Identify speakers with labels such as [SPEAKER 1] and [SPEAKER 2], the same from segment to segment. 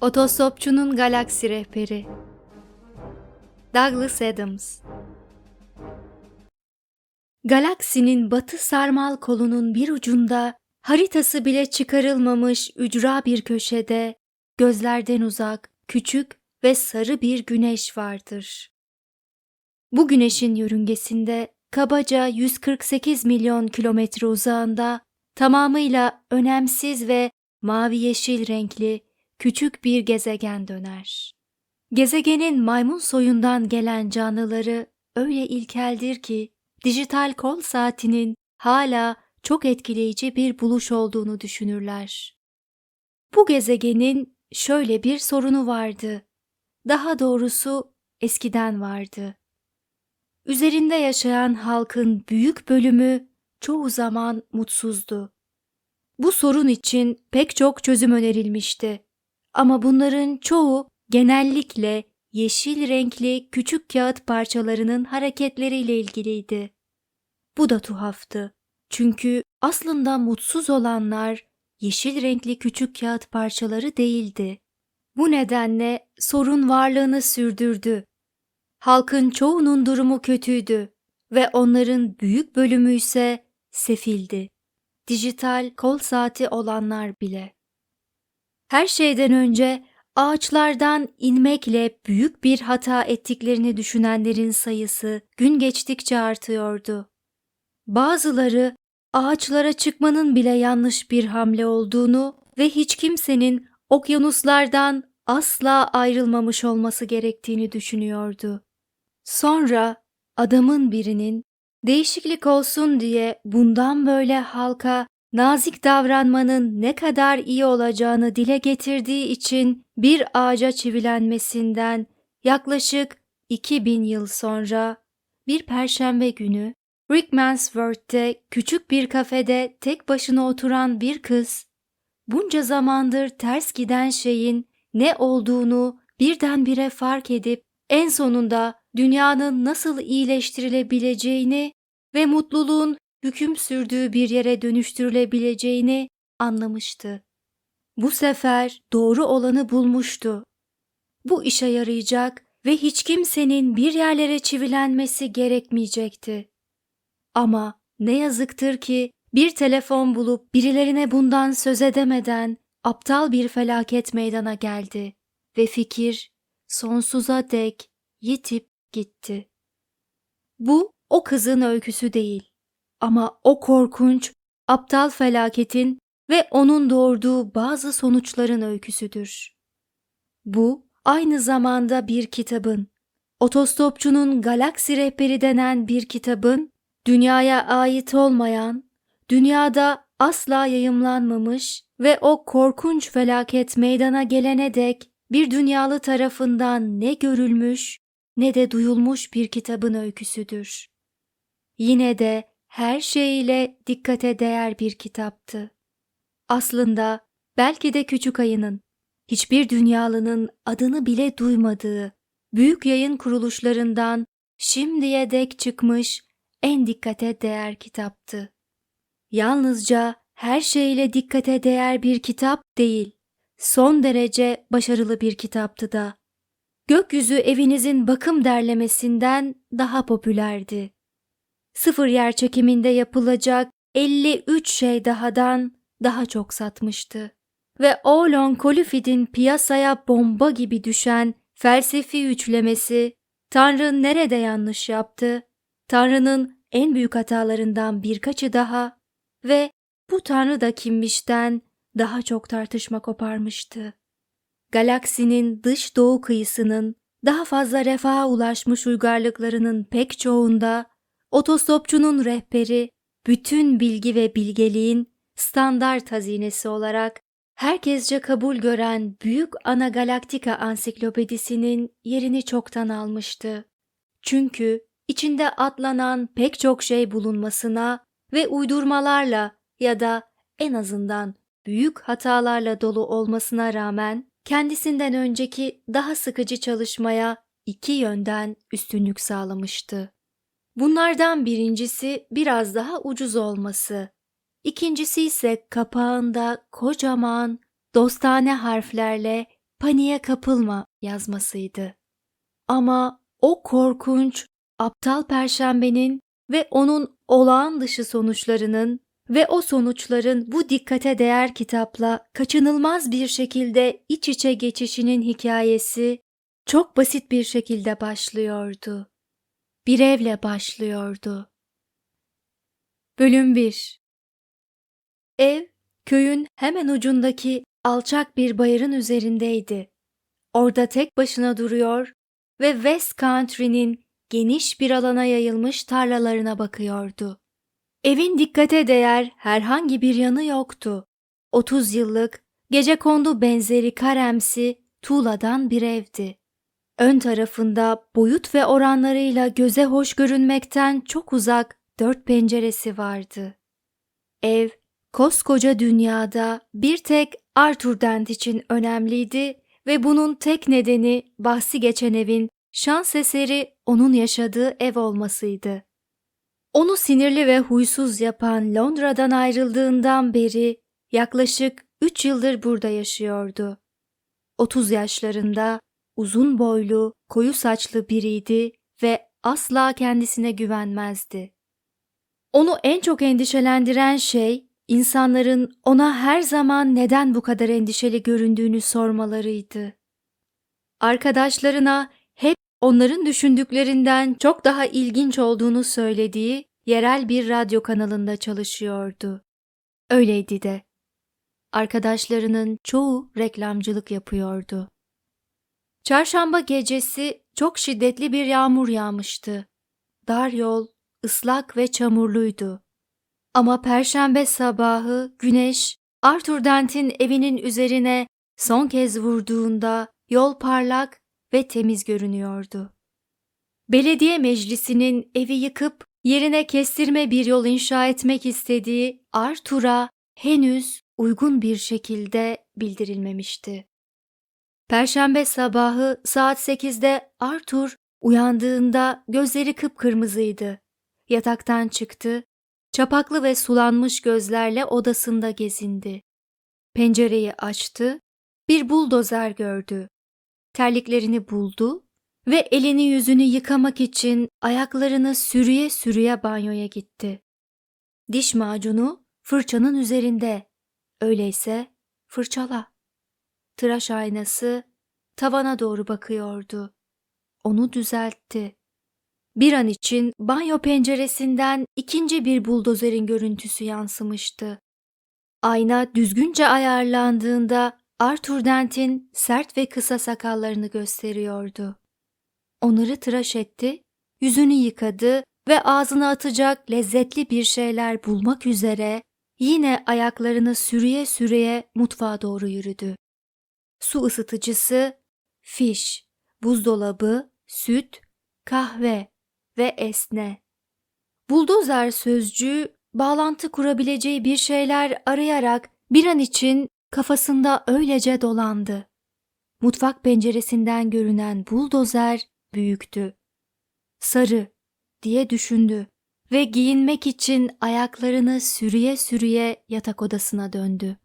[SPEAKER 1] Otostopçunun Galaksi Rehberi Douglas Adams Galaksinin batı sarmal kolunun bir ucunda haritası bile çıkarılmamış ücra bir köşede gözlerden uzak, küçük ve sarı bir güneş vardır. Bu güneşin yörüngesinde kabaca 148 milyon kilometre uzağında tamamıyla önemsiz ve mavi yeşil renkli küçük bir gezegen döner. Gezegenin maymun soyundan gelen canlıları öyle ilkeldir ki dijital kol saatinin hala çok etkileyici bir buluş olduğunu düşünürler. Bu gezegenin şöyle bir sorunu vardı. Daha doğrusu eskiden vardı. Üzerinde yaşayan halkın büyük bölümü çoğu zaman mutsuzdu. Bu sorun için pek çok çözüm önerilmişti. Ama bunların çoğu genellikle yeşil renkli küçük kağıt parçalarının hareketleriyle ilgiliydi. Bu da tuhaftı. Çünkü aslında mutsuz olanlar yeşil renkli küçük kağıt parçaları değildi. Bu nedenle sorun varlığını sürdürdü. Halkın çoğunun durumu kötüydü ve onların büyük bölümü ise sefildi. Dijital kol saati olanlar bile. Her şeyden önce ağaçlardan inmekle büyük bir hata ettiklerini düşünenlerin sayısı gün geçtikçe artıyordu. Bazıları ağaçlara çıkmanın bile yanlış bir hamle olduğunu ve hiç kimsenin okyanuslardan asla ayrılmamış olması gerektiğini düşünüyordu. Sonra adamın birinin değişiklik olsun diye bundan böyle halka nazik davranmanın ne kadar iyi olacağını dile getirdiği için bir ağaca çivilenmesinden yaklaşık 2000 yıl sonra bir perşembe günü Rickmansworth'te küçük bir kafede tek başına oturan bir kız bunca zamandır ters giden şeyin ne olduğunu birdenbire fark edip en sonunda dünyanın nasıl iyileştirilebileceğini ve mutluluğun hüküm sürdüğü bir yere dönüştürülebileceğini anlamıştı. Bu sefer doğru olanı bulmuştu. Bu işe yarayacak ve hiç kimsenin bir yerlere çivilenmesi gerekmeyecekti. Ama ne yazıktır ki bir telefon bulup birilerine bundan söz edemeden aptal bir felaket meydana geldi ve fikir sonsuza dek yitip gitti. Bu o kızın öyküsü değil ama o korkunç, aptal felaketin ve onun doğurduğu bazı sonuçların öyküsüdür. Bu aynı zamanda bir kitabın, otostopçunun galaksi rehberi denen bir kitabın, dünyaya ait olmayan, dünyada asla yayımlanmamış ve o korkunç felaket meydana gelene dek bir dünyalı tarafından ne görülmüş ne de duyulmuş bir kitabın öyküsüdür. Yine de her şeyiyle dikkate değer bir kitaptı. Aslında belki de Küçük Ayı'nın, hiçbir dünyalının adını bile duymadığı, büyük yayın kuruluşlarından şimdiye dek çıkmış en dikkate değer kitaptı. Yalnızca her şeyle dikkate değer bir kitap değil, son derece başarılı bir kitaptı da. Gökyüzü evinizin bakım derlemesinden daha popülerdi sıfır yer çekiminde yapılacak 53 şey dahadan daha çok satmıştı. Ve Olon Kolifid'in piyasaya bomba gibi düşen felsefi üçlemesi Tanrı nerede yanlış yaptı? Tanrı'nın en büyük hatalarından birkaçı daha ve bu Tanrı da kimmişten daha çok tartışma koparmıştı. Galaksinin dış doğu kıyısının daha fazla refaha ulaşmış uygarlıklarının pek çoğunda otostopçunun rehberi, bütün bilgi ve bilgeliğin standart hazinesi olarak herkesce kabul gören Büyük Ana Galaktika Ansiklopedisinin yerini çoktan almıştı. Çünkü içinde atlanan pek çok şey bulunmasına ve uydurmalarla ya da en azından büyük hatalarla dolu olmasına rağmen kendisinden önceki daha sıkıcı çalışmaya iki yönden üstünlük sağlamıştı. Bunlardan birincisi biraz daha ucuz olması. İkincisi ise kapağında kocaman, dostane harflerle paniğe kapılma yazmasıydı. Ama o korkunç, aptal perşembenin ve onun olağan dışı sonuçlarının ve o sonuçların bu dikkate değer kitapla kaçınılmaz bir şekilde iç içe geçişinin hikayesi çok basit bir şekilde başlıyordu. Bir evle başlıyordu. Bölüm 1 Ev, köyün hemen ucundaki alçak bir bayırın üzerindeydi. Orada tek başına duruyor ve West Country'nin geniş bir alana yayılmış tarlalarına bakıyordu. Evin dikkate değer herhangi bir yanı yoktu. 30 yıllık, gece kondu benzeri karemsi, tuğladan bir evdi. Ön tarafında boyut ve oranlarıyla göze hoş görünmekten çok uzak dört penceresi vardı. Ev, koskoca dünyada bir tek Arthur Dent için önemliydi ve bunun tek nedeni bahsi geçen evin şans eseri onun yaşadığı ev olmasıydı. Onu sinirli ve huysuz yapan Londra'dan ayrıldığından beri yaklaşık üç yıldır burada yaşıyordu. Otuz yaşlarında uzun boylu, koyu saçlı biriydi ve asla kendisine güvenmezdi. Onu en çok endişelendiren şey insanların ona her zaman neden bu kadar endişeli göründüğünü sormalarıydı. Arkadaşlarına hep onların düşündüklerinden çok daha ilginç olduğunu söylediği yerel bir radyo kanalında çalışıyordu. Öyleydi de. Arkadaşlarının çoğu reklamcılık yapıyordu. Çarşamba gecesi çok şiddetli bir yağmur yağmıştı. Dar yol, ıslak ve çamurluydu. Ama perşembe sabahı güneş Arthur Dent'in evinin üzerine son kez vurduğunda yol parlak ve temiz görünüyordu. Belediye meclisinin evi yıkıp yerine kestirme bir yol inşa etmek istediği Arthur'a henüz uygun bir şekilde bildirilmemişti. Perşembe sabahı saat 8'de Arthur uyandığında gözleri kıpkırmızıydı. Yataktan çıktı, çapaklı ve sulanmış gözlerle odasında gezindi. Pencereyi açtı, bir buldozer gördü. Terliklerini buldu ve elini yüzünü yıkamak için ayaklarını sürüye sürüye banyoya gitti. Diş macunu fırçanın üzerinde. Öyleyse fırçala. Tıraş aynası tavana doğru bakıyordu. Onu düzeltti. Bir an için banyo penceresinden ikinci bir buldozerin görüntüsü yansımıştı. Ayna düzgünce ayarlandığında Arthur Dent'in sert ve kısa sakallarını gösteriyordu. Onları tıraş etti, yüzünü yıkadı ve ağzına atacak lezzetli bir şeyler bulmak üzere yine ayaklarını sürüye sürüye mutfağa doğru yürüdü. Su ısıtıcısı, fiş, buzdolabı, süt, kahve ve esne. Buldozer sözcüğü bağlantı kurabileceği bir şeyler arayarak bir an için kafasında öylece dolandı. Mutfak penceresinden görünen buldozer büyüktü. Sarı diye düşündü ve giyinmek için ayaklarını sürüye sürüye yatak odasına döndü.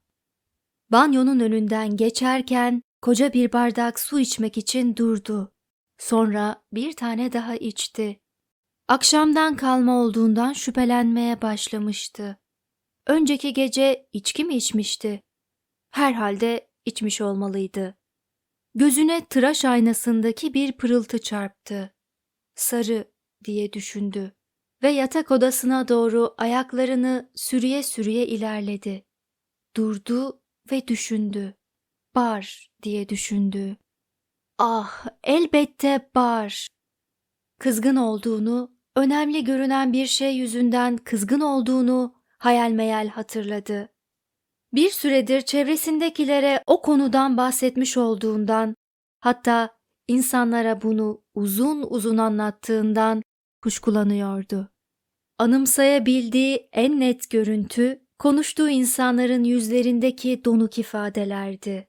[SPEAKER 1] Banyonun önünden geçerken koca bir bardak su içmek için durdu. Sonra bir tane daha içti. Akşamdan kalma olduğundan şüphelenmeye başlamıştı. Önceki gece içki mi içmişti? Herhalde içmiş olmalıydı. Gözüne tıraş aynasındaki bir pırıltı çarptı. Sarı diye düşündü ve yatak odasına doğru ayaklarını sürüye sürüye ilerledi. Durdu ve düşündü. Bar diye düşündü. Ah, elbette bar. Kızgın olduğunu, önemli görünen bir şey yüzünden kızgın olduğunu hayal meyal hatırladı. Bir süredir çevresindekilere o konudan bahsetmiş olduğundan, hatta insanlara bunu uzun uzun anlattığından kuşkulanıyordu. Anımsayabildiği en net görüntü, konuştuğu insanların yüzlerindeki donuk ifadelerdi.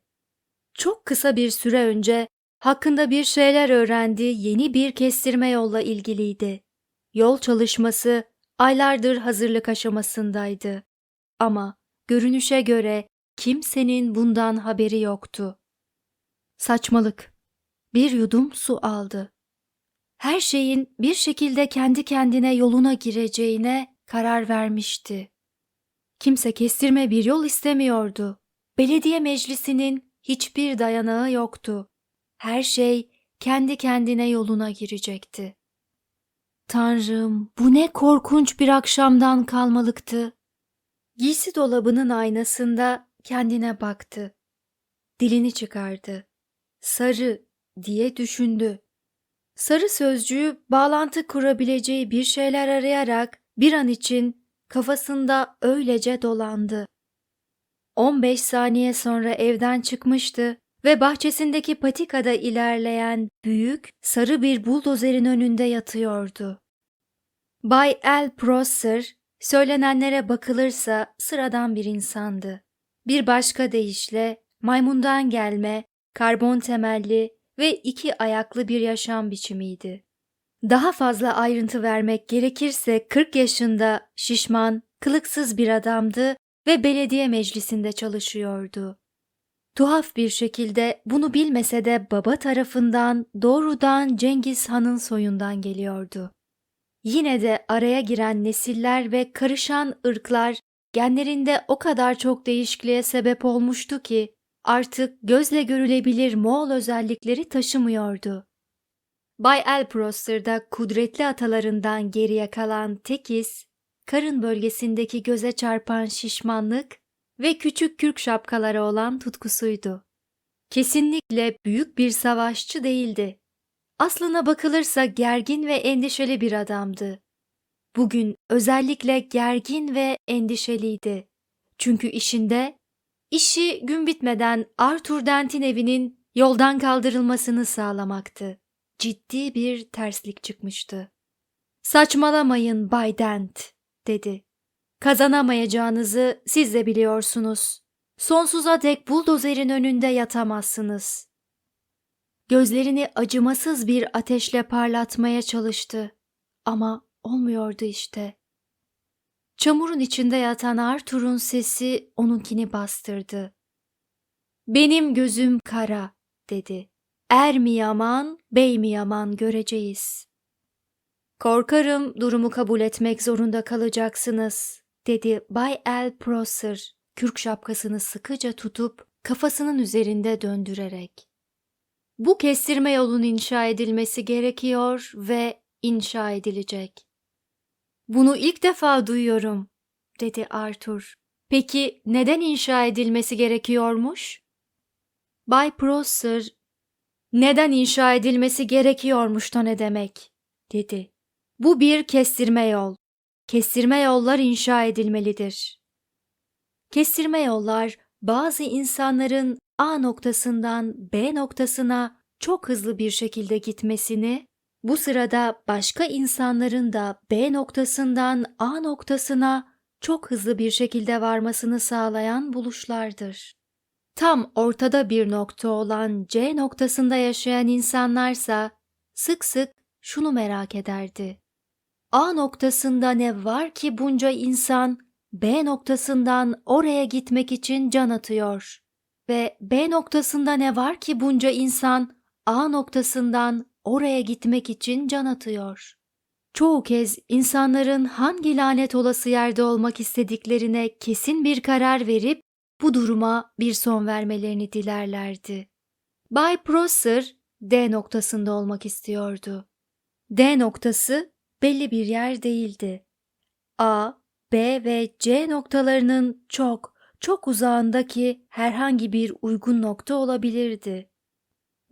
[SPEAKER 1] Çok kısa bir süre önce hakkında bir şeyler öğrendiği yeni bir kestirme yolla ilgiliydi. Yol çalışması aylardır hazırlık aşamasındaydı. Ama görünüşe göre kimsenin bundan haberi yoktu. Saçmalık. Bir yudum su aldı. Her şeyin bir şekilde kendi kendine yoluna gireceğine karar vermişti. Kimse kestirme bir yol istemiyordu. Belediye meclisinin hiçbir dayanağı yoktu. Her şey kendi kendine yoluna girecekti. Tanrım, bu ne korkunç bir akşamdan kalmalıktı. Giysi dolabının aynasında kendine baktı. Dilini çıkardı. Sarı diye düşündü. Sarı sözcüğü bağlantı kurabileceği bir şeyler arayarak bir an için kafasında öylece dolandı. 15 saniye sonra evden çıkmıştı ve bahçesindeki patikada ilerleyen büyük sarı bir buldozerin önünde yatıyordu. Bay L. Prosser, söylenenlere bakılırsa sıradan bir insandı. Bir başka deyişle maymundan gelme, karbon temelli ve iki ayaklı bir yaşam biçimiydi. Daha fazla ayrıntı vermek gerekirse 40 yaşında şişman, kılıksız bir adamdı ve belediye meclisinde çalışıyordu. Tuhaf bir şekilde bunu bilmese de baba tarafından doğrudan Cengiz Han'ın soyundan geliyordu. Yine de araya giren nesiller ve karışan ırklar genlerinde o kadar çok değişikliğe sebep olmuştu ki artık gözle görülebilir Moğol özellikleri taşımıyordu. Bay Elproster'da kudretli atalarından geriye kalan Tekis, karın bölgesindeki göze çarpan şişmanlık ve küçük kürk şapkaları olan tutkusuydu. Kesinlikle büyük bir savaşçı değildi. Aslına bakılırsa gergin ve endişeli bir adamdı. Bugün özellikle gergin ve endişeliydi. Çünkü işinde, işi gün bitmeden Arthur Dent'in evinin yoldan kaldırılmasını sağlamaktı. Ciddi bir terslik çıkmıştı. Saçmalamayın Bay Dent, dedi. Kazanamayacağınızı siz de biliyorsunuz. Sonsuza dek buldozerin önünde yatamazsınız. Gözlerini acımasız bir ateşle parlatmaya çalıştı. Ama olmuyordu işte. Çamurun içinde yatan Arthur'un sesi onunkini bastırdı. Benim gözüm kara, dedi. Er mi yaman, bey mi yaman göreceğiz. Korkarım durumu kabul etmek zorunda kalacaksınız, dedi Bay El Prosser, kürk şapkasını sıkıca tutup kafasının üzerinde döndürerek. Bu kestirme yolun inşa edilmesi gerekiyor ve inşa edilecek. Bunu ilk defa duyuyorum, dedi Arthur. Peki neden inşa edilmesi gerekiyormuş? Bay Prosser, neden inşa edilmesi gerekiyormuş da ne demek, dedi. Bu bir kestirme yol. Kestirme yollar inşa edilmelidir. Kestirme yollar bazı insanların A noktasından B noktasına çok hızlı bir şekilde gitmesini, bu sırada başka insanların da B noktasından A noktasına çok hızlı bir şekilde varmasını sağlayan buluşlardır. Tam ortada bir nokta olan C noktasında yaşayan insanlarsa sık sık şunu merak ederdi. A noktasında ne var ki bunca insan B noktasından oraya gitmek için can atıyor ve B noktasında ne var ki bunca insan A noktasından oraya gitmek için can atıyor. Çoğu kez insanların hangi lanet olası yerde olmak istediklerine kesin bir karar verip bu duruma bir son vermelerini dilerlerdi. Bay Prosser D noktasında olmak istiyordu. D noktası belli bir yer değildi. A, B ve C noktalarının çok, çok uzağındaki herhangi bir uygun nokta olabilirdi.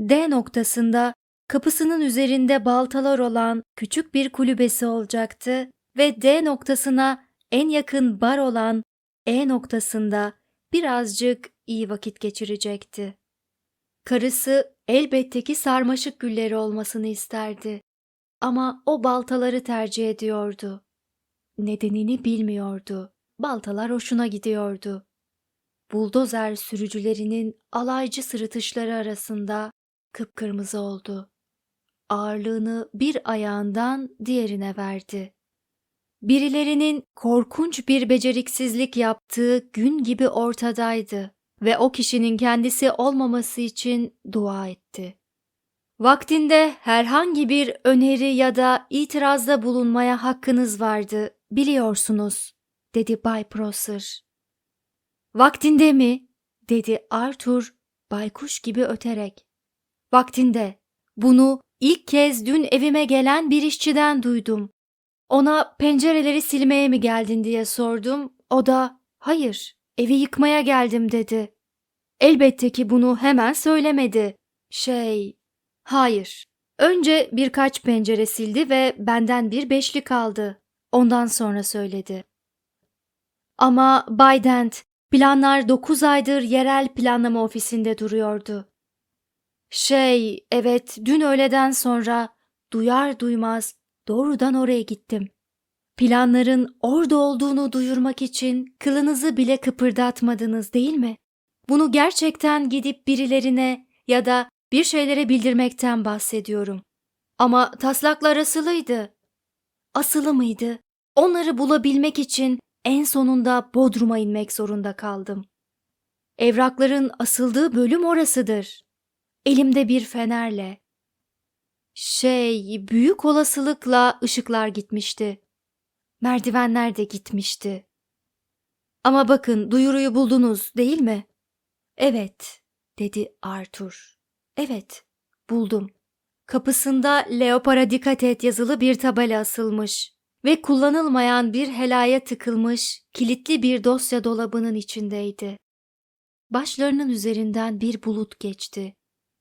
[SPEAKER 1] D noktasında kapısının üzerinde baltalar olan küçük bir kulübesi olacaktı ve D noktasına en yakın bar olan E noktasında birazcık iyi vakit geçirecekti. Karısı elbette ki sarmaşık gülleri olmasını isterdi. Ama o baltaları tercih ediyordu. Nedenini bilmiyordu. Baltalar hoşuna gidiyordu. Buldozer sürücülerinin alaycı sırıtışları arasında kıpkırmızı oldu. Ağırlığını bir ayağından diğerine verdi. Birilerinin korkunç bir beceriksizlik yaptığı gün gibi ortadaydı ve o kişinin kendisi olmaması için dua etti. Vaktinde herhangi bir öneri ya da itirazda bulunmaya hakkınız vardı, biliyorsunuz, dedi Bay Prosser. Vaktinde mi? dedi Arthur baykuş gibi öterek. Vaktinde. Bunu ilk kez dün evime gelen bir işçiden duydum. Ona pencereleri silmeye mi geldin diye sordum. O da hayır evi yıkmaya geldim dedi. Elbette ki bunu hemen söylemedi. Şey, hayır. Önce birkaç pencere sildi ve benden bir beşlik aldı. Ondan sonra söyledi. Ama Bay Dent, planlar dokuz aydır yerel planlama ofisinde duruyordu. Şey, evet dün öğleden sonra duyar duymaz doğrudan oraya gittim. Planların orada olduğunu duyurmak için kılınızı bile kıpırdatmadınız değil mi? Bunu gerçekten gidip birilerine ya da bir şeylere bildirmekten bahsediyorum. Ama taslaklar asılıydı. Asılı mıydı? Onları bulabilmek için en sonunda Bodrum'a inmek zorunda kaldım. Evrakların asıldığı bölüm orasıdır. Elimde bir fenerle. Şey, büyük olasılıkla ışıklar gitmişti. Merdivenler de gitmişti. Ama bakın duyuruyu buldunuz değil mi? Evet, dedi Arthur. Evet, buldum. Kapısında Leopara dikkat et yazılı bir tabela asılmış ve kullanılmayan bir helaya tıkılmış kilitli bir dosya dolabının içindeydi. Başlarının üzerinden bir bulut geçti.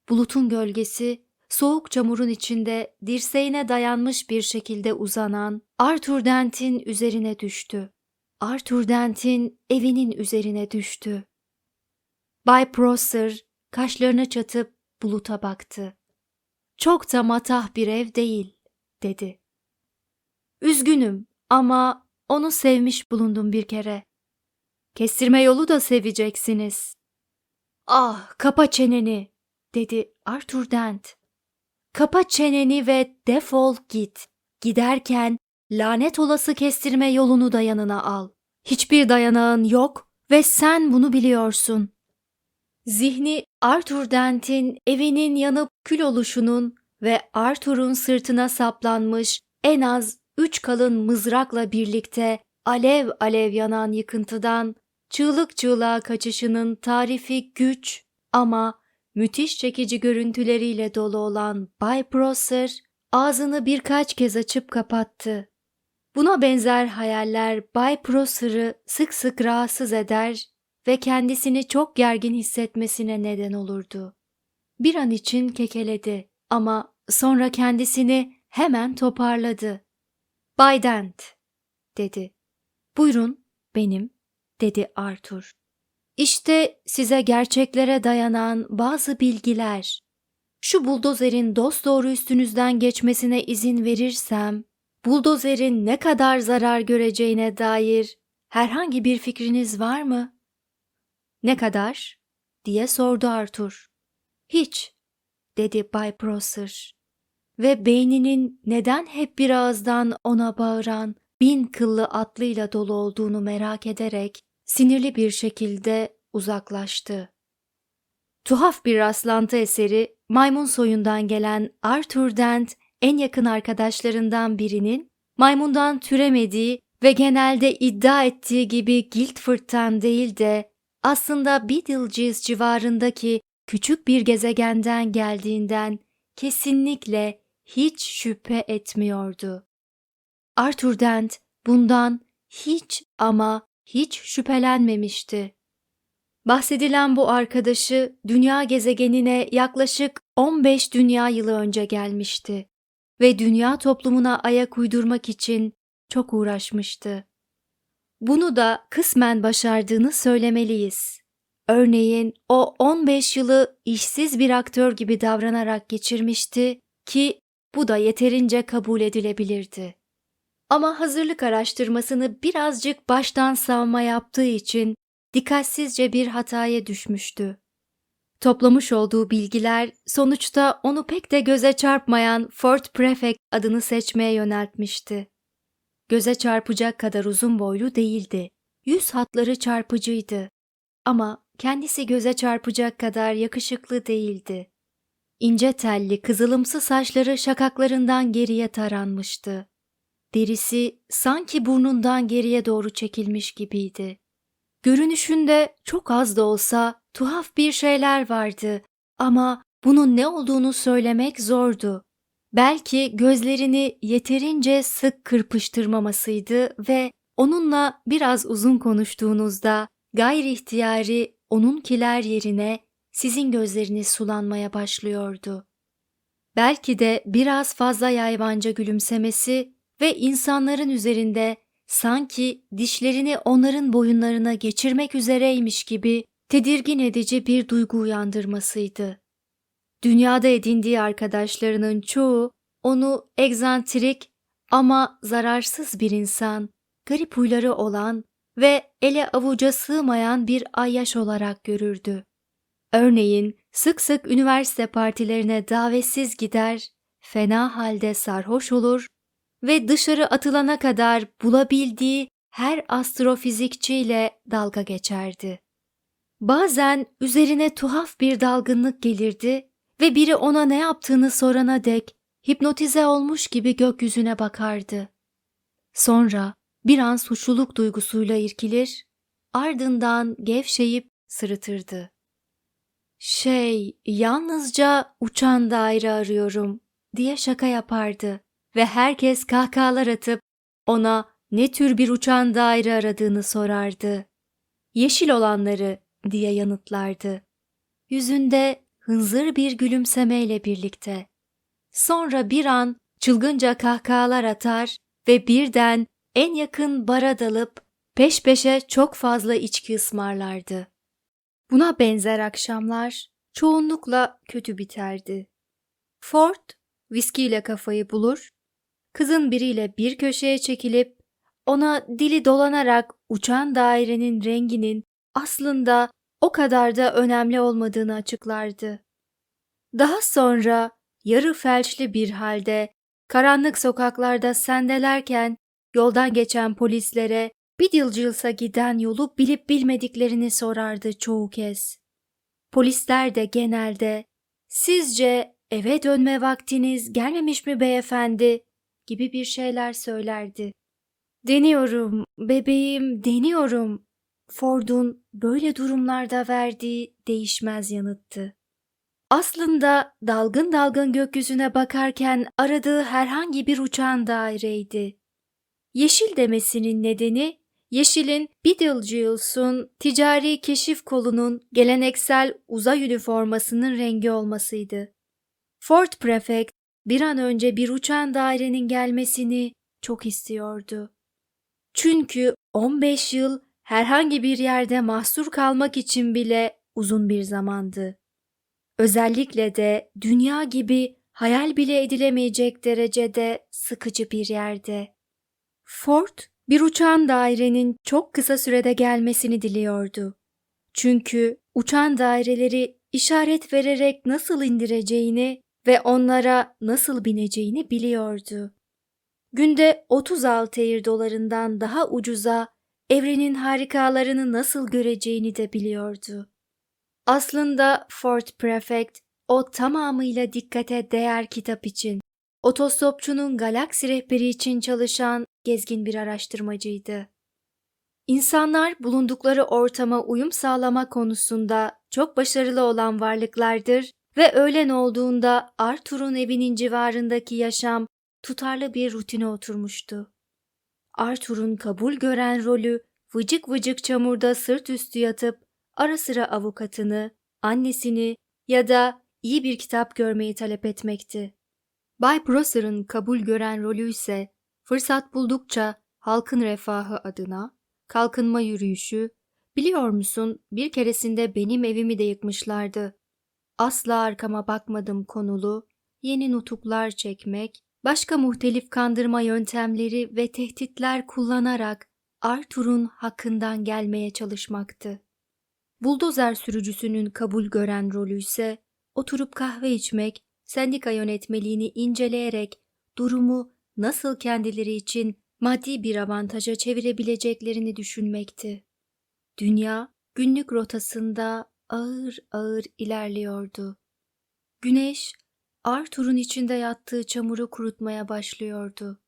[SPEAKER 1] Bulutun gölgesi soğuk çamurun içinde dirseğine dayanmış bir şekilde uzanan Arthur Dent'in üzerine düştü. Arthur Dent'in evinin üzerine düştü. Bay Prosser kaşlarını çatıp buluta baktı. Çok da matah bir ev değil, dedi. Üzgünüm ama onu sevmiş bulundum bir kere. Kestirme yolu da seveceksiniz. Ah, kapa çeneni, dedi Arthur Dent. Kapa çeneni ve defol git. Giderken lanet olası kestirme yolunu da yanına al. Hiçbir dayanağın yok ve sen bunu biliyorsun. Zihni Arthur Dent'in evinin yanıp kül oluşunun ve Arthur'un sırtına saplanmış en az üç kalın mızrakla birlikte alev alev yanan yıkıntıdan çığlık çığlığa kaçışının tarifi güç ama müthiş çekici görüntüleriyle dolu olan Bay Prosser ağzını birkaç kez açıp kapattı. Buna benzer hayaller Bay Prosser'ı sık sık rahatsız eder ve kendisini çok gergin hissetmesine neden olurdu. Bir an için kekeledi ama sonra kendisini hemen toparladı. Bay Dent, dedi. Buyurun, benim, dedi Arthur. İşte size gerçeklere dayanan bazı bilgiler. Şu buldozerin dosdoğru üstünüzden geçmesine izin verirsem, buldozerin ne kadar zarar göreceğine dair herhangi bir fikriniz var mı? Ne kadar? diye sordu Arthur. Hiç, dedi Bay Prosser. Ve beyninin neden hep bir ağızdan ona bağıran bin kıllı atlıyla dolu olduğunu merak ederek sinirli bir şekilde uzaklaştı. Tuhaf bir rastlantı eseri maymun soyundan gelen Arthur Dent en yakın arkadaşlarından birinin maymundan türemediği ve genelde iddia ettiği gibi Guildford'dan değil de aslında Betelgeuse civarındaki küçük bir gezegenden geldiğinden kesinlikle hiç şüphe etmiyordu. Arthur Dent bundan hiç ama hiç şüphelenmemişti. Bahsedilen bu arkadaşı dünya gezegenine yaklaşık 15 dünya yılı önce gelmişti ve dünya toplumuna ayak uydurmak için çok uğraşmıştı. Bunu da kısmen başardığını söylemeliyiz. Örneğin o 15 yılı işsiz bir aktör gibi davranarak geçirmişti ki bu da yeterince kabul edilebilirdi. Ama hazırlık araştırmasını birazcık baştan savma yaptığı için dikkatsizce bir hataya düşmüştü. Toplamış olduğu bilgiler sonuçta onu pek de göze çarpmayan Fort Prefect adını seçmeye yöneltmişti. Göze çarpacak kadar uzun boylu değildi. Yüz hatları çarpıcıydı. ama kendisi göze çarpacak kadar yakışıklı değildi. İnce telli kızılımsı saçları şakaklarından geriye taranmıştı. Derisi sanki burnundan geriye doğru çekilmiş gibiydi. Görünüşünde çok az da olsa tuhaf bir şeyler vardı ama bunun ne olduğunu söylemek zordu. Belki gözlerini yeterince sık kırpıştırmamasıydı ve onunla biraz uzun konuştuğunuzda gayri ihtiyari onunkiler yerine sizin gözleriniz sulanmaya başlıyordu. Belki de biraz fazla yayvanca gülümsemesi ve insanların üzerinde sanki dişlerini onların boyunlarına geçirmek üzereymiş gibi tedirgin edici bir duygu uyandırmasıydı. Dünyada edindiği arkadaşlarının çoğu onu egzantrik ama zararsız bir insan, garip huyları olan ve ele avuca sığmayan bir ayyaş olarak görürdü. Örneğin sık sık üniversite partilerine davetsiz gider, fena halde sarhoş olur ve dışarı atılana kadar bulabildiği her astrofizikçiyle dalga geçerdi. Bazen üzerine tuhaf bir dalgınlık gelirdi ve biri ona ne yaptığını sorana dek hipnotize olmuş gibi gökyüzüne bakardı. Sonra bir an suçluluk duygusuyla irkilir, ardından gevşeyip sırıtırdı. Şey, yalnızca uçan daire arıyorum diye şaka yapardı ve herkes kahkahalar atıp ona ne tür bir uçan daire aradığını sorardı. Yeşil olanları diye yanıtlardı. Yüzünde hınzır bir gülümsemeyle birlikte. Sonra bir an çılgınca kahkahalar atar ve birden en yakın bara dalıp peş peşe çok fazla içki ısmarlardı. Buna benzer akşamlar çoğunlukla kötü biterdi. Ford viskiyle kafayı bulur, kızın biriyle bir köşeye çekilip ona dili dolanarak uçan dairenin renginin aslında o kadar da önemli olmadığını açıklardı. Daha sonra yarı felçli bir halde karanlık sokaklarda sendelerken yoldan geçen polislere Biddlejills'a giden yolu bilip bilmediklerini sorardı çoğu kez. Polisler de genelde sizce eve dönme vaktiniz gelmemiş mi beyefendi gibi bir şeyler söylerdi. Deniyorum bebeğim deniyorum. Ford'un böyle durumlarda verdiği değişmez yanıttı. Aslında dalgın dalgın gökyüzüne bakarken aradığı herhangi bir uçağın daireydi. Yeşil demesinin nedeni Yeşil'in Betelgeuse'un ticari keşif kolunun geleneksel uzay üniformasının rengi olmasıydı. Fort Prefect bir an önce bir uçan dairenin gelmesini çok istiyordu. Çünkü 15 yıl herhangi bir yerde mahsur kalmak için bile uzun bir zamandı. Özellikle de dünya gibi hayal bile edilemeyecek derecede sıkıcı bir yerde. Ford bir uçan dairenin çok kısa sürede gelmesini diliyordu. Çünkü uçan daireleri işaret vererek nasıl indireceğini ve onlara nasıl bineceğini biliyordu. Günde 30 Altair dolarından daha ucuza evrenin harikalarını nasıl göreceğini de biliyordu. Aslında Fort Prefect o tamamıyla dikkate değer kitap için, otostopçunun galaksi rehberi için çalışan gezgin bir araştırmacıydı. İnsanlar bulundukları ortama uyum sağlama konusunda çok başarılı olan varlıklardır ve öğlen olduğunda Arthur'un evinin civarındaki yaşam tutarlı bir rutine oturmuştu. Arthur'un kabul gören rolü vıcık vıcık çamurda sırt üstü yatıp ara sıra avukatını, annesini ya da iyi bir kitap görmeyi talep etmekti. Bay Prosser'ın kabul gören rolü ise fırsat buldukça halkın refahı adına kalkınma yürüyüşü, biliyor musun bir keresinde benim evimi de yıkmışlardı. Asla arkama bakmadım konulu, yeni nutuklar çekmek, başka muhtelif kandırma yöntemleri ve tehditler kullanarak Arthur'un hakkından gelmeye çalışmaktı. Buldozer sürücüsünün kabul gören rolü ise oturup kahve içmek, sendika yönetmeliğini inceleyerek durumu nasıl kendileri için maddi bir avantaja çevirebileceklerini düşünmekti. Dünya günlük rotasında ağır ağır ilerliyordu. Güneş, Arthur'un içinde yattığı çamuru kurutmaya başlıyordu.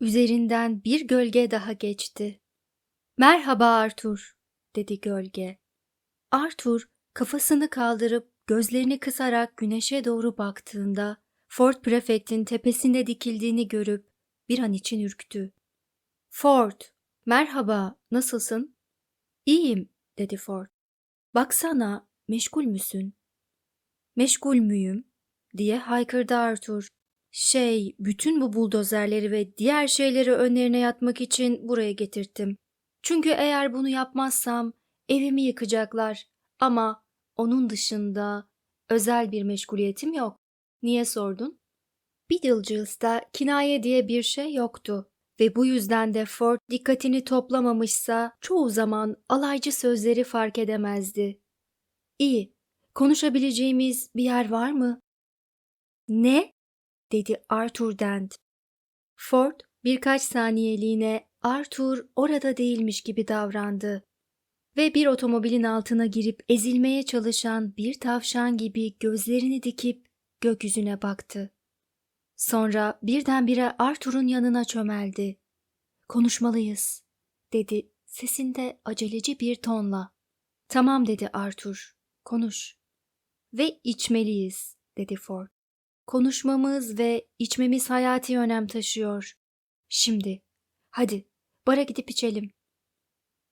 [SPEAKER 1] Üzerinden bir gölge daha geçti. Merhaba Arthur, dedi gölge. Arthur kafasını kaldırıp gözlerini kısarak güneşe doğru baktığında Fort Prefect'in tepesinde dikildiğini görüp bir an için ürktü. Fort, merhaba, nasılsın? İyiyim, dedi Fort. Baksana, meşgul müsün? Meşgul müyüm? diye haykırdı Arthur. Şey, bütün bu buldozerleri ve diğer şeyleri önlerine yatmak için buraya getirttim. Çünkü eğer bunu yapmazsam evimi yıkacaklar. Ama onun dışında özel bir meşguliyetim yok. Niye sordun? Beetlejuice'da kinaye diye bir şey yoktu ve bu yüzden de Ford dikkatini toplamamışsa çoğu zaman alaycı sözleri fark edemezdi. İyi, konuşabileceğimiz bir yer var mı? Ne? dedi Arthur Dent. Ford birkaç saniyeliğine Arthur orada değilmiş gibi davrandı ve bir otomobilin altına girip ezilmeye çalışan bir tavşan gibi gözlerini dikip gökyüzüne baktı. Sonra birdenbire Arthur'un yanına çömeldi. Konuşmalıyız, dedi sesinde aceleci bir tonla. Tamam dedi Arthur, konuş. Ve içmeliyiz, dedi Ford. Konuşmamız ve içmemiz hayati önem taşıyor. Şimdi, hadi, bara gidip içelim.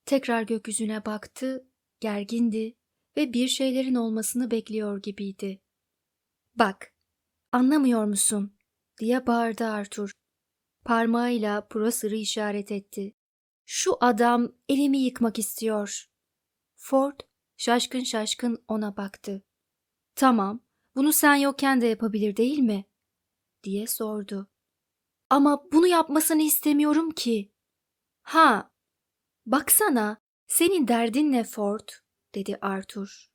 [SPEAKER 1] Tekrar gökyüzüne baktı, gergindi ve bir şeylerin olmasını bekliyor gibiydi. Bak, anlamıyor musun? Diye bağırdı Arthur. Parmağıyla Prosser'ı işaret etti. Şu adam evimi yıkmak istiyor. Ford şaşkın şaşkın ona baktı. Tamam, bunu sen yokken de yapabilir değil mi? diye sordu. Ama bunu yapmasını istemiyorum ki. Ha, baksana, senin derdin ne Ford? dedi Arthur.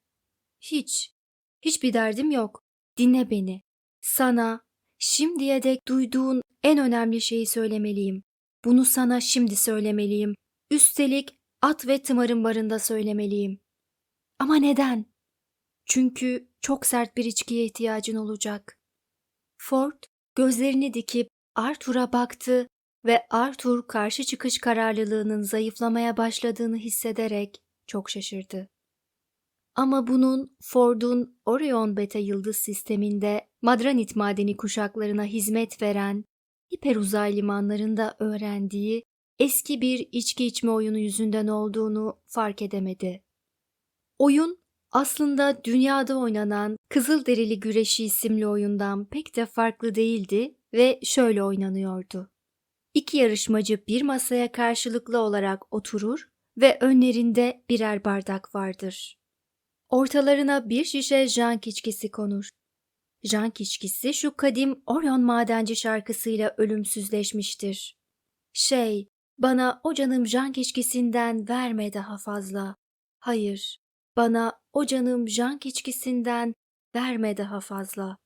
[SPEAKER 1] Hiç, hiçbir derdim yok. Dinle beni. Sana şimdiye dek duyduğun en önemli şeyi söylemeliyim. Bunu sana şimdi söylemeliyim. Üstelik at ve tımarın barında söylemeliyim. Ama neden? Çünkü çok sert bir içkiye ihtiyacın olacak. Ford gözlerini dikip Arthur'a baktı ve Arthur karşı çıkış kararlılığının zayıflamaya başladığını hissederek çok şaşırdı. Ama bunun Ford'un Orion Beta yıldız sisteminde Madranit madeni kuşaklarına hizmet veren hiperuzay limanlarında öğrendiği eski bir içki içme oyunu yüzünden olduğunu fark edemedi. Oyun aslında dünyada oynanan Kızılderili Güreşi isimli oyundan pek de farklı değildi ve şöyle oynanıyordu. İki yarışmacı bir masaya karşılıklı olarak oturur ve önlerinde birer bardak vardır. Ortalarına bir şişe jank içkisi konur. Jank içkisi şu kadim Orion madenci şarkısıyla ölümsüzleşmiştir. Şey, bana o canım jank içkisinden verme daha fazla. Hayır, bana o canım jank içkisinden verme daha fazla.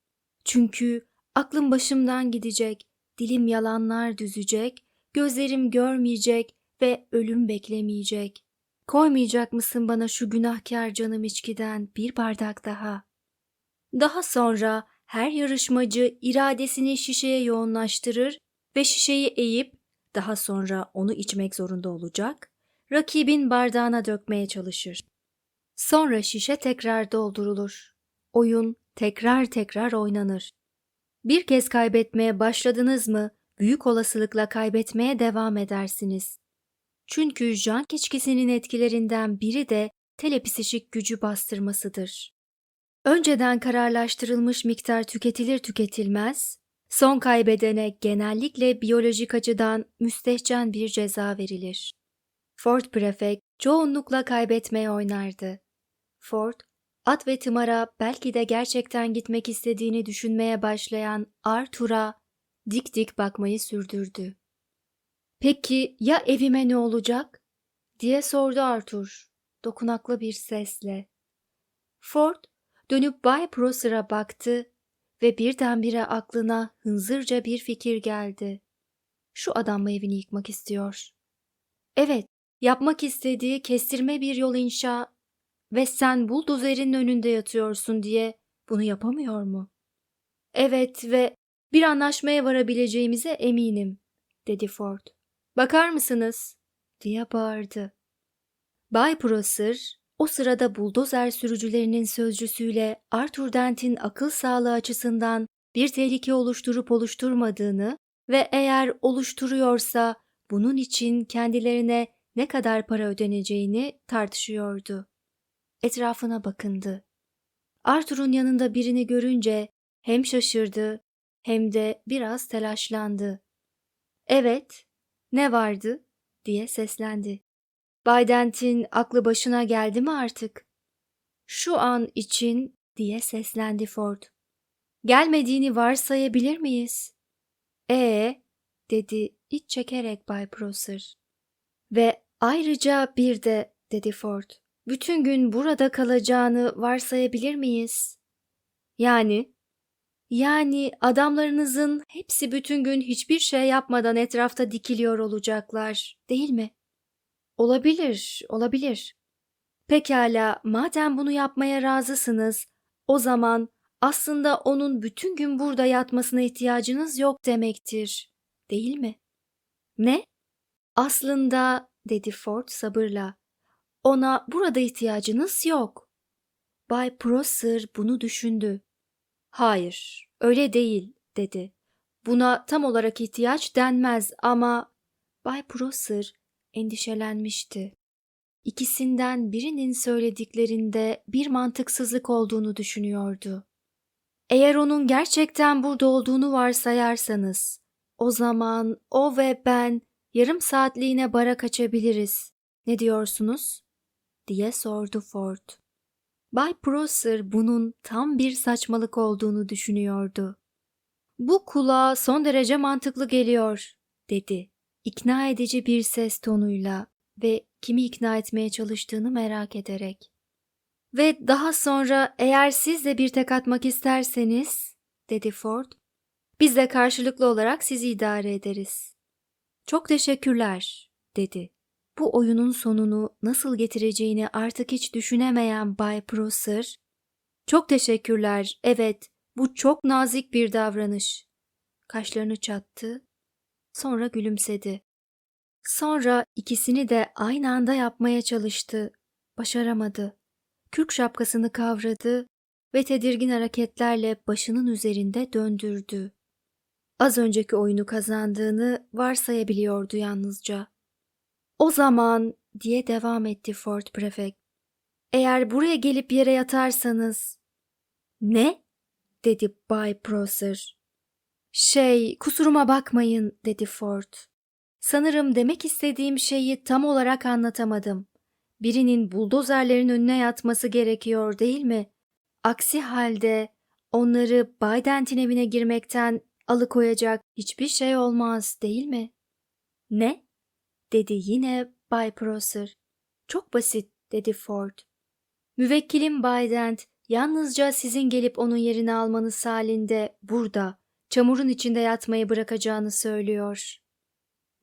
[SPEAKER 1] Çünkü aklım başımdan gidecek, dilim yalanlar düzecek, gözlerim görmeyecek ve ölüm beklemeyecek. Koymayacak mısın bana şu günahkar canım içkiden bir bardak daha? Daha sonra her yarışmacı iradesini şişeye yoğunlaştırır ve şişeyi eğip daha sonra onu içmek zorunda olacak, rakibin bardağına dökmeye çalışır. Sonra şişe tekrar doldurulur. Oyun tekrar tekrar oynanır. Bir kez kaybetmeye başladınız mı, büyük olasılıkla kaybetmeye devam edersiniz. Çünkü jank içkisinin etkilerinden biri de telepsişik gücü bastırmasıdır. Önceden kararlaştırılmış miktar tüketilir tüketilmez, son kaybedene genellikle biyolojik açıdan müstehcen bir ceza verilir. Ford Prefect çoğunlukla kaybetmeye oynardı. Ford, at ve tımara belki de gerçekten gitmek istediğini düşünmeye başlayan Arthur'a dik dik bakmayı sürdürdü. Peki ya evime ne olacak? diye sordu Arthur dokunaklı bir sesle. Ford dönüp Bay Prosser'a baktı ve birdenbire aklına hınzırca bir fikir geldi. Şu adam mı evini yıkmak istiyor? Evet, yapmak istediği kestirme bir yol inşa ve sen buldozerin önünde yatıyorsun diye bunu yapamıyor mu? Evet ve bir anlaşmaya varabileceğimize eminim, dedi Ford. Bakar mısınız? diye bağırdı. Bay Prosser, o sırada buldozer sürücülerinin sözcüsüyle Arthur Dent'in akıl sağlığı açısından bir tehlike oluşturup oluşturmadığını ve eğer oluşturuyorsa bunun için kendilerine ne kadar para ödeneceğini tartışıyordu. Etrafına bakındı. Arthur'un yanında birini görünce hem şaşırdı hem de biraz telaşlandı. Evet, ne vardı? diye seslendi. Bay Dent'in aklı başına geldi mi artık? Şu an için diye seslendi Ford. Gelmediğini varsayabilir miyiz? Ee, dedi iç çekerek Bay Prosser. Ve ayrıca bir de dedi Ford. Bütün gün burada kalacağını varsayabilir miyiz? Yani yani adamlarınızın hepsi bütün gün hiçbir şey yapmadan etrafta dikiliyor olacaklar, değil mi? Olabilir, olabilir. Pekala, madem bunu yapmaya razısınız, o zaman aslında onun bütün gün burada yatmasına ihtiyacınız yok demektir, değil mi? Ne? Aslında, dedi Ford sabırla, ona burada ihtiyacınız yok. Bay Prosser bunu düşündü. Hayır, öyle değil, dedi. Buna tam olarak ihtiyaç denmez ama Bay Prosser endişelenmişti. İkisinden birinin söylediklerinde bir mantıksızlık olduğunu düşünüyordu. Eğer onun gerçekten burada olduğunu varsayarsanız, o zaman o ve ben yarım saatliğine bara kaçabiliriz. Ne diyorsunuz? diye sordu Ford. Bay Prosser bunun tam bir saçmalık olduğunu düşünüyordu. Bu kulağa son derece mantıklı geliyor, dedi. İkna edici bir ses tonuyla ve kimi ikna etmeye çalıştığını merak ederek. Ve daha sonra eğer siz de bir tek atmak isterseniz, dedi Ford, biz de karşılıklı olarak sizi idare ederiz. Çok teşekkürler, dedi. Bu oyunun sonunu nasıl getireceğini artık hiç düşünemeyen Bay Prosser, çok teşekkürler, evet, bu çok nazik bir davranış. Kaşlarını çattı, sonra gülümsedi. Sonra ikisini de aynı anda yapmaya çalıştı. Başaramadı. Kürk şapkasını kavradı ve tedirgin hareketlerle başının üzerinde döndürdü. Az önceki oyunu kazandığını varsayabiliyordu yalnızca. O zaman diye devam etti Ford Prefect. Eğer buraya gelip yere yatarsanız. Ne? dedi Bay Prosser. Şey, kusuruma bakmayın dedi Ford. Sanırım demek istediğim şeyi tam olarak anlatamadım. Birinin buldozerlerin önüne yatması gerekiyor değil mi? Aksi halde onları Biden'in evine girmekten alıkoyacak hiçbir şey olmaz değil mi? Ne? dedi yine Bay Prosser. Çok basit dedi Ford. Müvekkilim Biden yalnızca sizin gelip onun yerini almanız halinde burada, çamurun içinde yatmayı bırakacağını söylüyor.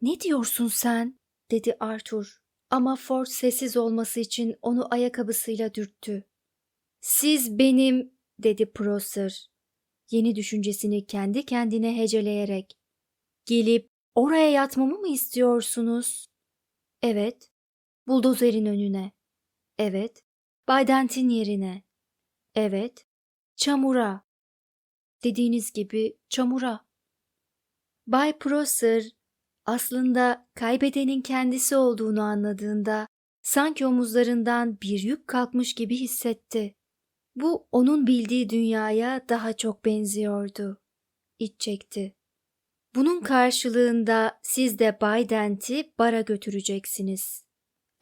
[SPEAKER 1] Ne diyorsun sen? dedi Arthur. Ama Ford sessiz olması için onu ayakkabısıyla dürttü. Siz benim, dedi Prosser. Yeni düşüncesini kendi kendine heceleyerek. Gelip oraya yatmamı mı istiyorsunuz? Evet. Buldozerin önüne. Evet. Baydentin yerine. Evet. Çamura. Dediğiniz gibi çamura. Bay Prosser aslında kaybedenin kendisi olduğunu anladığında sanki omuzlarından bir yük kalkmış gibi hissetti. Bu onun bildiği dünyaya daha çok benziyordu. İç çekti. Bunun karşılığında siz de Bay Dent'i bara götüreceksiniz.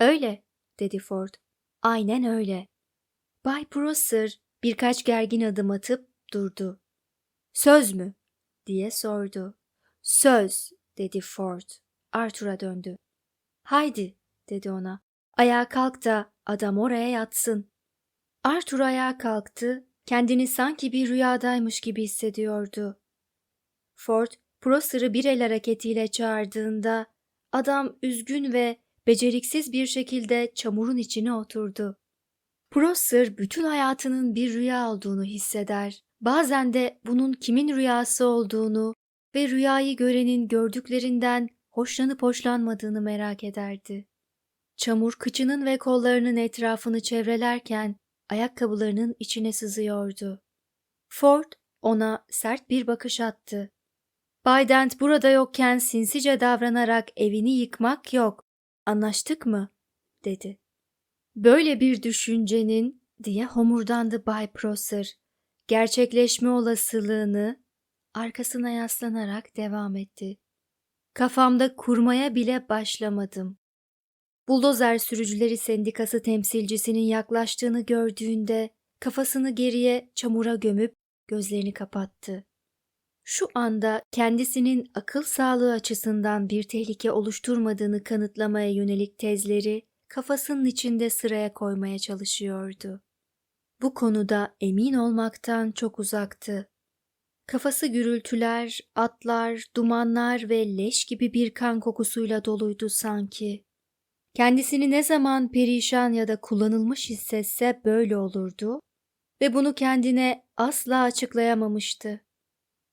[SPEAKER 1] Öyle, dedi Ford. Aynen öyle. Bay Prosser birkaç gergin adım atıp durdu. Söz mü? diye sordu. Söz, dedi Ford. Arthur'a döndü. Haydi, dedi ona. Ayağa kalk da adam oraya yatsın. Arthur ayağa kalktı, kendini sanki bir rüyadaymış gibi hissediyordu. Ford, Prosser'ı bir el hareketiyle çağırdığında adam üzgün ve beceriksiz bir şekilde çamurun içine oturdu. Prosser bütün hayatının bir rüya olduğunu hisseder. Bazen de bunun kimin rüyası olduğunu ve rüyayı görenin gördüklerinden hoşlanıp hoşlanmadığını merak ederdi. Çamur kıçının ve kollarının etrafını çevrelerken ayakkabılarının içine sızıyordu. Ford ona sert bir bakış attı. Bay Dent burada yokken sinsice davranarak evini yıkmak yok. Anlaştık mı? dedi. Böyle bir düşüncenin diye homurdandı Bay Prosser. Gerçekleşme olasılığını arkasına yaslanarak devam etti. Kafamda kurmaya bile başlamadım. Buldozer Sürücüleri Sendikası temsilcisinin yaklaştığını gördüğünde kafasını geriye çamura gömüp gözlerini kapattı. Şu anda kendisinin akıl sağlığı açısından bir tehlike oluşturmadığını kanıtlamaya yönelik tezleri kafasının içinde sıraya koymaya çalışıyordu. Bu konuda emin olmaktan çok uzaktı. Kafası gürültüler, atlar, dumanlar ve leş gibi bir kan kokusuyla doluydu sanki. Kendisini ne zaman perişan ya da kullanılmış hissetse böyle olurdu ve bunu kendine asla açıklayamamıştı.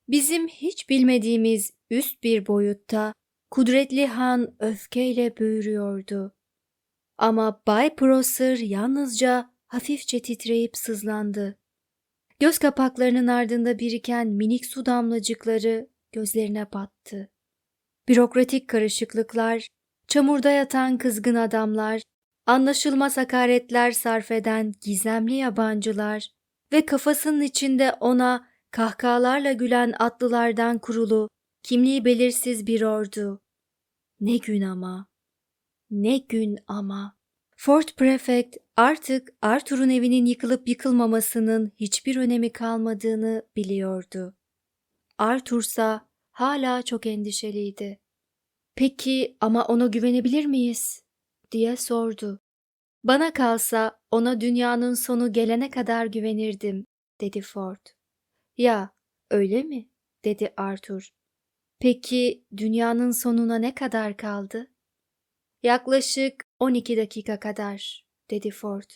[SPEAKER 1] Bizim hiç bilmediğimiz üst bir boyutta kudretli han öfkeyle büyürüyordu. Ama Bay Prosser yalnızca hafifçe titreyip sızlandı. Göz kapaklarının ardında biriken minik su damlacıkları gözlerine battı. Bürokratik karışıklıklar, çamurda yatan kızgın adamlar, anlaşılmaz hakaretler sarf eden gizemli yabancılar ve kafasının içinde ona kahkahalarla gülen atlılardan kurulu, kimliği belirsiz bir ordu. Ne gün ama! Ne gün ama! Fort Prefect artık Arthur'un evinin yıkılıp yıkılmamasının hiçbir önemi kalmadığını biliyordu. Arthur'sa hala çok endişeliydi. Peki ama ona güvenebilir miyiz? diye sordu. Bana kalsa ona dünyanın sonu gelene kadar güvenirdim, dedi Ford. Ya, öyle mi? dedi Arthur. Peki dünyanın sonuna ne kadar kaldı? Yaklaşık 12 dakika kadar, dedi Ford.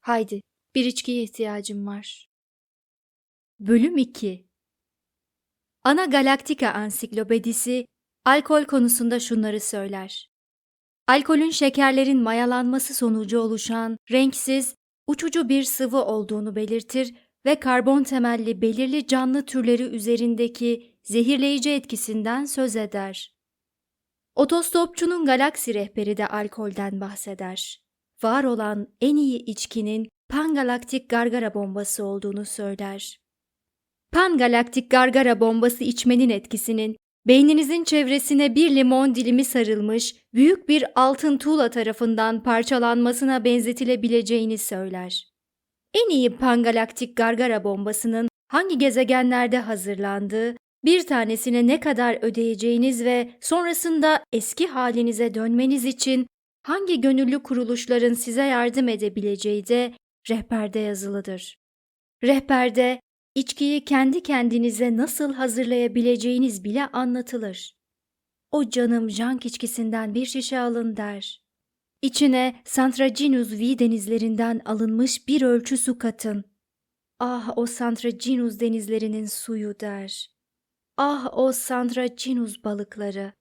[SPEAKER 1] Haydi, bir içkiye ihtiyacım var. Bölüm 2 Ana Galaktika Ansiklopedisi alkol konusunda şunları söyler. Alkolün şekerlerin mayalanması sonucu oluşan renksiz, uçucu bir sıvı olduğunu belirtir ve karbon temelli belirli canlı türleri üzerindeki zehirleyici etkisinden söz eder. Otostopçunun galaksi rehberi de alkolden bahseder. Var olan en iyi içkinin pangalaktik gargara bombası olduğunu söyler. Pangalaktik gargara bombası içmenin etkisinin beyninizin çevresine bir limon dilimi sarılmış büyük bir altın tuğla tarafından parçalanmasına benzetilebileceğini söyler. En iyi pangalaktik gargara bombasının hangi gezegenlerde hazırlandığı, bir tanesine ne kadar ödeyeceğiniz ve sonrasında eski halinize dönmeniz için hangi gönüllü kuruluşların size yardım edebileceği de rehberde yazılıdır. Rehberde içkiyi kendi kendinize nasıl hazırlayabileceğiniz bile anlatılır. O canım jank içkisinden bir şişe alın der. İçine Santraginus V denizlerinden alınmış bir ölçü su katın. Ah o Santraginus denizlerinin suyu der. Ah o Sandracinus balıkları.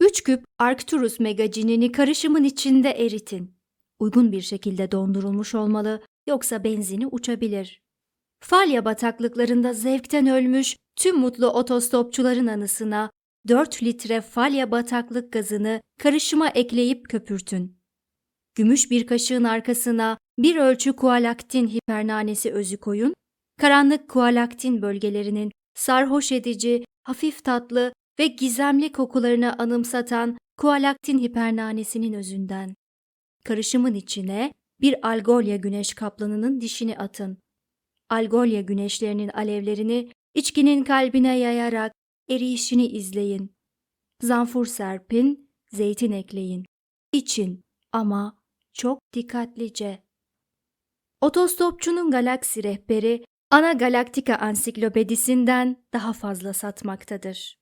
[SPEAKER 1] Üç küp Arcturus megacinini karışımın içinde eritin. Uygun bir şekilde dondurulmuş olmalı yoksa benzini uçabilir. Falya bataklıklarında zevkten ölmüş tüm mutlu otostopçuların anısına 4 litre falya bataklık gazını karışıma ekleyip köpürtün. Gümüş bir kaşığın arkasına bir ölçü kualaktin hipernanesi özü koyun, karanlık kualaktin bölgelerinin sarhoş edici, hafif tatlı ve gizemli kokularını anımsatan kualaktin hipernanesinin özünden. Karışımın içine bir algolya güneş kaplanının dişini atın. Algolya güneşlerinin alevlerini içkinin kalbine yayarak eriyişini izleyin. Zanfur serpin, zeytin ekleyin. İçin ama çok dikkatlice. Otostopçunun galaksi rehberi ana galaktika ansiklopedisinden daha fazla satmaktadır.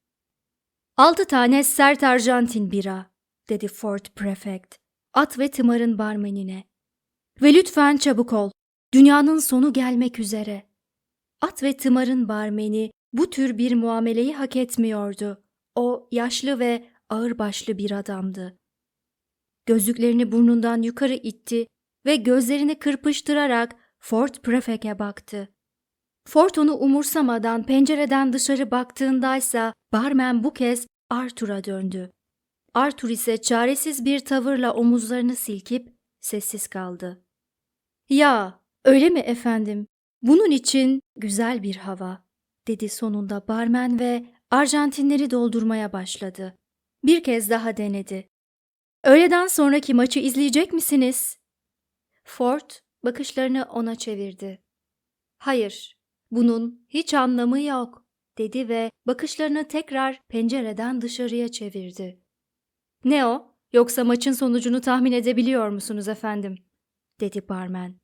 [SPEAKER 1] 6 tane sert Arjantin bira, dedi Ford Prefect. At ve tımarın barmenine. Ve lütfen çabuk ol. Dünyanın sonu gelmek üzere. At ve tımarın barmeni bu tür bir muameleyi hak etmiyordu. O yaşlı ve ağırbaşlı bir adamdı. Gözlüklerini burnundan yukarı itti ve gözlerini kırpıştırarak Ford Prefect'e baktı. Ford onu umursamadan pencereden dışarı baktığındaysa barmen bu kez Arthur'a döndü. Arthur ise çaresiz bir tavırla omuzlarını silkip sessiz kaldı. Ya, öyle mi efendim? Bunun için güzel bir hava, dedi sonunda barmen ve Arjantinleri doldurmaya başladı. Bir kez daha denedi. Öğleden sonraki maçı izleyecek misiniz? Ford bakışlarını ona çevirdi. Hayır, bunun hiç anlamı yok, dedi ve bakışlarını tekrar pencereden dışarıya çevirdi. Ne o? Yoksa maçın sonucunu tahmin edebiliyor musunuz efendim? dedi barmen.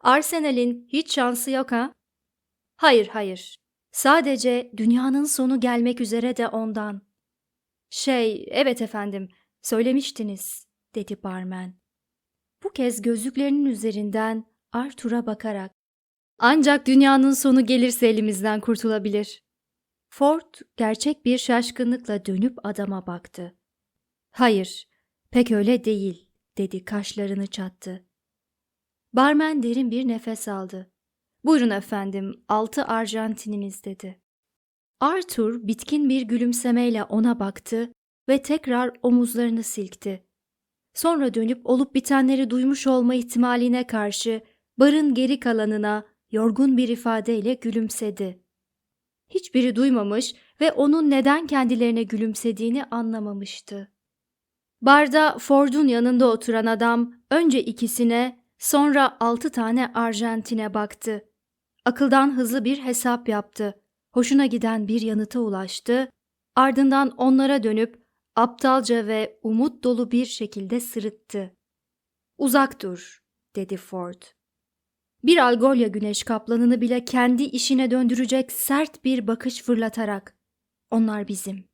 [SPEAKER 1] Arsenal'in hiç şansı yok ha? Hayır, hayır. Sadece dünyanın sonu gelmek üzere de ondan. Şey, evet efendim, söylemiştiniz, dedi barmen. Bu kez gözlüklerinin üzerinden Arthur'a bakarak. Ancak dünyanın sonu gelirse elimizden kurtulabilir. Ford gerçek bir şaşkınlıkla dönüp adama baktı. Hayır, pek öyle değil, dedi kaşlarını çattı. Barmen derin bir nefes aldı. Buyurun efendim, altı Arjantininiz dedi. Arthur bitkin bir gülümsemeyle ona baktı ve tekrar omuzlarını silkti. Sonra dönüp olup bitenleri duymuş olma ihtimaline karşı barın geri kalanına yorgun bir ifadeyle gülümsedi. Hiçbiri duymamış ve onun neden kendilerine gülümsediğini anlamamıştı. Barda Ford'un yanında oturan adam önce ikisine sonra altı tane Arjantin'e baktı. Akıldan hızlı bir hesap yaptı. Hoşuna giden bir yanıta ulaştı. Ardından onlara dönüp aptalca ve umut dolu bir şekilde sırıttı. Uzak dur, dedi Ford. Bir algolya güneş kaplanını bile kendi işine döndürecek sert bir bakış fırlatarak. Onlar bizim.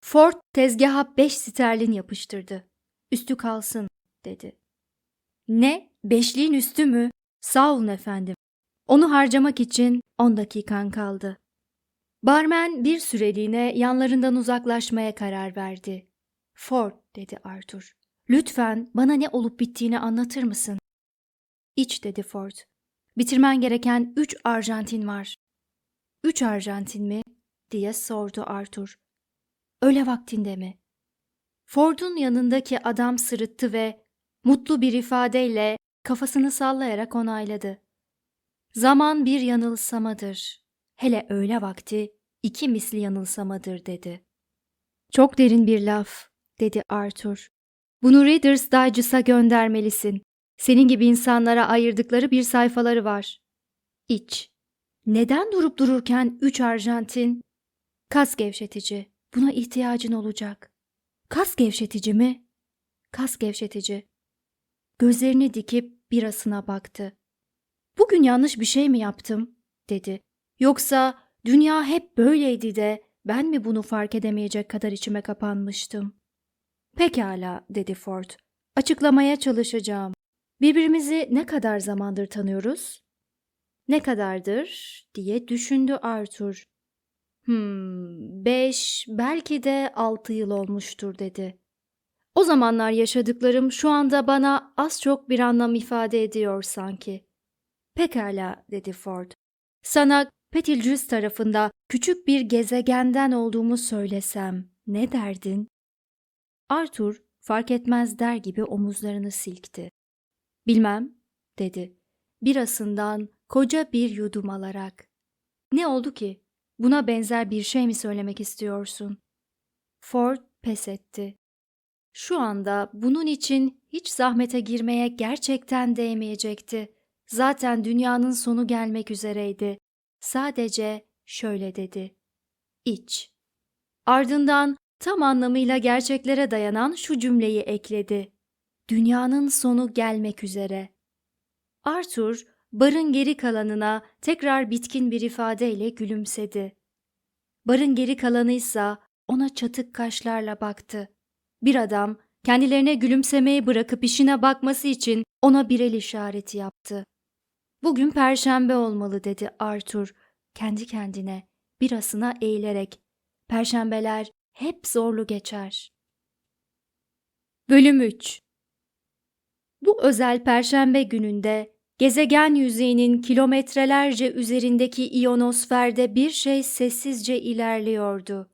[SPEAKER 1] Ford tezgaha beş sterlin yapıştırdı. Üstü kalsın, dedi. Ne? Beşliğin üstü mü? Sağ olun efendim. Onu harcamak için on dakikan kaldı. Barmen bir süreliğine yanlarından uzaklaşmaya karar verdi. Ford, dedi Arthur. Lütfen bana ne olup bittiğini anlatır mısın? İç, dedi Ford. Bitirmen gereken üç Arjantin var. Üç Arjantin mi? diye sordu Arthur. Öyle vaktinde mi? Ford'un yanındaki adam sırıttı ve mutlu bir ifadeyle kafasını sallayarak onayladı. Zaman bir yanılsamadır. Hele öğle vakti iki misli yanılsamadır dedi. Çok derin bir laf, dedi Arthur. Bunu Reader's Digest'a göndermelisin. Senin gibi insanlara ayırdıkları bir sayfaları var. İç. Neden durup dururken üç Arjantin? Kas gevşetici. Buna ihtiyacın olacak. Kas gevşetici mi? Kas gevşetici. Gözlerini dikip birasına baktı. Bugün yanlış bir şey mi yaptım? dedi. Yoksa dünya hep böyleydi de ben mi bunu fark edemeyecek kadar içime kapanmıştım? Pekala, dedi Ford. Açıklamaya çalışacağım. Birbirimizi ne kadar zamandır tanıyoruz? Ne kadardır diye düşündü Arthur. Hmm, beş, belki de altı yıl olmuştur dedi. O zamanlar yaşadıklarım şu anda bana az çok bir anlam ifade ediyor sanki. Pekala, dedi Ford. Sana Petilcüz tarafında küçük bir gezegenden olduğumu söylesem ne derdin? Arthur fark etmez der gibi omuzlarını silkti. Bilmem, dedi. Birasından koca bir yudum alarak. Ne oldu ki? Buna benzer bir şey mi söylemek istiyorsun? Ford pes etti. Şu anda bunun için hiç zahmete girmeye gerçekten değmeyecekti. Zaten dünyanın sonu gelmek üzereydi. Sadece şöyle dedi. İç. Ardından tam anlamıyla gerçeklere dayanan şu cümleyi ekledi. Dünyanın sonu gelmek üzere. Arthur, barın geri kalanına tekrar bitkin bir ifadeyle gülümsedi. Barın geri kalanıysa ona çatık kaşlarla baktı. Bir adam kendilerine gülümsemeyi bırakıp işine bakması için ona bir el işareti yaptı. Bugün perşembe olmalı dedi Arthur kendi kendine birasına eğilerek. Perşembeler hep zorlu geçer. Bölüm 3 Bu özel perşembe gününde gezegen yüzeyinin kilometrelerce üzerindeki iyonosferde bir şey sessizce ilerliyordu.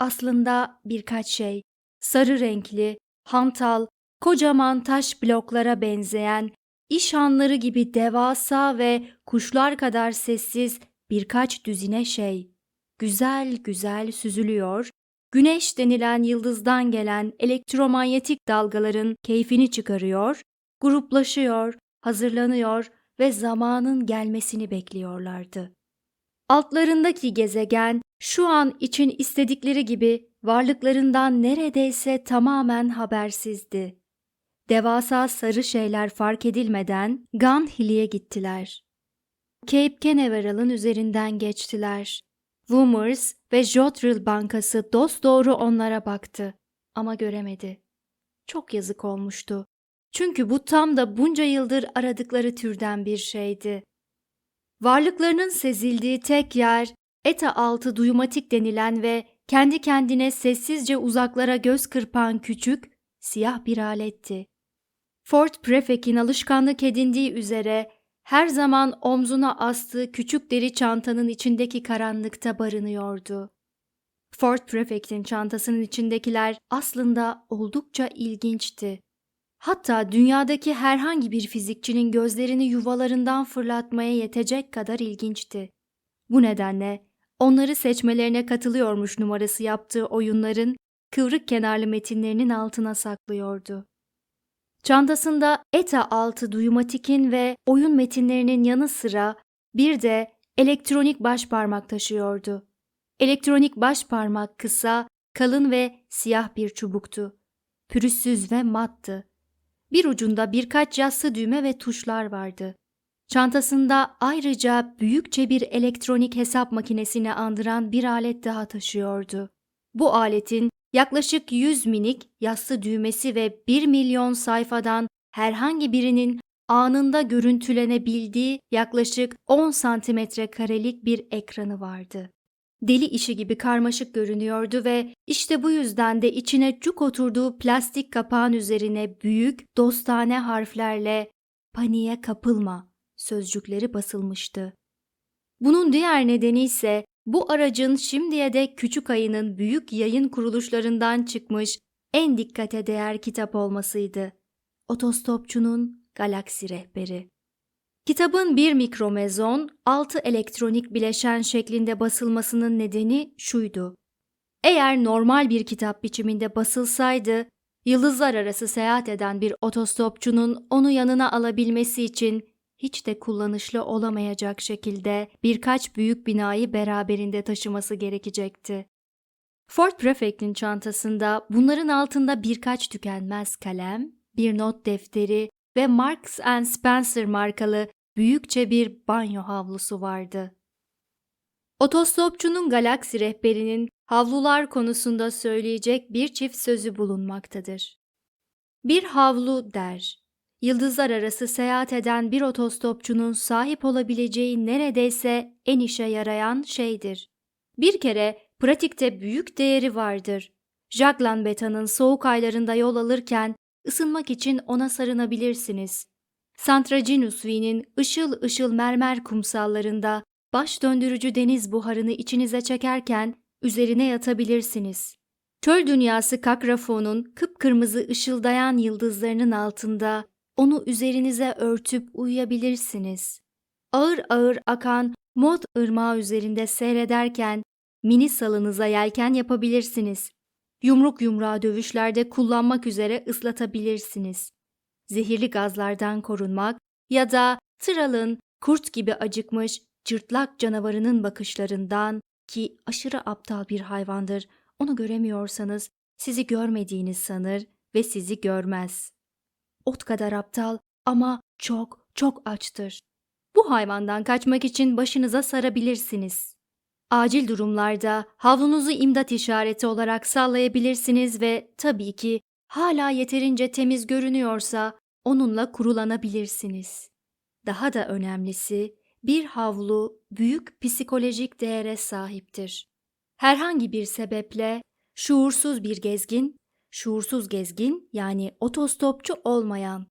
[SPEAKER 1] Aslında birkaç şey, sarı renkli, hantal, kocaman taş bloklara benzeyen, iş hanları gibi devasa ve kuşlar kadar sessiz birkaç düzine şey, güzel güzel süzülüyor, güneş denilen yıldızdan gelen elektromanyetik dalgaların keyfini çıkarıyor, gruplaşıyor, hazırlanıyor ve zamanın gelmesini bekliyorlardı. Altlarındaki gezegen şu an için istedikleri gibi varlıklarından neredeyse tamamen habersizdi. Devasa sarı şeyler fark edilmeden Gun Hill'e gittiler. Cape Canaveral'ın üzerinden geçtiler. Woomers ve Jodrell Bankası dosdoğru onlara baktı ama göremedi. Çok yazık olmuştu. Çünkü bu tam da bunca yıldır aradıkları türden bir şeydi. Varlıklarının sezildiği tek yer ETA altı duyumatik denilen ve kendi kendine sessizce uzaklara göz kırpan küçük, siyah bir aletti. Fort Prefect'in alışkanlık edindiği üzere her zaman omzuna astığı küçük deri çantanın içindeki karanlıkta barınıyordu. Fort Prefect'in çantasının içindekiler aslında oldukça ilginçti. Hatta dünyadaki herhangi bir fizikçinin gözlerini yuvalarından fırlatmaya yetecek kadar ilginçti. Bu nedenle onları seçmelerine katılıyormuş numarası yaptığı oyunların kıvrık kenarlı metinlerinin altına saklıyordu. Çantasında ETA altı duyumatikin ve oyun metinlerinin yanı sıra bir de elektronik başparmak taşıyordu. Elektronik başparmak kısa, kalın ve siyah bir çubuktu. Pürüzsüz ve mattı. Bir ucunda birkaç yassı düğme ve tuşlar vardı. Çantasında ayrıca büyükçe bir elektronik hesap makinesini andıran bir alet daha taşıyordu. Bu aletin yaklaşık 100 minik yassı düğmesi ve 1 milyon sayfadan herhangi birinin anında görüntülenebildiği yaklaşık 10 santimetre karelik bir ekranı vardı. Deli işi gibi karmaşık görünüyordu ve işte bu yüzden de içine cuk oturduğu plastik kapağın üzerine büyük dostane harflerle paniğe kapılma sözcükleri basılmıştı. Bunun diğer nedeni ise bu aracın şimdiye dek küçük ayının büyük yayın kuruluşlarından çıkmış en dikkate değer kitap olmasıydı. Otostopçunun Galaksi Rehberi. Kitabın bir mikromezon, altı elektronik bileşen şeklinde basılmasının nedeni şuydu. Eğer normal bir kitap biçiminde basılsaydı, yıldızlar arası seyahat eden bir otostopçunun onu yanına alabilmesi için hiç de kullanışlı olamayacak şekilde birkaç büyük binayı beraberinde taşıması gerekecekti. Fort Prefect'in çantasında bunların altında birkaç tükenmez kalem, bir not defteri ve Marks and Spencer markalı büyükçe bir banyo havlusu vardı. Otostopçunun galaksi rehberinin havlular konusunda söyleyecek bir çift sözü bulunmaktadır. Bir havlu der, yıldızlar arası seyahat eden bir otostopçunun sahip olabileceği neredeyse en işe yarayan şeydir. Bir kere pratikte büyük değeri vardır. Jaglan Beta'nın soğuk aylarında yol alırken ısınmak için ona sarınabilirsiniz. Santraginus V'nin ışıl ışıl mermer kumsallarında baş döndürücü deniz buharını içinize çekerken üzerine yatabilirsiniz. Çöl dünyası Kakrafon'un kıpkırmızı ışıldayan yıldızlarının altında onu üzerinize örtüp uyuyabilirsiniz. Ağır ağır akan Mod ırmağı üzerinde seyrederken mini salınıza yelken yapabilirsiniz. Yumruk yumruğa dövüşlerde kullanmak üzere ıslatabilirsiniz. Zehirli gazlardan korunmak ya da tıralın kurt gibi acıkmış cırtlak canavarının bakışlarından ki aşırı aptal bir hayvandır, onu göremiyorsanız sizi görmediğini sanır ve sizi görmez ot kadar aptal ama çok çok açtır. Bu hayvandan kaçmak için başınıza sarabilirsiniz. Acil durumlarda havlunuzu imdat işareti olarak sallayabilirsiniz ve tabii ki hala yeterince temiz görünüyorsa onunla kurulanabilirsiniz. Daha da önemlisi bir havlu büyük psikolojik değere sahiptir. Herhangi bir sebeple şuursuz bir gezgin, şuursuz gezgin yani otostopçu olmayan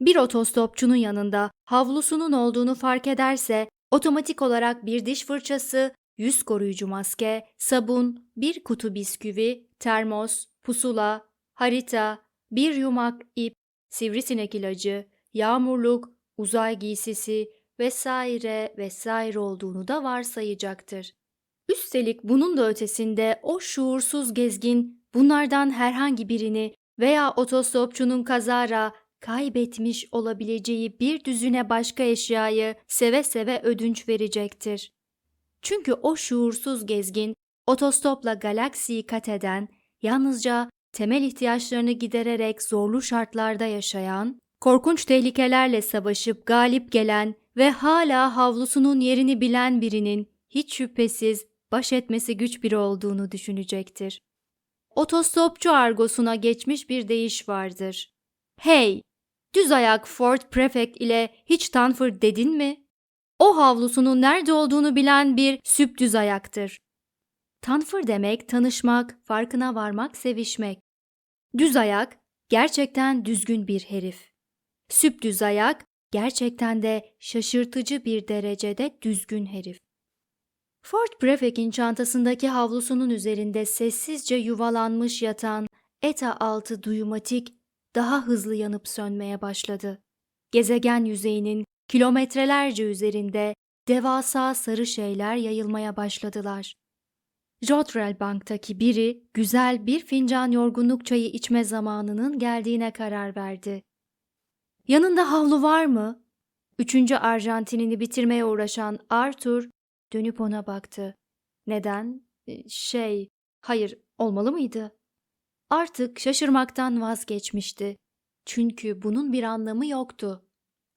[SPEAKER 1] bir otostopçunun yanında havlusunun olduğunu fark ederse otomatik olarak bir diş fırçası, yüz koruyucu maske, sabun, bir kutu bisküvi, termos, pusula, harita, bir yumak ip, sivrisinek ilacı, yağmurluk, uzay giysisi vesaire vesaire olduğunu da varsayacaktır. Üstelik bunun da ötesinde o şuursuz gezgin bunlardan herhangi birini veya otostopçunun kazara kaybetmiş olabileceği bir düzüne başka eşyayı seve seve ödünç verecektir. Çünkü o şuursuz gezgin otostopla galaksiyi kat eden, yalnızca temel ihtiyaçlarını gidererek zorlu şartlarda yaşayan, korkunç tehlikelerle savaşıp galip gelen ve hala havlusunun yerini bilen birinin hiç şüphesiz baş etmesi güç biri olduğunu düşünecektir. Otostopçu argosuna geçmiş bir deyiş vardır. Hey, düz ayak Ford Prefect ile hiç Tanford dedin mi? O havlusunun nerede olduğunu bilen bir süpdüz ayaktır. Tanfır demek tanışmak, farkına varmak, sevişmek. Düz ayak gerçekten düzgün bir herif. Süpdüz ayak gerçekten de şaşırtıcı bir derecede düzgün herif. Ford Prefect'in çantasındaki havlusunun üzerinde sessizce yuvalanmış yatan ETA altı duyumatik daha hızlı yanıp sönmeye başladı. Gezegen yüzeyinin kilometrelerce üzerinde devasa sarı şeyler yayılmaya başladılar. Jotrel Bank'taki biri güzel bir fincan yorgunluk çayı içme zamanının geldiğine karar verdi. Yanında havlu var mı? Üçüncü Arjantinini bitirmeye uğraşan Arthur dönüp ona baktı. Neden? E, Şey, hayır, olmalı mıydı? Artık şaşırmaktan vazgeçmişti. Çünkü bunun bir anlamı yoktu.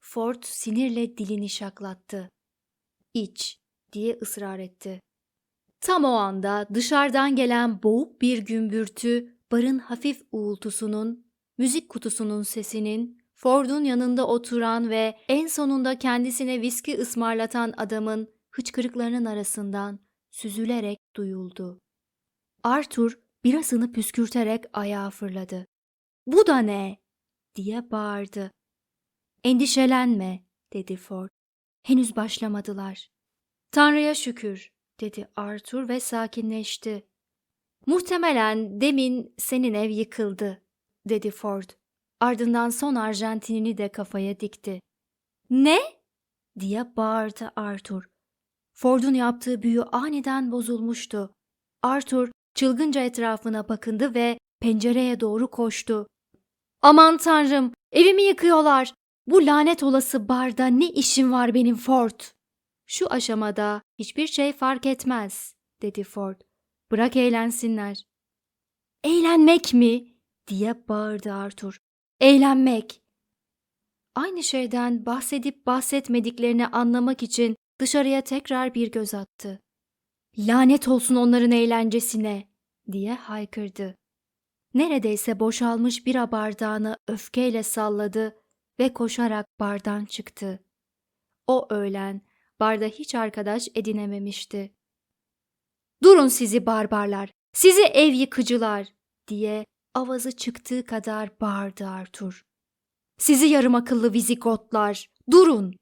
[SPEAKER 1] Ford sinirle dilini şaklattı. İç, diye ısrar etti. Tam o anda dışarıdan gelen boğuk bir gümbürtü, barın hafif uğultusunun, müzik kutusunun sesinin, Ford'un yanında oturan ve en sonunda kendisine viski ısmarlatan adamın hıçkırıklarının arasından süzülerek duyuldu. Arthur birasını püskürterek ayağa fırladı. Bu da ne? diye bağırdı. Endişelenme, dedi Ford. Henüz başlamadılar. Tanrı'ya şükür, dedi Arthur ve sakinleşti. Muhtemelen demin senin ev yıkıldı, dedi Ford. Ardından son Arjantinini de kafaya dikti. Ne? diye bağırdı Arthur. Ford'un yaptığı büyü aniden bozulmuştu. Arthur çılgınca etrafına bakındı ve pencereye doğru koştu. Aman tanrım, evimi yıkıyorlar. Bu lanet olası barda ne işim var benim Ford? Şu aşamada hiçbir şey fark etmez, dedi Ford. Bırak eğlensinler. Eğlenmek mi? diye bağırdı Arthur. Eğlenmek. Aynı şeyden bahsedip bahsetmediklerini anlamak için dışarıya tekrar bir göz attı. Lanet olsun onların eğlencesine, diye haykırdı. Neredeyse boşalmış bira bardağını öfkeyle salladı ve koşarak bardan çıktı. O öğlen barda hiç arkadaş edinememişti. Durun sizi barbarlar, sizi ev yıkıcılar diye avazı çıktığı kadar bağırdı Arthur. Sizi yarım akıllı vizigotlar, durun!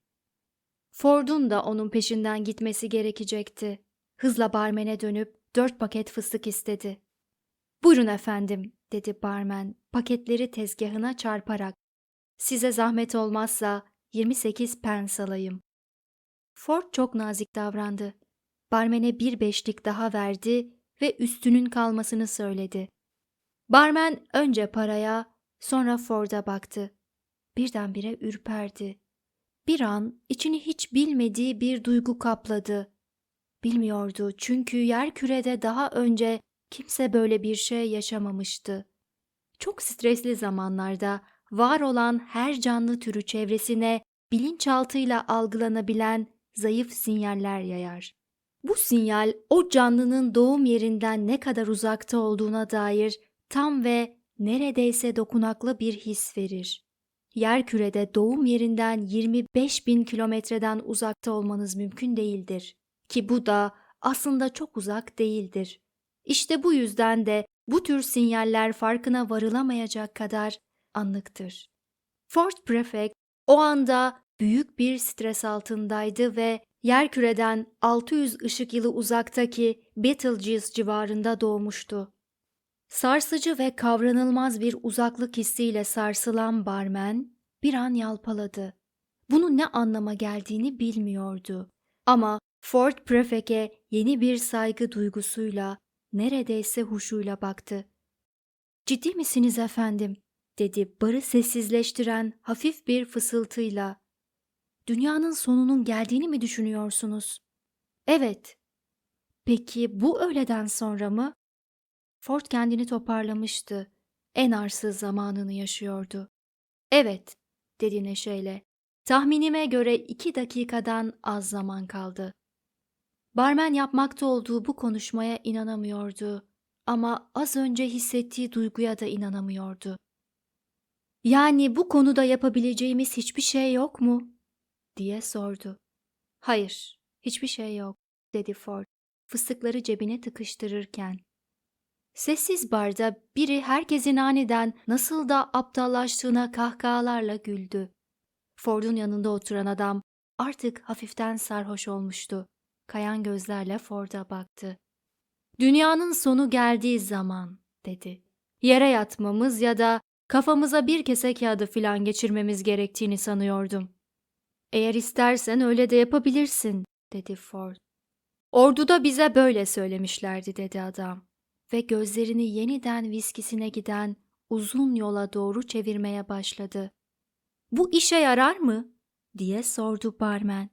[SPEAKER 1] Ford'un da onun peşinden gitmesi gerekecekti. Hızla barmene dönüp dört paket fıstık istedi. Buyurun efendim, dedi barmen paketleri tezgahına çarparak. Size zahmet olmazsa 28 pens alayım. Ford çok nazik davrandı. Barmene bir beşlik daha verdi ve üstünün kalmasını söyledi. Barmen önce paraya, sonra Ford'a baktı. Birdenbire ürperdi. Bir an içini hiç bilmediği bir duygu kapladı. Bilmiyordu çünkü yer kürede daha önce kimse böyle bir şey yaşamamıştı. Çok stresli zamanlarda var olan her canlı türü çevresine bilinçaltıyla algılanabilen zayıf sinyaller yayar. Bu sinyal o canlının doğum yerinden ne kadar uzakta olduğuna dair tam ve neredeyse dokunaklı bir his verir. Yerkürede doğum yerinden 25 bin kilometreden uzakta olmanız mümkün değildir. Ki bu da aslında çok uzak değildir. İşte bu yüzden de bu tür sinyaller farkına varılamayacak kadar anlıktır. Fort Prefect o anda büyük bir stres altındaydı ve yerküreden 600 ışık yılı uzaktaki Betelgeuse civarında doğmuştu. Sarsıcı ve kavranılmaz bir uzaklık hissiyle sarsılan barmen bir an yalpaladı. Bunun ne anlama geldiğini bilmiyordu. Ama Fort Prefect'e yeni bir saygı duygusuyla, neredeyse huşuyla baktı. ''Ciddi misiniz efendim?'' Dedi barı sessizleştiren hafif bir fısıltıyla. ''Dünyanın sonunun geldiğini mi düşünüyorsunuz?'' ''Evet.'' ''Peki bu öğleden sonra mı?'' Ford kendini toparlamıştı. En arsız zamanını yaşıyordu. ''Evet.'' dedi neşeyle. ''Tahminime göre iki dakikadan az zaman kaldı.'' Barmen yapmakta olduğu bu konuşmaya inanamıyordu ama az önce hissettiği duyguya da inanamıyordu. Yani bu konuda yapabileceğimiz hiçbir şey yok mu? diye sordu. Hayır, hiçbir şey yok, dedi Ford, fıstıkları cebine tıkıştırırken. Sessiz barda biri herkesin aniden nasıl da aptallaştığına kahkahalarla güldü. Ford'un yanında oturan adam artık hafiften sarhoş olmuştu. Kayan gözlerle Ford'a baktı. Dünyanın sonu geldiği zaman, dedi. Yere yatmamız ya da kafamıza bir kese kağıdı filan geçirmemiz gerektiğini sanıyordum. Eğer istersen öyle de yapabilirsin, dedi Ford. Orduda bize böyle söylemişlerdi, dedi adam. Ve gözlerini yeniden viskisine giden uzun yola doğru çevirmeye başladı. Bu işe yarar mı? diye sordu barmen.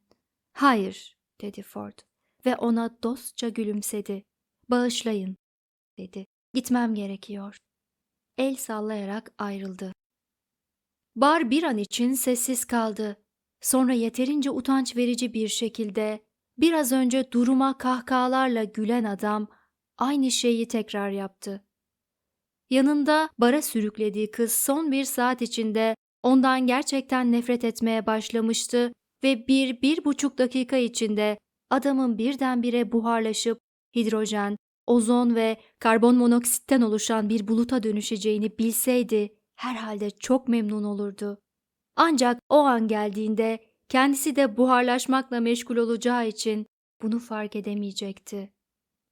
[SPEAKER 1] Hayır, dedi Ford ve ona dostça gülümsedi. Bağışlayın, dedi. Gitmem gerekiyor. El sallayarak ayrıldı. Bar bir an için sessiz kaldı. Sonra yeterince utanç verici bir şekilde biraz önce duruma kahkahalarla gülen adam aynı şeyi tekrar yaptı. Yanında bara sürüklediği kız son bir saat içinde ondan gerçekten nefret etmeye başlamıştı ve bir, bir buçuk dakika içinde adamın birdenbire buharlaşıp hidrojen, ozon ve karbon monoksitten oluşan bir buluta dönüşeceğini bilseydi herhalde çok memnun olurdu. Ancak o an geldiğinde kendisi de buharlaşmakla meşgul olacağı için bunu fark edemeyecekti.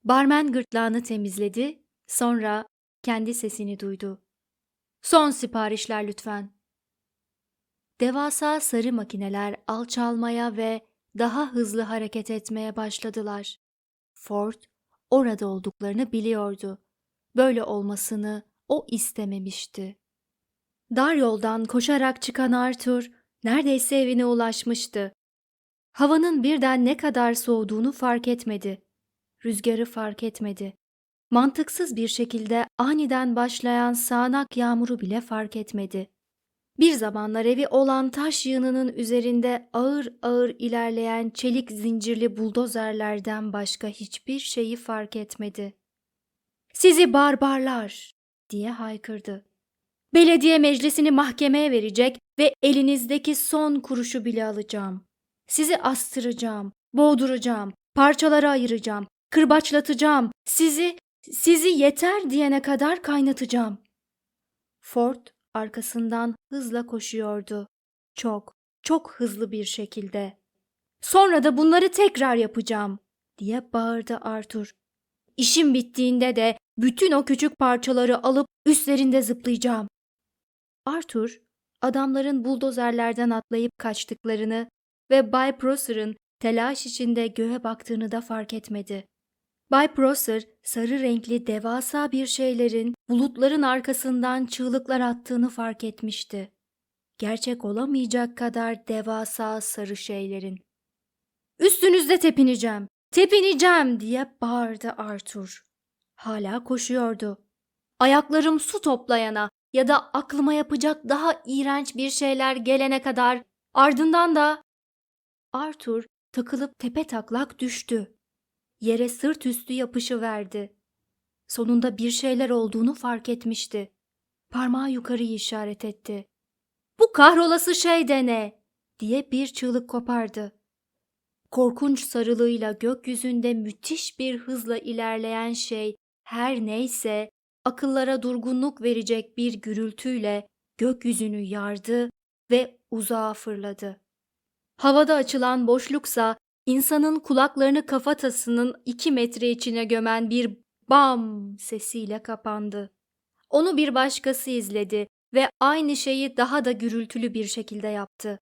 [SPEAKER 1] Barmen gırtlağını temizledi, sonra kendi sesini duydu. Son siparişler lütfen. Devasa sarı makineler alçalmaya ve daha hızlı hareket etmeye başladılar. Ford orada olduklarını biliyordu. Böyle olmasını o istememişti. Dar yoldan koşarak çıkan Arthur neredeyse evine ulaşmıştı. Havanın birden ne kadar soğuduğunu fark etmedi. Rüzgarı fark etmedi. Mantıksız bir şekilde aniden başlayan sağanak yağmuru bile fark etmedi. Bir zamanlar evi olan taş yığınının üzerinde ağır ağır ilerleyen çelik zincirli buldozerlerden başka hiçbir şeyi fark etmedi. Sizi barbarlar diye haykırdı. Belediye meclisini mahkemeye verecek ve elinizdeki son kuruşu bile alacağım. Sizi astıracağım, boğduracağım, parçalara ayıracağım, kırbaçlatacağım, sizi, sizi yeter diyene kadar kaynatacağım. Ford arkasından hızla koşuyordu. Çok, çok hızlı bir şekilde. Sonra da bunları tekrar yapacağım diye bağırdı Arthur. İşim bittiğinde de bütün o küçük parçaları alıp üstlerinde zıplayacağım. Arthur, adamların buldozerlerden atlayıp kaçtıklarını ve Bay Prosser'ın telaş içinde göğe baktığını da fark etmedi. Bay Prosser sarı renkli devasa bir şeylerin bulutların arkasından çığlıklar attığını fark etmişti. Gerçek olamayacak kadar devasa sarı şeylerin. Üstünüzde tepineceğim, tepineceğim diye bağırdı Arthur. Hala koşuyordu. Ayaklarım su toplayana ya da aklıma yapacak daha iğrenç bir şeyler gelene kadar ardından da Arthur takılıp tepe taklak düştü. Yere sırt üstü yapışıverdi. Sonunda bir şeyler olduğunu fark etmişti. Parmağı yukarıyı işaret etti. Bu kahrolası şey de ne? diye bir çığlık kopardı. Korkunç sarılığıyla gökyüzünde müthiş bir hızla ilerleyen şey her neyse akıllara durgunluk verecek bir gürültüyle gökyüzünü yardı ve uzağa fırladı. Havada açılan boşluksa insanın kulaklarını kafatasının iki metre içine gömen bir bam sesiyle kapandı. Onu bir başkası izledi ve aynı şeyi daha da gürültülü bir şekilde yaptı.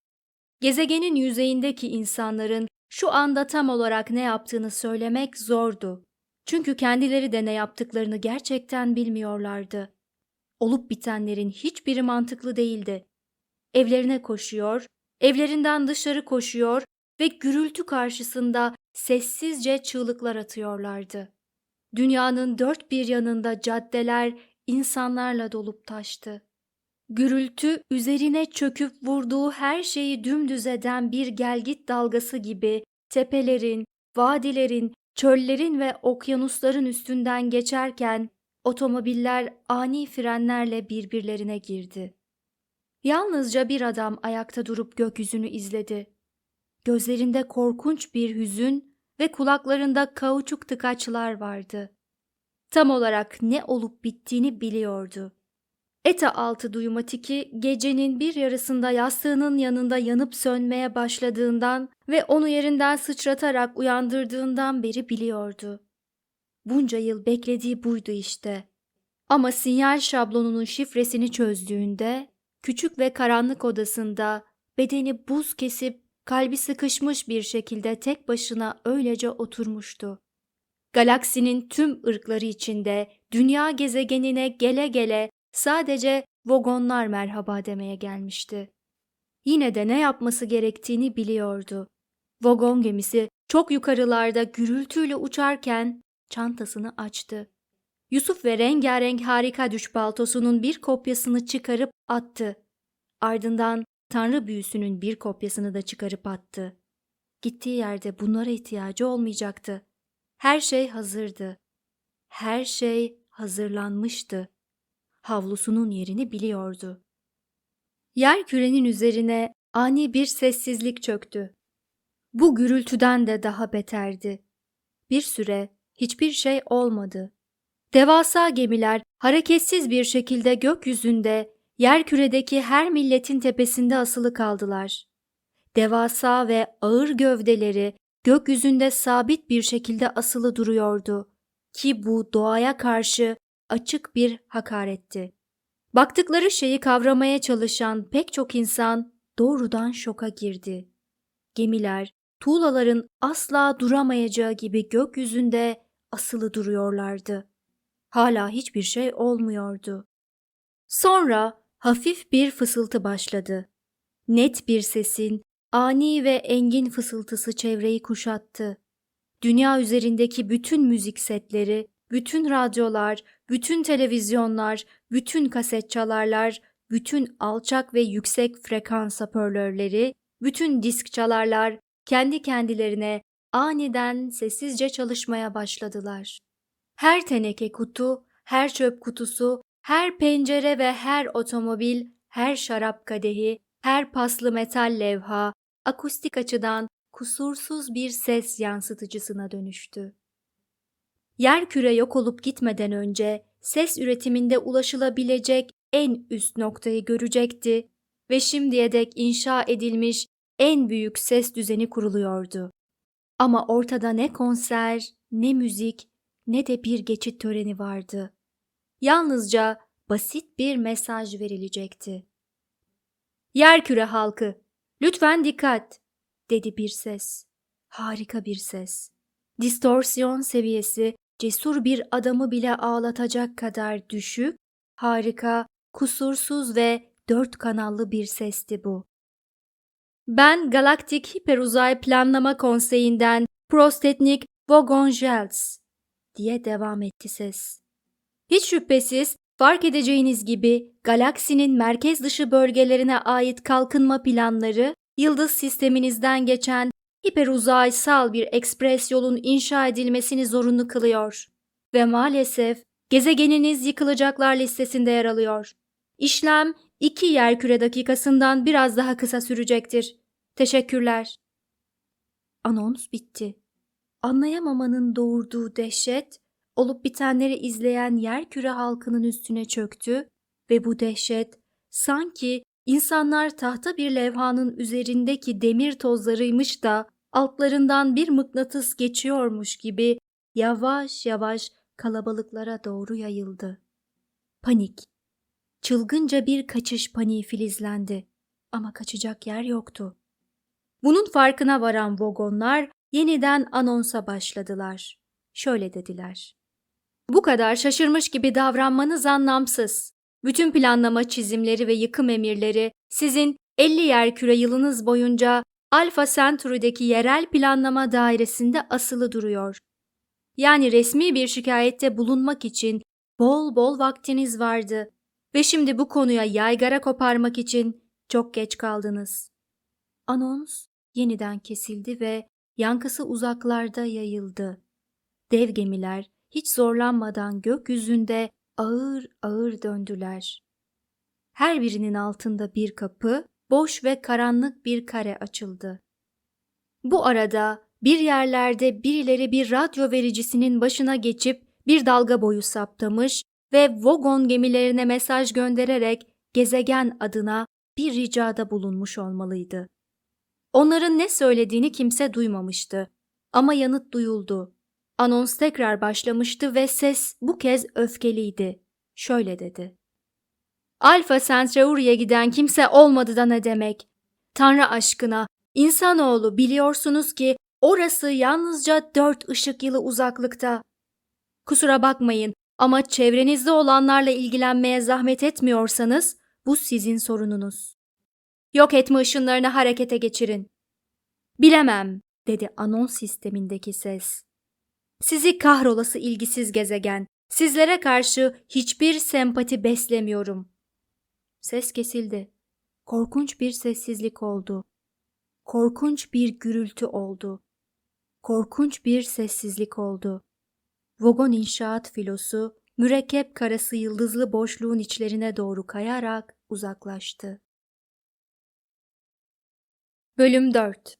[SPEAKER 1] Gezegenin yüzeyindeki insanların şu anda tam olarak ne yaptığını söylemek zordu. Çünkü kendileri de ne yaptıklarını gerçekten bilmiyorlardı. Olup bitenlerin hiçbiri mantıklı değildi. Evlerine koşuyor, evlerinden dışarı koşuyor ve gürültü karşısında sessizce çığlıklar atıyorlardı. Dünyanın dört bir yanında caddeler insanlarla dolup taştı. Gürültü üzerine çöküp vurduğu her şeyi dümdüz eden bir gelgit dalgası gibi tepelerin, vadilerin, çöllerin ve okyanusların üstünden geçerken otomobiller ani frenlerle birbirlerine girdi. Yalnızca bir adam ayakta durup gökyüzünü izledi. Gözlerinde korkunç bir hüzün ve kulaklarında kauçuk tıkaçlar vardı. Tam olarak ne olup bittiğini biliyordu. Eta altı duymatiki gecenin bir yarısında yastığının yanında yanıp sönmeye başladığından ve onu yerinden sıçratarak uyandırdığından beri biliyordu. Bunca yıl beklediği buydu işte. Ama sinyal şablonunun şifresini çözdüğünde küçük ve karanlık odasında bedeni buz kesip kalbi sıkışmış bir şekilde tek başına öylece oturmuştu. Galaksinin tüm ırkları içinde dünya gezegenine gele gele sadece vagonlar merhaba demeye gelmişti. Yine de ne yapması gerektiğini biliyordu. Vagon gemisi çok yukarılarda gürültüyle uçarken çantasını açtı. Yusuf ve rengarenk harika düş paltosunun bir kopyasını çıkarıp attı. Ardından Tanrı büyüsünün bir kopyasını da çıkarıp attı. Gittiği yerde bunlara ihtiyacı olmayacaktı. Her şey hazırdı. Her şey hazırlanmıştı. Havlusunun yerini biliyordu. Yer kürenin üzerine ani bir sessizlik çöktü. Bu gürültüden de daha beterdi. Bir süre hiçbir şey olmadı. Devasa gemiler hareketsiz bir şekilde gökyüzünde, yer küredeki her milletin tepesinde asılı kaldılar. Devasa ve ağır gövdeleri gökyüzünde sabit bir şekilde asılı duruyordu ki bu doğaya karşı açık bir hakaretti. Baktıkları şeyi kavramaya çalışan pek çok insan doğrudan şoka girdi. Gemiler, tuğlaların asla duramayacağı gibi gökyüzünde asılı duruyorlardı. Hala hiçbir şey olmuyordu. Sonra hafif bir fısıltı başladı. Net bir sesin ani ve engin fısıltısı çevreyi kuşattı. Dünya üzerindeki bütün müzik setleri, bütün radyolar, bütün televizyonlar, bütün kaset çalarlar, bütün alçak ve yüksek frekans hoparlörleri, bütün disk çalarlar kendi kendilerine aniden sessizce çalışmaya başladılar. Her teneke kutu, her çöp kutusu, her pencere ve her otomobil, her şarap kadehi, her paslı metal levha, akustik açıdan kusursuz bir ses yansıtıcısına dönüştü. Yer küre yok olup gitmeden önce ses üretiminde ulaşılabilecek en üst noktayı görecekti ve şimdiye dek inşa edilmiş en büyük ses düzeni kuruluyordu. Ama ortada ne konser, ne müzik, ne de bir geçit töreni vardı. Yalnızca basit bir mesaj verilecekti. Yerküre halkı, lütfen dikkat, dedi bir ses. Harika bir ses. Distorsiyon seviyesi cesur bir adamı bile ağlatacak kadar düşük, harika, kusursuz ve dört kanallı bir sesti bu. Ben Galaktik Hiperuzay Planlama Konseyi'nden Prostetnik Vogongels diye devam etti ses. Hiç şüphesiz fark edeceğiniz gibi galaksinin merkez dışı bölgelerine ait kalkınma planları yıldız sisteminizden geçen hiperuzaysal bir ekspres yolun inşa edilmesini zorunlu kılıyor. Ve maalesef gezegeniniz yıkılacaklar listesinde yer alıyor. İşlem iki yerküre dakikasından biraz daha kısa sürecektir. Teşekkürler. Anons bitti. Anlayamamanın doğurduğu dehşet, olup bitenleri izleyen yerküre halkının üstüne çöktü ve bu dehşet sanki insanlar tahta bir levhanın üzerindeki demir tozlarıymış da altlarından bir mıknatıs geçiyormuş gibi yavaş yavaş kalabalıklara doğru yayıldı. Panik. Çılgınca bir kaçış paniği filizlendi ama kaçacak yer yoktu. Bunun farkına varan vagonlar yeniden anonsa başladılar. Şöyle dediler. Bu kadar şaşırmış gibi davranmanız anlamsız. Bütün planlama çizimleri ve yıkım emirleri sizin 50 yerküre yılınız boyunca Alfa Centauri'deki yerel planlama dairesinde asılı duruyor. Yani resmi bir şikayette bulunmak için bol bol vaktiniz vardı ve şimdi bu konuya yaygara koparmak için çok geç kaldınız. Anons yeniden kesildi ve yankısı uzaklarda yayıldı. Dev gemiler hiç zorlanmadan gökyüzünde ağır ağır döndüler. Her birinin altında bir kapı, boş ve karanlık bir kare açıldı. Bu arada bir yerlerde birileri bir radyo vericisinin başına geçip bir dalga boyu saptamış ve Vogon gemilerine mesaj göndererek gezegen adına bir ricada bulunmuş olmalıydı. Onların ne söylediğini kimse duymamıştı. Ama yanıt duyuldu. Anons tekrar başlamıştı ve ses bu kez öfkeliydi. Şöyle dedi. Alfa Centauri'ye giden kimse olmadı da ne demek? Tanrı aşkına, insanoğlu biliyorsunuz ki orası yalnızca dört ışık yılı uzaklıkta. Kusura bakmayın ama çevrenizde olanlarla ilgilenmeye zahmet etmiyorsanız bu sizin sorununuz. Yok etme ışınlarını harekete geçirin. Bilemem, dedi anons sistemindeki ses. Sizi kahrolası ilgisiz gezegen, sizlere karşı hiçbir sempati beslemiyorum. Ses kesildi. Korkunç bir sessizlik oldu. Korkunç bir gürültü oldu. Korkunç bir sessizlik oldu. Vogon inşaat filosu mürekkep karası yıldızlı boşluğun içlerine doğru kayarak uzaklaştı. Bölüm 4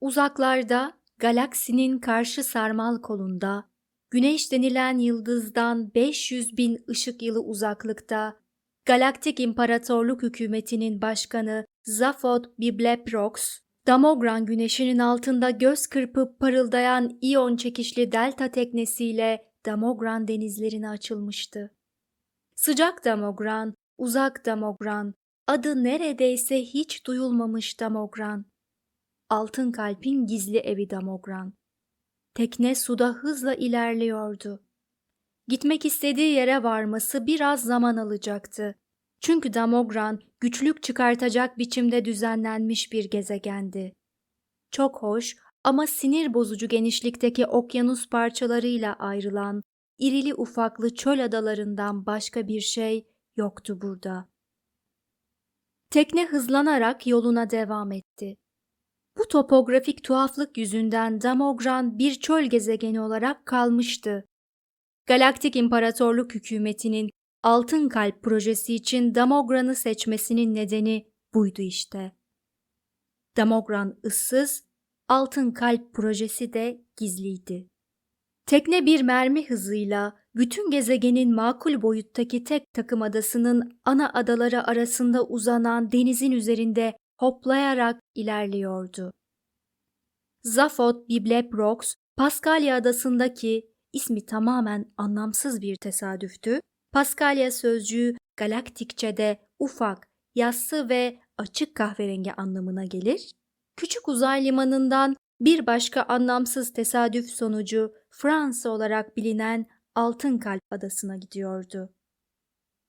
[SPEAKER 1] Uzaklarda, galaksinin karşı sarmal kolunda, Güneş denilen yıldızdan 500 bin ışık yılı uzaklıkta, Galaktik İmparatorluk Hükümeti'nin başkanı Zaphod Bibleprox, Damogran güneşinin altında göz kırpıp parıldayan iyon çekişli delta teknesiyle Damogran denizlerine açılmıştı. Sıcak Damogran, uzak Damogran, adı neredeyse hiç duyulmamış Damogran. Altın Kalp'in gizli evi Damogran. Tekne suda hızla ilerliyordu. Gitmek istediği yere varması biraz zaman alacaktı. Çünkü Damogran güçlük çıkartacak biçimde düzenlenmiş bir gezegendi. Çok hoş ama sinir bozucu genişlikteki okyanus parçalarıyla ayrılan irili ufaklı çöl adalarından başka bir şey yoktu burada. Tekne hızlanarak yoluna devam etti. Bu topografik tuhaflık yüzünden Damogran bir çöl gezegeni olarak kalmıştı. Galaktik İmparatorluk hükümetinin Altın Kalp projesi için Damogran'ı seçmesinin nedeni buydu işte. Damogran ıssız, Altın Kalp projesi de gizliydi. Tekne bir mermi hızıyla bütün gezegenin makul boyuttaki tek takım adasının ana adaları arasında uzanan denizin üzerinde hoplayarak ilerliyordu. Zaphod Bibleprox, Paskalya adasındaki ismi tamamen anlamsız bir tesadüftü. Paskalya sözcüğü galaktikçede ufak, yassı ve açık kahverengi anlamına gelir. Küçük uzay limanından bir başka anlamsız tesadüf sonucu Fransa olarak bilinen Altın Kalp adasına gidiyordu.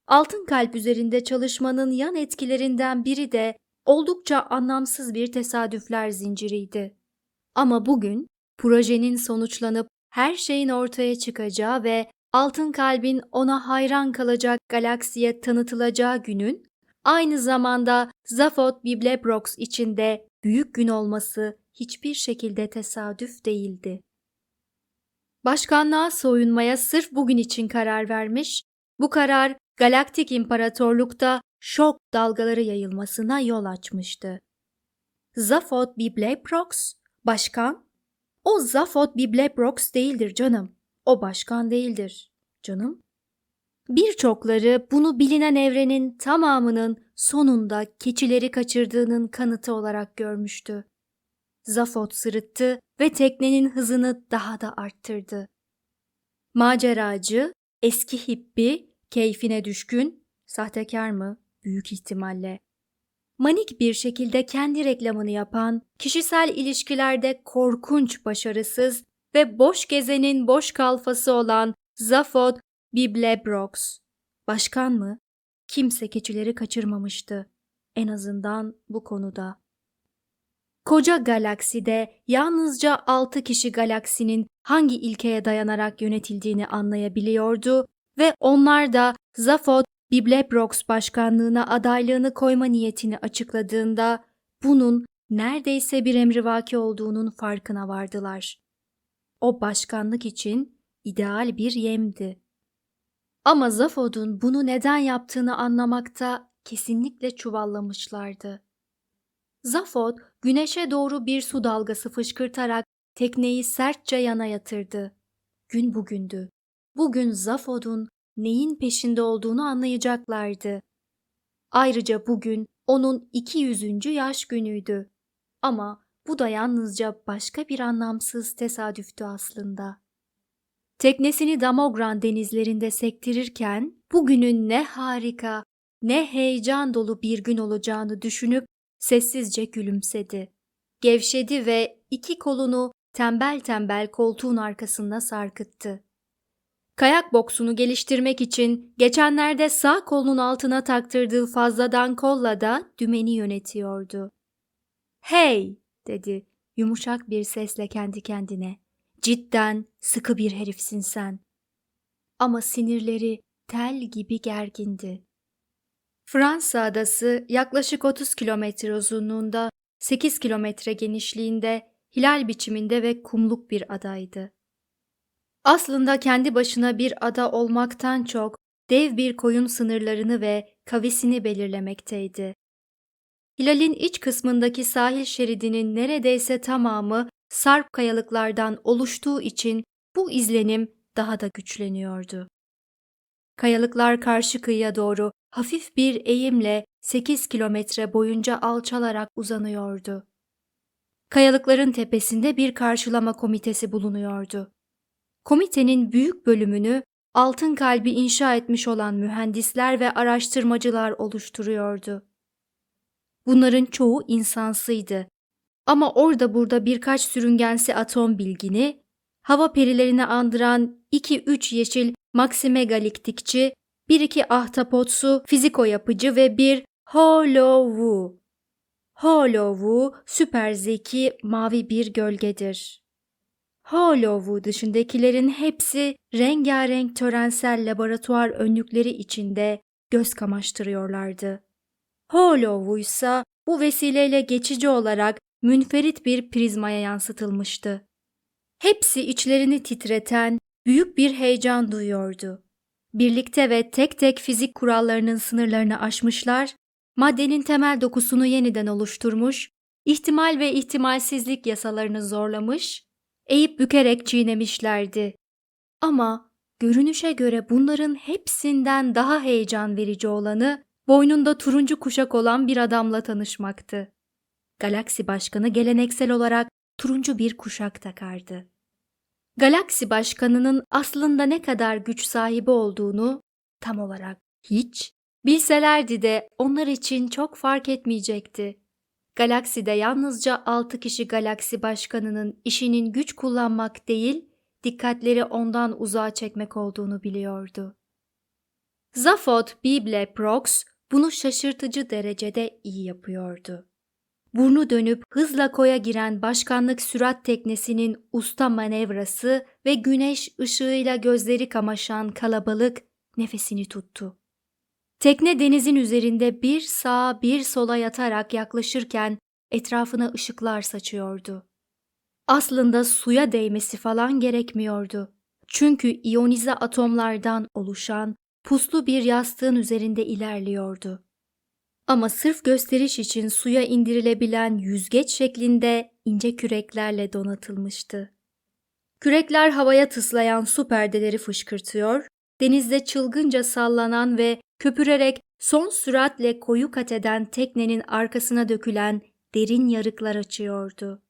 [SPEAKER 1] Altın Kalp üzerinde çalışmanın yan etkilerinden biri de oldukça anlamsız bir tesadüfler zinciriydi. Ama bugün projenin sonuçlanıp her şeyin ortaya çıkacağı ve Altın Kalbin ona hayran kalacak galaksiye tanıtılacağı günün aynı zamanda Zaphod Bibleprox içinde büyük gün olması hiçbir şekilde tesadüf değildi. Başkanlığa soyunmaya sırf bugün için karar vermiş, bu karar galaktik imparatorlukta şok dalgaları yayılmasına yol açmıştı. Zaphod Bibleprox, başkan? O Zaphod Bibleprox değildir canım. O başkan değildir. Canım? Birçokları bunu bilinen evrenin tamamının sonunda keçileri kaçırdığının kanıtı olarak görmüştü. Zafot sırıttı ve teknenin hızını daha da arttırdı. Maceracı, eski hippi, keyfine düşkün, sahtekar mı? Büyük ihtimalle. Manik bir şekilde kendi reklamını yapan, kişisel ilişkilerde korkunç başarısız ve boş gezenin boş kalfası olan Zafod Biblebrox. Başkan mı? Kimse keçileri kaçırmamıştı. En azından bu konuda. Koca galakside yalnızca altı kişi galaksinin hangi ilkeye dayanarak yönetildiğini anlayabiliyordu ve onlar da Zaphod Bibleprox başkanlığına adaylığını koyma niyetini açıkladığında bunun neredeyse bir emrivaki olduğunun farkına vardılar. O başkanlık için ideal bir yemdi. Ama Zaphod'un bunu neden yaptığını anlamakta kesinlikle çuvallamışlardı. Zaphod güneşe doğru bir su dalgası fışkırtarak tekneyi sertçe yana yatırdı. Gün bugündü. Bugün Zaphod'un neyin peşinde olduğunu anlayacaklardı. Ayrıca bugün onun 200. yaş günüydü. Ama bu da yalnızca başka bir anlamsız tesadüftü aslında. Teknesini Damogran denizlerinde sektirirken bugünün ne harika, ne heyecan dolu bir gün olacağını düşünüp sessizce gülümsedi. Gevşedi ve iki kolunu tembel tembel koltuğun arkasında sarkıttı. Kayak boksunu geliştirmek için geçenlerde sağ kolunun altına taktırdığı fazladan kolla da dümeni yönetiyordu. Hey! dedi yumuşak bir sesle kendi kendine. Cidden sıkı bir herifsin sen. Ama sinirleri tel gibi gergindi. Fransa adası yaklaşık 30 kilometre uzunluğunda, 8 kilometre genişliğinde, hilal biçiminde ve kumluk bir adaydı. Aslında kendi başına bir ada olmaktan çok dev bir koyun sınırlarını ve kavisini belirlemekteydi. Hilal'in iç kısmındaki sahil şeridinin neredeyse tamamı sarp kayalıklardan oluştuğu için bu izlenim daha da güçleniyordu. Kayalıklar karşı kıyıya doğru hafif bir eğimle 8 kilometre boyunca alçalarak uzanıyordu. Kayalıkların tepesinde bir karşılama komitesi bulunuyordu. Komitenin büyük bölümünü altın kalbi inşa etmiş olan mühendisler ve araştırmacılar oluşturuyordu. Bunların çoğu insansıydı. Ama orada burada birkaç sürüngensi atom bilgini, hava perilerini andıran 2-3 yeşil maksimegaliktikçi, bir iki ahtapotsu fiziko yapıcı ve bir Holowu. Holowu süper zeki mavi bir gölgedir. Holowu dışındakilerin hepsi rengarenk törensel laboratuvar önlükleri içinde göz kamaştırıyorlardı. Holowu ise bu vesileyle geçici olarak münferit bir prizmaya yansıtılmıştı. Hepsi içlerini titreten büyük bir heyecan duyuyordu. Birlikte ve tek tek fizik kurallarının sınırlarını aşmışlar, maddenin temel dokusunu yeniden oluşturmuş, ihtimal ve ihtimalsizlik yasalarını zorlamış, eğip bükerek çiğnemişlerdi. Ama görünüşe göre bunların hepsinden daha heyecan verici olanı boynunda turuncu kuşak olan bir adamla tanışmaktı. Galaksi Başkanı geleneksel olarak turuncu bir kuşak takardı. Galaksi Başkanı'nın aslında ne kadar güç sahibi olduğunu tam olarak hiç bilselerdi de onlar için çok fark etmeyecekti. Galakside yalnızca 6 kişi Galaksi Başkanı'nın işinin güç kullanmak değil, dikkatleri ondan uzağa çekmek olduğunu biliyordu. Zaphod Bible Prox bunu şaşırtıcı derecede iyi yapıyordu. Burnu dönüp hızla koya giren başkanlık sürat teknesinin usta manevrası ve güneş ışığıyla gözleri kamaşan kalabalık nefesini tuttu. Tekne denizin üzerinde bir sağa bir sola yatarak yaklaşırken etrafına ışıklar saçıyordu. Aslında suya değmesi falan gerekmiyordu. Çünkü iyonize atomlardan oluşan puslu bir yastığın üzerinde ilerliyordu. Ama sırf gösteriş için suya indirilebilen yüzgeç şeklinde ince küreklerle donatılmıştı. Kürekler havaya tıslayan su perdeleri fışkırtıyor, denizde çılgınca sallanan ve köpürerek son süratle koyu kat eden teknenin arkasına dökülen derin yarıklar açıyordu.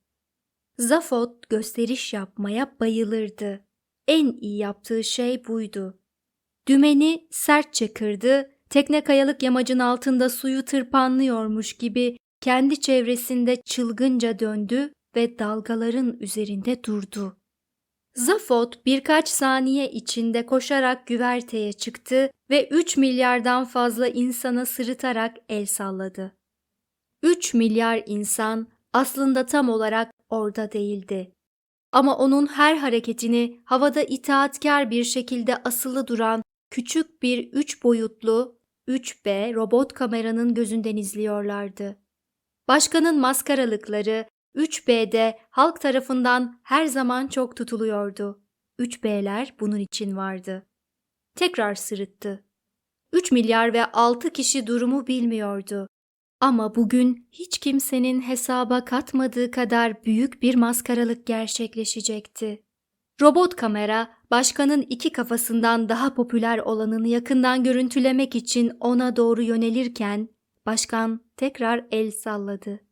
[SPEAKER 1] Zafot gösteriş yapmaya bayılırdı. En iyi yaptığı şey buydu. Dümeni sertçe kırdı, tekne kayalık yamacın altında suyu tırpanlıyormuş gibi kendi çevresinde çılgınca döndü ve dalgaların üzerinde durdu. Zafot birkaç saniye içinde koşarak güverteye çıktı ve 3 milyardan fazla insana sırıtarak el salladı. 3 milyar insan aslında tam olarak orada değildi. Ama onun her hareketini havada itaatkar bir şekilde asılı duran küçük bir üç boyutlu 3B robot kameranın gözünden izliyorlardı. Başkanın maskaralıkları 3B'de halk tarafından her zaman çok tutuluyordu. 3B'ler bunun için vardı. Tekrar sırıttı. 3 milyar ve 6 kişi durumu bilmiyordu. Ama bugün hiç kimsenin hesaba katmadığı kadar büyük bir maskaralık gerçekleşecekti. Robot kamera, başkanın iki kafasından daha popüler olanını yakından görüntülemek için ona doğru yönelirken, başkan tekrar el salladı.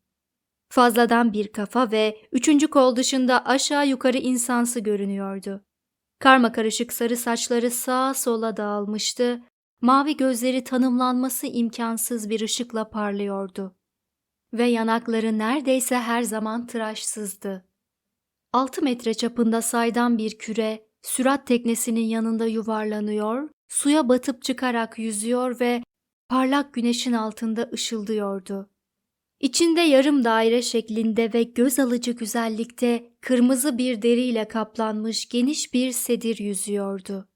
[SPEAKER 1] Fazladan bir kafa ve üçüncü kol dışında aşağı yukarı insansı görünüyordu. Karma karışık sarı saçları sağa sola dağılmıştı, mavi gözleri tanımlanması imkansız bir ışıkla parlıyordu. Ve yanakları neredeyse her zaman tıraşsızdı. Altı metre çapında saydam bir küre, sürat teknesinin yanında yuvarlanıyor, suya batıp çıkarak yüzüyor ve parlak güneşin altında ışıldıyordu. İçinde yarım daire şeklinde ve göz alıcı güzellikte kırmızı bir deriyle kaplanmış geniş bir sedir yüzüyordu.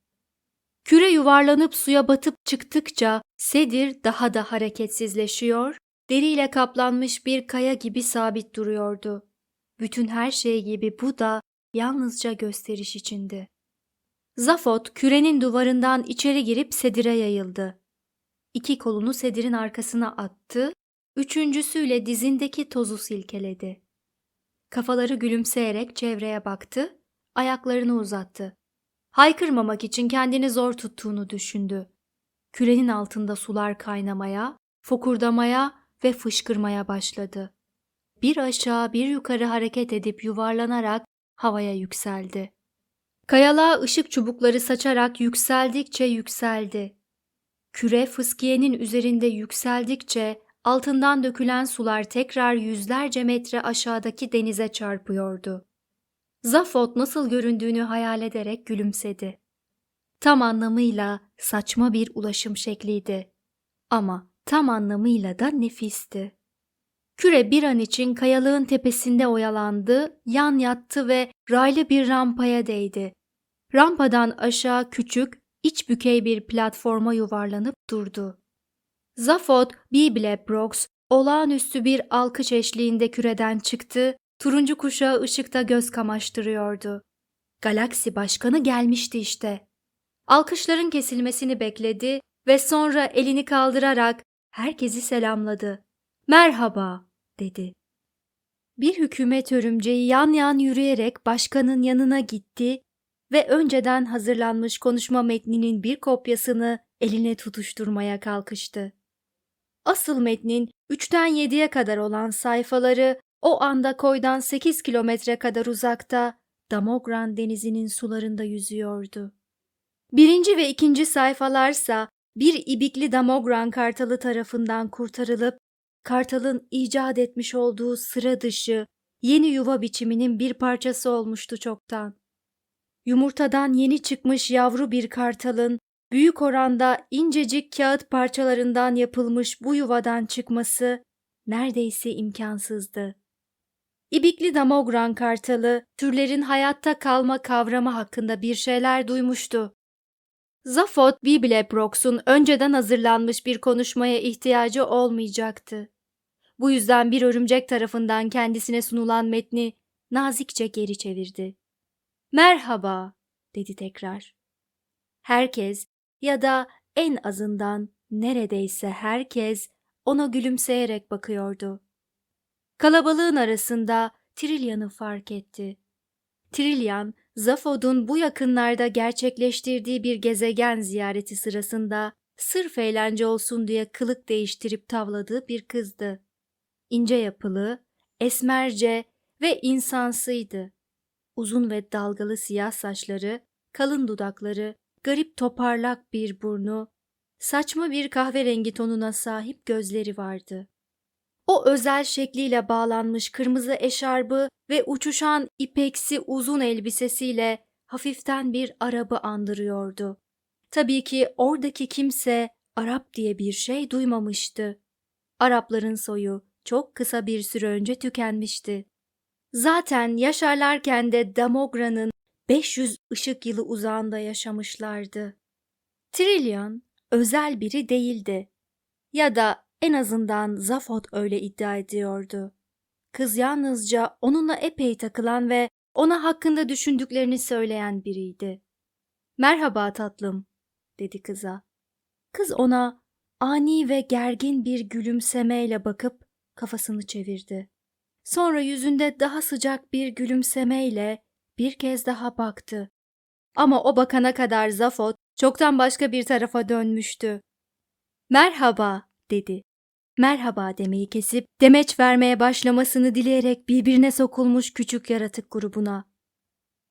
[SPEAKER 1] Küre yuvarlanıp suya batıp çıktıkça sedir daha da hareketsizleşiyor, deriyle kaplanmış bir kaya gibi sabit duruyordu. Bütün her şey gibi bu da yalnızca gösteriş içindi. Zafot kürenin duvarından içeri girip sedire yayıldı. İki kolunu sedirin arkasına attı Üçüncüsüyle dizindeki tozu silkeledi. Kafaları gülümseyerek çevreye baktı, ayaklarını uzattı. Haykırmamak için kendini zor tuttuğunu düşündü. Kürenin altında sular kaynamaya, fokurdamaya ve fışkırmaya başladı. Bir aşağı bir yukarı hareket edip yuvarlanarak havaya yükseldi. Kayalığa ışık çubukları saçarak yükseldikçe yükseldi. Küre fıskiyenin üzerinde yükseldikçe altından dökülen sular tekrar yüzlerce metre aşağıdaki denize çarpıyordu. Zafot nasıl göründüğünü hayal ederek gülümsedi. Tam anlamıyla saçma bir ulaşım şekliydi. Ama tam anlamıyla da nefisti. Küre bir an için kayalığın tepesinde oyalandı, yan yattı ve raylı bir rampaya değdi. Rampadan aşağı küçük, iç bükey bir platforma yuvarlanıp durdu. Zafot Bible Brooks olağanüstü bir alkış eşliğinde küreden çıktı, turuncu kuşağı ışıkta göz kamaştırıyordu. Galaksi başkanı gelmişti işte. Alkışların kesilmesini bekledi ve sonra elini kaldırarak herkesi selamladı. Merhaba, dedi. Bir hükümet örümceği yan yan yürüyerek başkanın yanına gitti ve önceden hazırlanmış konuşma metninin bir kopyasını eline tutuşturmaya kalkıştı. Asıl metnin 3'ten 7'ye kadar olan sayfaları o anda koydan 8 kilometre kadar uzakta Damogran denizinin sularında yüzüyordu. Birinci ve ikinci sayfalarsa bir ibikli Damogran kartalı tarafından kurtarılıp kartalın icat etmiş olduğu sıra dışı yeni yuva biçiminin bir parçası olmuştu çoktan. Yumurtadan yeni çıkmış yavru bir kartalın büyük oranda incecik kağıt parçalarından yapılmış bu yuvadan çıkması neredeyse imkansızdı. İbikli damogran kartalı türlerin hayatta kalma kavramı hakkında bir şeyler duymuştu. Zafot Biblebrox'un önceden hazırlanmış bir konuşmaya ihtiyacı olmayacaktı. Bu yüzden bir örümcek tarafından kendisine sunulan metni nazikçe geri çevirdi. Merhaba, dedi tekrar. Herkes ya da en azından neredeyse herkes ona gülümseyerek bakıyordu. Kalabalığın arasında Trillian'ı fark etti. Trillian, Zaphod'un bu yakınlarda gerçekleştirdiği bir gezegen ziyareti sırasında sırf eğlence olsun diye kılık değiştirip tavladığı bir kızdı. İnce yapılı, esmerce ve insansıydı. Uzun ve dalgalı siyah saçları, kalın dudakları, garip toparlak bir burnu, saçma bir kahverengi tonuna sahip gözleri vardı. O özel şekliyle bağlanmış kırmızı eşarbı ve uçuşan ipeksi uzun elbisesiyle hafiften bir Arap'ı andırıyordu. Tabii ki oradaki kimse Arap diye bir şey duymamıştı. Arapların soyu çok kısa bir süre önce tükenmişti. Zaten yaşarlarken de Damogra'nın 500 ışık yılı uzağında yaşamışlardı. Trillion özel biri değildi. Ya da en azından Zafot öyle iddia ediyordu. Kız yalnızca onunla epey takılan ve ona hakkında düşündüklerini söyleyen biriydi. Merhaba tatlım, dedi kıza. Kız ona ani ve gergin bir gülümsemeyle bakıp kafasını çevirdi. Sonra yüzünde daha sıcak bir gülümsemeyle bir kez daha baktı. Ama o bakana kadar Zafot çoktan başka bir tarafa dönmüştü. Merhaba, dedi. Merhaba demeyi kesip demeç vermeye başlamasını dileyerek birbirine sokulmuş küçük yaratık grubuna.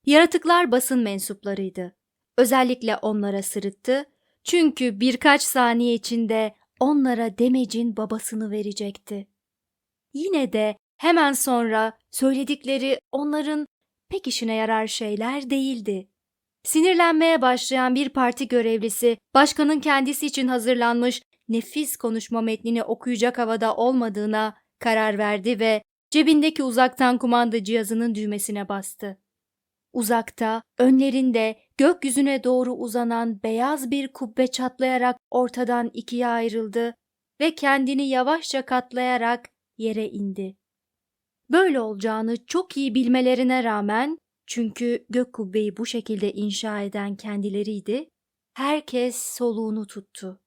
[SPEAKER 1] Yaratıklar basın mensuplarıydı. Özellikle onlara sırıttı çünkü birkaç saniye içinde onlara demecin babasını verecekti. Yine de hemen sonra söyledikleri onların pek işine yarar şeyler değildi. Sinirlenmeye başlayan bir parti görevlisi başkanın kendisi için hazırlanmış nefis konuşma metnini okuyacak havada olmadığına karar verdi ve cebindeki uzaktan kumanda cihazının düğmesine bastı. Uzakta, önlerinde gökyüzüne doğru uzanan beyaz bir kubbe çatlayarak ortadan ikiye ayrıldı ve kendini yavaşça katlayarak yere indi. Böyle olacağını çok iyi bilmelerine rağmen çünkü gök kubbeyi bu şekilde inşa eden kendileriydi, herkes soluğunu tuttu.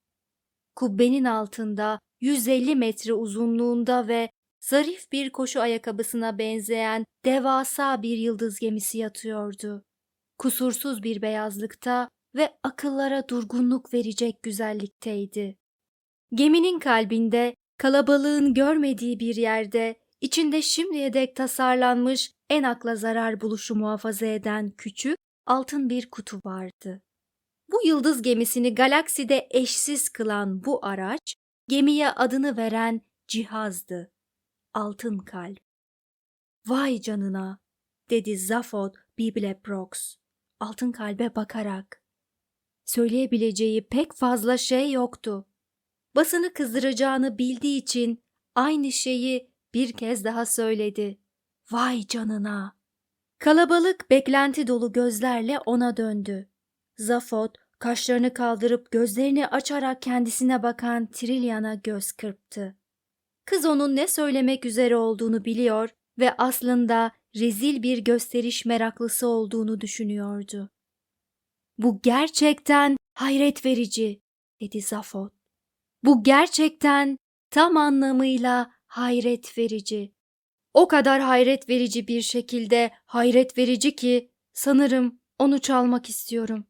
[SPEAKER 1] Kubbenin altında 150 metre uzunluğunda ve zarif bir koşu ayakkabısına benzeyen devasa bir yıldız gemisi yatıyordu. Kusursuz bir beyazlıkta ve akıllara durgunluk verecek güzellikteydi. Geminin kalbinde, kalabalığın görmediği bir yerde, içinde şimdiye dek tasarlanmış en akla zarar buluşu muhafaza eden küçük, altın bir kutu vardı. Bu yıldız gemisini galakside eşsiz kılan bu araç, gemiye adını veren cihazdı. Altın kalp. Vay canına, dedi Zaphod Bibleprox, altın kalbe bakarak. Söyleyebileceği pek fazla şey yoktu. Basını kızdıracağını bildiği için aynı şeyi bir kez daha söyledi. Vay canına. Kalabalık beklenti dolu gözlerle ona döndü. Zafot kaşlarını kaldırıp gözlerini açarak kendisine bakan Trillian'a göz kırptı. Kız onun ne söylemek üzere olduğunu biliyor ve aslında rezil bir gösteriş meraklısı olduğunu düşünüyordu. Bu gerçekten hayret verici, dedi Zafot. Bu gerçekten tam anlamıyla hayret verici. O kadar hayret verici bir şekilde hayret verici ki sanırım onu çalmak istiyorum.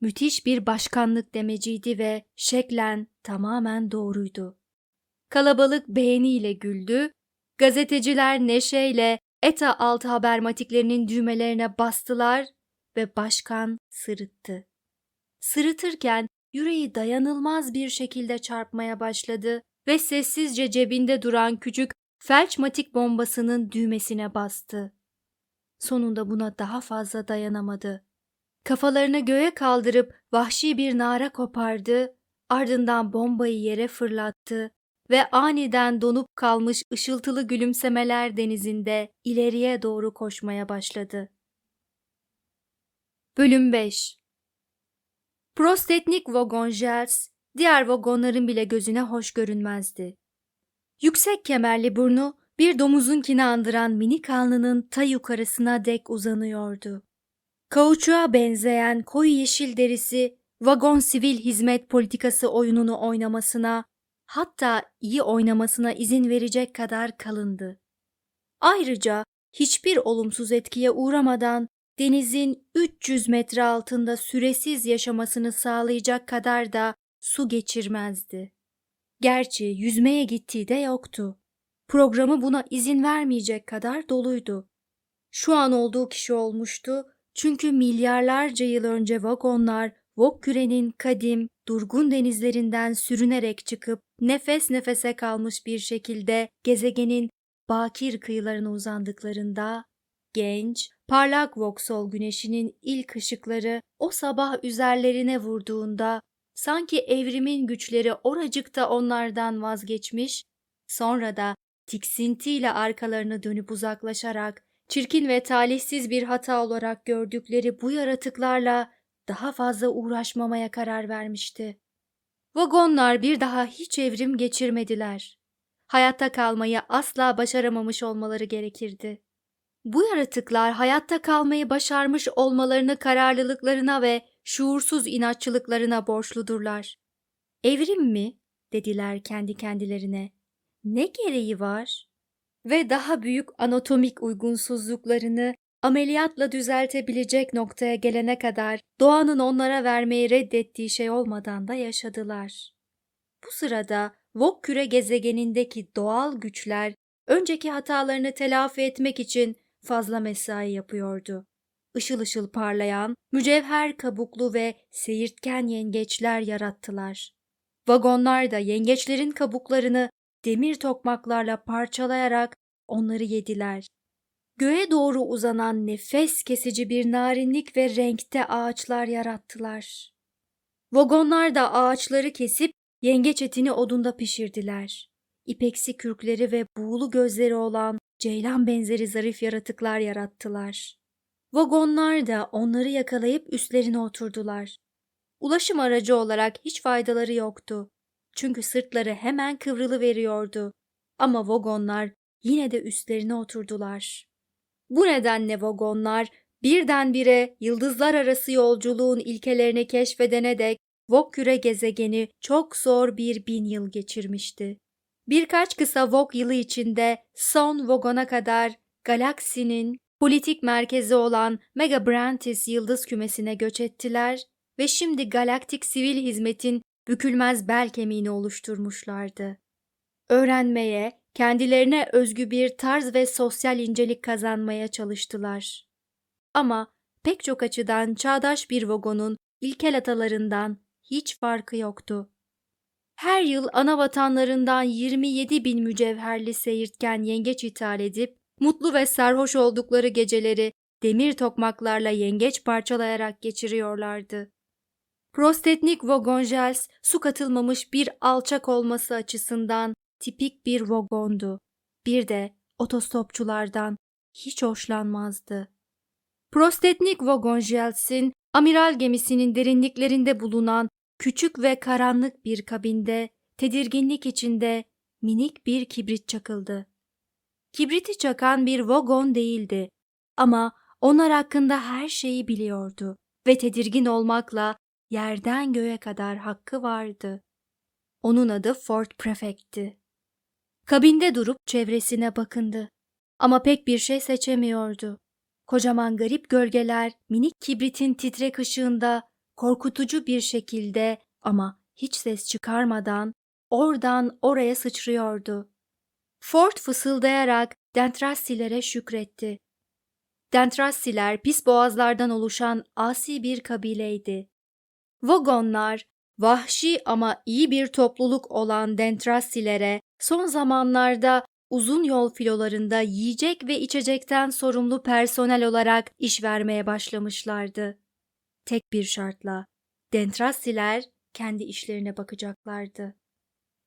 [SPEAKER 1] Müthiş bir başkanlık demeciydi ve şeklen tamamen doğruydu. Kalabalık beğeniyle güldü, gazeteciler neşeyle ETA altı habermatiklerinin düğmelerine bastılar ve başkan sırıttı. Sırıtırken yüreği dayanılmaz bir şekilde çarpmaya başladı ve sessizce cebinde duran küçük felçmatik bombasının düğmesine bastı. Sonunda buna daha fazla dayanamadı. Kafalarını göğe kaldırıp vahşi bir nara kopardı, ardından bombayı yere fırlattı ve aniden donup kalmış ışıltılı gülümsemeler denizinde ileriye doğru koşmaya başladı. Bölüm 5 Prostetnik vagon Jels, diğer vagonların bile gözüne hoş görünmezdi. Yüksek kemerli burnu bir domuzunkini andıran minik alnının ta yukarısına dek uzanıyordu. Kauçuğa benzeyen koyu yeşil derisi vagon sivil hizmet politikası oyununu oynamasına, hatta iyi oynamasına izin verecek kadar kalındı. Ayrıca hiçbir olumsuz etkiye uğramadan denizin 300 metre altında süresiz yaşamasını sağlayacak kadar da su geçirmezdi. Gerçi yüzmeye gittiği de yoktu. Programı buna izin vermeyecek kadar doluydu. Şu an olduğu kişi olmuştu çünkü milyarlarca yıl önce vagonlar Vok kürenin kadim, durgun denizlerinden sürünerek çıkıp nefes nefese kalmış bir şekilde gezegenin bakir kıyılarına uzandıklarında genç, parlak Vauxhall güneşinin ilk ışıkları o sabah üzerlerine vurduğunda sanki evrimin güçleri oracıkta onlardan vazgeçmiş, sonra da tiksintiyle arkalarını dönüp uzaklaşarak çirkin ve talihsiz bir hata olarak gördükleri bu yaratıklarla daha fazla uğraşmamaya karar vermişti. Vagonlar bir daha hiç evrim geçirmediler. Hayatta kalmayı asla başaramamış olmaları gerekirdi. Bu yaratıklar hayatta kalmayı başarmış olmalarını kararlılıklarına ve şuursuz inatçılıklarına borçludurlar. Evrim mi? dediler kendi kendilerine. Ne gereği var? Ve daha büyük anatomik uygunsuzluklarını ameliyatla düzeltebilecek noktaya gelene kadar doğanın onlara vermeyi reddettiği şey olmadan da yaşadılar. Bu sırada Vok küre gezegenindeki doğal güçler önceki hatalarını telafi etmek için fazla mesai yapıyordu. Işıl ışıl parlayan, mücevher kabuklu ve seyirtken yengeçler yarattılar. Vagonlar da yengeçlerin kabuklarını demir tokmaklarla parçalayarak onları yediler. Göğe doğru uzanan nefes kesici bir narinlik ve renkte ağaçlar yarattılar. Vagonlar da ağaçları kesip yengeç etini odunda pişirdiler. İpeksi kürkleri ve buğulu gözleri olan ceylan benzeri zarif yaratıklar yarattılar. Vagonlar da onları yakalayıp üstlerine oturdular. Ulaşım aracı olarak hiç faydaları yoktu. Çünkü sırtları hemen kıvrılı veriyordu. Ama vagonlar yine de üstlerine oturdular. Bu nedenle vagonlar birdenbire yıldızlar arası yolculuğun ilkelerini keşfedene dek Vokküre gezegeni çok zor bir bin yıl geçirmişti. Birkaç kısa Vok yılı içinde son Vogon'a kadar galaksinin politik merkezi olan Mega Brantis yıldız kümesine göç ettiler ve şimdi galaktik sivil hizmetin bükülmez bel kemiğini oluşturmuşlardı. Öğrenmeye, kendilerine özgü bir tarz ve sosyal incelik kazanmaya çalıştılar. Ama pek çok açıdan çağdaş bir vagonun ilkel atalarından hiç farkı yoktu. Her yıl ana vatanlarından 27 bin mücevherli seyirtken yengeç ithal edip mutlu ve sarhoş oldukları geceleri demir tokmaklarla yengeç parçalayarak geçiriyorlardı. Prostetnik Vogongels su katılmamış bir alçak olması açısından tipik bir vagondu. Bir de otostopçulardan hiç hoşlanmazdı. Prostetnik Vogongels'in amiral gemisinin derinliklerinde bulunan küçük ve karanlık bir kabinde tedirginlik içinde minik bir kibrit çakıldı. Kibriti çakan bir vagon değildi ama onlar hakkında her şeyi biliyordu ve tedirgin olmakla yerden göğe kadar hakkı vardı. Onun adı Fort Prefect'ti. Kabinde durup çevresine bakındı. Ama pek bir şey seçemiyordu. Kocaman garip gölgeler minik kibritin titrek ışığında korkutucu bir şekilde ama hiç ses çıkarmadan oradan oraya sıçrıyordu. Ford fısıldayarak Dentrassilere şükretti. Dentrassiler pis boğazlardan oluşan asi bir kabileydi. Vagonlar vahşi ama iyi bir topluluk olan Dentrassilere son zamanlarda uzun yol filolarında yiyecek ve içecekten sorumlu personel olarak iş vermeye başlamışlardı. Tek bir şartla, Dentrassiler kendi işlerine bakacaklardı.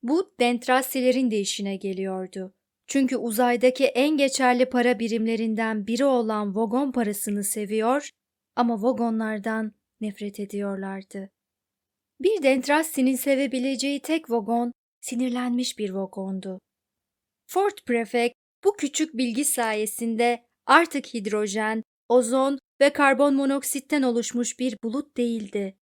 [SPEAKER 1] Bu Dentrassilerin de işine geliyordu. Çünkü uzaydaki en geçerli para birimlerinden biri olan vagon parasını seviyor ama vagonlardan nefret ediyorlardı. Bir Dentrassi'nin sevebileceği tek vagon sinirlenmiş bir vagondu. Fort Prefect bu küçük bilgi sayesinde artık hidrojen, ozon ve karbon monoksitten oluşmuş bir bulut değildi.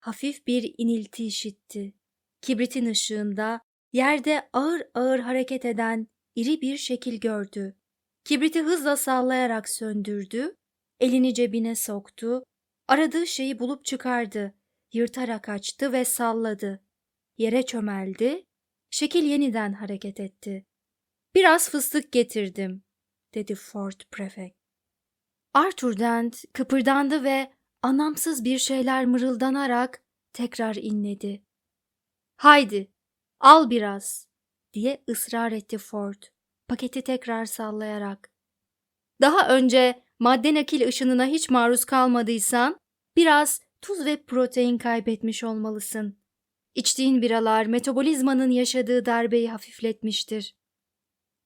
[SPEAKER 1] Hafif bir inilti işitti. Kibritin ışığında yerde ağır ağır hareket eden iri bir şekil gördü. Kibriti hızla sallayarak söndürdü, elini cebine soktu, aradığı şeyi bulup çıkardı, yırtarak açtı ve salladı. Yere çömeldi, şekil yeniden hareket etti. Biraz fıstık getirdim, dedi Fort Prefect. Arthur Dent kıpırdandı ve anlamsız bir şeyler mırıldanarak tekrar inledi. Haydi, al biraz, diye ısrar etti Ford, paketi tekrar sallayarak. Daha önce madde nakil ışınına hiç maruz kalmadıysan, biraz tuz ve protein kaybetmiş olmalısın. İçtiğin biralar metabolizmanın yaşadığı darbeyi hafifletmiştir.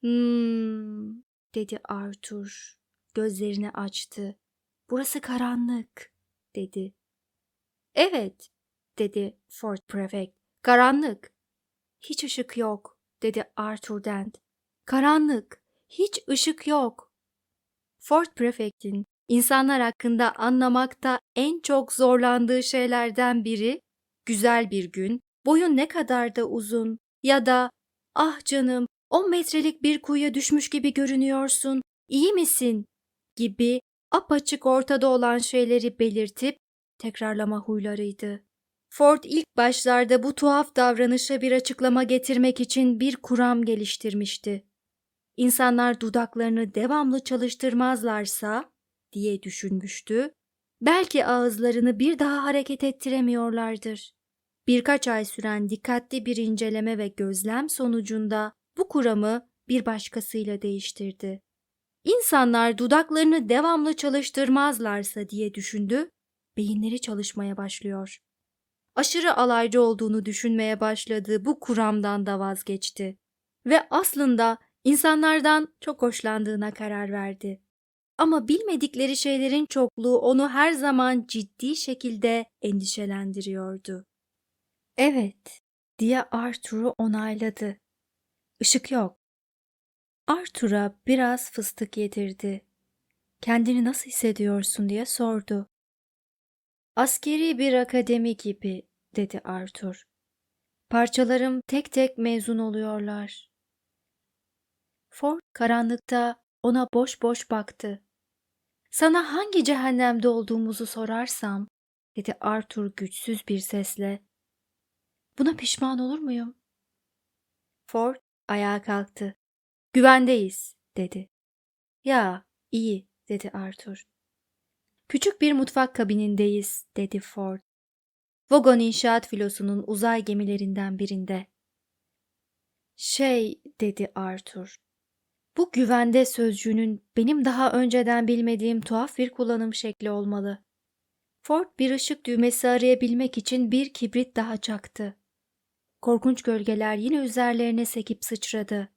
[SPEAKER 1] Hmm, dedi Arthur. Gözlerini açtı. Burası karanlık, dedi. Evet, dedi Fort Prefect. Karanlık. Hiç ışık yok, dedi Arthur Dent. Karanlık, hiç ışık yok. Fort Prefect'in insanlar hakkında anlamakta en çok zorlandığı şeylerden biri, güzel bir gün, boyun ne kadar da uzun ya da ah canım 10 metrelik bir kuyuya düşmüş gibi görünüyorsun, iyi misin gibi apaçık ortada olan şeyleri belirtip tekrarlama huylarıydı. Ford ilk başlarda bu tuhaf davranışa bir açıklama getirmek için bir kuram geliştirmişti. İnsanlar dudaklarını devamlı çalıştırmazlarsa diye düşünmüştü, belki ağızlarını bir daha hareket ettiremiyorlardır. Birkaç ay süren dikkatli bir inceleme ve gözlem sonucunda bu kuramı bir başkasıyla değiştirdi. İnsanlar dudaklarını devamlı çalıştırmazlarsa diye düşündü, beyinleri çalışmaya başlıyor. Aşırı alaycı olduğunu düşünmeye başladığı bu kuramdan da vazgeçti ve aslında insanlardan çok hoşlandığına karar verdi. Ama bilmedikleri şeylerin çokluğu onu her zaman ciddi şekilde endişelendiriyordu. Evet, diye Arthur'u onayladı. Işık yok. Arthur'a biraz fıstık yedirdi. Kendini nasıl hissediyorsun diye sordu. Askeri bir akademi gibi, dedi Arthur. Parçalarım tek tek mezun oluyorlar. Ford karanlıkta ona boş boş baktı. Sana hangi cehennemde olduğumuzu sorarsam, dedi Arthur güçsüz bir sesle. Buna pişman olur muyum? Ford ayağa kalktı. Güvendeyiz, dedi. Ya, iyi, dedi Arthur. Küçük bir mutfak kabinindeyiz, dedi Ford. Vagon inşaat filosunun uzay gemilerinden birinde. Şey, dedi Arthur. Bu güvende sözcüğünün benim daha önceden bilmediğim tuhaf bir kullanım şekli olmalı. Ford bir ışık düğmesi arayabilmek için bir kibrit daha çaktı. Korkunç gölgeler yine üzerlerine sekip sıçradı.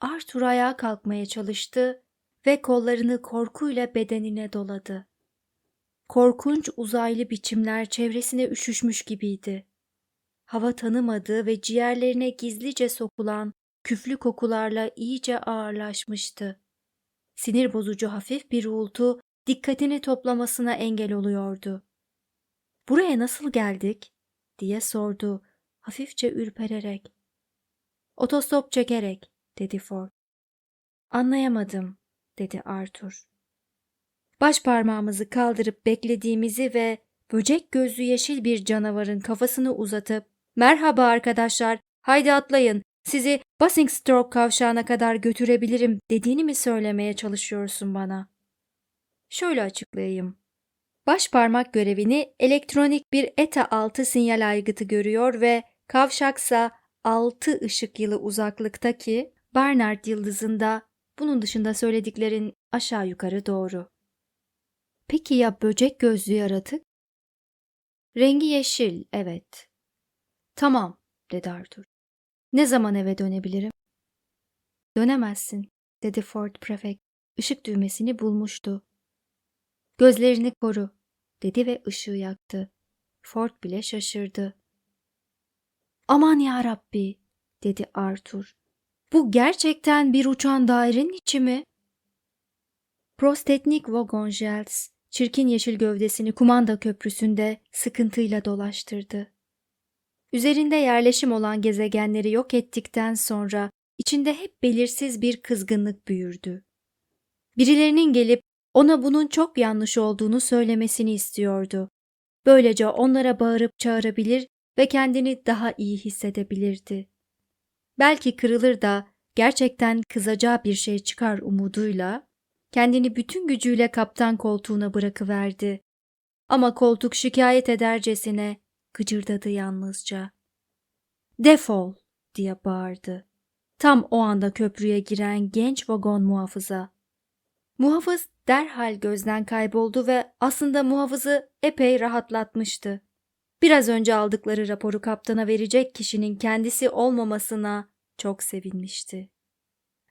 [SPEAKER 1] Arthur ayağa kalkmaya çalıştı ve kollarını korkuyla bedenine doladı. Korkunç uzaylı biçimler çevresine üşüşmüş gibiydi. Hava tanımadığı ve ciğerlerine gizlice sokulan küflü kokularla iyice ağırlaşmıştı. Sinir bozucu hafif bir uğultu dikkatini toplamasına engel oluyordu. Buraya nasıl geldik? diye sordu hafifçe ürpererek. Otostop çekerek, dedi Ford. Anlayamadım, dedi Arthur. Baş parmağımızı kaldırıp beklediğimizi ve böcek gözlü yeşil bir canavarın kafasını uzatıp ''Merhaba arkadaşlar, haydi atlayın, sizi Basingstoke kavşağına kadar götürebilirim.'' dediğini mi söylemeye çalışıyorsun bana? Şöyle açıklayayım. Baş parmak görevini elektronik bir ETA 6 sinyal aygıtı görüyor ve kavşaksa 6 ışık yılı uzaklıktaki Barnard yıldızında bunun dışında söylediklerin aşağı yukarı doğru. Peki ya böcek gözlü yaratık? Rengi yeşil, evet. Tamam, dedi Arthur. Ne zaman eve dönebilirim? Dönemezsin, dedi Ford Prefect. Işık düğmesini bulmuştu. Gözlerini koru, dedi ve ışığı yaktı. Ford bile şaşırdı. Aman ya Rabbi, dedi Arthur. Bu gerçekten bir uçan dairenin içi mi? Prostetnik Vogongels, çirkin yeşil gövdesini kumanda köprüsünde sıkıntıyla dolaştırdı. Üzerinde yerleşim olan gezegenleri yok ettikten sonra içinde hep belirsiz bir kızgınlık büyürdü. Birilerinin gelip ona bunun çok yanlış olduğunu söylemesini istiyordu. Böylece onlara bağırıp çağırabilir ve kendini daha iyi hissedebilirdi. Belki kırılır da gerçekten kızacağı bir şey çıkar umuduyla kendini bütün gücüyle kaptan koltuğuna bırakıverdi. Ama koltuk şikayet edercesine gıcırdadı yalnızca. Defol diye bağırdı. Tam o anda köprüye giren genç vagon muhafıza. Muhafız derhal gözden kayboldu ve aslında muhafızı epey rahatlatmıştı. Biraz önce aldıkları raporu kaptana verecek kişinin kendisi olmamasına çok sevinmişti.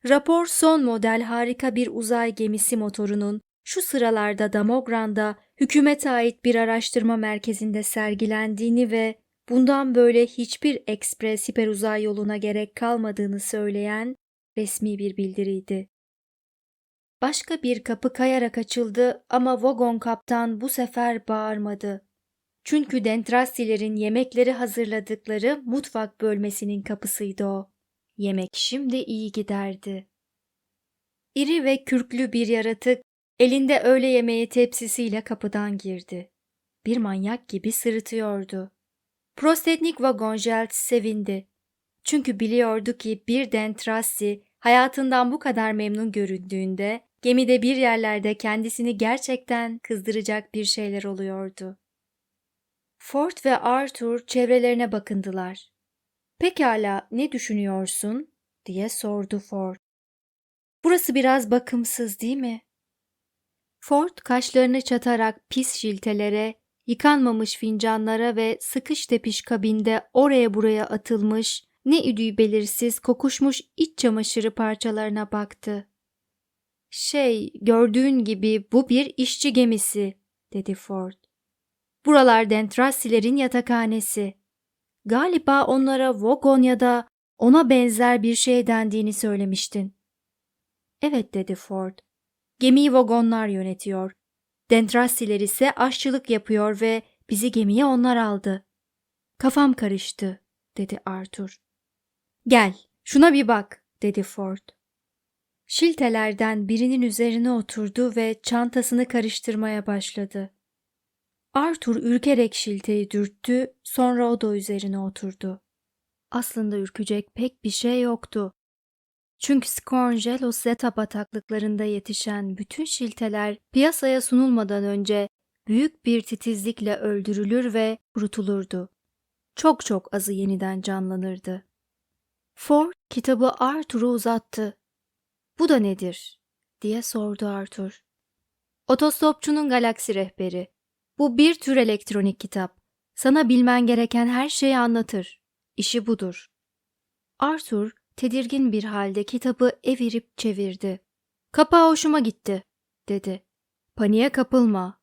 [SPEAKER 1] Rapor son model harika bir uzay gemisi motorunun şu sıralarda Damogran'da hükümete ait bir araştırma merkezinde sergilendiğini ve bundan böyle hiçbir ekspres hiperuzay yoluna gerek kalmadığını söyleyen resmi bir bildiriydi. Başka bir kapı kayarak açıldı ama vagon kaptan bu sefer bağırmadı. Çünkü Dentrassilerin yemekleri hazırladıkları mutfak bölmesinin kapısıydı o. Yemek şimdi iyi giderdi. İri ve kürklü bir yaratık elinde öğle yemeği tepsisiyle kapıdan girdi. Bir manyak gibi sırıtıyordu. Prostetnik Vagonjelt sevindi. Çünkü biliyordu ki bir Dentrassi hayatından bu kadar memnun göründüğünde gemide bir yerlerde kendisini gerçekten kızdıracak bir şeyler oluyordu. Ford ve Arthur çevrelerine bakındılar. Pekala ne düşünüyorsun? diye sordu Ford. Burası biraz bakımsız değil mi? Ford kaşlarını çatarak pis şiltelere, yıkanmamış fincanlara ve sıkış tepiş kabinde oraya buraya atılmış, ne üdüğü belirsiz kokuşmuş iç çamaşırı parçalarına baktı. Şey, gördüğün gibi bu bir işçi gemisi, dedi Ford. Buralar Dentrassilerin yatakhanesi. Galiba onlara Vogon ya da ona benzer bir şey dendiğini söylemiştin. Evet dedi Ford. Gemiyi vagonlar yönetiyor. Dentrassiler ise aşçılık yapıyor ve bizi gemiye onlar aldı. Kafam karıştı, dedi Arthur. Gel, şuna bir bak, dedi Ford. Şiltelerden birinin üzerine oturdu ve çantasını karıştırmaya başladı. Arthur ürkerek şilteyi dürttü, sonra o da üzerine oturdu. Aslında ürkecek pek bir şey yoktu. Çünkü Scorngelos Zeta bataklıklarında yetişen bütün şilteler piyasaya sunulmadan önce büyük bir titizlikle öldürülür ve kurutulurdu. Çok çok azı yeniden canlanırdı. Ford kitabı Arthur'a uzattı. Bu da nedir? diye sordu Arthur. Otostopçunun galaksi rehberi. Bu bir tür elektronik kitap. Sana bilmen gereken her şeyi anlatır. İşi budur. Arthur tedirgin bir halde kitabı evirip çevirdi. Kapağı hoşuma gitti, dedi. Paniğe kapılma.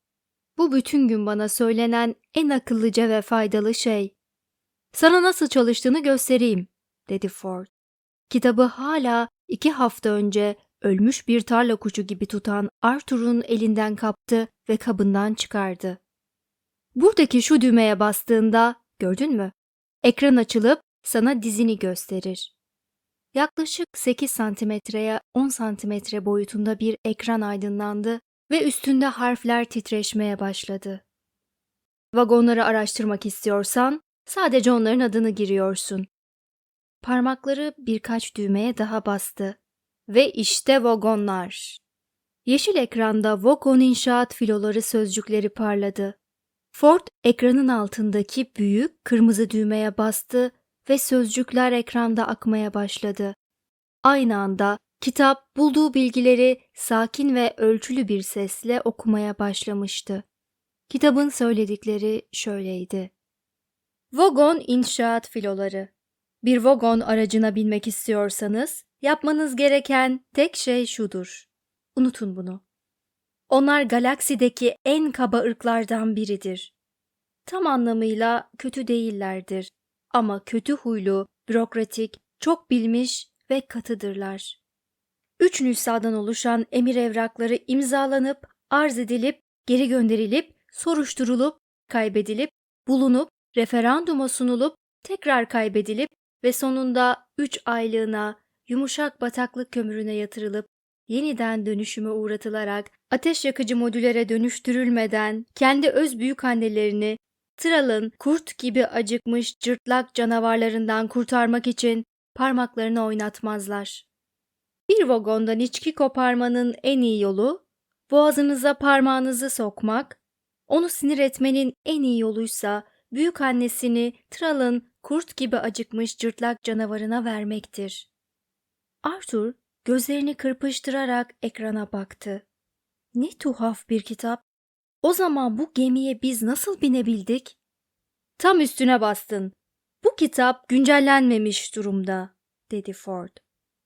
[SPEAKER 1] Bu bütün gün bana söylenen en akıllıca ve faydalı şey. Sana nasıl çalıştığını göstereyim, dedi Ford. Kitabı hala iki hafta önce ölmüş bir tarla kuşu gibi tutan Arthur'un elinden kaptı ve kabından çıkardı. Buradaki şu düğmeye bastığında, gördün mü? Ekran açılıp sana dizini gösterir. Yaklaşık 8 santimetreye 10 santimetre boyutunda bir ekran aydınlandı ve üstünde harfler titreşmeye başladı. Vagonları araştırmak istiyorsan sadece onların adını giriyorsun. Parmakları birkaç düğmeye daha bastı. Ve işte vagonlar. Yeşil ekranda vagon inşaat filoları sözcükleri parladı. Ford ekranın altındaki büyük kırmızı düğmeye bastı ve sözcükler ekranda akmaya başladı. Aynı anda kitap bulduğu bilgileri sakin ve ölçülü bir sesle okumaya başlamıştı. Kitabın söyledikleri şöyleydi. Vagon inşaat filoları. Bir vagon aracına binmek istiyorsanız yapmanız gereken tek şey şudur. Unutun bunu. Onlar galaksideki en kaba ırklardan biridir. Tam anlamıyla kötü değillerdir ama kötü huylu, bürokratik, çok bilmiş ve katıdırlar. Üç nüshadan oluşan emir evrakları imzalanıp, arz edilip, geri gönderilip, soruşturulup, kaybedilip, bulunup, referanduma sunulup, tekrar kaybedilip ve sonunda üç aylığına yumuşak bataklık kömürüne yatırılıp yeniden dönüşüme uğratılarak ateş yakıcı modülere dönüştürülmeden kendi öz büyük annelerini Tral'ın kurt gibi acıkmış cırtlak canavarlarından kurtarmak için parmaklarını oynatmazlar. Bir vagondan içki koparmanın en iyi yolu, boğazınıza parmağınızı sokmak, onu sinir etmenin en iyi yoluysa büyük annesini Tral'ın kurt gibi acıkmış cırtlak canavarına vermektir. Arthur gözlerini kırpıştırarak ekrana baktı. Ne tuhaf bir kitap. O zaman bu gemiye biz nasıl binebildik? Tam üstüne bastın. Bu kitap güncellenmemiş durumda, dedi Ford.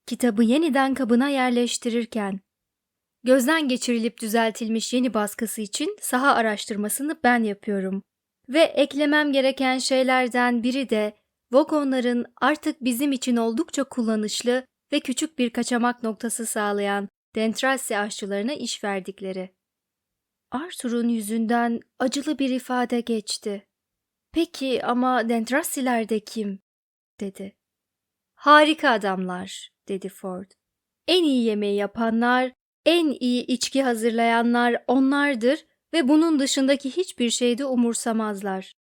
[SPEAKER 1] Kitabı yeniden kabına yerleştirirken. Gözden geçirilip düzeltilmiş yeni baskısı için saha araştırmasını ben yapıyorum. Ve eklemem gereken şeylerden biri de vagonların artık bizim için oldukça kullanışlı ve küçük bir kaçamak noktası sağlayan Dentrassi aşçılarına iş verdikleri. Arthur'un yüzünden acılı bir ifade geçti. Peki ama Dentrassiler de kim? dedi. Harika adamlar, dedi Ford. En iyi yemeği yapanlar, en iyi içki hazırlayanlar onlardır ve bunun dışındaki hiçbir şeyde umursamazlar.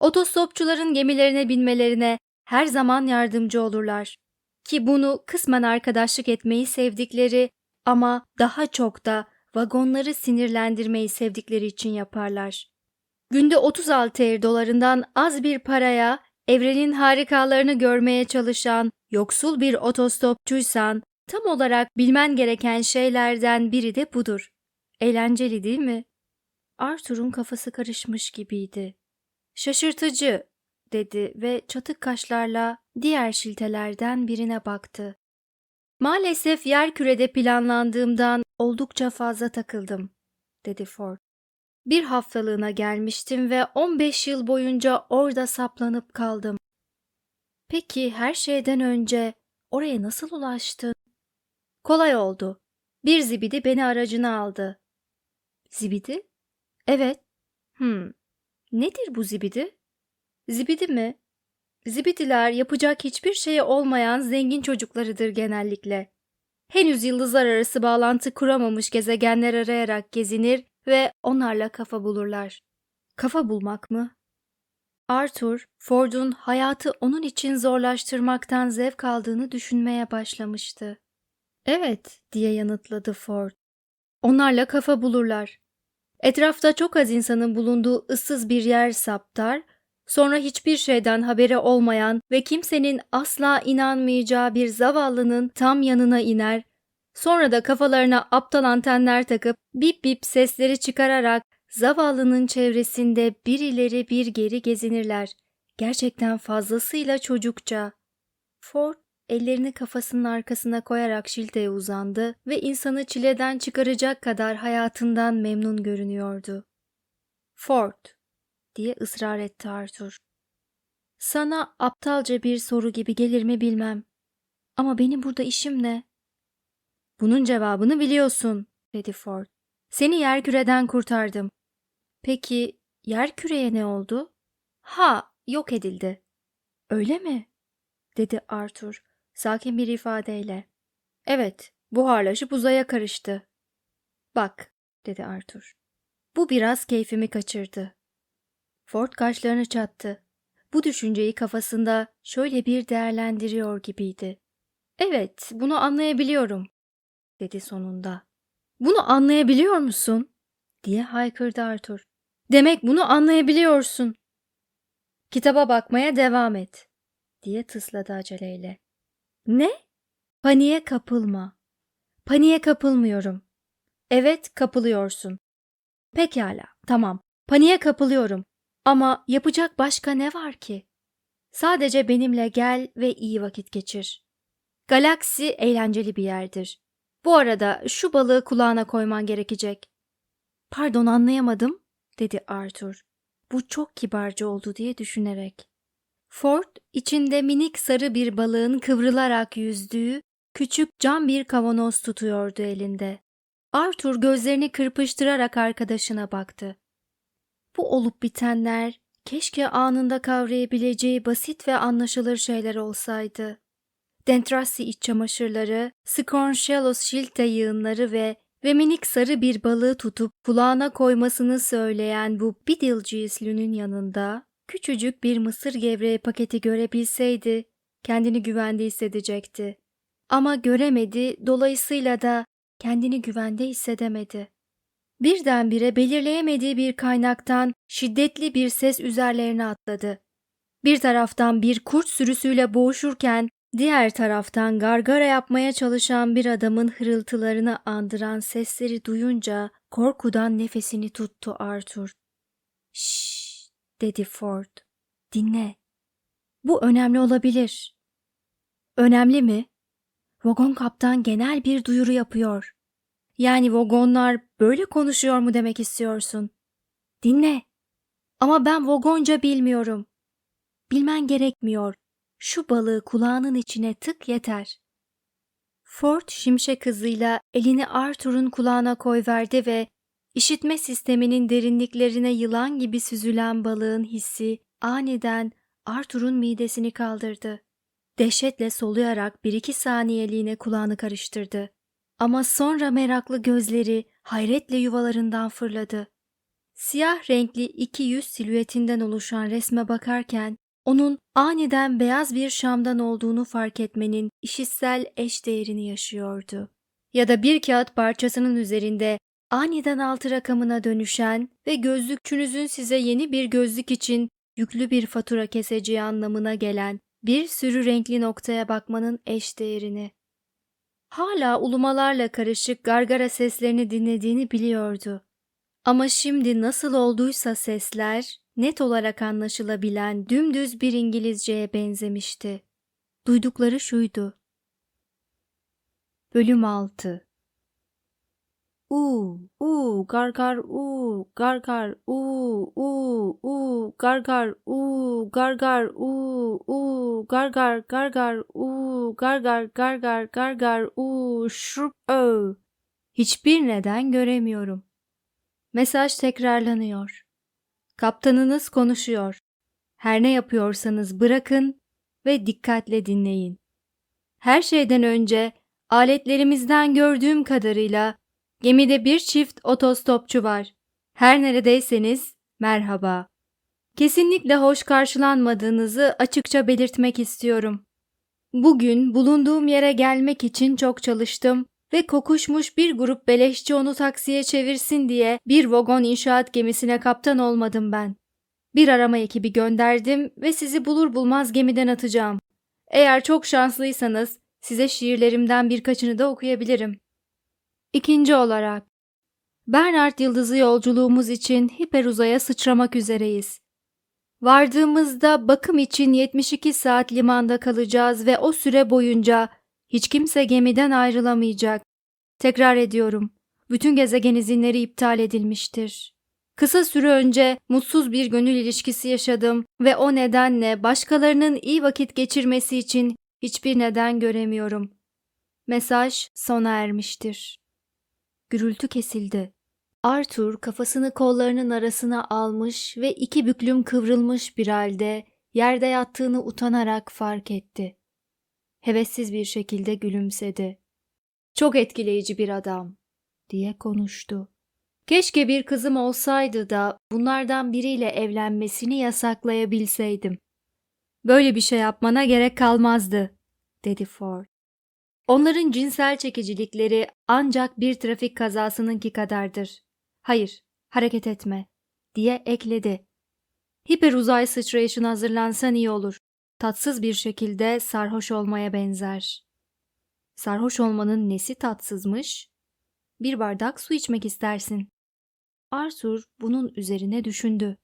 [SPEAKER 1] Otostopçuların gemilerine binmelerine her zaman yardımcı olurlar. Ki bunu kısmen arkadaşlık etmeyi sevdikleri ama daha çok da vagonları sinirlendirmeyi sevdikleri için yaparlar. Günde 36 er dolarından az bir paraya evrenin harikalarını görmeye çalışan yoksul bir otostopçuysan tam olarak bilmen gereken şeylerden biri de budur. Eğlenceli değil mi? Arthur'un kafası karışmış gibiydi. Şaşırtıcı dedi ve çatık kaşlarla diğer şiltelerden birine baktı. Maalesef yer kürede planlandığımdan oldukça fazla takıldım, dedi Ford. Bir haftalığına gelmiştim ve 15 yıl boyunca orada saplanıp kaldım. Peki her şeyden önce oraya nasıl ulaştın? Kolay oldu. Bir zibidi beni aracına aldı. Zibidi? Evet. Hmm. Nedir bu zibidi? Zibidi mi? Zibidiler yapacak hiçbir şeye olmayan zengin çocuklarıdır genellikle. Henüz yıldızlar arası bağlantı kuramamış gezegenler arayarak gezinir ve onlarla kafa bulurlar. Kafa bulmak mı? Arthur, Ford'un hayatı onun için zorlaştırmaktan zevk aldığını düşünmeye başlamıştı. Evet, diye yanıtladı Ford. Onlarla kafa bulurlar. Etrafta çok az insanın bulunduğu ıssız bir yer saptar, sonra hiçbir şeyden haberi olmayan ve kimsenin asla inanmayacağı bir zavallının tam yanına iner, sonra da kafalarına aptal antenler takıp bip bip sesleri çıkararak zavallının çevresinde bir ileri bir geri gezinirler. Gerçekten fazlasıyla çocukça. Ford ellerini kafasının arkasına koyarak şilteye uzandı ve insanı çileden çıkaracak kadar hayatından memnun görünüyordu. Ford, diye ısrar etti Arthur. Sana aptalca bir soru gibi gelir mi bilmem. Ama benim burada işim ne? Bunun cevabını biliyorsun, dedi Ford. Seni yerküreden kurtardım. Peki yerküreye ne oldu? Ha, yok edildi. Öyle mi? dedi Arthur sakin bir ifadeyle. Evet, buharlaşıp uzaya karıştı. Bak, dedi Arthur. Bu biraz keyfimi kaçırdı. Ford kaşlarını çattı. Bu düşünceyi kafasında şöyle bir değerlendiriyor gibiydi. Evet, bunu anlayabiliyorum, dedi sonunda. Bunu anlayabiliyor musun? diye haykırdı Arthur. Demek bunu anlayabiliyorsun. Kitaba bakmaya devam et, diye tısladı aceleyle. Ne? Paniğe kapılma. Paniğe kapılmıyorum. Evet, kapılıyorsun. Pekala, tamam. Paniğe kapılıyorum. Ama yapacak başka ne var ki? Sadece benimle gel ve iyi vakit geçir. Galaksi eğlenceli bir yerdir. Bu arada şu balığı kulağına koyman gerekecek. Pardon anlayamadım, dedi Arthur. Bu çok kibarca oldu diye düşünerek. Ford, içinde minik sarı bir balığın kıvrılarak yüzdüğü küçük cam bir kavanoz tutuyordu elinde. Arthur gözlerini kırpıştırarak arkadaşına baktı. Bu olup bitenler keşke anında kavrayabileceği basit ve anlaşılır şeyler olsaydı. Dentrasi iç çamaşırları, Scorn Shallows şilte yığınları ve ve minik sarı bir balığı tutup kulağına koymasını söyleyen bu Beetlejuice'lünün yanında küçücük bir mısır gevreği paketi görebilseydi kendini güvende hissedecekti. Ama göremedi, dolayısıyla da kendini güvende hissedemedi. Birdenbire belirleyemediği bir kaynaktan şiddetli bir ses üzerlerine atladı. Bir taraftan bir kurt sürüsüyle boğuşurken diğer taraftan gargara yapmaya çalışan bir adamın hırıltılarını andıran sesleri duyunca korkudan nefesini tuttu Arthur. Şşş dedi Ford. Dinle. Bu önemli olabilir. Önemli mi? Vagon kaptan genel bir duyuru yapıyor. Yani vagonlar böyle konuşuyor mu demek istiyorsun? Dinle. Ama ben vagonca bilmiyorum. Bilmen gerekmiyor. Şu balığı kulağının içine tık yeter. Ford şimşek hızıyla elini Arthur'un kulağına koyverdi ve işitme sisteminin derinliklerine yılan gibi süzülen balığın hissi aniden Arthur'un midesini kaldırdı. Dehşetle soluyarak bir iki saniyeliğine kulağını karıştırdı. Ama sonra meraklı gözleri hayretle yuvalarından fırladı. Siyah renkli iki yüz silüetinden oluşan resme bakarken onun aniden beyaz bir şamdan olduğunu fark etmenin işitsel eş değerini yaşıyordu. Ya da bir kağıt parçasının üzerinde aniden altı rakamına dönüşen ve gözlükçünüzün size yeni bir gözlük için yüklü bir fatura keseceği anlamına gelen bir sürü renkli noktaya bakmanın eş değerini. Hala ulumalarla karışık gargara seslerini dinlediğini biliyordu. Ama şimdi nasıl olduysa sesler net olarak anlaşılabilen dümdüz bir İngilizceye benzemişti. Duydukları şuydu. Bölüm 6 U, u, gargar, u, gargar, u, u, u, gargar, u, gargar, u, u, gargar, gargar, u, gargar, gargar, gargar, u, şurup, ö. Hiçbir neden göremiyorum. Mesaj tekrarlanıyor. Kaptanınız konuşuyor. Her ne yapıyorsanız bırakın ve dikkatle dinleyin. Her şeyden önce aletlerimizden gördüğüm kadarıyla gemide bir çift otostopçu var. Her neredeyseniz merhaba. Kesinlikle hoş karşılanmadığınızı açıkça belirtmek istiyorum. Bugün bulunduğum yere gelmek için çok çalıştım ve kokuşmuş bir grup beleşçi onu taksiye çevirsin diye bir vagon inşaat gemisine kaptan olmadım ben. Bir arama ekibi gönderdim ve sizi bulur bulmaz gemiden atacağım. Eğer çok şanslıysanız size şiirlerimden birkaçını da okuyabilirim. İkinci olarak, Bernard Yıldızı yolculuğumuz için hiperuzaya sıçramak üzereyiz. Vardığımızda bakım için 72 saat limanda kalacağız ve o süre boyunca hiç kimse gemiden ayrılamayacak. Tekrar ediyorum. Bütün gezegen izinleri iptal edilmiştir. Kısa süre önce mutsuz bir gönül ilişkisi yaşadım ve o nedenle başkalarının iyi vakit geçirmesi için hiçbir neden göremiyorum. Mesaj sona ermiştir. Gürültü kesildi. Arthur kafasını kollarının arasına almış ve iki büklüm kıvrılmış bir halde yerde yattığını utanarak fark etti. Hevessiz bir şekilde gülümsedi. Çok etkileyici bir adam, diye konuştu. Keşke bir kızım olsaydı da bunlardan biriyle evlenmesini yasaklayabilseydim. Böyle bir şey yapmana gerek kalmazdı, dedi Ford. Onların cinsel çekicilikleri ancak bir trafik kazasınınki kadardır. Hayır, hareket etme, diye ekledi. Hiper uzay sıçrayışına hazırlansan iyi olur. Tatsız bir şekilde sarhoş olmaya benzer. Sarhoş olmanın nesi tatsızmış? Bir bardak su içmek istersin. Arthur bunun üzerine düşündü.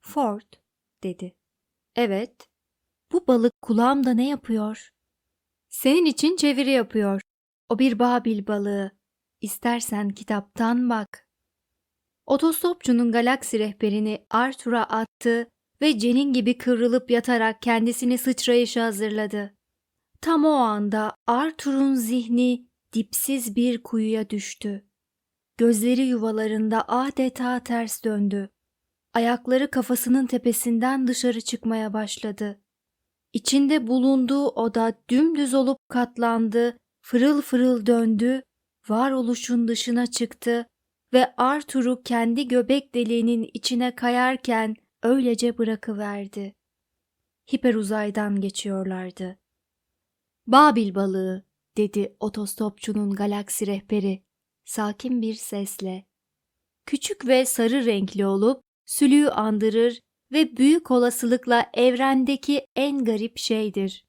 [SPEAKER 1] Ford, dedi. Evet. Bu balık kulağımda ne yapıyor? Senin için çeviri yapıyor. O bir Babil balığı. İstersen kitaptan bak. Otostopçunun galaksi rehberini Arthur'a attı ve cenin gibi kıvrılıp yatarak kendisini sıçrayışa hazırladı. Tam o anda Arthur'un zihni dipsiz bir kuyuya düştü. Gözleri yuvalarında adeta ters döndü. Ayakları kafasının tepesinden dışarı çıkmaya başladı. İçinde bulunduğu oda dümdüz olup katlandı, fırıl fırıl döndü, varoluşun dışına çıktı ve Arthur'u kendi göbek deliğinin içine kayarken öylece bırakıverdi. Hiperuzaydan geçiyorlardı. Babil balığı, dedi otostopçunun galaksi rehberi, sakin bir sesle. Küçük ve sarı renkli olup sülüğü andırır ve büyük olasılıkla evrendeki en garip şeydir.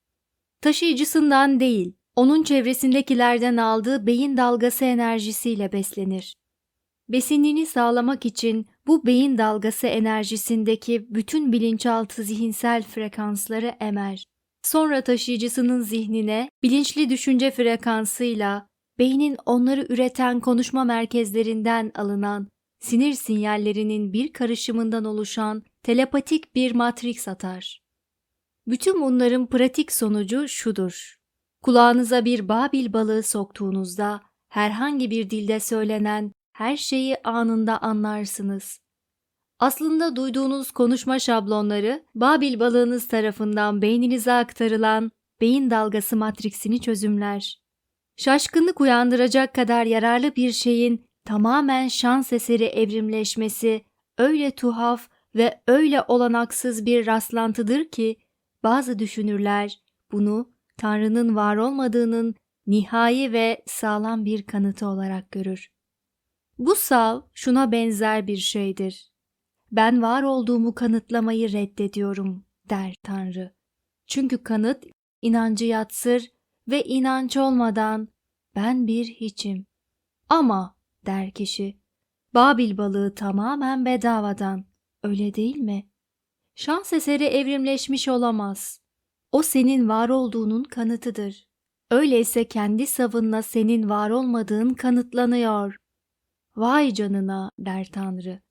[SPEAKER 1] Taşıyıcısından değil, onun çevresindekilerden aldığı beyin dalgası enerjisiyle beslenir. Besinini sağlamak için bu beyin dalgası enerjisindeki bütün bilinçaltı zihinsel frekansları emer. Sonra taşıyıcısının zihnine bilinçli düşünce frekansıyla beynin onları üreten konuşma merkezlerinden alınan sinir sinyallerinin bir karışımından oluşan telepatik bir matrix atar. Bütün bunların pratik sonucu şudur. Kulağınıza bir babil balığı soktuğunuzda herhangi bir dilde söylenen her şeyi anında anlarsınız. Aslında duyduğunuz konuşma şablonları Babil balığınız tarafından beyninize aktarılan beyin dalgası matriksini çözümler. Şaşkınlık uyandıracak kadar yararlı bir şeyin tamamen şans eseri evrimleşmesi öyle tuhaf ve öyle olanaksız bir rastlantıdır ki bazı düşünürler bunu Tanrı'nın var olmadığının nihai ve sağlam bir kanıtı olarak görür. Bu sav şuna benzer bir şeydir. Ben var olduğumu kanıtlamayı reddediyorum der Tanrı. Çünkü kanıt inancı yatsır ve inanç olmadan ben bir hiçim. Ama der kişi, Babil balığı tamamen bedavadan, öyle değil mi? Şans eseri evrimleşmiş olamaz. O senin var olduğunun kanıtıdır. Öyleyse kendi savınla senin var olmadığın kanıtlanıyor. Vay canına der Tanrı.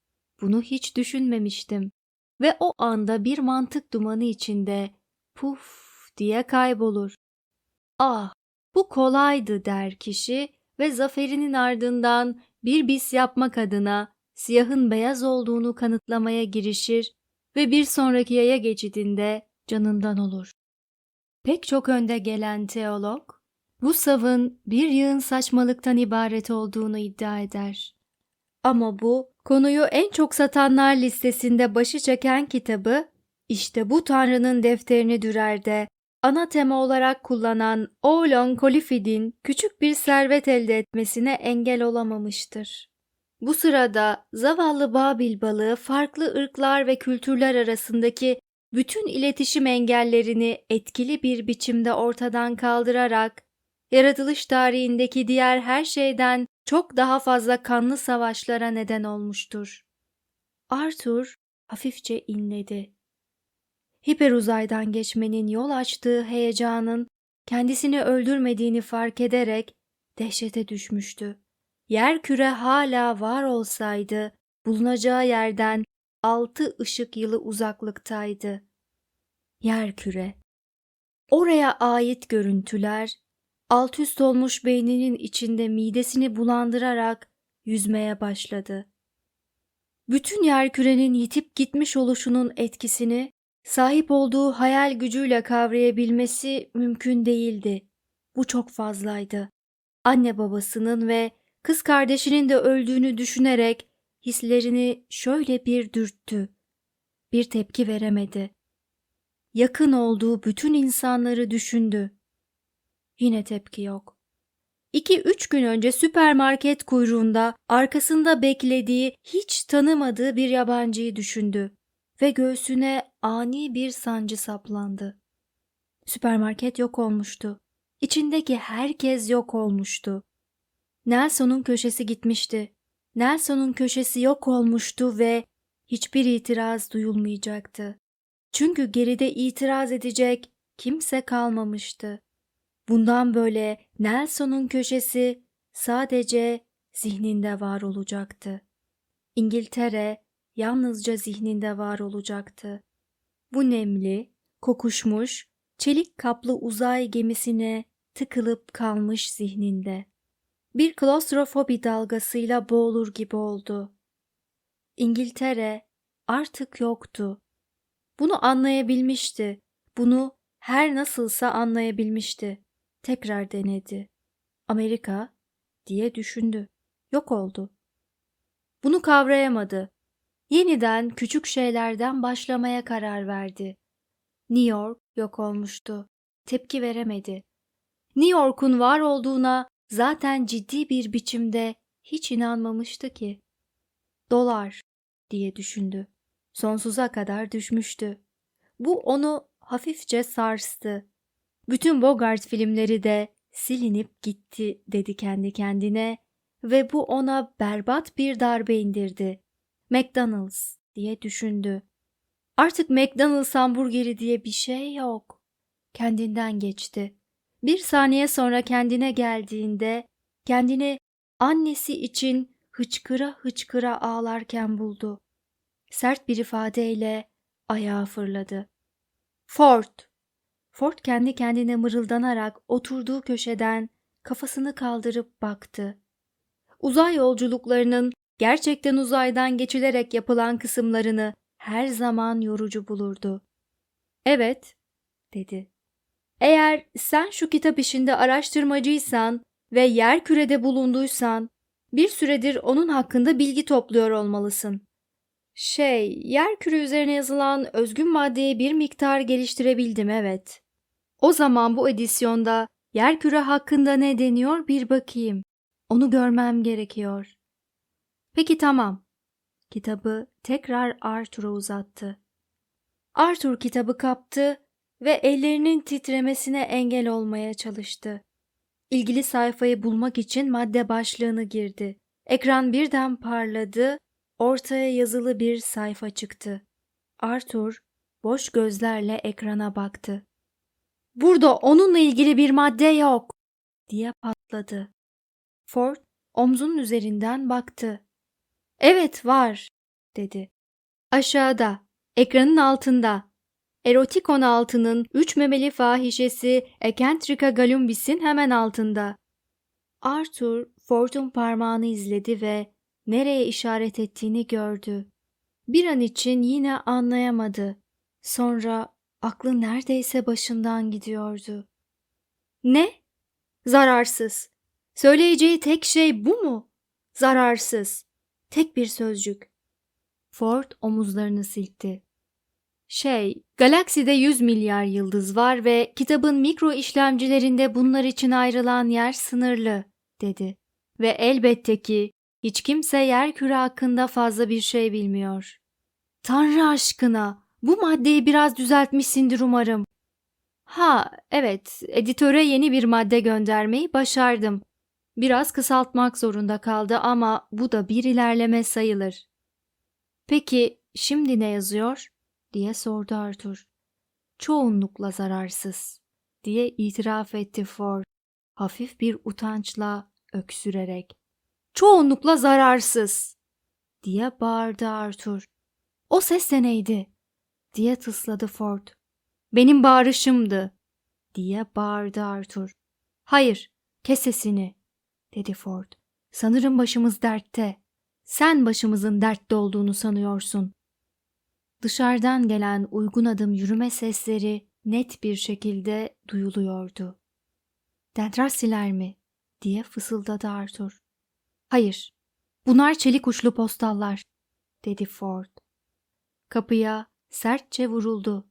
[SPEAKER 1] Bunu hiç düşünmemiştim. Ve o anda bir mantık dumanı içinde puf diye kaybolur. Ah bu kolaydı der kişi ve zaferinin ardından bir bis yapmak adına siyahın beyaz olduğunu kanıtlamaya girişir ve bir sonraki yaya geçidinde canından olur. Pek çok önde gelen teolog, bu savın bir yığın saçmalıktan ibaret olduğunu iddia eder. Ama bu, konuyu en çok satanlar listesinde başı çeken kitabı, işte bu Tanrı'nın defterini dürerde ana tema olarak kullanan Oolong Kolifid'in küçük bir servet elde etmesine engel olamamıştır. Bu sırada zavallı Babil balığı farklı ırklar ve kültürler arasındaki bütün iletişim engellerini etkili bir biçimde ortadan kaldırarak yaratılış tarihindeki diğer her şeyden çok daha fazla kanlı savaşlara neden olmuştur. Arthur hafifçe inledi. Hiperuzaydan geçmenin yol açtığı heyecanın kendisini öldürmediğini fark ederek dehşete düşmüştü. Yer küre hala var olsaydı bulunacağı yerden altı ışık yılı uzaklıktaydı. Yer küre. Oraya ait görüntüler alt üst olmuş beyninin içinde midesini bulandırarak yüzmeye başladı. Bütün yer kürenin yitip gitmiş oluşunun etkisini sahip olduğu hayal gücüyle kavrayabilmesi mümkün değildi. Bu çok fazlaydı. Anne babasının ve kız kardeşinin de öldüğünü düşünerek hislerini şöyle bir dürttü. Bir tepki veremedi. Yakın olduğu bütün insanları düşündü. Yine tepki yok. İki üç gün önce süpermarket kuyruğunda arkasında beklediği hiç tanımadığı bir yabancıyı düşündü ve göğsüne ani bir sancı saplandı. Süpermarket yok olmuştu. İçindeki herkes yok olmuştu. Nelson'un köşesi gitmişti. Nelson'un köşesi yok olmuştu ve hiçbir itiraz duyulmayacaktı. Çünkü geride itiraz edecek kimse kalmamıştı. Bundan böyle Nelson'un köşesi sadece zihninde var olacaktı. İngiltere yalnızca zihninde var olacaktı. Bu nemli, kokuşmuş, çelik kaplı uzay gemisine tıkılıp kalmış zihninde. Bir klostrofobi dalgasıyla boğulur gibi oldu. İngiltere artık yoktu. Bunu anlayabilmişti. Bunu her nasılsa anlayabilmişti. Tekrar denedi. Amerika diye düşündü. Yok oldu. Bunu kavrayamadı. Yeniden küçük şeylerden başlamaya karar verdi. New York yok olmuştu. Tepki veremedi. New York'un var olduğuna zaten ciddi bir biçimde hiç inanmamıştı ki. Dolar diye düşündü. Sonsuza kadar düşmüştü. Bu onu hafifçe sarstı. Bütün Bogart filmleri de silinip gitti dedi kendi kendine ve bu ona berbat bir darbe indirdi. McDonald's diye düşündü. Artık McDonald's hamburgeri diye bir şey yok. Kendinden geçti. Bir saniye sonra kendine geldiğinde kendini annesi için hıçkıra hıçkıra ağlarken buldu. Sert bir ifadeyle ayağa fırladı. Ford! Ford kendi kendine mırıldanarak oturduğu köşeden kafasını kaldırıp baktı. Uzay yolculuklarının gerçekten uzaydan geçilerek yapılan kısımlarını her zaman yorucu bulurdu. Evet, dedi. Eğer sen şu kitap işinde araştırmacıysan ve yer kürede bulunduysan, bir süredir onun hakkında bilgi topluyor olmalısın. Şey, yer küre üzerine yazılan özgün maddeye bir miktar geliştirebildim evet. O zaman bu edisyonda yer küre hakkında ne deniyor bir bakayım. Onu görmem gerekiyor. Peki tamam. Kitabı tekrar Arthur'a uzattı. Arthur kitabı kaptı ve ellerinin titremesine engel olmaya çalıştı. İlgili sayfayı bulmak için madde başlığını girdi. Ekran birden parladı, ortaya yazılı bir sayfa çıktı. Arthur boş gözlerle ekrana baktı. Burada onunla ilgili bir madde yok diye patladı. Ford omzunun üzerinden baktı. Evet var dedi. Aşağıda, ekranın altında. Erotik 16'nın üç memeli fahişesi Ekentrika Galumbis'in hemen altında. Arthur Ford'un parmağını izledi ve nereye işaret ettiğini gördü. Bir an için yine anlayamadı. Sonra aklı neredeyse başından gidiyordu. Ne? Zararsız. Söyleyeceği tek şey bu mu? Zararsız. Tek bir sözcük. Ford omuzlarını silkti. Şey, galakside 100 milyar yıldız var ve kitabın mikro işlemcilerinde bunlar için ayrılan yer sınırlı, dedi. Ve elbette ki hiç kimse yer küre hakkında fazla bir şey bilmiyor. Tanrı aşkına, bu maddeyi biraz düzeltmişsindir umarım. Ha, evet, editöre yeni bir madde göndermeyi başardım. Biraz kısaltmak zorunda kaldı ama bu da bir ilerleme sayılır. Peki şimdi ne yazıyor? Diye sordu Arthur. Çoğunlukla zararsız diye itiraf etti Ford hafif bir utançla öksürerek. Çoğunlukla zararsız diye bağırdı Arthur. O ses neydi? diye tısladı Ford. Benim bağırışımdı diye bağırdı Arthur. Hayır, kes sesini dedi Ford. Sanırım başımız dertte. Sen başımızın dertte olduğunu sanıyorsun. Dışarıdan gelen uygun adım yürüme sesleri net bir şekilde duyuluyordu. Dendrasiler mi? diye fısıldadı Arthur. Hayır, bunlar çelik uçlu postallar, dedi Ford. Kapıya sertçe vuruldu.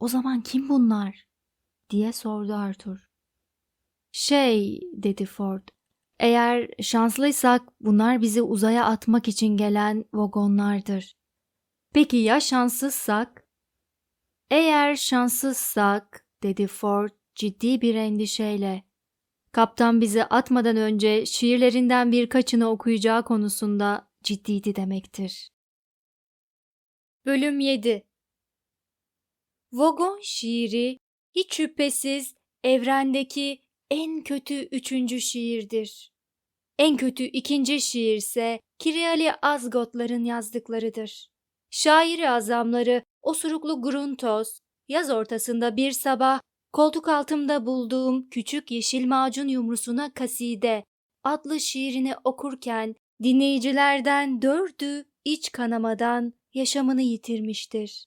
[SPEAKER 1] O zaman kim bunlar? diye sordu Arthur. Şey, dedi Ford, eğer şanslıysak bunlar bizi uzaya atmak için gelen vagonlardır. Peki ya şanssızsak? Eğer şanssızsak, dedi Ford ciddi bir endişeyle. Kaptan bizi atmadan önce şiirlerinden birkaçını okuyacağı konusunda ciddiydi demektir. Bölüm 7 Vagon şiiri hiç şüphesiz evrendeki en kötü üçüncü şiirdir. En kötü ikinci şiir ise Kiryali Azgotların yazdıklarıdır. Şairi azamları osuruklu gruntos, yaz ortasında bir sabah koltuk altımda bulduğum küçük yeşil macun yumrusuna kaside adlı şiirini okurken dinleyicilerden dördü iç kanamadan yaşamını yitirmiştir.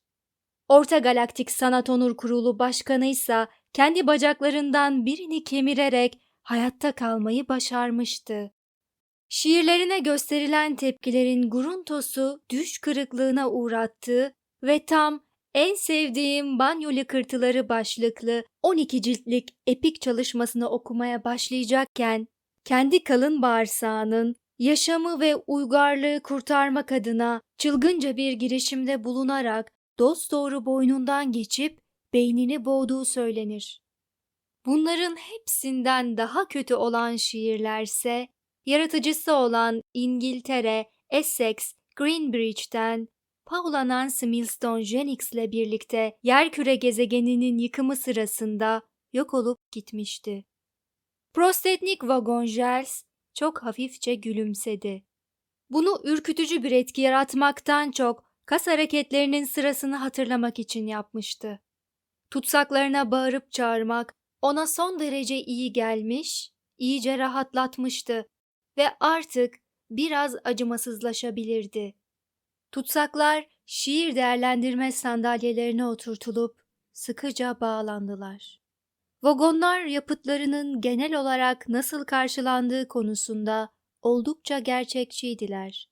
[SPEAKER 1] Orta Galaktik Sanat Onur Kurulu Başkanı ise kendi bacaklarından birini kemirerek hayatta kalmayı başarmıştı. Şiirlerine gösterilen tepkilerin Gruntos'u düş kırıklığına uğrattığı ve tam en sevdiğim banyo lakırtıları başlıklı 12 ciltlik epik çalışmasını okumaya başlayacakken kendi kalın bağırsağının yaşamı ve uygarlığı kurtarmak adına çılgınca bir girişimde bulunarak dosdoğru boynundan geçip beynini boğduğu söylenir. Bunların hepsinden daha kötü olan şiirlerse yaratıcısı olan İngiltere, Essex, Greenbridge'den Paula Nancy Millstone Jennings ile birlikte yerküre gezegeninin yıkımı sırasında yok olup gitmişti. Prostetnik Vagongels çok hafifçe gülümsedi. Bunu ürkütücü bir etki yaratmaktan çok kas hareketlerinin sırasını hatırlamak için yapmıştı. Tutsaklarına bağırıp çağırmak ona son derece iyi gelmiş, iyice rahatlatmıştı ve artık biraz acımasızlaşabilirdi. Tutsaklar şiir değerlendirme sandalyelerine oturtulup sıkıca bağlandılar. Vagonlar yapıtlarının genel olarak nasıl karşılandığı konusunda oldukça gerçekçiydiler.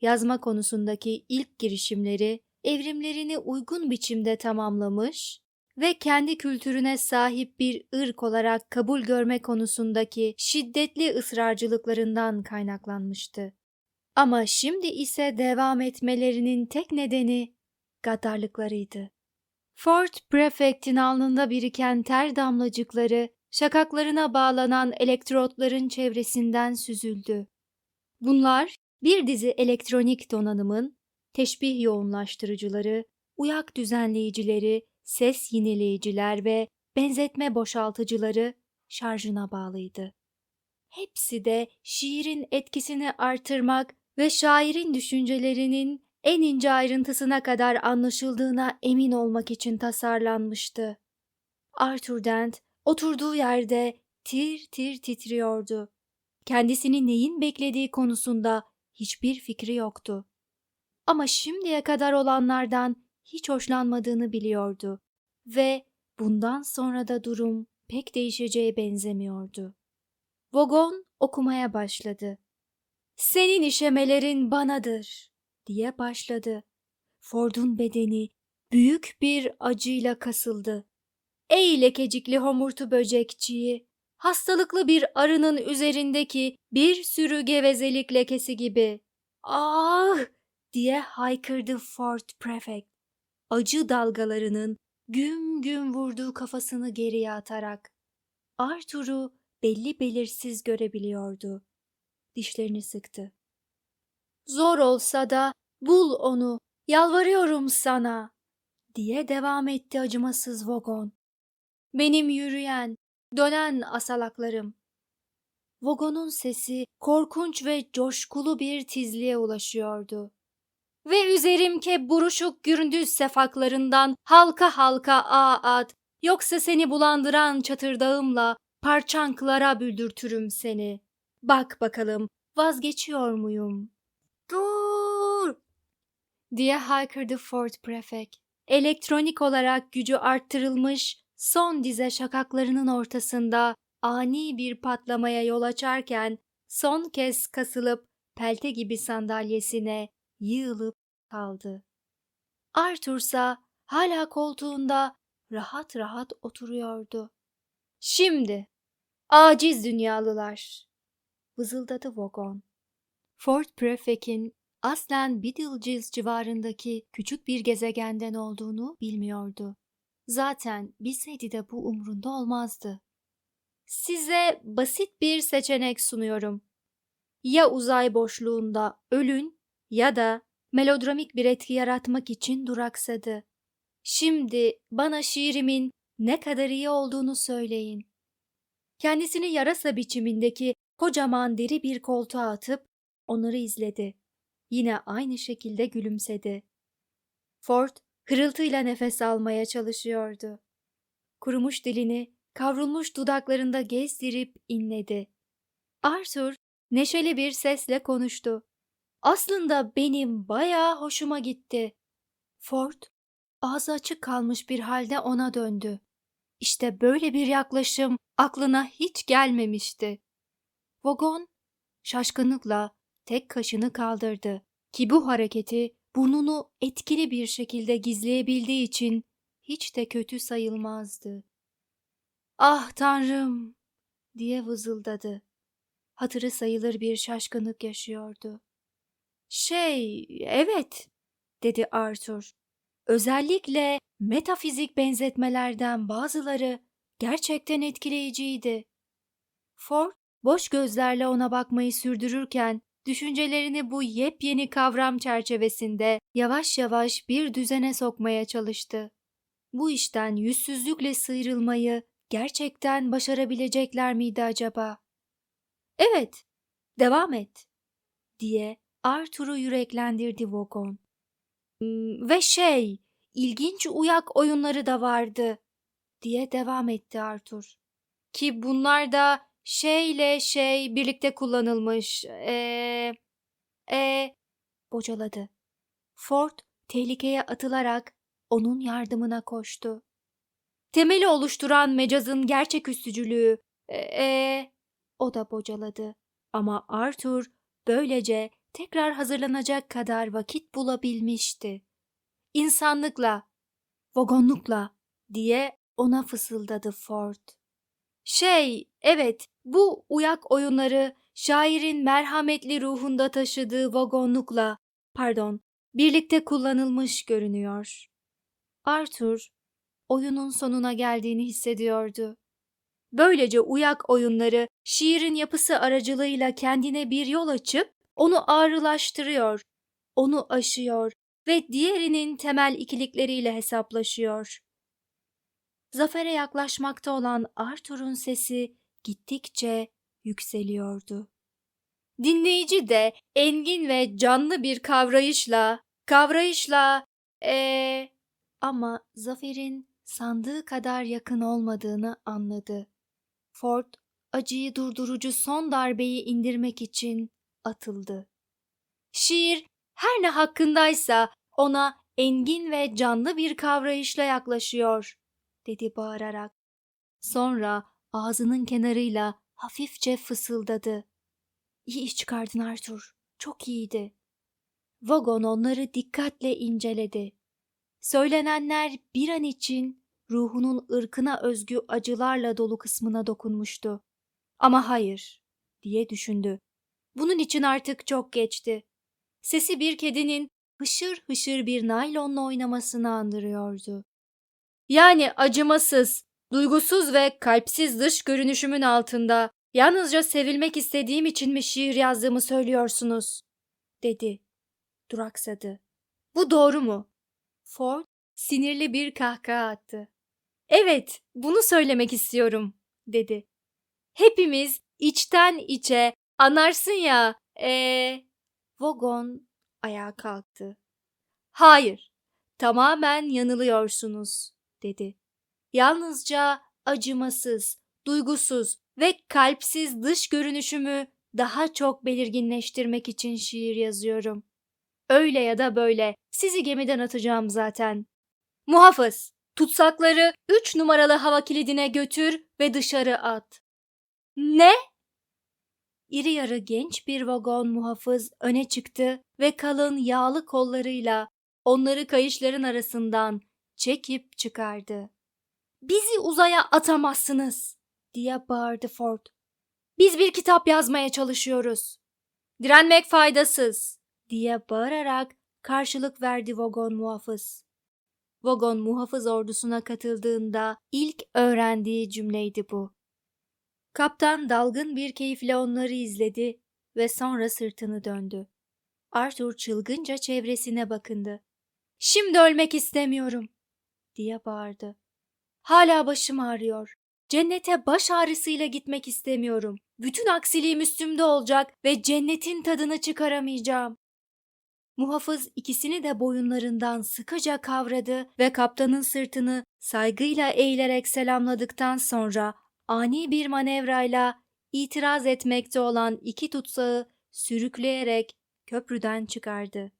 [SPEAKER 1] Yazma konusundaki ilk girişimleri evrimlerini uygun biçimde tamamlamış ve kendi kültürüne sahip bir ırk olarak kabul görme konusundaki şiddetli ısrarcılıklarından kaynaklanmıştı. Ama şimdi ise devam etmelerinin tek nedeni gaddarlıklarıydı. Fort Prefect'in alnında biriken ter damlacıkları şakaklarına bağlanan elektrotların çevresinden süzüldü. Bunlar bir dizi elektronik donanımın teşbih yoğunlaştırıcıları, uyak düzenleyicileri, ses yineleyiciler ve benzetme boşaltıcıları şarjına bağlıydı. Hepsi de şiirin etkisini artırmak ve şairin düşüncelerinin en ince ayrıntısına kadar anlaşıldığına emin olmak için tasarlanmıştı. Arthur Dent oturduğu yerde tir tir titriyordu. Kendisini neyin beklediği konusunda hiçbir fikri yoktu. Ama şimdiye kadar olanlardan hiç hoşlanmadığını biliyordu ve bundan sonra da durum pek değişeceğe benzemiyordu. Vogon okumaya başladı. Senin işemelerin banadır diye başladı. Ford'un bedeni büyük bir acıyla kasıldı. Ey lekecikli homurtu böcekçiyi, hastalıklı bir arının üzerindeki bir sürü gevezelik lekesi gibi. Ah! diye haykırdı Ford Prefect. Acı dalgalarının güm güm vurduğu kafasını geriye atarak. Arthur'u belli belirsiz görebiliyordu. Dişlerini sıktı. Zor olsa da bul onu, yalvarıyorum sana, diye devam etti acımasız Vogon. Benim yürüyen, dönen asalaklarım. Vogon'un sesi korkunç ve coşkulu bir tizliğe ulaşıyordu. Ve üzerimke buruşuk gündüz sefaklarından halka halka a at, yoksa seni bulandıran çatırdağımla parçanklara büldürtürüm seni. Bak bakalım vazgeçiyor muyum? Dur! diye haykırdı Ford Prefect. Elektronik olarak gücü arttırılmış son dize şakaklarının ortasında ani bir patlamaya yol açarken son kez kasılıp pelte gibi sandalyesine yığılıp kaldı. Arthur'sa hala koltuğunda rahat rahat oturuyordu. Şimdi, aciz dünyalılar, vızıldadı Vogon. Fort Prefect'in aslen Betelgeuse civarındaki küçük bir gezegenden olduğunu bilmiyordu. Zaten bilseydi de bu umrunda olmazdı. Size basit bir seçenek sunuyorum. Ya uzay boşluğunda ölün ya da melodramik bir etki yaratmak için duraksadı. Şimdi bana şiirimin ne kadar iyi olduğunu söyleyin. Kendisini yarasa biçimindeki kocaman deri bir koltuğa atıp onları izledi. Yine aynı şekilde gülümsedi. Ford hırıltıyla nefes almaya çalışıyordu. Kurumuş dilini kavrulmuş dudaklarında gezdirip inledi. Arthur neşeli bir sesle konuştu. Aslında benim bayağı hoşuma gitti. Ford ağzı açık kalmış bir halde ona döndü. İşte böyle bir yaklaşım aklına hiç gelmemişti. Vagon şaşkınlıkla tek kaşını kaldırdı ki bu hareketi burnunu etkili bir şekilde gizleyebildiği için hiç de kötü sayılmazdı. Ah tanrım diye vızıldadı. Hatırı sayılır bir şaşkınlık yaşıyordu. Şey, evet dedi Arthur. Özellikle metafizik benzetmelerden bazıları gerçekten etkileyiciydi. Ford boş gözlerle ona bakmayı sürdürürken düşüncelerini bu yepyeni kavram çerçevesinde yavaş yavaş bir düzene sokmaya çalıştı. Bu işten yüzsüzlükle sıyrılmayı gerçekten başarabilecekler miydi acaba? Evet, devam et, diye Arthur'u yüreklendirdi Vogon. "Hmm, Ve şey, ilginç uyak oyunları da vardı, diye devam etti Arthur. Ki bunlar da şeyle şey birlikte kullanılmış. Eee, e, bocaladı. Ford tehlikeye atılarak onun yardımına koştu. Temeli oluşturan mecazın gerçeküstücülüğü. E, e, o da bocaladı. Ama Arthur böylece tekrar hazırlanacak kadar vakit bulabilmişti. İnsanlıkla, vagonlukla diye ona fısıldadı Ford. Şey, evet, bu uyak oyunları şairin merhametli ruhunda taşıdığı vagonlukla, pardon, birlikte kullanılmış görünüyor. Arthur, oyunun sonuna geldiğini hissediyordu. Böylece uyak oyunları şiirin yapısı aracılığıyla kendine bir yol açıp onu ağrılaştırıyor, onu aşıyor ve diğerinin temel ikilikleriyle hesaplaşıyor. Zafere yaklaşmakta olan Arthur'un sesi gittikçe yükseliyordu. Dinleyici de engin ve canlı bir kavrayışla, kavrayışla, ee, ama zaferin sandığı kadar yakın olmadığını anladı. Ford acıyı durdurucu son darbeyi indirmek için atıldı. Şiir her ne hakkındaysa ona engin ve canlı bir kavrayışla yaklaşıyor, dedi bağırarak. Sonra ağzının kenarıyla hafifçe fısıldadı. İyi iş çıkardın Arthur, çok iyiydi. Vagon onları dikkatle inceledi. Söylenenler bir an için ruhunun ırkına özgü acılarla dolu kısmına dokunmuştu. Ama hayır, diye düşündü. Bunun için artık çok geçti. Sesi bir kedinin hışır hışır bir naylonla oynamasını andırıyordu. Yani acımasız, duygusuz ve kalpsiz dış görünüşümün altında yalnızca sevilmek istediğim için mi şiir yazdığımı söylüyorsunuz? dedi. Duraksadı. Bu doğru mu? Ford sinirli bir kahkaha attı. Evet, bunu söylemek istiyorum, dedi. Hepimiz içten içe anarsın ya, ee... Vogon ayağa kalktı. Hayır, tamamen yanılıyorsunuz, dedi. Yalnızca acımasız, duygusuz ve kalpsiz dış görünüşümü daha çok belirginleştirmek için şiir yazıyorum. Öyle ya da böyle sizi gemiden atacağım zaten. Muhafız, tutsakları üç numaralı hava kilidine götür ve dışarı at. Ne? İri yarı genç bir vagon muhafız öne çıktı ve kalın yağlı kollarıyla onları kayışların arasından çekip çıkardı. Bizi uzaya atamazsınız diye bağırdı Ford. Biz bir kitap yazmaya çalışıyoruz. Direnmek faydasız diye bağırarak karşılık verdi vagon muhafız. Vagon muhafız ordusuna katıldığında ilk öğrendiği cümleydi bu. Kaptan dalgın bir keyifle onları izledi ve sonra sırtını döndü. Arthur çılgınca çevresine bakındı. Şimdi ölmek istemiyorum diye bağırdı. Hala başım ağrıyor. Cennete baş ağrısıyla gitmek istemiyorum. Bütün aksiliğim üstümde olacak ve cennetin tadını çıkaramayacağım. Muhafız ikisini de boyunlarından sıkıca kavradı ve kaptanın sırtını saygıyla eğilerek selamladıktan sonra ani bir manevrayla itiraz etmekte olan iki tutsağı sürükleyerek köprüden çıkardı.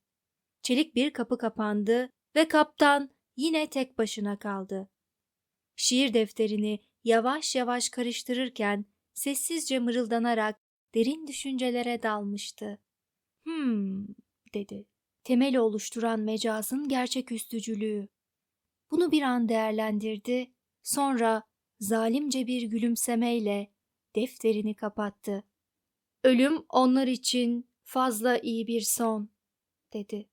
[SPEAKER 1] Çelik bir kapı kapandı ve kaptan yine tek başına kaldı. Şiir defterini yavaş yavaş karıştırırken sessizce mırıldanarak derin düşüncelere dalmıştı. Hmm, dedi. Temeli oluşturan mecazın gerçeküstücülüğü. Bunu bir an değerlendirdi, sonra zalimce bir gülümsemeyle defterini kapattı. Ölüm onlar için fazla iyi bir son, dedi.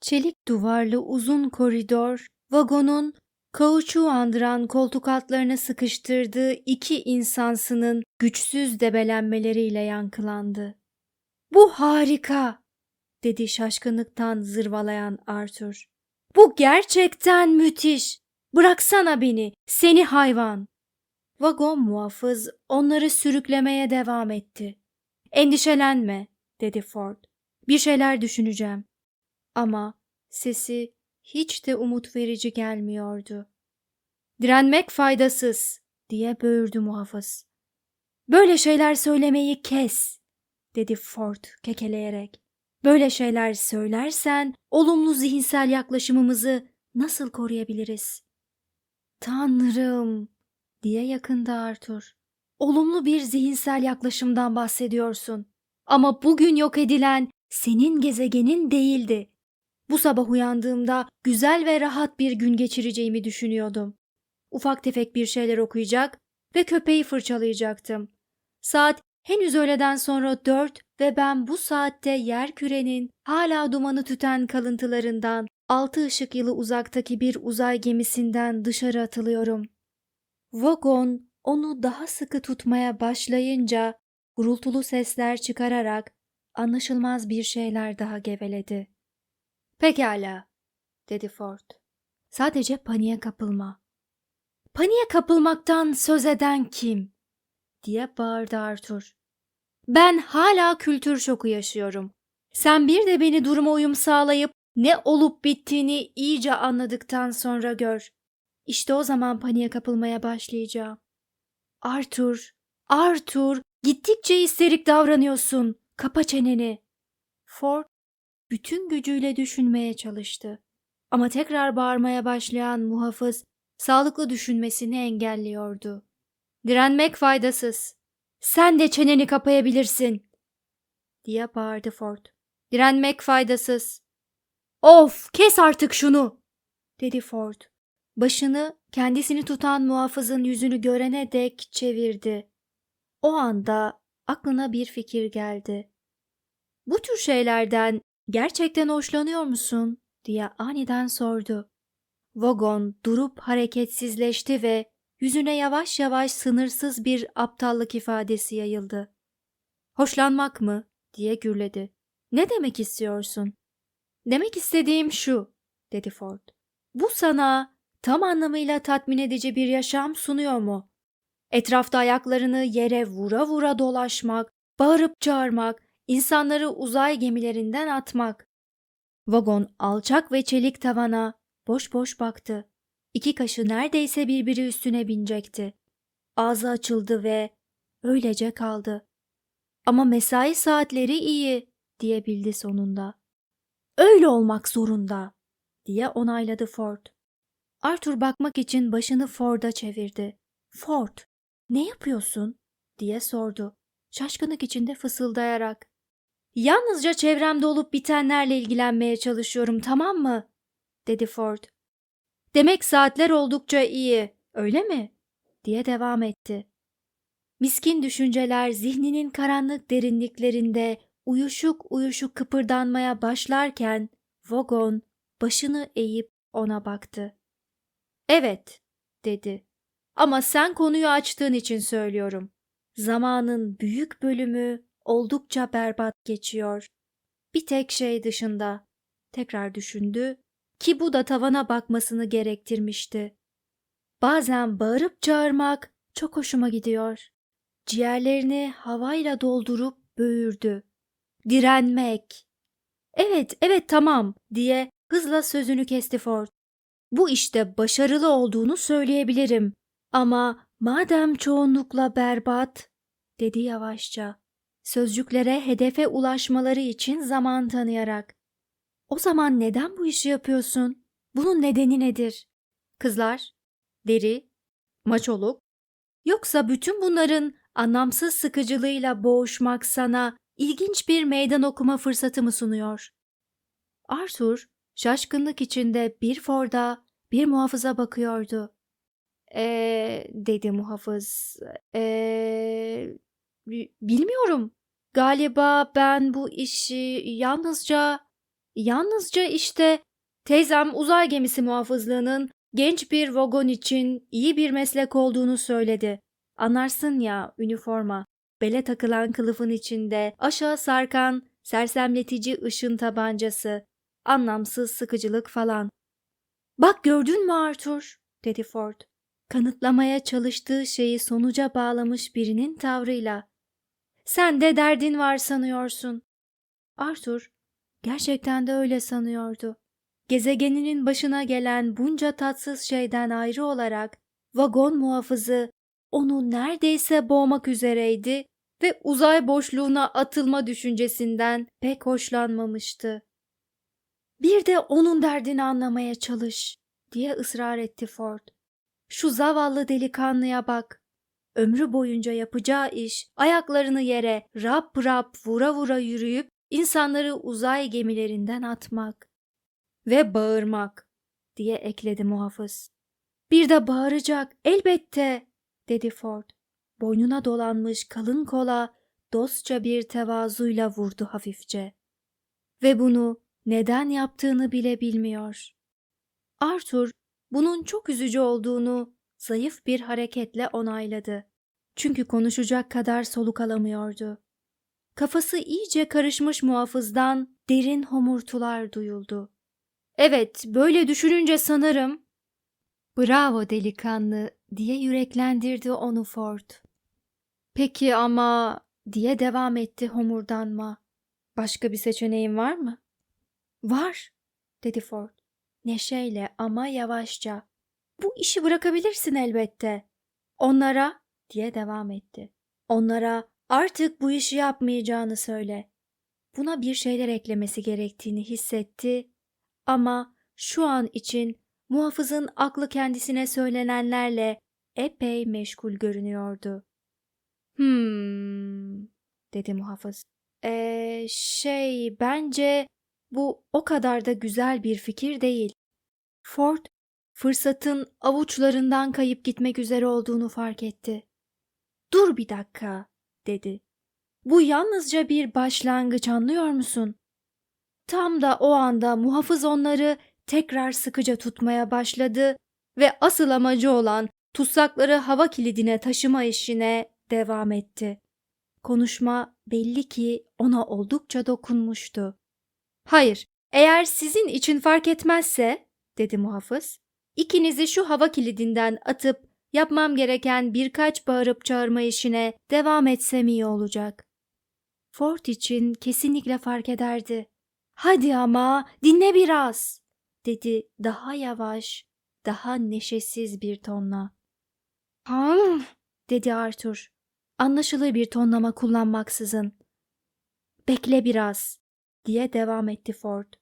[SPEAKER 1] Çelik duvarlı uzun koridor, vagonun kauçuğu andıran koltuk altlarına sıkıştırdığı iki insansının güçsüz debelenmeleriyle yankılandı. Bu harika, dedi şaşkınlıktan zırvalayan Arthur. Bu gerçekten müthiş. Bıraksana beni, seni hayvan. Vagon muhafız onları sürüklemeye devam etti. Endişelenme, dedi Ford. Bir şeyler düşüneceğim. Ama sesi hiç de umut verici gelmiyordu. Direnmek faydasız, diye böğürdü muhafız. Böyle şeyler söylemeyi kes, dedi Ford kekeleyerek. Böyle şeyler söylersen olumlu zihinsel yaklaşımımızı nasıl koruyabiliriz? Tanrım, diye yakında Arthur. Olumlu bir zihinsel yaklaşımdan bahsediyorsun. Ama bugün yok edilen senin gezegenin değildi. Bu sabah uyandığımda güzel ve rahat bir gün geçireceğimi düşünüyordum. Ufak tefek bir şeyler okuyacak ve köpeği fırçalayacaktım. Saat henüz öğleden sonra dört ve ben bu saatte yer kürenin hala dumanı tüten kalıntılarından altı ışık yılı uzaktaki bir uzay gemisinden dışarı atılıyorum. Vagon onu daha sıkı tutmaya başlayınca gurultulu sesler çıkararak anlaşılmaz bir şeyler daha geveledi. Pekala, dedi Ford. Sadece paniğe kapılma. Paniğe kapılmaktan söz eden kim? diye bağırdı Arthur. Ben hala kültür şoku yaşıyorum. Sen bir de beni duruma uyum sağlayıp ne olup bittiğini iyice anladıktan sonra gör. İşte o zaman paniğe kapılmaya başlayacağım. Arthur, Arthur, gittikçe isterik davranıyorsun. Kapa çeneni. Ford bütün gücüyle düşünmeye çalıştı. Ama tekrar bağırmaya başlayan muhafız sağlıklı düşünmesini engelliyordu. Direnmek faydasız. Sen de çeneni kapayabilirsin. diye bağırdı Ford. Direnmek faydasız. Of kes artık şunu dedi Ford. Başını kendisini tutan muhafızın yüzünü görene dek çevirdi. O anda aklına bir fikir geldi. Bu tür şeylerden gerçekten hoşlanıyor musun? diye aniden sordu. Vagon durup hareketsizleşti ve yüzüne yavaş yavaş sınırsız bir aptallık ifadesi yayıldı. Hoşlanmak mı? diye gürledi. Ne demek istiyorsun? Demek istediğim şu, dedi Ford. Bu sana tam anlamıyla tatmin edici bir yaşam sunuyor mu? Etrafta ayaklarını yere vura vura dolaşmak, bağırıp çağırmak, insanları uzay gemilerinden atmak. Vagon alçak ve çelik tavana boş boş baktı. İki kaşı neredeyse birbiri üstüne binecekti. Ağzı açıldı ve öylece kaldı. Ama mesai saatleri iyi diyebildi sonunda. Öyle olmak zorunda diye onayladı Ford. Arthur bakmak için başını Ford'a çevirdi. Ford, ne yapıyorsun? diye sordu. Şaşkınlık içinde fısıldayarak. Yalnızca çevremde olup bitenlerle ilgilenmeye çalışıyorum tamam mı? dedi Ford. Demek saatler oldukça iyi, öyle mi? diye devam etti. Miskin düşünceler zihninin karanlık derinliklerinde uyuşuk uyuşuk kıpırdanmaya başlarken Vogon başını eğip ona baktı. Evet, dedi. Ama sen konuyu açtığın için söylüyorum. Zamanın büyük bölümü oldukça berbat geçiyor. Bir tek şey dışında. Tekrar düşündü ki bu da tavana bakmasını gerektirmişti. Bazen bağırıp çağırmak çok hoşuma gidiyor. Ciğerlerini havayla doldurup böğürdü. Direnmek. Evet, evet tamam diye hızla sözünü kesti Ford. Bu işte başarılı olduğunu söyleyebilirim. Ama madem çoğunlukla berbat, dedi yavaşça. Sözcüklere hedefe ulaşmaları için zaman tanıyarak. O zaman neden bu işi yapıyorsun? Bunun nedeni nedir? Kızlar, deri, maçoluk. Yoksa bütün bunların anlamsız sıkıcılığıyla boğuşmak sana ilginç bir meydan okuma fırsatı mı sunuyor? Arthur şaşkınlık içinde bir Ford'a bir muhafıza bakıyordu. Eee dedi muhafız. Eee bilmiyorum. Galiba ben bu işi yalnızca yalnızca işte teyzem uzay gemisi muhafızlığının genç bir vagon için iyi bir meslek olduğunu söyledi. Anlarsın ya üniforma, bele takılan kılıfın içinde aşağı sarkan sersemletici ışın tabancası, anlamsız sıkıcılık falan. Bak gördün mü Arthur, dedi Ford. Kanıtlamaya çalıştığı şeyi sonuca bağlamış birinin tavrıyla. Sen de derdin var sanıyorsun. Arthur gerçekten de öyle sanıyordu. Gezegeninin başına gelen bunca tatsız şeyden ayrı olarak vagon muhafızı onu neredeyse boğmak üzereydi ve uzay boşluğuna atılma düşüncesinden pek hoşlanmamıştı. Bir de onun derdini anlamaya çalış, diye ısrar etti Ford. Şu zavallı delikanlıya bak. Ömrü boyunca yapacağı iş ayaklarını yere rap rap vura vura yürüyüp insanları uzay gemilerinden atmak. Ve bağırmak, diye ekledi muhafız. Bir de bağıracak, elbette, dedi Ford. Boynuna dolanmış kalın kola dostça bir tevazuyla vurdu hafifçe. Ve bunu neden yaptığını bile bilmiyor. Arthur bunun çok üzücü olduğunu zayıf bir hareketle onayladı. Çünkü konuşacak kadar soluk alamıyordu. Kafası iyice karışmış muhafızdan derin homurtular duyuldu. Evet, böyle düşününce sanırım. Bravo delikanlı diye yüreklendirdi onu Ford. Peki ama diye devam etti homurdanma. Başka bir seçeneğin var mı? Var, dedi Ford. Neşeyle ama yavaşça. Bu işi bırakabilirsin elbette. Onlara, diye devam etti. Onlara artık bu işi yapmayacağını söyle. Buna bir şeyler eklemesi gerektiğini hissetti ama şu an için muhafızın aklı kendisine söylenenlerle epey meşgul görünüyordu. Hmm, dedi muhafız. Ee, şey, bence bu o kadar da güzel bir fikir değil. Ford, fırsatın avuçlarından kayıp gitmek üzere olduğunu fark etti. Dur bir dakika, dedi. Bu yalnızca bir başlangıç anlıyor musun? Tam da o anda muhafız onları tekrar sıkıca tutmaya başladı ve asıl amacı olan tutsakları hava kilidine taşıma işine devam etti. Konuşma belli ki ona oldukça dokunmuştu. Hayır, eğer sizin için fark etmezse, dedi muhafız, ikinizi şu hava kilidinden atıp yapmam gereken birkaç bağırıp çağırma işine devam etsem iyi olacak. Ford için kesinlikle fark ederdi. Hadi ama dinle biraz, dedi daha yavaş, daha neşesiz bir tonla. Ham, dedi Arthur, anlaşılır bir tonlama kullanmaksızın. Bekle biraz, diye devam etti Ford.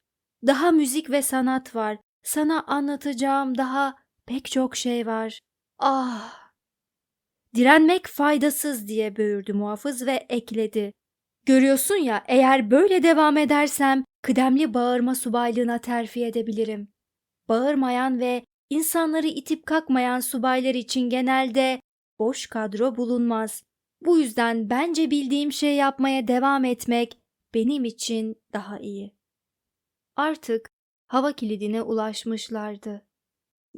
[SPEAKER 1] Daha müzik ve sanat var. Sana anlatacağım daha pek çok şey var. Ah! Direnmek faydasız diye böğürdü muhafız ve ekledi. Görüyorsun ya eğer böyle devam edersem kıdemli bağırma subaylığına terfi edebilirim. Bağırmayan ve insanları itip kalkmayan subaylar için genelde boş kadro bulunmaz. Bu yüzden bence bildiğim şey yapmaya devam etmek benim için daha iyi. Artık hava kilidine ulaşmışlardı.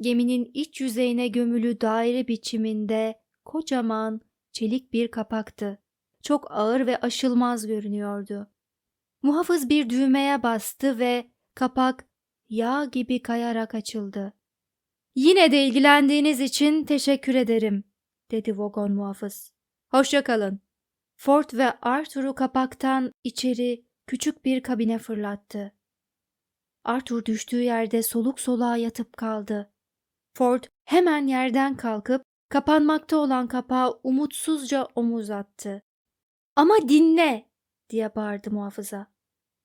[SPEAKER 1] Geminin iç yüzeyine gömülü daire biçiminde kocaman çelik bir kapaktı. Çok ağır ve aşılmaz görünüyordu. Muhafız bir düğmeye bastı ve kapak yağ gibi kayarak açıldı. Yine de ilgilendiğiniz için teşekkür ederim, dedi vagon muhafız. Hoşça kalın. Ford ve Arthur'u kapaktan içeri küçük bir kabine fırlattı. Arthur düştüğü yerde soluk soluğa yatıp kaldı. Ford hemen yerden kalkıp kapanmakta olan kapağı umutsuzca omuz attı. Ama dinle diye bağırdı muhafıza.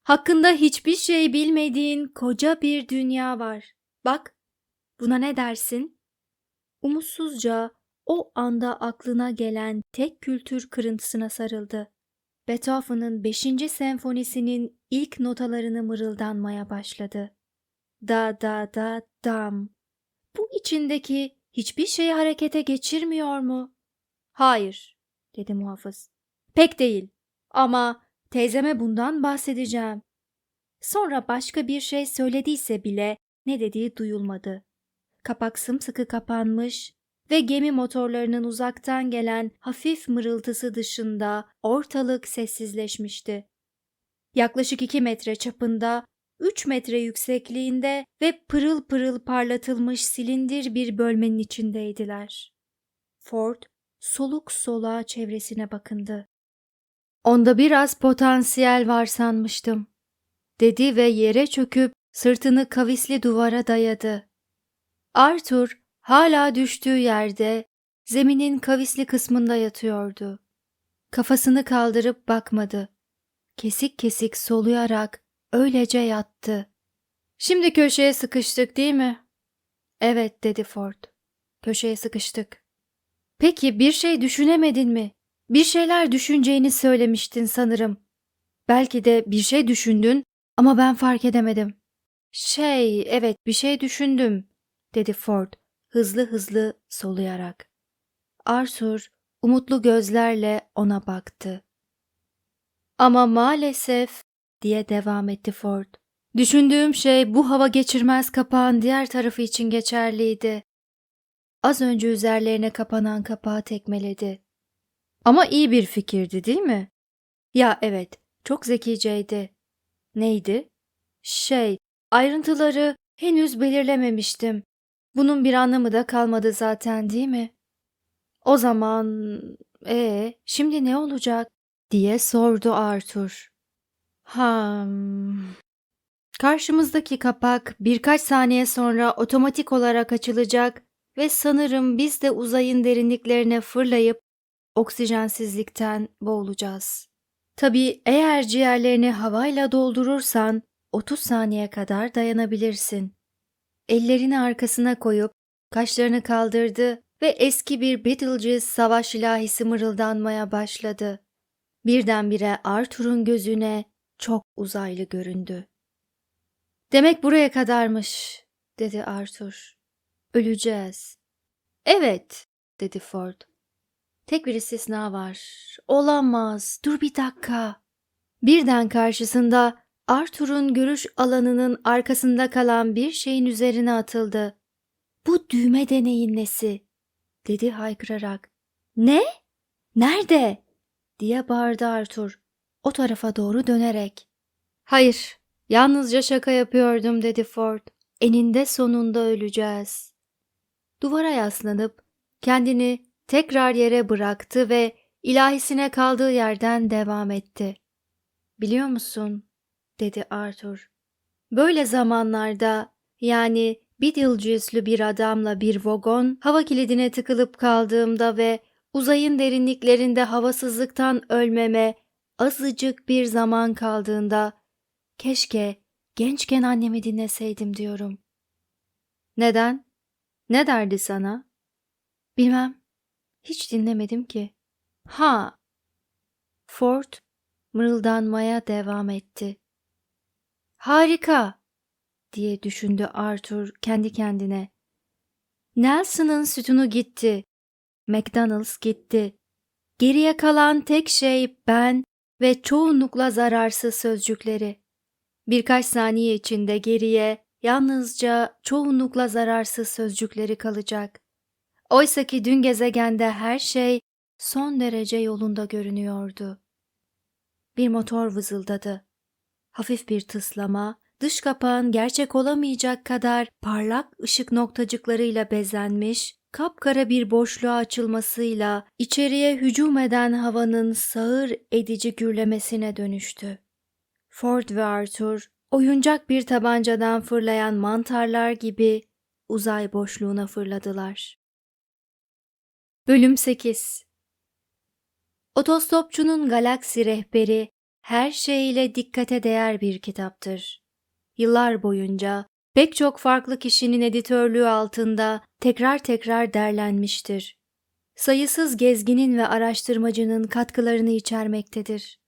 [SPEAKER 1] Hakkında hiçbir şey bilmediğin koca bir dünya var. Bak, buna ne dersin? Umutsuzca o anda aklına gelen tek kültür kırıntısına sarıldı. Beethoven'ın 5. senfonisinin ilk notalarını mırıldanmaya başladı. Da da da dam. Bu içindeki hiçbir şeyi harekete geçirmiyor mu? Hayır, dedi muhafız. Pek değil ama teyzeme bundan bahsedeceğim. Sonra başka bir şey söylediyse bile ne dediği duyulmadı. Kapak sımsıkı kapanmış ve gemi motorlarının uzaktan gelen hafif mırıltısı dışında ortalık sessizleşmişti. Yaklaşık iki metre çapında, üç metre yüksekliğinde ve pırıl pırıl parlatılmış silindir bir bölmenin içindeydiler. Ford soluk soluğa çevresine bakındı. Onda biraz potansiyel var sanmıştım, dedi ve yere çöküp sırtını kavisli duvara dayadı. Arthur hala düştüğü yerde zeminin kavisli kısmında yatıyordu. Kafasını kaldırıp bakmadı. Kesik kesik soluyarak öylece yattı. Şimdi köşeye sıkıştık değil mi? Evet dedi Ford. Köşeye sıkıştık. Peki bir şey düşünemedin mi? Bir şeyler düşüneceğini söylemiştin sanırım. Belki de bir şey düşündün ama ben fark edemedim. Şey, evet bir şey düşündüm, dedi Ford hızlı hızlı soluyarak. Arthur umutlu gözlerle ona baktı. Ama maalesef diye devam etti Ford. Düşündüğüm şey bu hava geçirmez kapağın diğer tarafı için geçerliydi. Az önce üzerlerine kapanan kapağı tekmeledi. Ama iyi bir fikirdi değil mi? Ya evet, çok zekiceydi. Neydi? Şey, ayrıntıları henüz belirlememiştim. Bunun bir anlamı da kalmadı zaten değil mi? O zaman, ee, şimdi ne olacak? diye sordu Arthur. Hmm. Karşımızdaki kapak birkaç saniye sonra otomatik olarak açılacak ve sanırım biz de uzayın derinliklerine fırlayıp oksijensizlikten boğulacağız. Tabii eğer ciğerlerini havayla doldurursan 30 saniye kadar dayanabilirsin. Ellerini arkasına koyup kaşlarını kaldırdı ve eski bir Beetlejuice savaş ilahisi mırıldanmaya başladı. Birdenbire Arthur'un gözüne çok uzaylı göründü. Demek buraya kadarmış, dedi Arthur. Öleceğiz. Evet, dedi Ford. Tek bir istisna var. Olamaz. Dur bir dakika. Birden karşısında Arthur'un görüş alanının arkasında kalan bir şeyin üzerine atıldı. Bu düğme deneyin nesi? dedi haykırarak. Ne? Nerede? diye bağırdı Arthur o tarafa doğru dönerek. Hayır, yalnızca şaka yapıyordum dedi Ford. Eninde sonunda öleceğiz. Duvara yaslanıp kendini tekrar yere bıraktı ve ilahisine kaldığı yerden devam etti. Biliyor musun? Dedi Arthur. Böyle zamanlarda yani Beetlejuice'lü bir adamla bir vagon hava kilidine tıkılıp kaldığımda ve uzayın derinliklerinde havasızlıktan ölmeme azıcık bir zaman kaldığında keşke gençken annemi dinleseydim diyorum. Neden? Ne derdi sana? Bilmem. Hiç dinlemedim ki. Ha. Ford mırıldanmaya devam etti. Harika diye düşündü Arthur kendi kendine. Nelson'ın sütunu gitti. McDonald's gitti. Geriye kalan tek şey ben ve çoğunlukla zararsız sözcükleri. Birkaç saniye içinde geriye yalnızca çoğunlukla zararsız sözcükleri kalacak. Oysa ki dün gezegende her şey son derece yolunda görünüyordu. Bir motor vızıldadı. Hafif bir tıslama, dış kapağın gerçek olamayacak kadar parlak ışık noktacıklarıyla bezenmiş, kapkara bir boşluğa açılmasıyla içeriye hücum eden havanın sağır edici gürlemesine dönüştü. Ford ve Arthur oyuncak bir tabancadan fırlayan mantarlar gibi uzay boşluğuna fırladılar. Bölüm 8 Otostopçunun Galaksi Rehberi her şeyiyle dikkate değer bir kitaptır. Yıllar boyunca pek çok farklı kişinin editörlüğü altında tekrar tekrar derlenmiştir. Sayısız gezginin ve araştırmacının katkılarını içermektedir.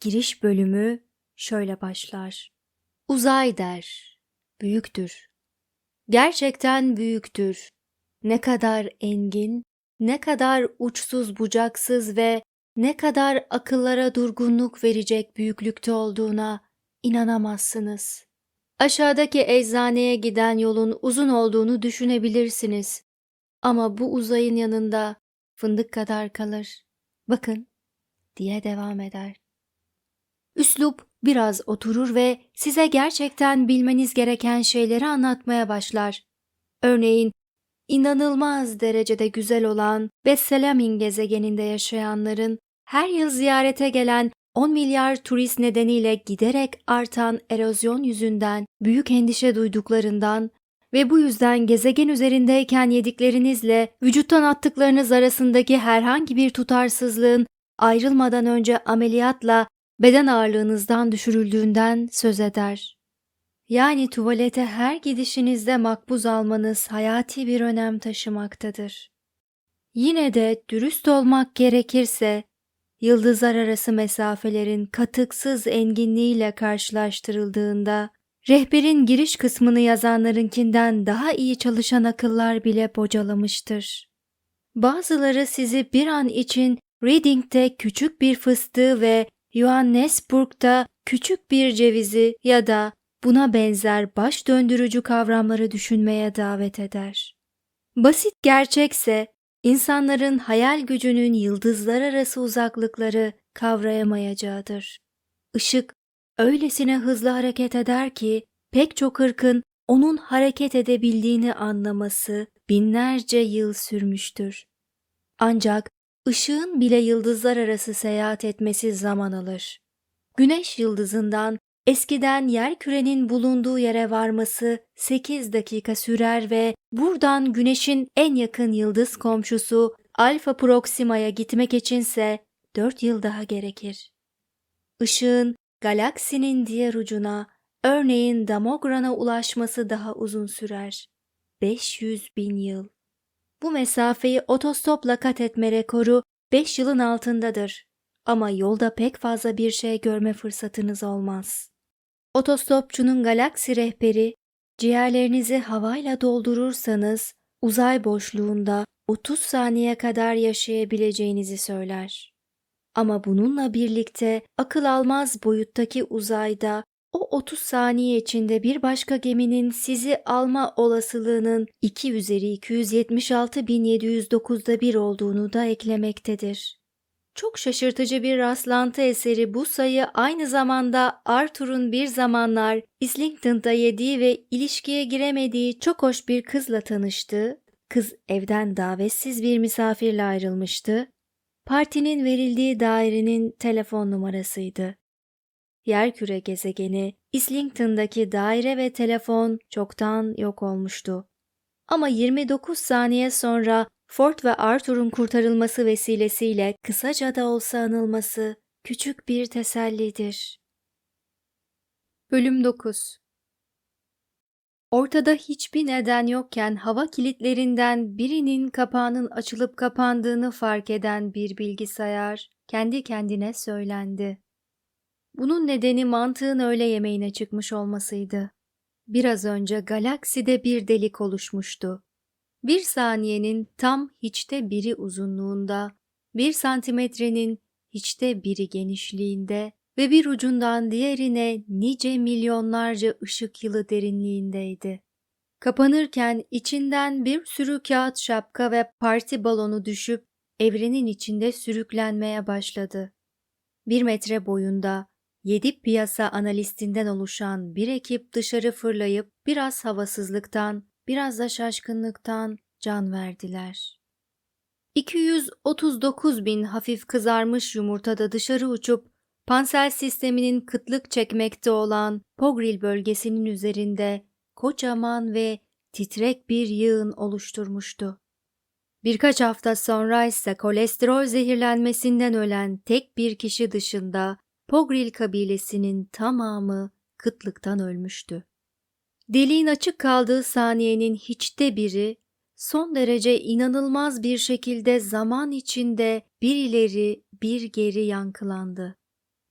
[SPEAKER 1] Giriş bölümü şöyle başlar. Uzay der, büyüktür. Gerçekten büyüktür. Ne kadar engin, ne kadar uçsuz bucaksız ve ne kadar akıllara durgunluk verecek büyüklükte olduğuna inanamazsınız. Aşağıdaki eczaneye giden yolun uzun olduğunu düşünebilirsiniz. Ama bu uzayın yanında fındık kadar kalır. Bakın, diye devam eder. Üslup biraz oturur ve size gerçekten bilmeniz gereken şeyleri anlatmaya başlar. Örneğin, inanılmaz derecede güzel olan Besselamin gezegeninde yaşayanların her yıl ziyarete gelen 10 milyar turist nedeniyle giderek artan erozyon yüzünden büyük endişe duyduklarından ve bu yüzden gezegen üzerindeyken yediklerinizle vücuttan attıklarınız arasındaki herhangi bir tutarsızlığın ayrılmadan önce ameliyatla beden ağırlığınızdan düşürüldüğünden söz eder. Yani tuvalete her gidişinizde makbuz almanız hayati bir önem taşımaktadır. Yine de dürüst olmak gerekirse, yıldızlar arası mesafelerin katıksız enginliğiyle karşılaştırıldığında, rehberin giriş kısmını yazanlarınkinden daha iyi çalışan akıllar bile bocalamıştır. Bazıları sizi bir an için Reading'de küçük bir fıstığı ve Johannesburg'da küçük bir cevizi ya da buna benzer baş döndürücü kavramları düşünmeye davet eder. Basit gerçekse insanların hayal gücünün yıldızlar arası uzaklıkları kavrayamayacağıdır. Işık öylesine hızlı hareket eder ki pek çok ırkın onun hareket edebildiğini anlaması binlerce yıl sürmüştür. Ancak ışığın bile yıldızlar arası seyahat etmesi zaman alır. Güneş yıldızından eskiden yer kürenin bulunduğu yere varması 8 dakika sürer ve buradan güneşin en yakın yıldız komşusu Alfa Proxima'ya gitmek içinse 4 yıl daha gerekir. Işığın galaksinin diğer ucuna, örneğin Damogran'a ulaşması daha uzun sürer. 500 bin yıl. Bu mesafeyi otostopla kat etme rekoru 5 yılın altındadır. Ama yolda pek fazla bir şey görme fırsatınız olmaz. Otostopçunun galaksi rehberi, ciğerlerinizi havayla doldurursanız uzay boşluğunda 30 saniye kadar yaşayabileceğinizi söyler. Ama bununla birlikte akıl almaz boyuttaki uzayda o 30 saniye içinde bir başka geminin sizi alma olasılığının 2 üzeri 276.709'da bir olduğunu da eklemektedir. Çok şaşırtıcı bir rastlantı eseri bu sayı aynı zamanda Arthur'un bir zamanlar Islington'da yediği ve ilişkiye giremediği çok hoş bir kızla tanıştığı, kız evden davetsiz bir misafirle ayrılmıştı, partinin verildiği dairenin telefon numarasıydı. Yerküre gezegeni, Islington'daki daire ve telefon çoktan yok olmuştu. Ama 29 saniye sonra Ford ve Arthur'un kurtarılması vesilesiyle kısaca da olsa anılması küçük bir tesellidir. Bölüm 9 Ortada hiçbir neden yokken hava kilitlerinden birinin kapağının açılıp kapandığını fark eden bir bilgisayar kendi kendine söylendi. Bunun nedeni mantığın öğle yemeğine çıkmış olmasıydı. Biraz önce galakside bir delik oluşmuştu. Bir saniyenin tam hiçte biri uzunluğunda, bir santimetrenin hiçte biri genişliğinde ve bir ucundan diğerine nice milyonlarca ışık yılı derinliğindeydi. Kapanırken içinden bir sürü kağıt şapka ve parti balonu düşüp evrenin içinde sürüklenmeye başladı. Bir metre boyunda yedi piyasa analistinden oluşan bir ekip dışarı fırlayıp biraz havasızlıktan, biraz da şaşkınlıktan can verdiler. 239 bin hafif kızarmış yumurta da dışarı uçup Pansel sisteminin kıtlık çekmekte olan Pogril bölgesinin üzerinde kocaman ve titrek bir yığın oluşturmuştu. Birkaç hafta sonra ise kolesterol zehirlenmesinden ölen tek bir kişi dışında Pogril kabilesinin tamamı kıtlıktan ölmüştü. Deliğin açık kaldığı saniyenin hiçte biri son derece inanılmaz bir şekilde zaman içinde bir ileri bir geri yankılandı.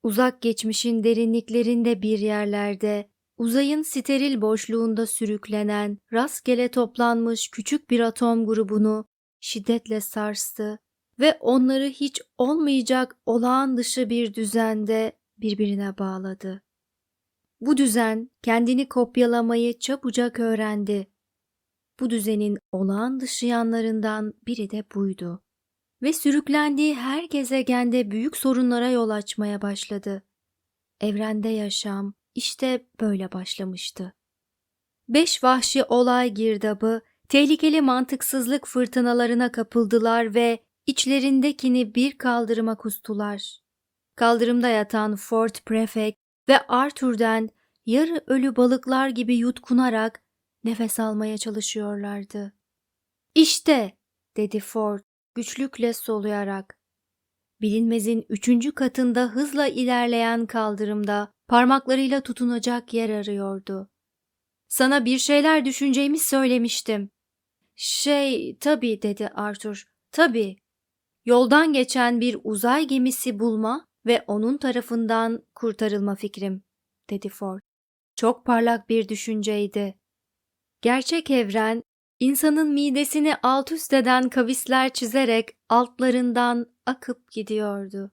[SPEAKER 1] Uzak geçmişin derinliklerinde bir yerlerde, uzayın steril boşluğunda sürüklenen, rastgele toplanmış küçük bir atom grubunu şiddetle sarstı ve onları hiç olmayacak olağan dışı bir düzende birbirine bağladı. Bu düzen kendini kopyalamayı çabucak öğrendi. Bu düzenin olağan dışı yanlarından biri de buydu. Ve sürüklendiği her gezegende büyük sorunlara yol açmaya başladı. Evrende yaşam işte böyle başlamıştı. Beş vahşi olay girdabı tehlikeli mantıksızlık fırtınalarına kapıldılar ve içlerindekini bir kaldırıma kustular. Kaldırımda yatan Fort Prefect ve Arthur'den yarı ölü balıklar gibi yutkunarak nefes almaya çalışıyorlardı. İşte, dedi Ford güçlükle soluyarak. Bilinmezin üçüncü katında hızla ilerleyen kaldırımda parmaklarıyla tutunacak yer arıyordu. Sana bir şeyler düşüneceğimi söylemiştim. Şey, tabii dedi Arthur, tabii. Yoldan geçen bir uzay gemisi bulma ve onun tarafından kurtarılma fikrim, dedi Ford. Çok parlak bir düşünceydi. Gerçek evren, insanın midesini alt üst eden kavisler çizerek altlarından akıp gidiyordu.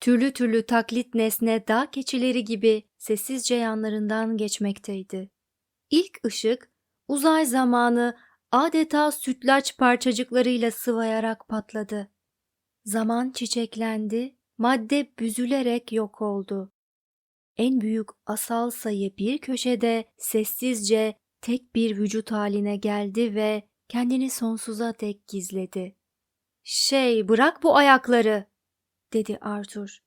[SPEAKER 1] Türlü türlü taklit nesne dağ keçileri gibi sessizce yanlarından geçmekteydi. İlk ışık, uzay zamanı adeta sütlaç parçacıklarıyla sıvayarak patladı. Zaman çiçeklendi, madde büzülerek yok oldu. En büyük asal sayı bir köşede sessizce tek bir vücut haline geldi ve kendini sonsuza dek gizledi. Şey, bırak bu ayakları, dedi Arthur.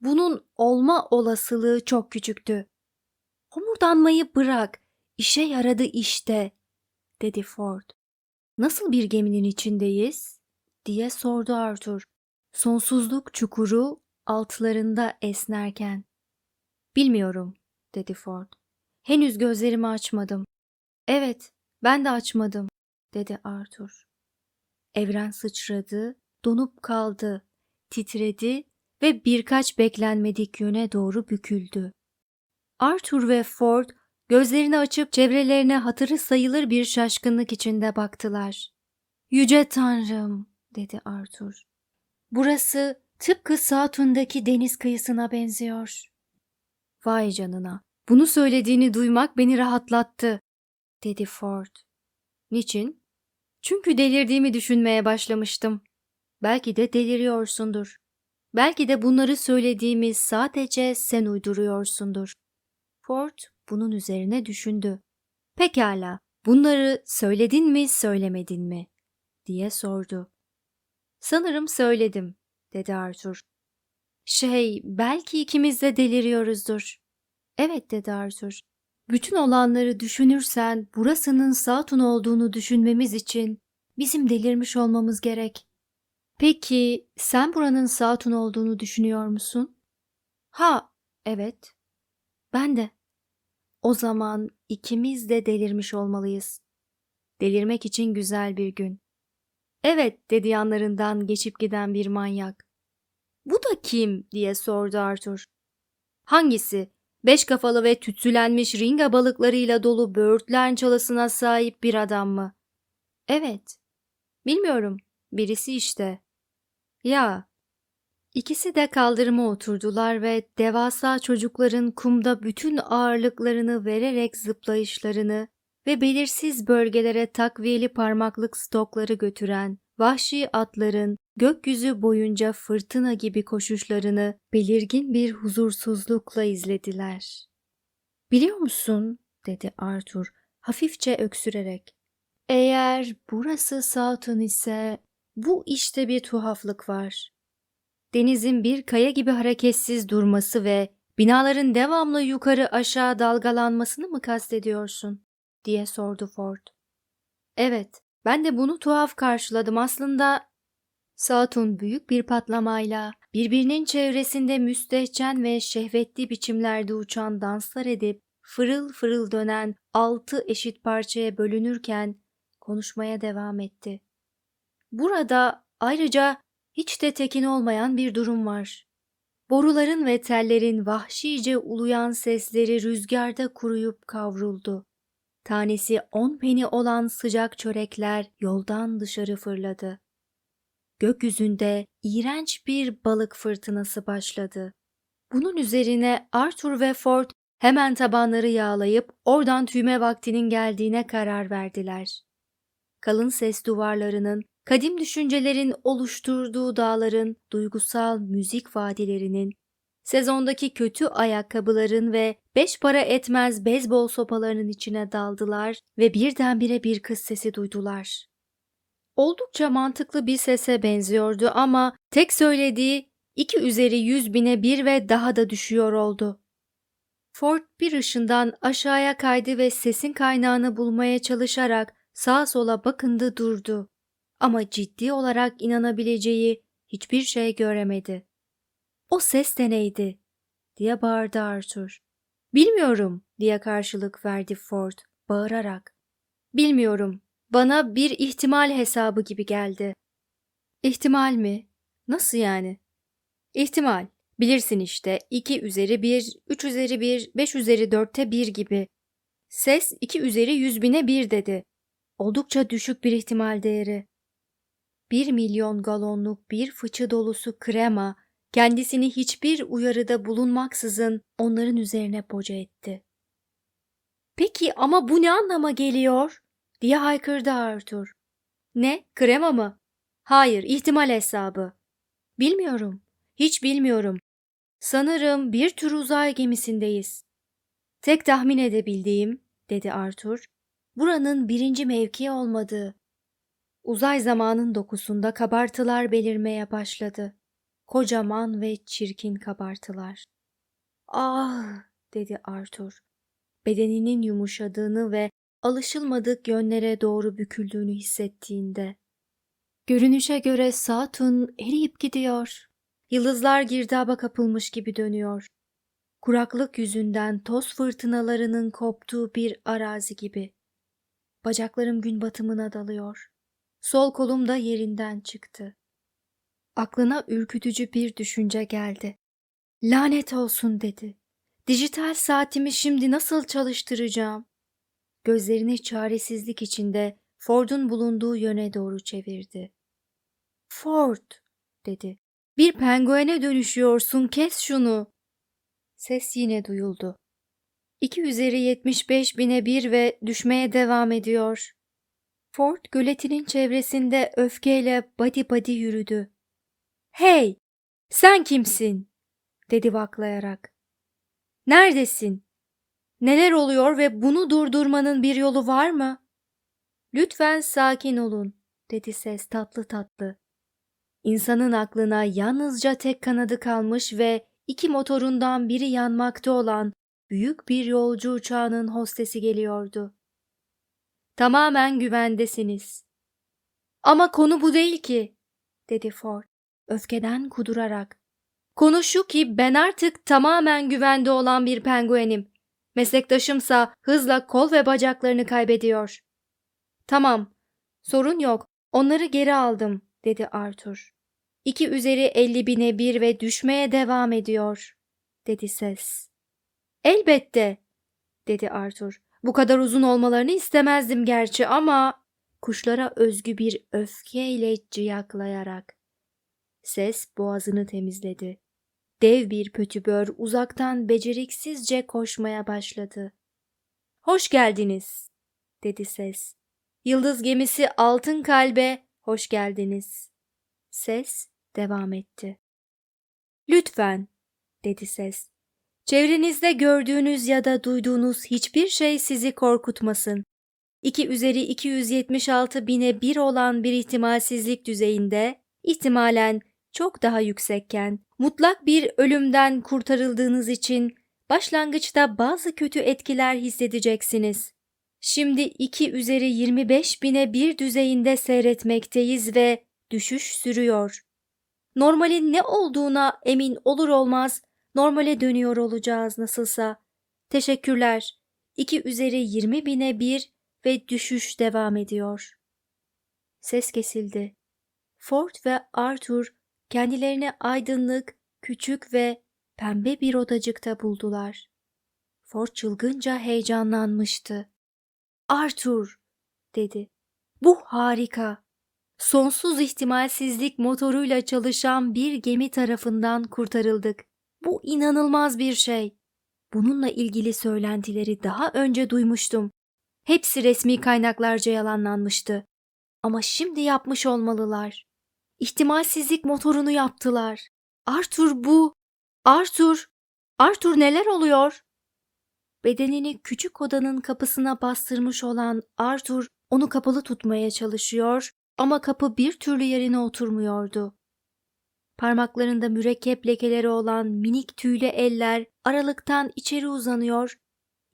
[SPEAKER 1] Bunun olma olasılığı çok küçüktü. Homurdanmayı bırak, işe yaradı işte, dedi Ford. Nasıl bir geminin içindeyiz? diye sordu Arthur. Sonsuzluk çukuru altlarında esnerken. Bilmiyorum, dedi Ford. Henüz gözlerimi açmadım. Evet, ben de açmadım, dedi Arthur. Evren sıçradı, donup kaldı, titredi ve birkaç beklenmedik yöne doğru büküldü. Arthur ve Ford gözlerini açıp çevrelerine hatırı sayılır bir şaşkınlık içinde baktılar. Yüce Tanrım, dedi Arthur. Burası tıpkı Saturn'daki deniz kıyısına benziyor. Vay canına, bunu söylediğini duymak beni rahatlattı, dedi Ford. Niçin? Çünkü delirdiğimi düşünmeye başlamıştım. Belki de deliriyorsundur. Belki de bunları söylediğimi sadece sen uyduruyorsundur. Ford bunun üzerine düşündü. Pekala, bunları söyledin mi, söylemedin mi? diye sordu. Sanırım söyledim, dedi Arthur. Şey, belki ikimiz de deliriyoruzdur. Evet, dedi Arthur. Bütün olanları düşünürsen burasının Satun olduğunu düşünmemiz için bizim delirmiş olmamız gerek. Peki sen buranın Satun olduğunu düşünüyor musun? Ha, evet. Ben de. O zaman ikimiz de delirmiş olmalıyız. Delirmek için güzel bir gün. Evet dedi yanlarından geçip giden bir manyak. Bu da kim diye sordu Arthur. Hangisi? Beş kafalı ve tütsülenmiş ringa balıklarıyla dolu böğürtlen çalısına sahip bir adam mı? Evet. Bilmiyorum. Birisi işte. Ya. İkisi de kaldırıma oturdular ve devasa çocukların kumda bütün ağırlıklarını vererek zıplayışlarını ve belirsiz bölgelere takviyeli parmaklık stokları götüren vahşi atların gökyüzü boyunca fırtına gibi koşuşlarını belirgin bir huzursuzlukla izlediler. Biliyor musun, dedi Arthur hafifçe öksürerek. Eğer burası Salton ise bu işte bir tuhaflık var. denizin bir kaya gibi hareketsiz durması ve binaların devamlı yukarı aşağı dalgalanmasını mı kastediyorsun? Diye sordu Ford. Evet, ben de bunu tuhaf karşıladım aslında. Saatun büyük bir patlamayla birbirinin çevresinde müstehcen ve şehvetli biçimlerde uçan danslar edip fırıl fırıl dönen altı eşit parçaya bölünürken konuşmaya devam etti. Burada ayrıca hiç de tekin olmayan bir durum var. Boruların ve tellerin vahşice uluyan sesleri rüzgarda kuruyup kavruldu. Tanesi on peni olan sıcak çörekler yoldan dışarı fırladı. Gökyüzünde iğrenç bir balık fırtınası başladı. Bunun üzerine Arthur ve Ford hemen tabanları yağlayıp oradan tüyme vaktinin geldiğine karar verdiler. Kalın ses duvarlarının, kadim düşüncelerin oluşturduğu dağların, duygusal müzik vadilerinin, sezondaki kötü ayakkabıların ve beş para etmez beyzbol sopalarının içine daldılar ve birdenbire bir kız sesi duydular. Oldukça mantıklı bir sese benziyordu ama tek söylediği iki üzeri yüz bine bir ve daha da düşüyor oldu. Ford bir ışından aşağıya kaydı ve sesin kaynağını bulmaya çalışarak sağa sola bakındı durdu. Ama ciddi olarak inanabileceği hiçbir şey göremedi. O ses de neydi? diye bağırdı Arthur. Bilmiyorum diye karşılık verdi Ford bağırarak. Bilmiyorum. Bana bir ihtimal hesabı gibi geldi. İhtimal mi? Nasıl yani? İhtimal. Bilirsin işte 2 üzeri 1, 3 üzeri 1, 5 üzeri 4'te 1 gibi. Ses 2 üzeri 100 bine 1 dedi. Oldukça düşük bir ihtimal değeri. 1 milyon galonluk bir fıçı dolusu krema kendisini hiçbir uyarıda bulunmaksızın onların üzerine poca etti. Peki ama bu ne anlama geliyor? diye haykırdı Arthur. Ne? Krema mı? Hayır, ihtimal hesabı. Bilmiyorum. Hiç bilmiyorum. Sanırım bir tür uzay gemisindeyiz. Tek tahmin edebildiğim, dedi Arthur, buranın birinci mevki olmadığı. Uzay zamanın dokusunda kabartılar belirmeye başladı. Kocaman ve çirkin kabartılar. Ah, dedi Arthur. Bedeninin yumuşadığını ve alışılmadık yönlere doğru büküldüğünü hissettiğinde. Görünüşe göre Satun eriyip gidiyor. Yıldızlar girdaba kapılmış gibi dönüyor. Kuraklık yüzünden toz fırtınalarının koptuğu bir arazi gibi. Bacaklarım gün batımına dalıyor. Sol kolum da yerinden çıktı. Aklına ürkütücü bir düşünce geldi. Lanet olsun dedi. Dijital saatimi şimdi nasıl çalıştıracağım? Gözlerini çaresizlik içinde Ford'un bulunduğu yöne doğru çevirdi. Ford, dedi. Bir penguene dönüşüyorsun, kes şunu. Ses yine duyuldu. İki üzeri yetmiş beş bine bir ve düşmeye devam ediyor. Ford göletinin çevresinde öfkeyle badi badi yürüdü. Hey, sen kimsin? dedi vaklayarak. Neredesin? Neler oluyor ve bunu durdurmanın bir yolu var mı? Lütfen sakin olun, dedi ses tatlı tatlı. İnsanın aklına yalnızca tek kanadı kalmış ve iki motorundan biri yanmakta olan büyük bir yolcu uçağının hostesi geliyordu. Tamamen güvendesiniz. Ama konu bu değil ki, dedi Ford, öfkeden kudurarak. Konu ki ben artık tamamen güvende olan bir penguenim. Meslektaşımsa hızla kol ve bacaklarını kaybediyor. Tamam, sorun yok, onları geri aldım, dedi Arthur. İki üzeri elli bine bir ve düşmeye devam ediyor, dedi ses. Elbette, dedi Arthur. Bu kadar uzun olmalarını istemezdim gerçi ama kuşlara özgü bir öfkeyle ciyaklayarak. Ses boğazını temizledi. Dev bir pötübör uzaktan beceriksizce koşmaya başladı. Hoş geldiniz, dedi ses. Yıldız gemisi Altın Kalbe hoş geldiniz. Ses devam etti. Lütfen, dedi ses. Çevrenizde gördüğünüz ya da duyduğunuz hiçbir şey sizi korkutmasın. 2 üzeri 276 bine 1 olan bir ihtimalsizlik düzeyinde ihtimalen çok daha yüksekken, mutlak bir ölümden kurtarıldığınız için başlangıçta bazı kötü etkiler hissedeceksiniz. Şimdi 2 üzeri 25 bine bir düzeyinde seyretmekteyiz ve düşüş sürüyor. Normalin ne olduğuna emin olur olmaz normale dönüyor olacağız nasılsa. Teşekkürler. 2 üzeri 20 bine bir ve düşüş devam ediyor. Ses kesildi. Ford ve Arthur kendilerini aydınlık, küçük ve pembe bir odacıkta buldular. Ford çılgınca heyecanlanmıştı. Arthur, dedi. Bu harika. Sonsuz ihtimalsizlik motoruyla çalışan bir gemi tarafından kurtarıldık. Bu inanılmaz bir şey. Bununla ilgili söylentileri daha önce duymuştum. Hepsi resmi kaynaklarca yalanlanmıştı. Ama şimdi yapmış olmalılar. İhtimalsizlik motorunu yaptılar. Arthur bu. Arthur. Arthur neler oluyor? Bedenini küçük odanın kapısına bastırmış olan Arthur onu kapalı tutmaya çalışıyor ama kapı bir türlü yerine oturmuyordu. Parmaklarında mürekkep lekeleri olan minik tüylü eller aralıktan içeri uzanıyor,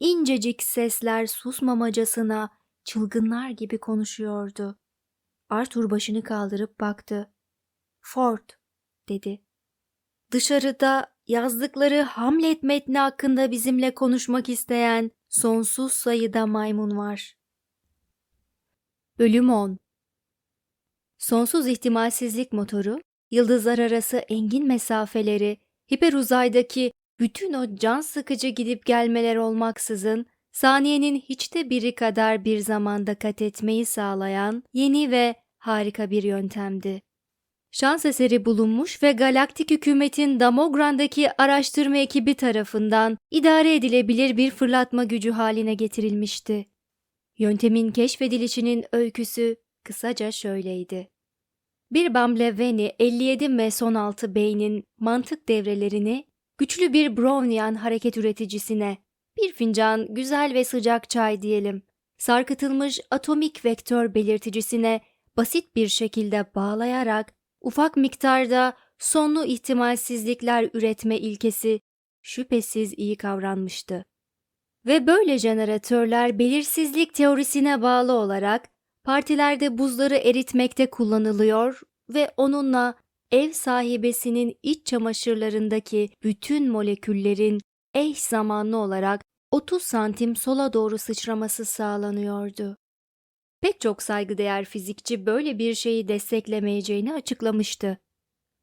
[SPEAKER 1] incecik sesler susmamacasına çılgınlar gibi konuşuyordu. Arthur başını kaldırıp baktı. Ford, dedi. Dışarıda yazdıkları Hamlet metni hakkında bizimle konuşmak isteyen sonsuz sayıda maymun var. Bölüm 10 Sonsuz ihtimalsizlik motoru, yıldızlar arası engin mesafeleri, hiperuzaydaki bütün o can sıkıcı gidip gelmeler olmaksızın saniyenin hiçte biri kadar bir zamanda kat etmeyi sağlayan yeni ve harika bir yöntemdi. Şans eseri bulunmuş ve galaktik hükümetin Damogran'daki araştırma ekibi tarafından idare edilebilir bir fırlatma gücü haline getirilmişti. Yöntemin keşfedilişinin öyküsü kısaca şöyleydi. Bir Bambleveni 57 Meson 6 beynin mantık devrelerini güçlü bir Brownian hareket üreticisine, bir fincan güzel ve sıcak çay diyelim, sarkıtılmış atomik vektör belirticisine basit bir şekilde bağlayarak ufak miktarda sonlu ihtimalsizlikler üretme ilkesi şüphesiz iyi kavranmıştı. Ve böyle jeneratörler belirsizlik teorisine bağlı olarak partilerde buzları eritmekte kullanılıyor ve onunla ev sahibesinin iç çamaşırlarındaki bütün moleküllerin eş zamanlı olarak 30 santim sola doğru sıçraması sağlanıyordu. Pek çok saygıdeğer fizikçi böyle bir şeyi desteklemeyeceğini açıklamıştı.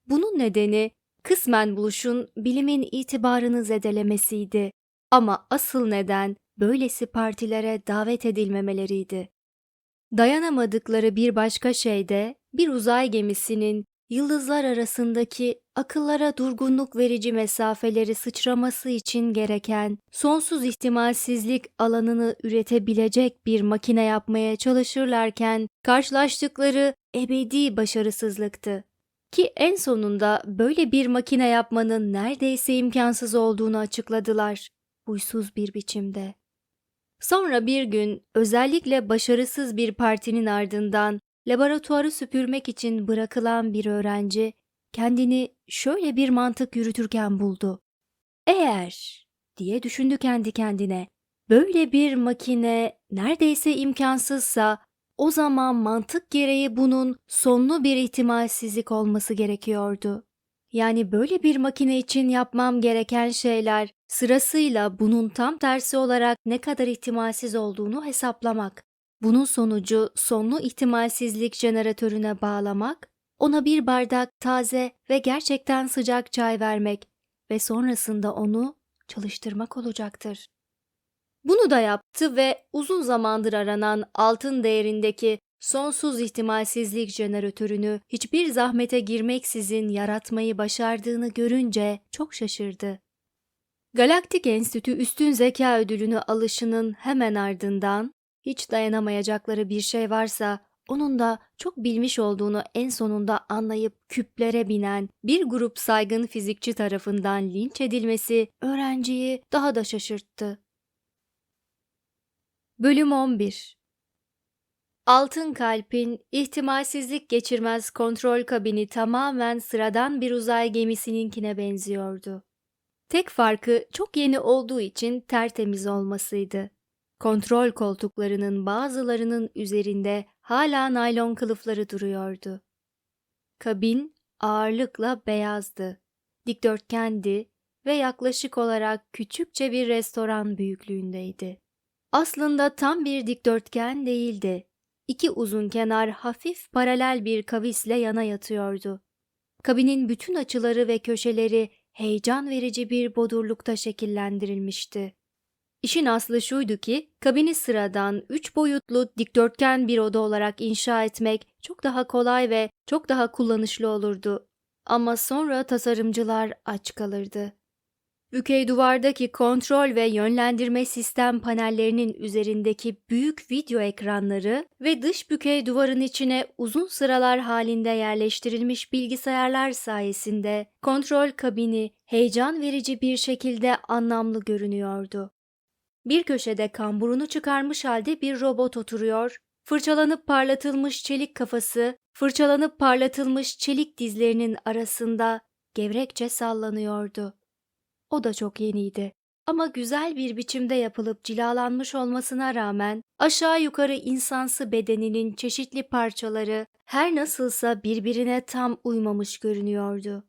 [SPEAKER 1] Bunun nedeni kısmen buluşun bilimin itibarını zedelemesiydi. Ama asıl neden böylesi partilere davet edilmemeleriydi. Dayanamadıkları bir başka şey de bir uzay gemisinin yıldızlar arasındaki akıllara durgunluk verici mesafeleri sıçraması için gereken sonsuz ihtimalsizlik alanını üretebilecek bir makine yapmaya çalışırlarken karşılaştıkları ebedi başarısızlıktı. Ki en sonunda böyle bir makine yapmanın neredeyse imkansız olduğunu açıkladılar, huysuz bir biçimde. Sonra bir gün özellikle başarısız bir partinin ardından laboratuvarı süpürmek için bırakılan bir öğrenci kendini şöyle bir mantık yürütürken buldu. Eğer diye düşündü kendi kendine. Böyle bir makine neredeyse imkansızsa o zaman mantık gereği bunun sonlu bir ihtimalsizlik olması gerekiyordu. Yani böyle bir makine için yapmam gereken şeyler sırasıyla bunun tam tersi olarak ne kadar ihtimalsiz olduğunu hesaplamak. Bunun sonucu sonlu ihtimalsizlik jeneratörüne bağlamak, ona bir bardak taze ve gerçekten sıcak çay vermek ve sonrasında onu çalıştırmak olacaktır. Bunu da yaptı ve uzun zamandır aranan altın değerindeki sonsuz ihtimalsizlik jeneratörünü hiçbir zahmete girmeksizin yaratmayı başardığını görünce çok şaşırdı. Galaktik Enstitü Üstün Zeka Ödülünü alışının hemen ardından hiç dayanamayacakları bir şey varsa onun da çok bilmiş olduğunu en sonunda anlayıp küplere binen bir grup saygın fizikçi tarafından linç edilmesi öğrenciyi daha da şaşırttı. Bölüm 11 Altın Kalp'in ihtimalsizlik geçirmez kontrol kabini tamamen sıradan bir uzay gemisininkine benziyordu. Tek farkı çok yeni olduğu için tertemiz olmasıydı. Kontrol koltuklarının bazılarının üzerinde hala naylon kılıfları duruyordu. Kabin ağırlıkla beyazdı, dikdörtgendi ve yaklaşık olarak küçükçe bir restoran büyüklüğündeydi. Aslında tam bir dikdörtgen değildi. İki uzun kenar hafif paralel bir kavisle yana yatıyordu. Kabinin bütün açıları ve köşeleri heyecan verici bir bodurlukta şekillendirilmişti. İşin aslı şuydu ki kabini sıradan üç boyutlu dikdörtgen bir oda olarak inşa etmek çok daha kolay ve çok daha kullanışlı olurdu. Ama sonra tasarımcılar aç kalırdı. Bükey duvardaki kontrol ve yönlendirme sistem panellerinin üzerindeki büyük video ekranları ve dış bükey duvarın içine uzun sıralar halinde yerleştirilmiş bilgisayarlar sayesinde kontrol kabini heyecan verici bir şekilde anlamlı görünüyordu. Bir köşede kamburunu çıkarmış halde bir robot oturuyor, fırçalanıp parlatılmış çelik kafası, fırçalanıp parlatılmış çelik dizlerinin arasında gevrekçe sallanıyordu. O da çok yeniydi. Ama güzel bir biçimde yapılıp cilalanmış olmasına rağmen aşağı yukarı insansı bedeninin çeşitli parçaları her nasılsa birbirine tam uymamış görünüyordu.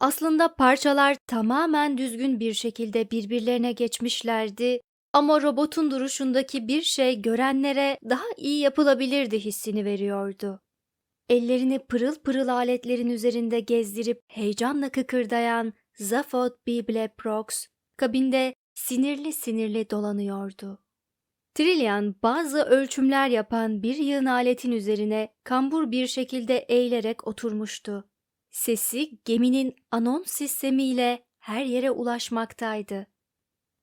[SPEAKER 1] Aslında parçalar tamamen düzgün bir şekilde birbirlerine geçmişlerdi ama robotun duruşundaki bir şey görenlere daha iyi yapılabilirdi hissini veriyordu. Ellerini pırıl pırıl aletlerin üzerinde gezdirip heyecanla kıkırdayan Zaphod Bibleprox kabinde sinirli sinirli dolanıyordu. Trillian bazı ölçümler yapan bir yığın aletin üzerine kambur bir şekilde eğilerek oturmuştu. Sesi geminin anons sistemiyle her yere ulaşmaktaydı.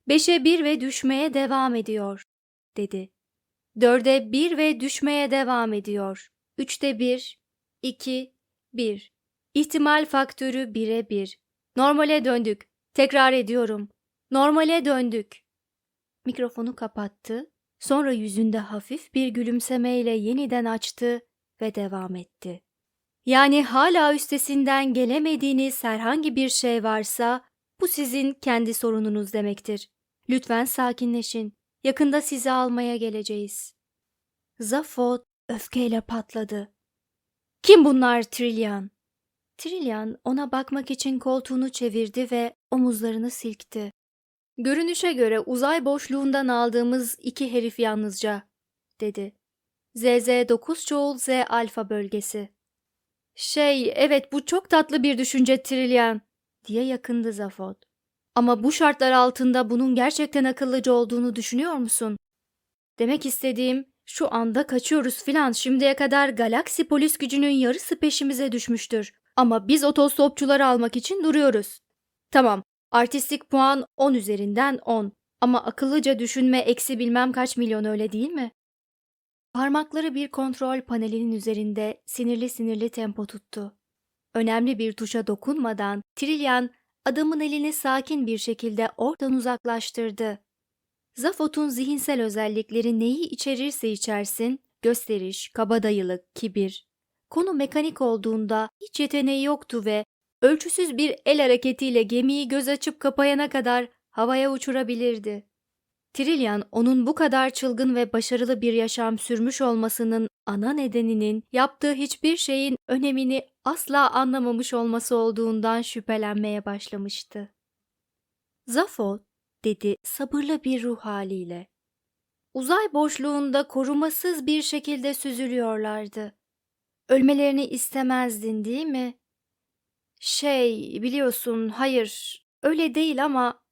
[SPEAKER 1] Beşe bir ve düşmeye devam ediyor, dedi. Dörde bir ve düşmeye devam ediyor. Üçte bir, iki, bir. İhtimal faktörü bire bir. Normale döndük. Tekrar ediyorum. Normale döndük. Mikrofonu kapattı. Sonra yüzünde hafif bir gülümsemeyle yeniden açtı ve devam etti. Yani hala üstesinden gelemediğiniz herhangi bir şey varsa bu sizin kendi sorununuz demektir. Lütfen sakinleşin. Yakında sizi almaya geleceğiz. Zafot öfkeyle patladı. Kim bunlar Trillian? Trillian ona bakmak için koltuğunu çevirdi ve omuzlarını silkti. Görünüşe göre uzay boşluğundan aldığımız iki herif yalnızca, dedi. ZZ9 çoğul Z alfa bölgesi. Şey, evet bu çok tatlı bir düşünce Trillian, diye yakındı Zafot. Ama bu şartlar altında bunun gerçekten akıllıca olduğunu düşünüyor musun? Demek istediğim şu anda kaçıyoruz filan şimdiye kadar galaksi polis gücünün yarısı peşimize düşmüştür. Ama biz otostopçuları almak için duruyoruz. Tamam, artistik puan 10 üzerinden 10. Ama akıllıca düşünme eksi bilmem kaç milyon öyle değil mi? Parmakları bir kontrol panelinin üzerinde sinirli sinirli tempo tuttu. Önemli bir tuşa dokunmadan Trillian adamın elini sakin bir şekilde oradan uzaklaştırdı. Zafot'un zihinsel özellikleri neyi içerirse içersin, gösteriş, kabadayılık, kibir, Konu mekanik olduğunda hiç yeteneği yoktu ve ölçüsüz bir el hareketiyle gemiyi göz açıp kapayana kadar havaya uçurabilirdi. Trillian onun bu kadar çılgın ve başarılı bir yaşam sürmüş olmasının ana nedeninin yaptığı hiçbir şeyin önemini asla anlamamış olması olduğundan şüphelenmeye başlamıştı. Zafo, dedi sabırlı bir ruh haliyle. Uzay boşluğunda korumasız bir şekilde süzülüyorlardı. Ölmelerini istemezdin değil mi? Şey, biliyorsun, hayır, öyle değil ama...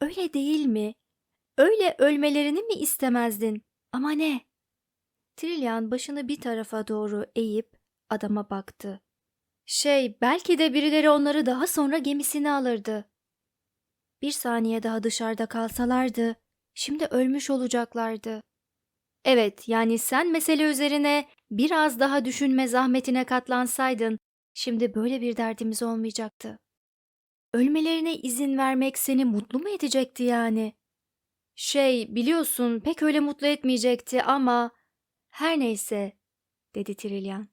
[SPEAKER 1] Öyle değil mi? Öyle ölmelerini mi istemezdin? Ama ne? Trillian başını bir tarafa doğru eğip adama baktı. Şey, belki de birileri onları daha sonra gemisine alırdı. Bir saniye daha dışarıda kalsalardı, şimdi ölmüş olacaklardı. Evet, yani sen mesele üzerine biraz daha düşünme zahmetine katlansaydın, şimdi böyle bir derdimiz olmayacaktı. Ölmelerine izin vermek seni mutlu mu edecekti yani? Şey, biliyorsun pek öyle mutlu etmeyecekti ama Her neyse, dedi Trillian,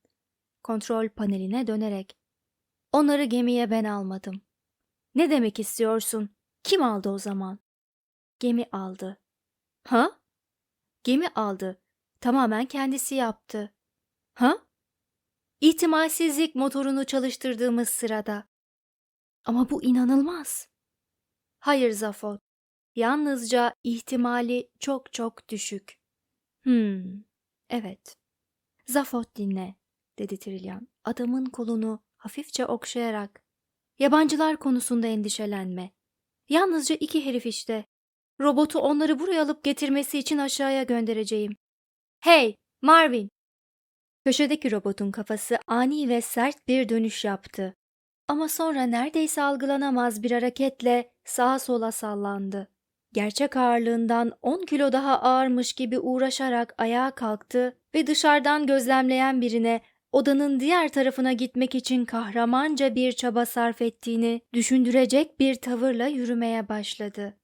[SPEAKER 1] kontrol paneline dönerek. Onları gemiye ben almadım. Ne demek istiyorsun? Kim aldı o zaman? Gemi aldı. Ha? Gemi aldı. Tamamen kendisi yaptı. Ha? İhtimalsizlik motorunu çalıştırdığımız sırada. Ama bu inanılmaz. Hayır Zafot. Yalnızca ihtimali çok çok düşük. Hmm, evet. Zafot dinle, dedi Trillian, adamın kolunu hafifçe okşayarak. Yabancılar konusunda endişelenme. Yalnızca iki herif işte. Robotu onları buraya alıp getirmesi için aşağıya göndereceğim. Hey, Marvin! Köşedeki robotun kafası ani ve sert bir dönüş yaptı. Ama sonra neredeyse algılanamaz bir hareketle sağa sola sallandı. Gerçek ağırlığından 10 kilo daha ağırmış gibi uğraşarak ayağa kalktı ve dışarıdan gözlemleyen birine odanın diğer tarafına gitmek için kahramanca bir çaba sarf ettiğini düşündürecek bir tavırla yürümeye başladı.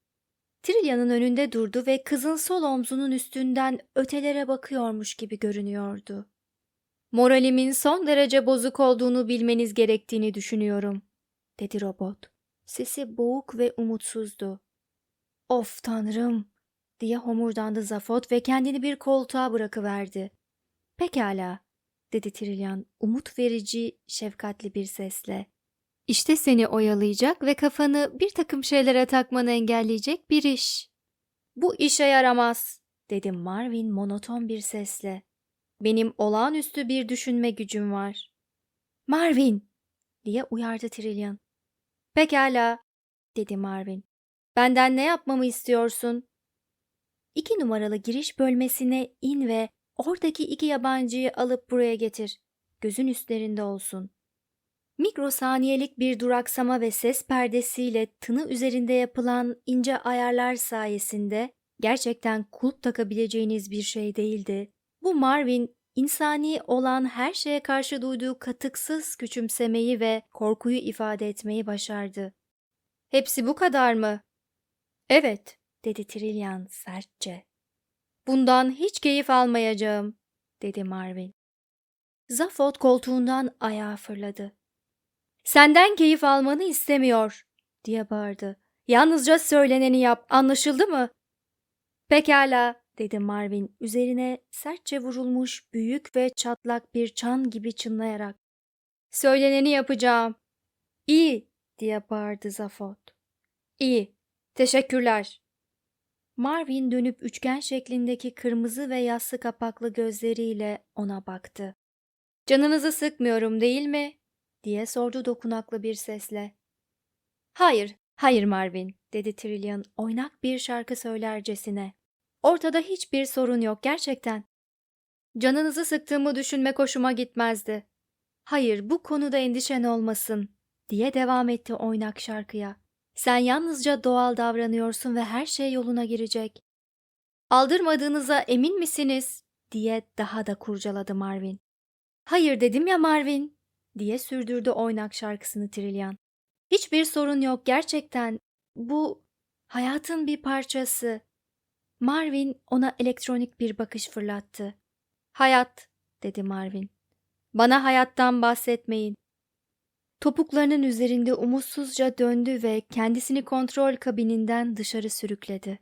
[SPEAKER 1] Trilya'nın önünde durdu ve kızın sol omzunun üstünden ötelere bakıyormuş gibi görünüyordu. Moralimin son derece bozuk olduğunu bilmeniz gerektiğini düşünüyorum, dedi robot. Sesi boğuk ve umutsuzdu. Of tanrım, diye homurdandı Zafot ve kendini bir koltuğa bırakıverdi. Pekala, dedi Trilyan umut verici, şefkatli bir sesle. İşte seni oyalayacak ve kafanı bir takım şeylere takmanı engelleyecek bir iş. Bu işe yaramaz, dedi Marvin monoton bir sesle. Benim olağanüstü bir düşünme gücüm var. Marvin, diye uyardı Trillian. Pekala, dedi Marvin. Benden ne yapmamı istiyorsun? İki numaralı giriş bölmesine in ve oradaki iki yabancıyı alıp buraya getir. Gözün üstlerinde olsun. Mikrosaniyelik bir duraksama ve ses perdesiyle tını üzerinde yapılan ince ayarlar sayesinde gerçekten kulp takabileceğiniz bir şey değildi. Bu Marvin, insani olan her şeye karşı duyduğu katıksız küçümsemeyi ve korkuyu ifade etmeyi başardı. Hepsi bu kadar mı? Evet, dedi Trillian sertçe. Bundan hiç keyif almayacağım, dedi Marvin. Zafot koltuğundan ayağa fırladı. Senden keyif almanı istemiyor, diye bağırdı. Yalnızca söyleneni yap, anlaşıldı mı? Pekala, dedi Marvin üzerine sertçe vurulmuş büyük ve çatlak bir çan gibi çınlayarak. Söyleneni yapacağım. İyi, diye bağırdı Zafot. İyi, teşekkürler. Marvin dönüp üçgen şeklindeki kırmızı ve yassı kapaklı gözleriyle ona baktı. Canınızı sıkmıyorum değil mi? diye sordu dokunaklı bir sesle. Hayır, hayır Marvin, dedi Trillian oynak bir şarkı söylercesine. Ortada hiçbir sorun yok gerçekten. Canınızı sıktığımı düşünmek hoşuma gitmezdi. Hayır, bu konuda endişen olmasın, diye devam etti oynak şarkıya. Sen yalnızca doğal davranıyorsun ve her şey yoluna girecek. Aldırmadığınıza emin misiniz? diye daha da kurcaladı Marvin. Hayır dedim ya Marvin, diye sürdürdü oynak şarkısını Trillian. Hiçbir sorun yok gerçekten. Bu hayatın bir parçası. Marvin ona elektronik bir bakış fırlattı. Hayat, dedi Marvin. Bana hayattan bahsetmeyin. Topuklarının üzerinde umutsuzca döndü ve kendisini kontrol kabininden dışarı sürükledi.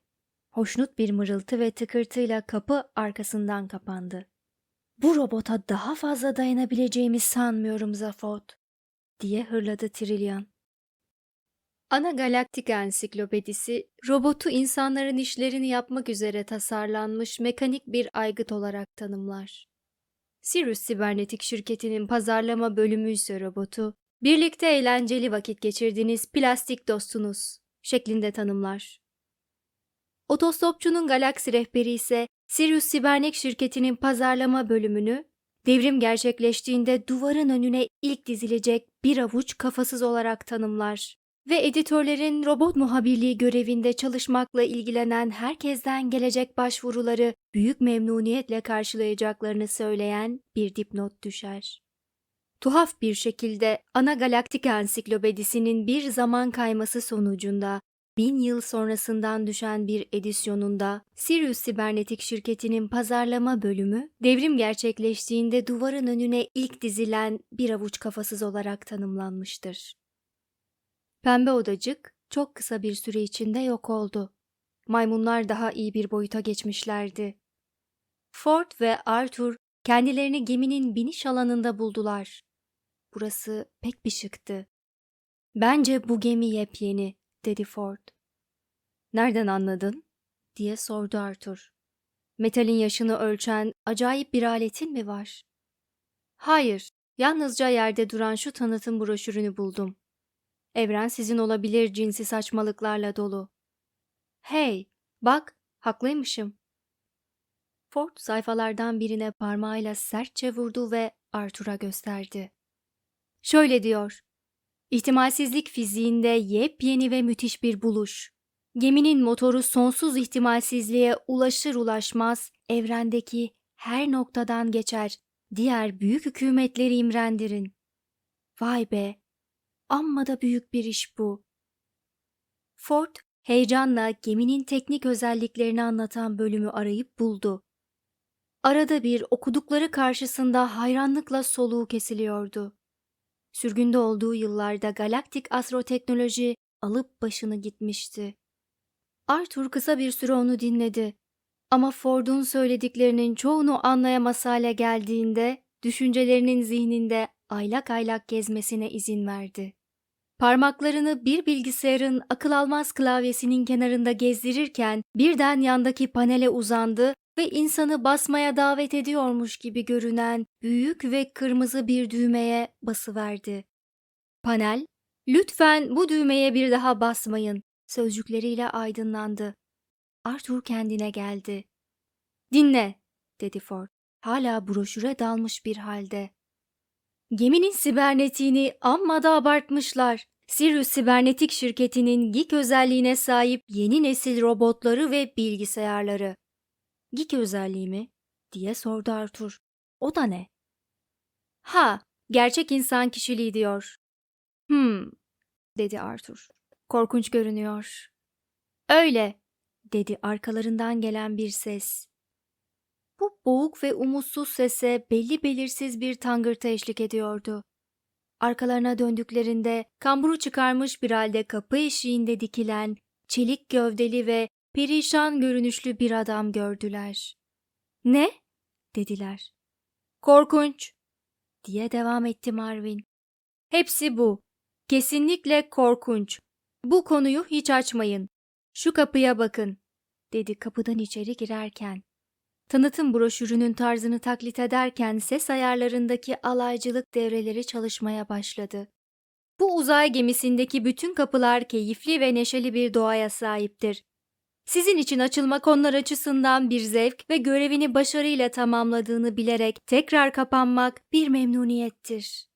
[SPEAKER 1] Hoşnut bir mırıltı ve tıkırtıyla kapı arkasından kapandı. Bu robota daha fazla dayanabileceğimi sanmıyorum Zafot, diye hırladı Trillian. Ana Galaktik Ensiklopedisi, robotu insanların işlerini yapmak üzere tasarlanmış mekanik bir aygıt olarak tanımlar. Sirius Sibernetik şirketinin pazarlama bölümü ise robotu, birlikte eğlenceli vakit geçirdiğiniz plastik dostunuz şeklinde tanımlar. Otostopçunun galaksi rehberi ise Sirius Sibernek şirketinin pazarlama bölümünü, devrim gerçekleştiğinde duvarın önüne ilk dizilecek bir avuç kafasız olarak tanımlar ve editörlerin robot muhabirliği görevinde çalışmakla ilgilenen herkesten gelecek başvuruları büyük memnuniyetle karşılayacaklarını söyleyen bir dipnot düşer. Tuhaf bir şekilde ana galaktik ansiklopedisinin bir zaman kayması sonucunda bin yıl sonrasından düşen bir edisyonunda Sirius Sibernetik şirketinin pazarlama bölümü devrim gerçekleştiğinde duvarın önüne ilk dizilen bir avuç kafasız olarak tanımlanmıştır. Pembe odacık çok kısa bir süre içinde yok oldu. Maymunlar daha iyi bir boyuta geçmişlerdi. Ford ve Arthur kendilerini geminin biniş alanında buldular. Burası pek bir şıktı. Bence bu gemi yepyeni, dedi Ford. Nereden anladın? diye sordu Arthur. Metalin yaşını ölçen acayip bir aletin mi var? Hayır, yalnızca yerde duran şu tanıtım broşürünü buldum. Evren sizin olabilir cinsi saçmalıklarla dolu. Hey, bak, haklıymışım. Ford sayfalardan birine parmağıyla sertçe vurdu ve Arthur'a gösterdi. Şöyle diyor. İhtimalsizlik fiziğinde yepyeni ve müthiş bir buluş. Geminin motoru sonsuz ihtimalsizliğe ulaşır ulaşmaz evrendeki her noktadan geçer. Diğer büyük hükümetleri imrendirin. Vay be! Amma da büyük bir iş bu. Ford heyecanla geminin teknik özelliklerini anlatan bölümü arayıp buldu. Arada bir okudukları karşısında hayranlıkla soluğu kesiliyordu. Sürgünde olduğu yıllarda galaktik astroteknoloji alıp başını gitmişti. Arthur kısa bir süre onu dinledi. Ama Ford'un söylediklerinin çoğunu anlayamaz hale geldiğinde düşüncelerinin zihninde aylak aylak gezmesine izin verdi. Parmaklarını bir bilgisayarın akıl almaz klavyesinin kenarında gezdirirken birden yandaki panele uzandı ve insanı basmaya davet ediyormuş gibi görünen büyük ve kırmızı bir düğmeye basıverdi. Panel, lütfen bu düğmeye bir daha basmayın sözcükleriyle aydınlandı. Arthur kendine geldi. Dinle, dedi Ford, hala broşüre dalmış bir halde. Geminin sibernetiğini amma da abartmışlar. Sirius Sibernetik şirketinin GIK özelliğine sahip yeni nesil robotları ve bilgisayarları. GIK özelliği mi? diye sordu Arthur. O da ne? Ha, gerçek insan kişiliği diyor. Hmm, dedi Arthur. Korkunç görünüyor. Öyle, dedi arkalarından gelen bir ses. Bu boğuk ve umutsuz sese belli belirsiz bir tangırtı eşlik ediyordu. Arkalarına döndüklerinde kamburu çıkarmış bir halde kapı eşiğinde dikilen, çelik gövdeli ve perişan görünüşlü bir adam gördüler. Ne? dediler. Korkunç, diye devam etti Marvin. Hepsi bu. Kesinlikle korkunç. Bu konuyu hiç açmayın. Şu kapıya bakın, dedi kapıdan içeri girerken. Tanıtım broşürünün tarzını taklit ederken ses ayarlarındaki alaycılık devreleri çalışmaya başladı. Bu uzay gemisindeki bütün kapılar keyifli ve neşeli bir doğaya sahiptir. Sizin için açılmak onlar açısından bir zevk ve görevini başarıyla tamamladığını bilerek tekrar kapanmak bir memnuniyettir.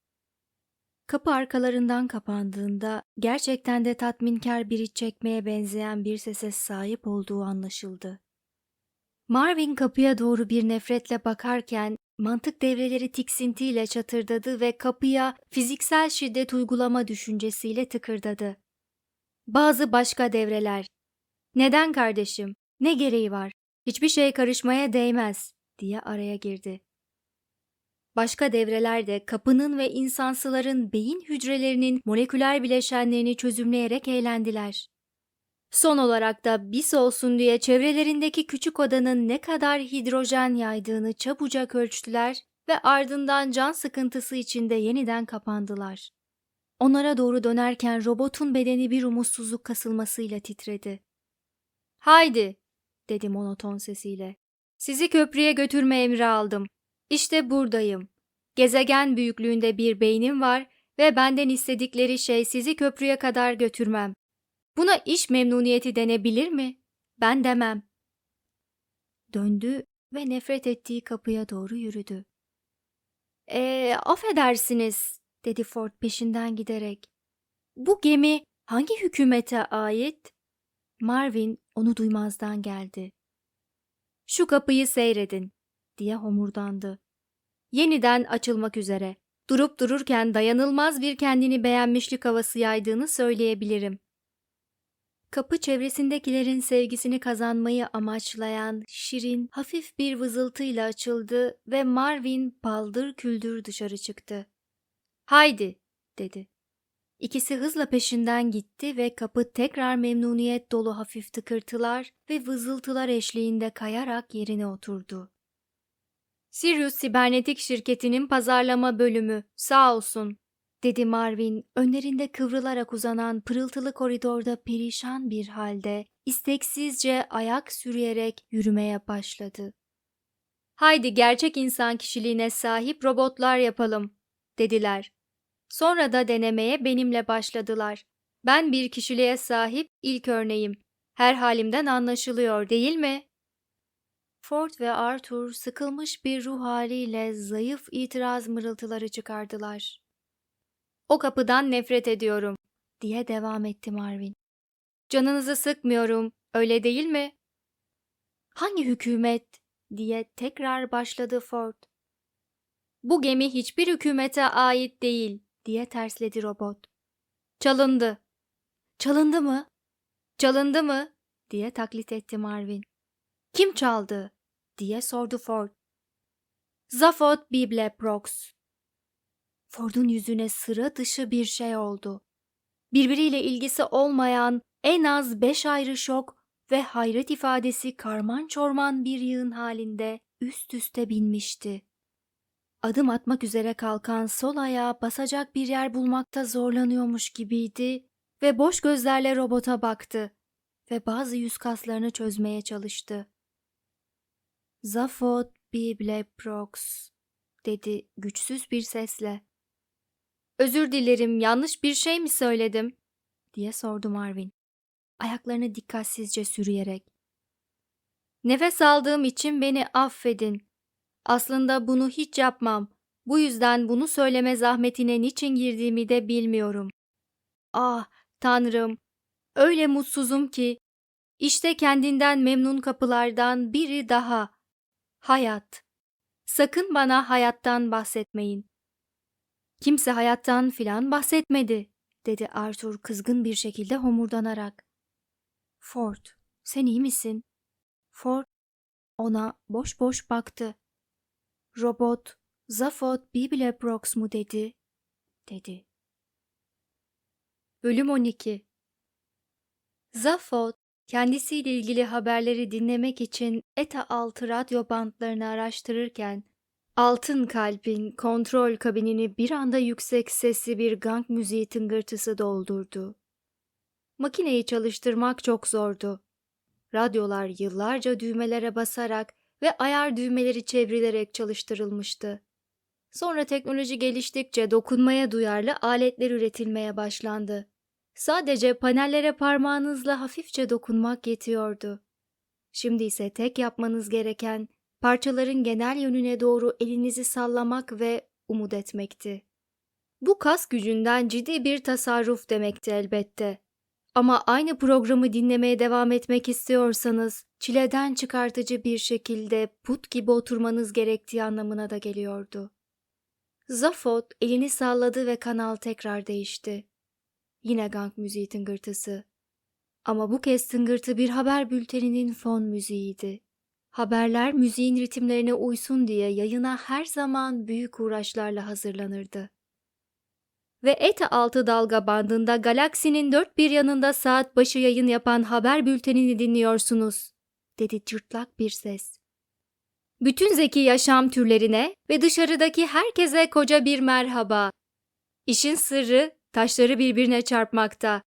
[SPEAKER 1] Kapı arkalarından kapandığında gerçekten de tatminkar bir iç çekmeye benzeyen bir sese sahip olduğu anlaşıldı. Marvin kapıya doğru bir nefretle bakarken mantık devreleri tiksintiyle çatırdadı ve kapıya fiziksel şiddet uygulama düşüncesiyle tıkırdadı. Bazı başka devreler. Neden kardeşim? Ne gereği var? Hiçbir şey karışmaya değmez diye araya girdi. Başka devreler de kapının ve insansıların beyin hücrelerinin moleküler bileşenlerini çözümleyerek eğlendiler. Son olarak da bis olsun diye çevrelerindeki küçük odanın ne kadar hidrojen yaydığını çabucak ölçtüler ve ardından can sıkıntısı içinde yeniden kapandılar. Onlara doğru dönerken robotun bedeni bir umutsuzluk kasılmasıyla titredi. Haydi, dedi monoton sesiyle. Sizi köprüye götürme emri aldım. İşte buradayım. Gezegen büyüklüğünde bir beynim var ve benden istedikleri şey sizi köprüye kadar götürmem. Buna iş memnuniyeti denebilir mi? Ben demem. Döndü ve nefret ettiği kapıya doğru yürüdü. Eee, affedersiniz, dedi Ford peşinden giderek. Bu gemi hangi hükümete ait? Marvin onu duymazdan geldi. Şu kapıyı seyredin, diye homurdandı. Yeniden açılmak üzere. Durup dururken dayanılmaz bir kendini beğenmişlik havası yaydığını söyleyebilirim. kapı çevresindekilerin sevgisini kazanmayı amaçlayan şirin, hafif bir vızıltıyla açıldı ve Marvin paldır küldür dışarı çıktı. Haydi, dedi. İkisi hızla peşinden gitti ve kapı tekrar memnuniyet dolu hafif tıkırtılar ve vızıltılar eşliğinde kayarak yerine oturdu. Sirius Sibernetik şirketinin pazarlama bölümü, sağ olsun, dedi Marvin, önlerinde kıvrılarak uzanan pırıltılı koridorda perişan bir halde, isteksizce ayak sürüyerek yürümeye başladı. Haydi gerçek insan kişiliğine sahip robotlar yapalım, dediler. Sonra da denemeye benimle başladılar. Ben bir kişiliğe sahip ilk örneğim. Her halimden anlaşılıyor değil mi? Ford ve Arthur sıkılmış bir ruh haliyle zayıf itiraz mırıltıları çıkardılar. O kapıdan nefret ediyorum, diye devam etti Marvin. Canınızı sıkmıyorum, öyle değil mi? Hangi hükümet? diye tekrar başladı Ford. Bu gemi hiçbir hükümete ait değil, diye tersledi robot. Çalındı. Çalındı mı? Çalındı mı? diye taklit etti Marvin. Kim çaldı? diye sordu Ford. Zaphod Bibleprox. Ford'un yüzüne sıra dışı bir şey oldu. Birbiriyle ilgisi olmayan en az beş ayrı şok ve hayret ifadesi karman çorman bir yığın halinde üst üste binmişti. Adım atmak üzere kalkan sol ayağa basacak bir yer bulmakta zorlanıyormuş gibiydi ve boş gözlerle robota baktı ve bazı yüz kaslarını çözmeye çalıştı. Zaphod Bibleprox dedi güçsüz bir sesle. Özür dilerim, yanlış bir şey mi söyledim? diye sordu Marvin. Ayaklarını dikkatsizce sürüyerek. Nefes aldığım için beni affedin. Aslında bunu hiç yapmam. Bu yüzden bunu söyleme zahmetine niçin girdiğimi de bilmiyorum. Ah, Tanrım, öyle mutsuzum ki. İşte kendinden memnun kapılardan biri daha. Hayat. Sakın bana hayattan bahsetmeyin. Kimse hayattan filan bahsetmedi, dedi Arthur kızgın bir şekilde homurdanarak. Ford, sen iyi misin? Ford ona boş boş baktı. Robot, Zaphod Bibleprox mu dedi? dedi. Bölüm 12 Zaphod, kendisiyle ilgili haberleri dinlemek için ETA altı radyo bantlarını araştırırken, Altın Kalp'in kontrol kabinini bir anda yüksek sesli bir gang müziği tıngırtısı doldurdu. Makineyi çalıştırmak çok zordu. Radyolar yıllarca düğmelere basarak ve ayar düğmeleri çevrilerek çalıştırılmıştı. Sonra teknoloji geliştikçe dokunmaya duyarlı aletler üretilmeye başlandı. Sadece panellere parmağınızla hafifçe dokunmak yetiyordu. Şimdi ise tek yapmanız gereken parçaların genel yönüne doğru elinizi sallamak ve umut etmekti. Bu kas gücünden ciddi bir tasarruf demekti elbette. Ama aynı programı dinlemeye devam etmek istiyorsanız çileden çıkartıcı bir şekilde put gibi oturmanız gerektiği anlamına da geliyordu. Zaphod elini salladı ve kanal tekrar değişti. Yine gang müziği tıngırtısı. Ama bu kez tıngırtı bir haber bülteninin fon müziğiydi. Haberler müziğin ritimlerine uysun diye yayına her zaman büyük uğraşlarla hazırlanırdı. Ve ETA altı dalga bandında galaksinin dört bir yanında saat başı yayın yapan haber bültenini dinliyorsunuz, dedi cırtlak bir ses. Bütün zeki yaşam türlerine ve dışarıdaki herkese koca bir merhaba. İşin sırrı taşları birbirine çarpmakta.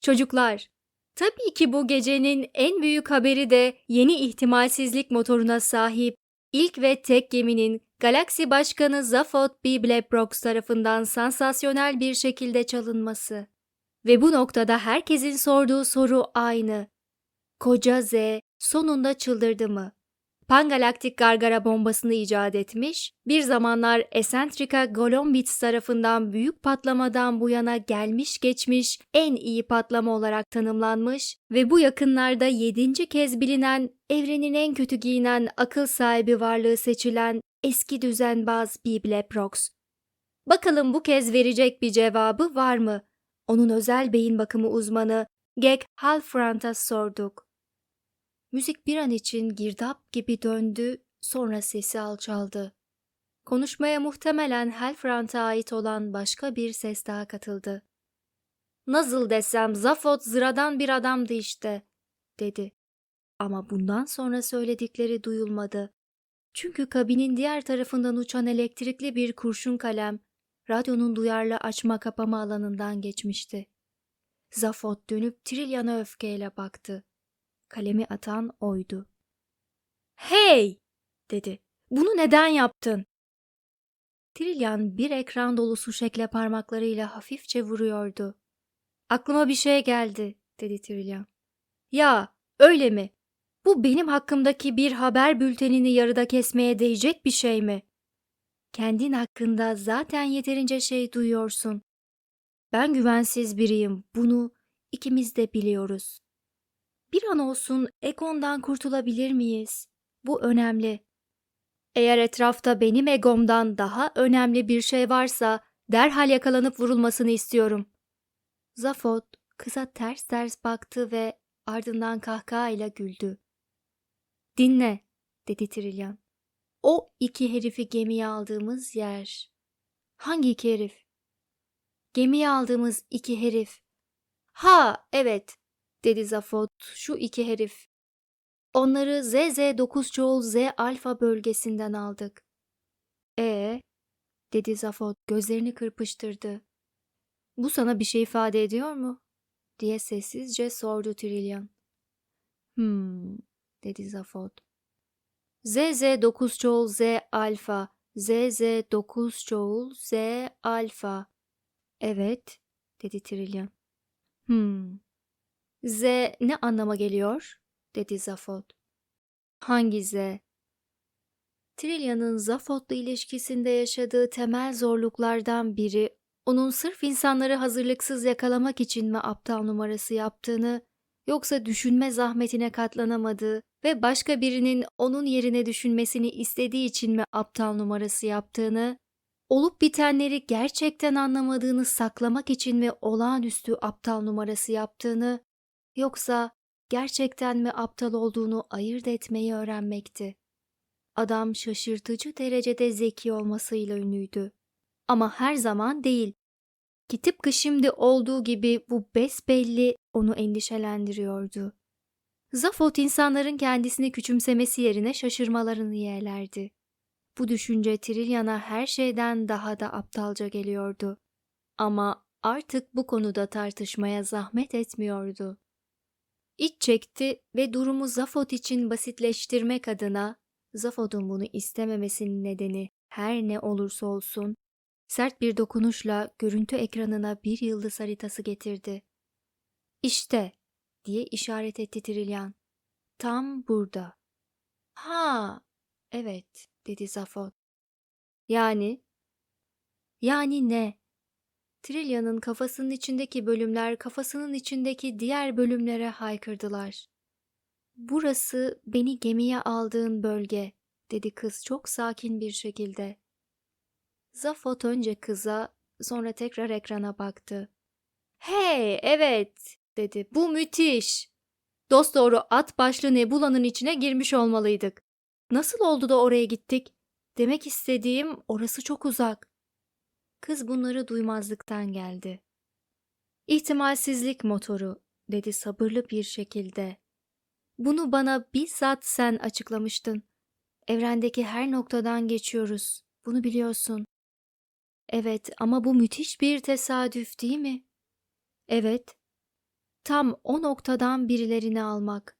[SPEAKER 1] Çocuklar, tabii ki bu gecenin en büyük haberi de yeni ihtimalsizlik motoruna sahip ilk ve tek geminin Galaksi Başkanı Zaphod B. Blackbrox tarafından sansasyonel bir şekilde çalınması. Ve bu noktada herkesin sorduğu soru aynı. Koca Z sonunda çıldırdı mı? Pangalaktik gargara bombasını icat etmiş, bir zamanlar Eccentrica Golombits tarafından büyük patlamadan bu yana gelmiş geçmiş en iyi patlama olarak tanımlanmış ve bu yakınlarda yedinci kez bilinen evrenin en kötü giyinen akıl sahibi varlığı seçilen eski düzenbaz Bibleprox. Bakalım bu kez verecek bir cevabı var mı? Onun özel beyin bakımı uzmanı Geg Halfrant'a sorduk. Müzik bir an için girdap gibi döndü, sonra sesi alçaldı. Konuşmaya muhtemelen Halfrant'a ait olan başka bir ses daha katıldı. Nasıl desem Zafot zıradan bir adamdı işte, dedi. Ama bundan sonra söyledikleri duyulmadı. Çünkü kabinin diğer tarafından uçan elektrikli bir kurşun kalem, radyonun duyarlı açma kapama alanından geçmişti. Zafot dönüp Trilyan'a öfkeyle baktı. Kalemi atan oydu. Hey! dedi. Bunu neden yaptın? Trilyan bir ekran dolusu şekle parmaklarıyla hafifçe vuruyordu. Aklıma bir şey geldi, dedi Trilyan. Ya, öyle mi? Bu benim hakkımdaki bir haber bültenini yarıda kesmeye değecek bir şey mi? Kendin hakkında zaten yeterince şey duyuyorsun. Ben güvensiz biriyim, bunu ikimiz de biliyoruz. Bir an olsun egondan kurtulabilir miyiz? Bu önemli. Eğer etrafta benim egomdan daha önemli bir şey varsa derhal yakalanıp vurulmasını istiyorum. Zafot kıza ters ters baktı ve ardından kahkahayla güldü. Dinle, dedi Trilyan. O iki herifi gemiye aldığımız yer. Hangi iki herif? Gemiye aldığımız iki herif. Ha, evet, dedi Zafot, şu iki herif. Onları ZZ9 çoğul Z alfa bölgesinden aldık. E, dedi Zafot gözlerini kırpıştırdı. Bu sana bir şey ifade ediyor mu? diye sessizce sordu Trilyan. Hmm, dedi Zafot. ZZ9 çoğul Z alfa, ZZ9 çoğul Z alfa. Evet, dedi Trilyan. Hmm. Z ne anlama geliyor? dedi Zafot. Hangi Z? Trilyan'ın Zafot'la ilişkisinde yaşadığı temel zorluklardan biri onun sırf insanları hazırlıksız yakalamak için mi aptal numarası yaptığını yoksa düşünme zahmetine katlanamadığı ve başka birinin onun yerine düşünmesini istediği için mi aptal numarası yaptığını, olup bitenleri gerçekten anlamadığını saklamak için mi olağanüstü aptal numarası yaptığını, yoksa gerçekten mi aptal olduğunu ayırt etmeyi öğrenmekti. Adam şaşırtıcı derecede zeki olmasıyla ünlüydü. Ama her zaman değil. Ki tıpkı şimdi olduğu gibi bu besbelli onu endişelendiriyordu. Zafot insanların kendisini küçümsemesi yerine şaşırmalarını yeğlerdi. Bu düşünce Trilyan'a her şeyden daha da aptalca geliyordu. Ama artık bu konuda tartışmaya zahmet etmiyordu. İç çekti ve durumu Zafot için basitleştirmek adına Zafot'un bunu istememesinin nedeni her ne olursa olsun sert bir dokunuşla görüntü ekranına bir yıldız haritası getirdi. İşte diye işaret etti Trilyan. Tam burada. Ha, evet dedi Zafot. Yani? Yani ne? Trilyan'ın kafasının içindeki bölümler kafasının içindeki diğer bölümlere haykırdılar. Burası beni gemiye aldığın bölge, dedi kız çok sakin bir şekilde. Zafot önce kıza, sonra tekrar ekrana baktı. Hey, evet, dedi. Bu müthiş. Dosdoğru at başlı Nebula'nın içine girmiş olmalıydık. Nasıl oldu da oraya gittik? Demek istediğim orası çok uzak. Kız bunları duymazlıktan geldi. İhtimalsizlik motoru, dedi sabırlı bir şekilde. Bunu bana bizzat sen açıklamıştın. Evrendeki her noktadan geçiyoruz. Bunu biliyorsun. Evet ama bu müthiş bir tesadüf değil mi? Evet. Tam o noktadan birilerini almak.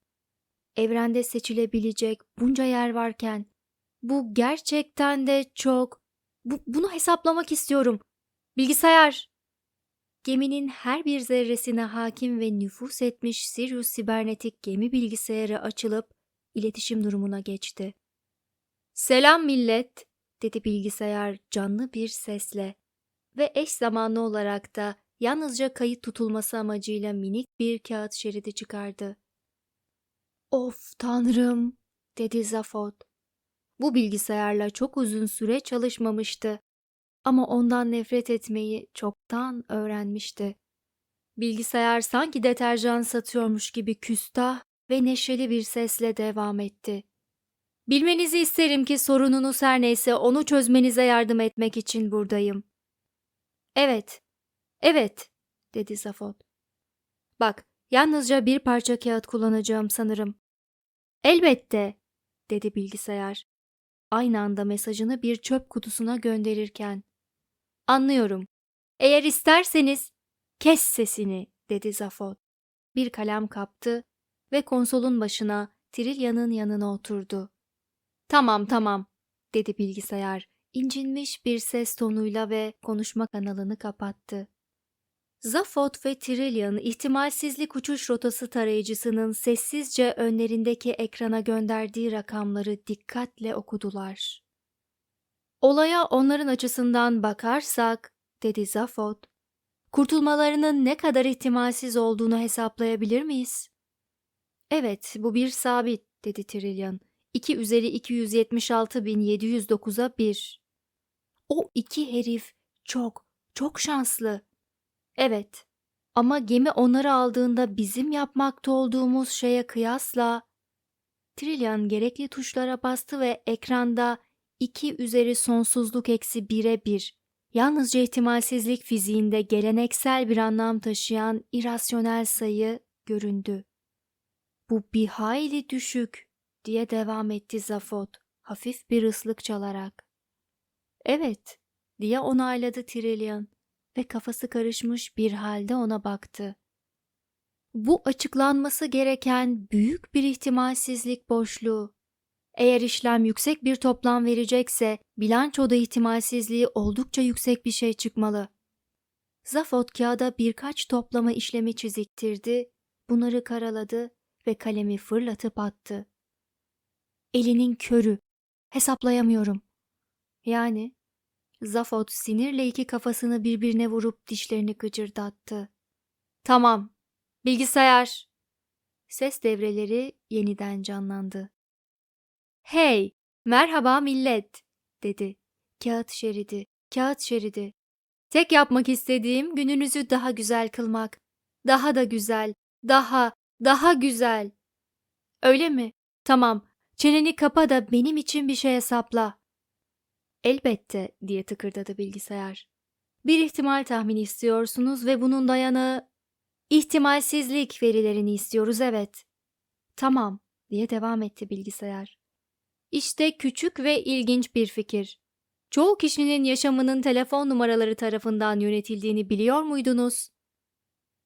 [SPEAKER 1] Evrende seçilebilecek bunca yer varken bu gerçekten de çok bu, bunu hesaplamak istiyorum. Bilgisayar. Geminin her bir zerresine hakim ve nüfus etmiş Sirius sibernetik gemi bilgisayarı açılıp iletişim durumuna geçti. Selam millet, dedi bilgisayar canlı bir sesle ve eş zamanlı olarak da yalnızca kayıt tutulması amacıyla minik bir kağıt şeridi çıkardı. Of tanrım, dedi Zafot. Bu bilgisayarla çok uzun süre çalışmamıştı ama ondan nefret etmeyi çoktan öğrenmişti. Bilgisayar sanki deterjan satıyormuş gibi küstah ve neşeli bir sesle devam etti. Bilmenizi isterim ki sorununuz her neyse onu çözmenize yardım etmek için buradayım. Evet, evet, dedi Zafot. Bak, yalnızca bir parça kağıt kullanacağım sanırım. Elbette, dedi bilgisayar. Aynı anda mesajını bir çöp kutusuna gönderirken. Anlıyorum. Eğer isterseniz kes sesini, dedi Zafot. Bir kalem kaptı ve konsolun başına Trilya'nın yanına oturdu. Tamam tamam, dedi bilgisayar incinmiş bir ses tonuyla ve konuşma kanalını kapattı. Zafot ve Trillian ihtimalsizlik uçuş rotası tarayıcısının sessizce önlerindeki ekrana gönderdiği rakamları dikkatle okudular. Olaya onların açısından bakarsak, dedi Zafot, kurtulmalarının ne kadar ihtimalsiz olduğunu hesaplayabilir miyiz? Evet, bu bir sabit, dedi Trillian. 2 üzeri 276.709'a 1. O iki herif çok, çok şanslı. Evet ama gemi onları aldığında bizim yapmakta olduğumuz şeye kıyasla Trillian gerekli tuşlara bastı ve ekranda 2 üzeri sonsuzluk eksi 1'e 1 yalnızca ihtimalsizlik fiziğinde geleneksel bir anlam taşıyan irasyonel sayı göründü. Bu bir hayli düşük diye devam etti Zafot hafif bir ıslık çalarak. Evet diye onayladı Trillian ve kafası karışmış bir halde ona baktı. Bu açıklanması gereken büyük bir ihtimalsizlik boşluğu. Eğer işlem yüksek bir toplam verecekse bilançoda ihtimalsizliği oldukça yüksek bir şey çıkmalı. Zafot kağıda birkaç toplama işlemi çiziktirdi, bunları karaladı ve kalemi fırlatıp attı. Elinin körü. Hesaplayamıyorum. Yani Zafot sinirle iki kafasını birbirine vurup dişlerini gıcırdattı. Tamam. Bilgisayar. Ses devreleri yeniden canlandı. Hey, merhaba millet, dedi. Kağıt şeridi, kağıt şeridi. Tek yapmak istediğim gününüzü daha güzel kılmak. Daha da güzel, daha, daha güzel. Öyle mi? Tamam, çeneni kapa da benim için bir şey hesapla. Elbette diye tıkırdadı bilgisayar. Bir ihtimal tahmini istiyorsunuz ve bunun dayanağı ihtimalsizlik verilerini istiyoruz evet. Tamam diye devam etti bilgisayar. İşte küçük ve ilginç bir fikir. Çoğu kişinin yaşamının telefon numaraları tarafından yönetildiğini biliyor muydunuz?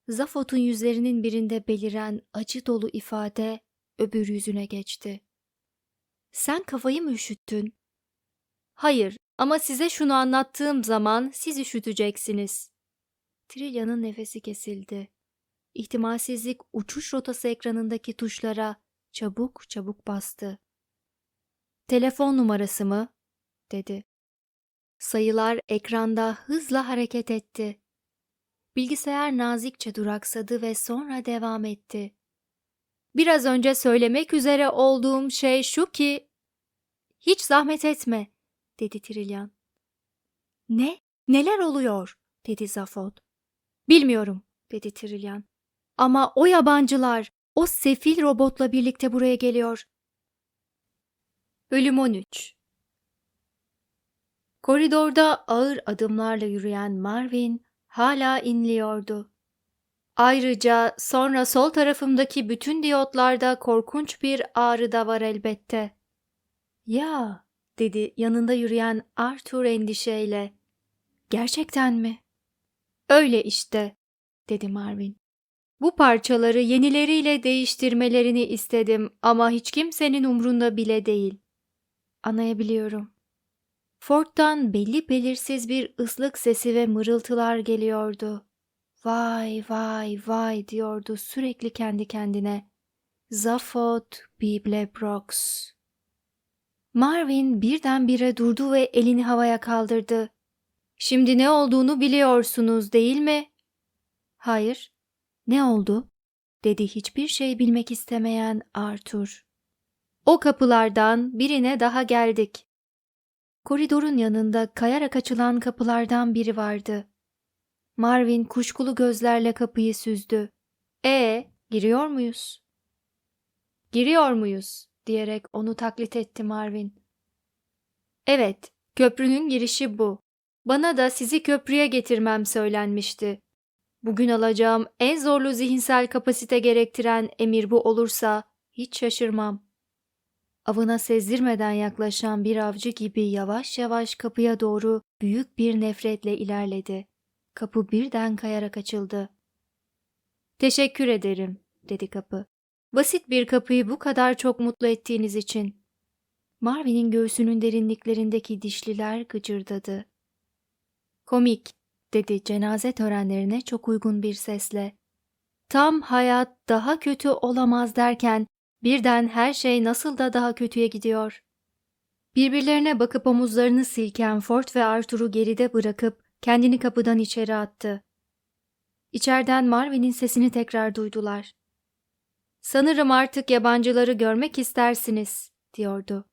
[SPEAKER 1] Zafot'un yüzlerinin birinde beliren acı dolu ifade öbür yüzüne geçti. Sen kafayı mı üşüttün? Hayır ama size şunu anlattığım zaman siz üşüteceksiniz. Trilya'nın nefesi kesildi. İhtimalsizlik uçuş rotası ekranındaki tuşlara çabuk çabuk bastı. Telefon numarası mı? dedi. Sayılar ekranda hızla hareket etti. Bilgisayar nazikçe duraksadı ve sonra devam etti. Biraz önce söylemek üzere olduğum şey şu ki... Hiç zahmet etme dedi Trilyan. Ne? Neler oluyor? dedi Zafot. Bilmiyorum dedi Trilyan. Ama o yabancılar, o sefil robotla birlikte buraya geliyor. Bölüm 13 Koridorda ağır adımlarla yürüyen Marvin hala inliyordu. Ayrıca sonra sol tarafımdaki bütün diyotlarda korkunç bir ağrı da var elbette. Ya, dedi yanında yürüyen Arthur endişeyle. Gerçekten mi? Öyle işte, dedi Marvin. Bu parçaları yenileriyle değiştirmelerini istedim ama hiç kimsenin umrunda bile değil. Anlayabiliyorum. Ford'dan belli belirsiz bir ıslık sesi ve mırıltılar geliyordu. Vay vay vay diyordu sürekli kendi kendine. Zafot Biblebrox. Marvin birdenbire durdu ve elini havaya kaldırdı. Şimdi ne olduğunu biliyorsunuz değil mi? Hayır. Ne oldu? dedi hiçbir şey bilmek istemeyen Arthur. O kapılardan birine daha geldik. Koridorun yanında kayarak açılan kapılardan biri vardı. Marvin kuşkulu gözlerle kapıyı süzdü. E, giriyor muyuz? Giriyor muyuz? Diyerek onu taklit etti Marvin. Evet, köprünün girişi bu. Bana da sizi köprüye getirmem söylenmişti. Bugün alacağım en zorlu zihinsel kapasite gerektiren emir bu olursa hiç şaşırmam. Avına sezdirmeden yaklaşan bir avcı gibi yavaş yavaş kapıya doğru büyük bir nefretle ilerledi. Kapı birden kayarak açıldı. Teşekkür ederim, dedi kapı. Basit bir kapıyı bu kadar çok mutlu ettiğiniz için. Marvin'in göğsünün derinliklerindeki dişliler gıcırdadı. Komik, dedi cenaze törenlerine çok uygun bir sesle. Tam hayat daha kötü olamaz derken birden her şey nasıl da daha kötüye gidiyor. Birbirlerine bakıp omuzlarını silken Ford ve Arthur'u geride bırakıp kendini kapıdan içeri attı. İçeriden Marvin'in sesini tekrar duydular. Sanırım artık yabancıları görmek istersiniz, diyordu.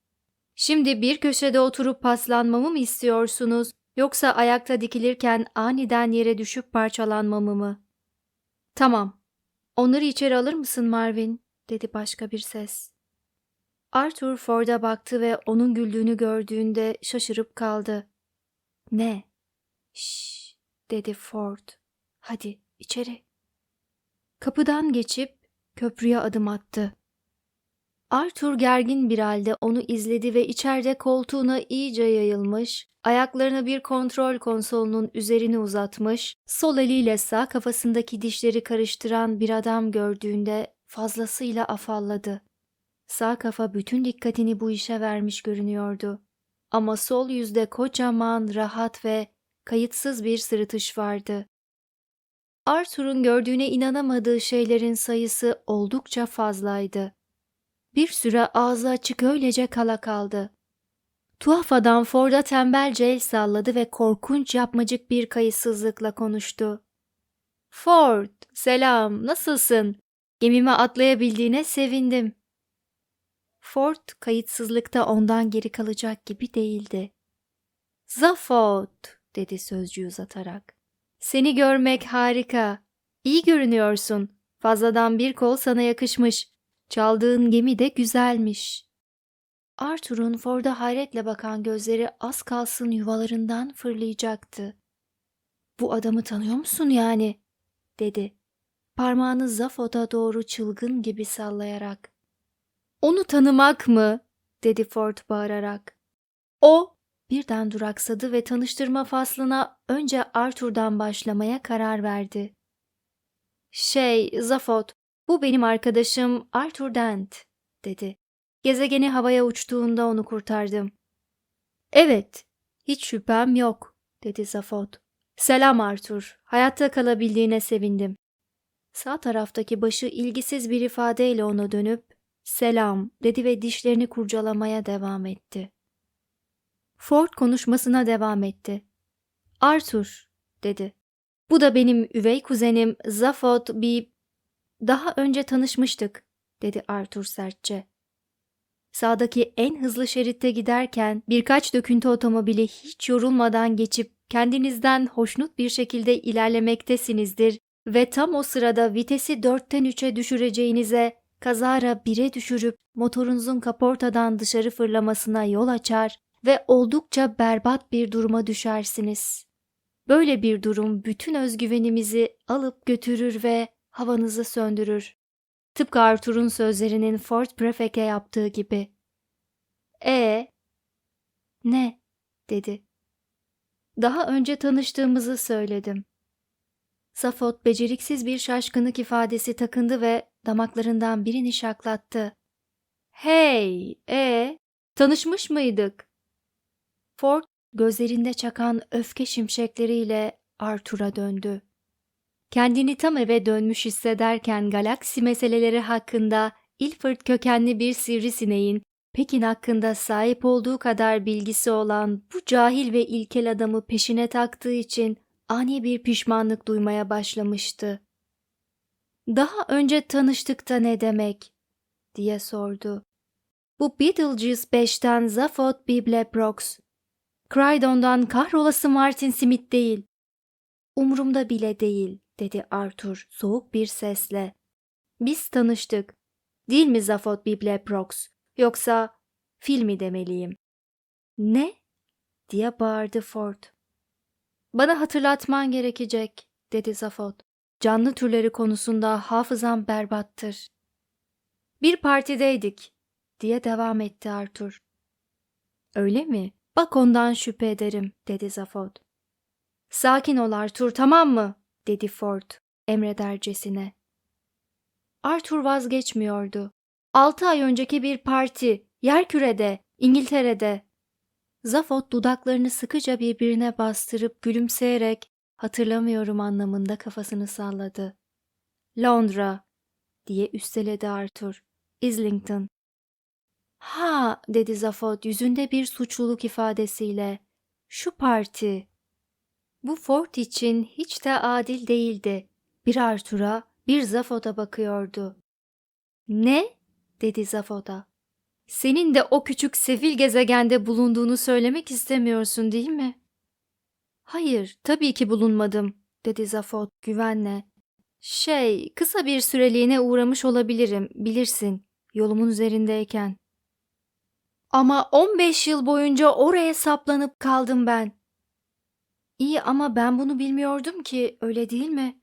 [SPEAKER 1] Şimdi bir köşede oturup paslanmamı mı istiyorsunuz, yoksa ayakta dikilirken aniden yere düşüp parçalanmamı mı? Tamam. Onları içeri alır mısın Marvin? dedi başka bir ses. Arthur Ford'a baktı ve onun güldüğünü gördüğünde şaşırıp kaldı. Ne? Şşş, dedi Ford. Hadi içeri. Kapıdan geçip köprüye adım attı. Arthur gergin bir halde onu izledi ve içeride koltuğuna iyice yayılmış, ayaklarını bir kontrol konsolunun üzerine uzatmış, sol eliyle sağ kafasındaki dişleri karıştıran bir adam gördüğünde fazlasıyla afalladı. Sağ kafa bütün dikkatini bu işe vermiş görünüyordu. Ama sol yüzde kocaman, rahat ve kayıtsız bir sırıtış vardı. Arthur'un gördüğüne inanamadığı şeylerin sayısı oldukça fazlaydı. Bir süre ağzı açık öylece kala kaldı. Tuhaf adam Ford'a tembelce el salladı ve korkunç yapmacık bir kayıtsızlıkla konuştu. Ford, selam, nasılsın? Gemime atlayabildiğine sevindim. Ford kayıtsızlıkta ondan geri kalacak gibi değildi. Zafot, dedi sözcüğü uzatarak. Seni görmek harika. İyi görünüyorsun. Fazladan bir kol sana yakışmış. Çaldığın gemi de güzelmiş. Arthur'un Ford'a hayretle bakan gözleri az kalsın yuvalarından fırlayacaktı. Bu adamı tanıyor musun yani? dedi. Parmağını Zafot'a doğru çılgın gibi sallayarak. Onu tanımak mı? dedi Ford bağırarak. O birden duraksadı ve tanıştırma faslına önce Arthur'dan başlamaya karar verdi. Şey, Zafot, bu benim arkadaşım Arthur Dent, dedi. Gezegeni havaya uçtuğunda onu kurtardım. Evet, hiç şüphem yok, dedi Zafot. Selam Arthur, hayatta kalabildiğine sevindim. Sağ taraftaki başı ilgisiz bir ifadeyle ona dönüp, selam, dedi ve dişlerini kurcalamaya devam etti. Ford konuşmasına devam etti. Arthur, dedi. Bu da benim üvey kuzenim Zafot bir... Daha önce tanışmıştık, dedi Arthur sertçe. Sağdaki en hızlı şeritte giderken birkaç döküntü otomobili hiç yorulmadan geçip kendinizden hoşnut bir şekilde ilerlemektesinizdir ve tam o sırada vitesi dörtten üçe düşüreceğinize kazara bire düşürüp motorunuzun kaportadan dışarı fırlamasına yol açar ve oldukça berbat bir duruma düşersiniz. Böyle bir durum bütün özgüvenimizi alıp götürür ve havanızı söndürür. Tıpkı Arthur'un sözlerinin Fort Prefect'e yaptığı gibi. E ne? dedi. Daha önce tanıştığımızı söyledim. Safot beceriksiz bir şaşkınlık ifadesi takındı ve damaklarından birini şaklattı. Hey, e, tanışmış mıydık? Ford gözlerinde çakan öfke şimşekleriyle Arthur'a döndü. Kendini tam eve dönmüş hissederken galaksi meseleleri hakkında Ilford kökenli bir sivrisineğin Pekin hakkında sahip olduğu kadar bilgisi olan bu cahil ve ilkel adamı peşine taktığı için ani bir pişmanlık duymaya başlamıştı. Daha önce tanıştık da ne demek? diye sordu. Bu Beetlejuice 5'ten Zaphod Bible Brooks. Crydon'dan kahrolası Martin Smith değil. Umrumda bile değil, dedi Arthur soğuk bir sesle. Biz tanıştık. Değil mi Zafot Bibleprox? Yoksa fil mi demeliyim? Ne? diye bağırdı Ford. Bana hatırlatman gerekecek, dedi Zafot. Canlı türleri konusunda hafızam berbattır. Bir partideydik, diye devam etti Arthur. Öyle mi? Bak ondan şüphe ederim, dedi Zafot. Sakin ol Arthur, tamam mı? dedi Ford, emredercesine. Arthur vazgeçmiyordu. Altı ay önceki bir parti, yerkürede, İngiltere'de. Zafot dudaklarını sıkıca birbirine bastırıp gülümseyerek hatırlamıyorum anlamında kafasını salladı. Londra diye üsteledi Arthur. Islington. Ha dedi Zafot yüzünde bir suçluluk ifadesiyle. Şu parti. Bu Ford için hiç de adil değildi. Bir Arthur'a bir Zafot'a bakıyordu. Ne? dedi Zafot'a. Senin de o küçük sefil gezegende bulunduğunu söylemek istemiyorsun değil mi? Hayır, tabii ki bulunmadım, dedi Zafot güvenle. Şey, kısa bir süreliğine uğramış olabilirim, bilirsin, yolumun üzerindeyken. Ama 15 yıl boyunca oraya saplanıp kaldım ben. İyi ama ben bunu bilmiyordum ki, öyle değil mi?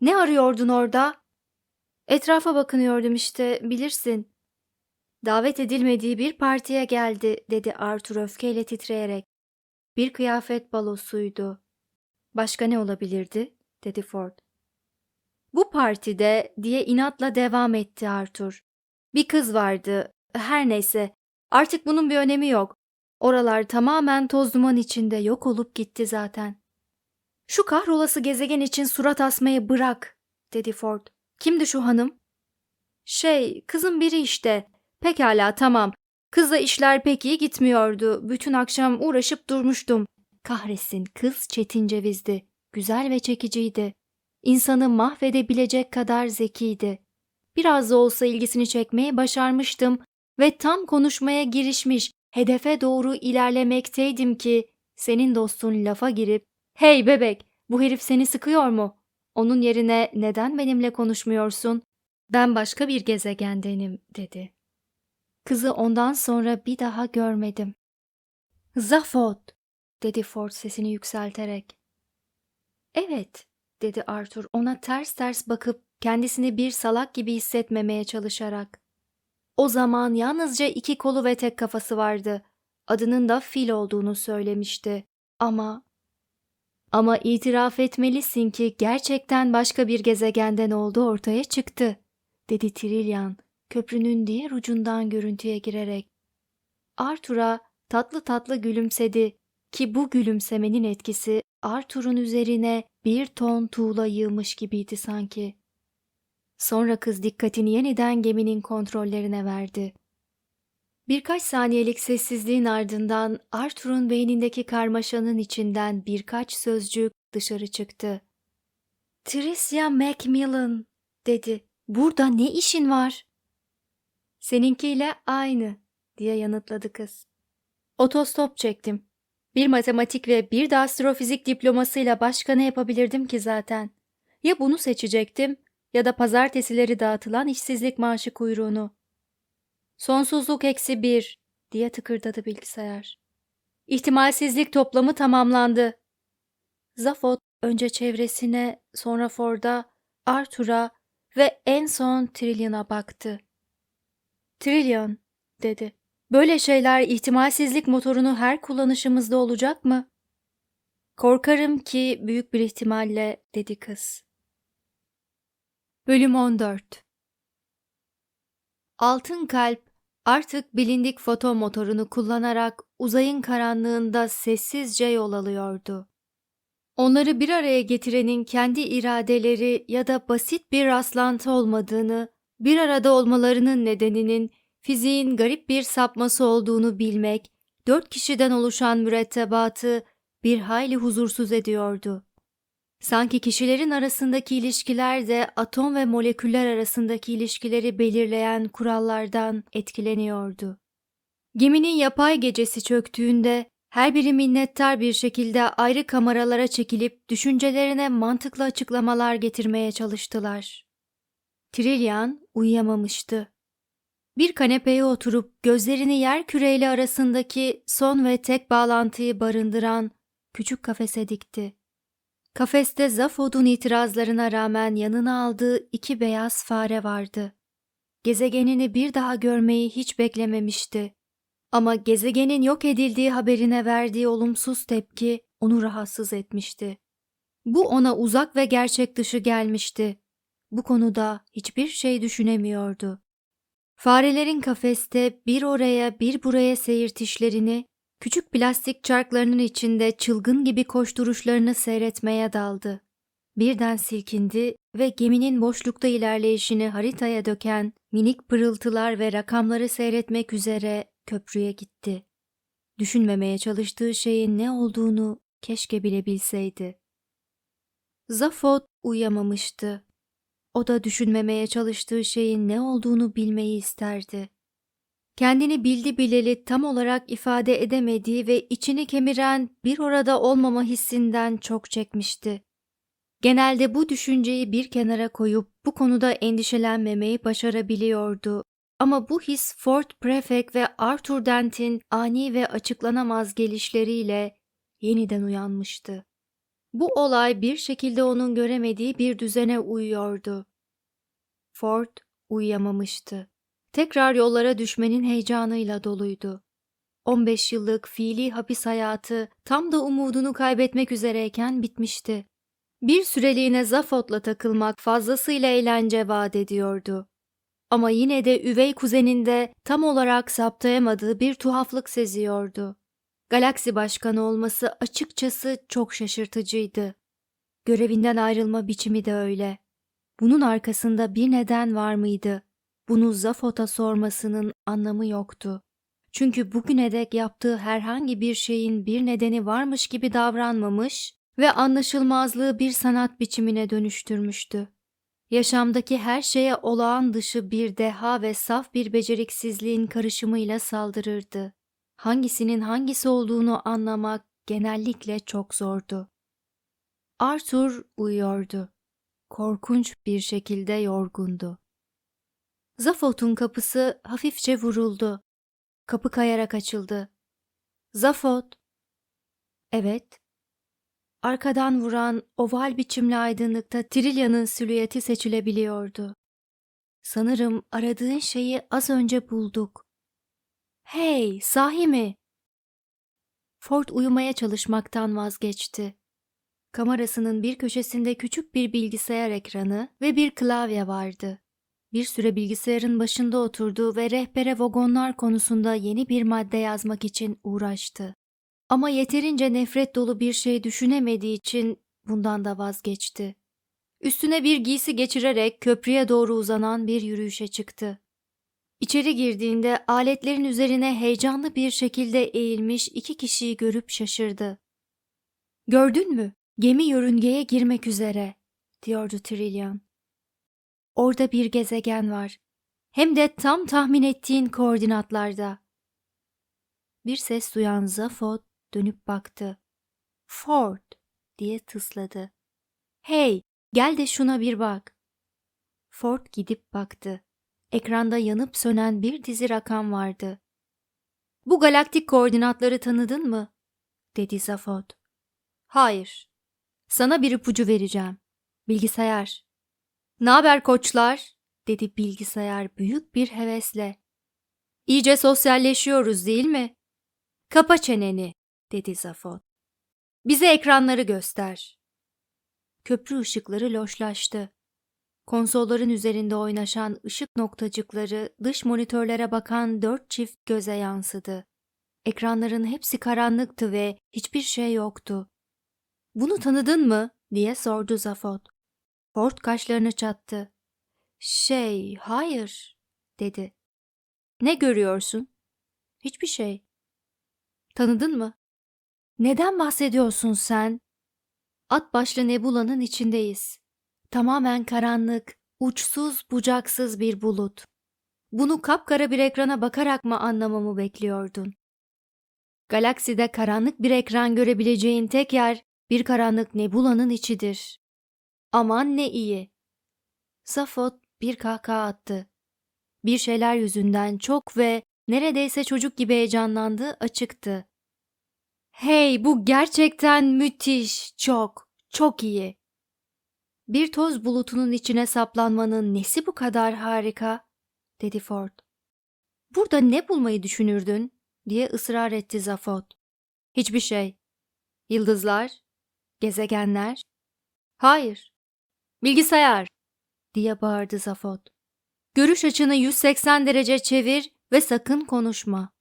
[SPEAKER 1] Ne arıyordun orada? Etrafa bakınıyordum işte, bilirsin. Davet edilmediği bir partiye geldi, dedi Arthur öfkeyle titreyerek. Bir kıyafet balosuydu. Başka ne olabilirdi? dedi Ford. Bu partide diye inatla devam etti Arthur. Bir kız vardı. Her neyse. Artık bunun bir önemi yok. Oralar tamamen toz duman içinde yok olup gitti zaten. Şu kahrolası gezegen için surat asmayı bırak, dedi Ford. Kimdi şu hanım? Şey, kızın biri işte. Pekala tamam. Kızla işler pek iyi gitmiyordu. Bütün akşam uğraşıp durmuştum. Kahretsin kız çetin cevizdi. Güzel ve çekiciydi. İnsanı mahvedebilecek kadar zekiydi. Biraz da olsa ilgisini çekmeye başarmıştım ve tam konuşmaya girişmiş, hedefe doğru ilerlemekteydim ki senin dostun lafa girip ''Hey bebek, bu herif seni sıkıyor mu? Onun yerine neden benimle konuşmuyorsun? Ben başka bir gezegendenim.'' dedi. Kızı ondan sonra bir daha görmedim. Zafot, dedi Ford sesini yükselterek. Evet, dedi Arthur ona ters ters bakıp kendisini bir salak gibi hissetmemeye çalışarak. O zaman yalnızca iki kolu ve tek kafası vardı. Adının da fil olduğunu söylemişti. Ama... Ama itiraf etmelisin ki gerçekten başka bir gezegenden olduğu ortaya çıktı, dedi Trillian köprünün diğer ucundan görüntüye girerek. Arthur'a tatlı tatlı gülümsedi ki bu gülümsemenin etkisi Arthur'un üzerine bir ton tuğla yığmış gibiydi sanki. Sonra kız dikkatini yeniden geminin kontrollerine verdi. Birkaç saniyelik sessizliğin ardından Arthur'un beynindeki karmaşanın içinden birkaç sözcük dışarı çıktı. Tricia Macmillan dedi. Burada ne işin var? Seninkiyle aynı diye yanıtladı kız. Otostop çektim. Bir matematik ve bir de astrofizik diplomasıyla başka ne yapabilirdim ki zaten? Ya bunu seçecektim ya da pazartesileri dağıtılan işsizlik maaşı kuyruğunu. Sonsuzluk eksi bir diye tıkırdadı bilgisayar. İhtimalsizlik toplamı tamamlandı. Zafot önce çevresine, sonra Ford'a, Arthur'a ve en son Trillion'a baktı. Trillion, dedi. Böyle şeyler ihtimalsizlik motorunu her kullanışımızda olacak mı? Korkarım ki büyük bir ihtimalle, dedi kız. Bölüm 14 Altın Kalp artık bilindik foto motorunu kullanarak uzayın karanlığında sessizce yol alıyordu. Onları bir araya getirenin kendi iradeleri ya da basit bir rastlantı olmadığını bir arada olmalarının nedeninin fiziğin garip bir sapması olduğunu bilmek, dört kişiden oluşan mürettebatı bir hayli huzursuz ediyordu. Sanki kişilerin arasındaki ilişkiler de atom ve moleküller arasındaki ilişkileri belirleyen kurallardan etkileniyordu. Geminin yapay gecesi çöktüğünde Her biri minnettar bir şekilde ayrı kameralara çekilip düşüncelerine mantıklı açıklamalar getirmeye çalıştılar. Trillian uyuyamamıştı. Bir kanepeye oturup gözlerini yer küreyle arasındaki son ve tek bağlantıyı barındıran küçük kafese dikti. Kafeste Zafod'un itirazlarına rağmen yanına aldığı iki beyaz fare vardı. Gezegenini bir daha görmeyi hiç beklememişti. Ama gezegenin yok edildiği haberine verdiği olumsuz tepki onu rahatsız etmişti. Bu ona uzak ve gerçek dışı gelmişti. Bu konuda hiçbir şey düşünemiyordu. Farelerin kafeste bir oraya bir buraya seyirtişlerini, küçük plastik çarklarının içinde çılgın gibi koşturuşlarını seyretmeye daldı. Birden silkindi ve geminin boşlukta ilerleyişini haritaya döken minik pırıltılar ve rakamları seyretmek üzere köprüye gitti. Düşünmemeye çalıştığı şeyin ne olduğunu keşke bilebilseydi. Zafot uyuyamamıştı. O da düşünmemeye çalıştığı şeyin ne olduğunu bilmeyi isterdi. Kendini bildi bileli tam olarak ifade edemediği ve içini kemiren bir orada olmama hissinden çok çekmişti. Genelde bu düşünceyi bir kenara koyup bu konuda endişelenmemeyi başarabiliyordu. Ama bu his Fort Prefect ve Arthur Dent'in ani ve açıklanamaz gelişleriyle yeniden uyanmıştı. Bu olay bir şekilde onun göremediği bir düzene uyuyordu. Ford uyuyamamıştı. Tekrar yollara düşmenin heyecanıyla doluydu. 15 yıllık fiili hapis hayatı tam da umudunu kaybetmek üzereyken bitmişti. Bir süreliğine Zafot'la takılmak fazlasıyla eğlence vaat ediyordu. Ama yine de üvey kuzeninde tam olarak saptayamadığı bir tuhaflık seziyordu. Galaksi başkanı olması açıkçası çok şaşırtıcıydı. Görevinden ayrılma biçimi de öyle. Bunun arkasında bir neden var mıydı? Bunu Zafot'a sormasının anlamı yoktu. Çünkü bugüne dek yaptığı herhangi bir şeyin bir nedeni varmış gibi davranmamış ve anlaşılmazlığı bir sanat biçimine dönüştürmüştü. Yaşamdaki her şeye olağan dışı bir deha ve saf bir beceriksizliğin karışımıyla saldırırdı. Hangisinin hangisi olduğunu anlamak genellikle çok zordu. Arthur uyuyordu. Korkunç bir şekilde yorgundu. Zafot'un kapısı hafifçe vuruldu. Kapı kayarak açıldı. Zafot. Evet. Arkadan vuran oval biçimli aydınlıkta Trilya'nın silüeti seçilebiliyordu. Sanırım aradığın şeyi az önce bulduk. Hey, sahi mi? Ford uyumaya çalışmaktan vazgeçti. Kamerasının bir köşesinde küçük bir bilgisayar ekranı ve bir klavye vardı. Bir süre bilgisayarın başında oturdu ve rehbere vagonlar konusunda yeni bir madde yazmak için uğraştı. Ama yeterince nefret dolu bir şey düşünemediği için bundan da vazgeçti. Üstüne bir giysi geçirerek köprüye doğru uzanan bir yürüyüşe çıktı. İçeri girdiğinde aletlerin üzerine heyecanlı bir şekilde eğilmiş iki kişiyi görüp şaşırdı. Gördün mü? Gemi yörüngeye girmek üzere, diyordu Trillian. Orada bir gezegen var. Hem de tam tahmin ettiğin koordinatlarda. Bir ses duyan Zafot dönüp baktı. Ford diye tısladı. Hey, gel de şuna bir bak. Ford gidip baktı. Ekranda yanıp sönen bir dizi rakam vardı. Bu galaktik koordinatları tanıdın mı? dedi Zafot. Hayır. Sana bir ipucu vereceğim. Bilgisayar. Naber koçlar? dedi bilgisayar büyük bir hevesle. İyice sosyalleşiyoruz değil mi? Kapa çeneni, dedi Zafot. Bize ekranları göster. Köprü ışıkları loşlaştı. Konsolların üzerinde oynaşan ışık noktacıkları dış monitörlere bakan dört çift göze yansıdı. Ekranların hepsi karanlıktı ve hiçbir şey yoktu. Bunu tanıdın mı? diye sordu Zafot. Ford kaşlarını çattı. Şey, hayır, dedi. Ne görüyorsun? Hiçbir şey. Tanıdın mı? Neden bahsediyorsun sen? At başlı Nebula'nın içindeyiz. Tamamen karanlık, uçsuz bucaksız bir bulut. Bunu kapkara bir ekrana bakarak mı anlamamı bekliyordun? Galakside karanlık bir ekran görebileceğin tek yer bir karanlık nebulanın içidir. Aman ne iyi. Safot bir kahkaha attı. Bir şeyler yüzünden çok ve neredeyse çocuk gibi heyecanlandı açıktı. Hey bu gerçekten müthiş, çok, çok iyi. Bir toz bulutunun içine saplanmanın nesi bu kadar harika? dedi Ford. Burada ne bulmayı düşünürdün? diye ısrar etti Zafot. Hiçbir şey. Yıldızlar, gezegenler. Hayır. Bilgisayar, diye bağırdı Zafot. Görüş açını 180 derece çevir ve sakın konuşma.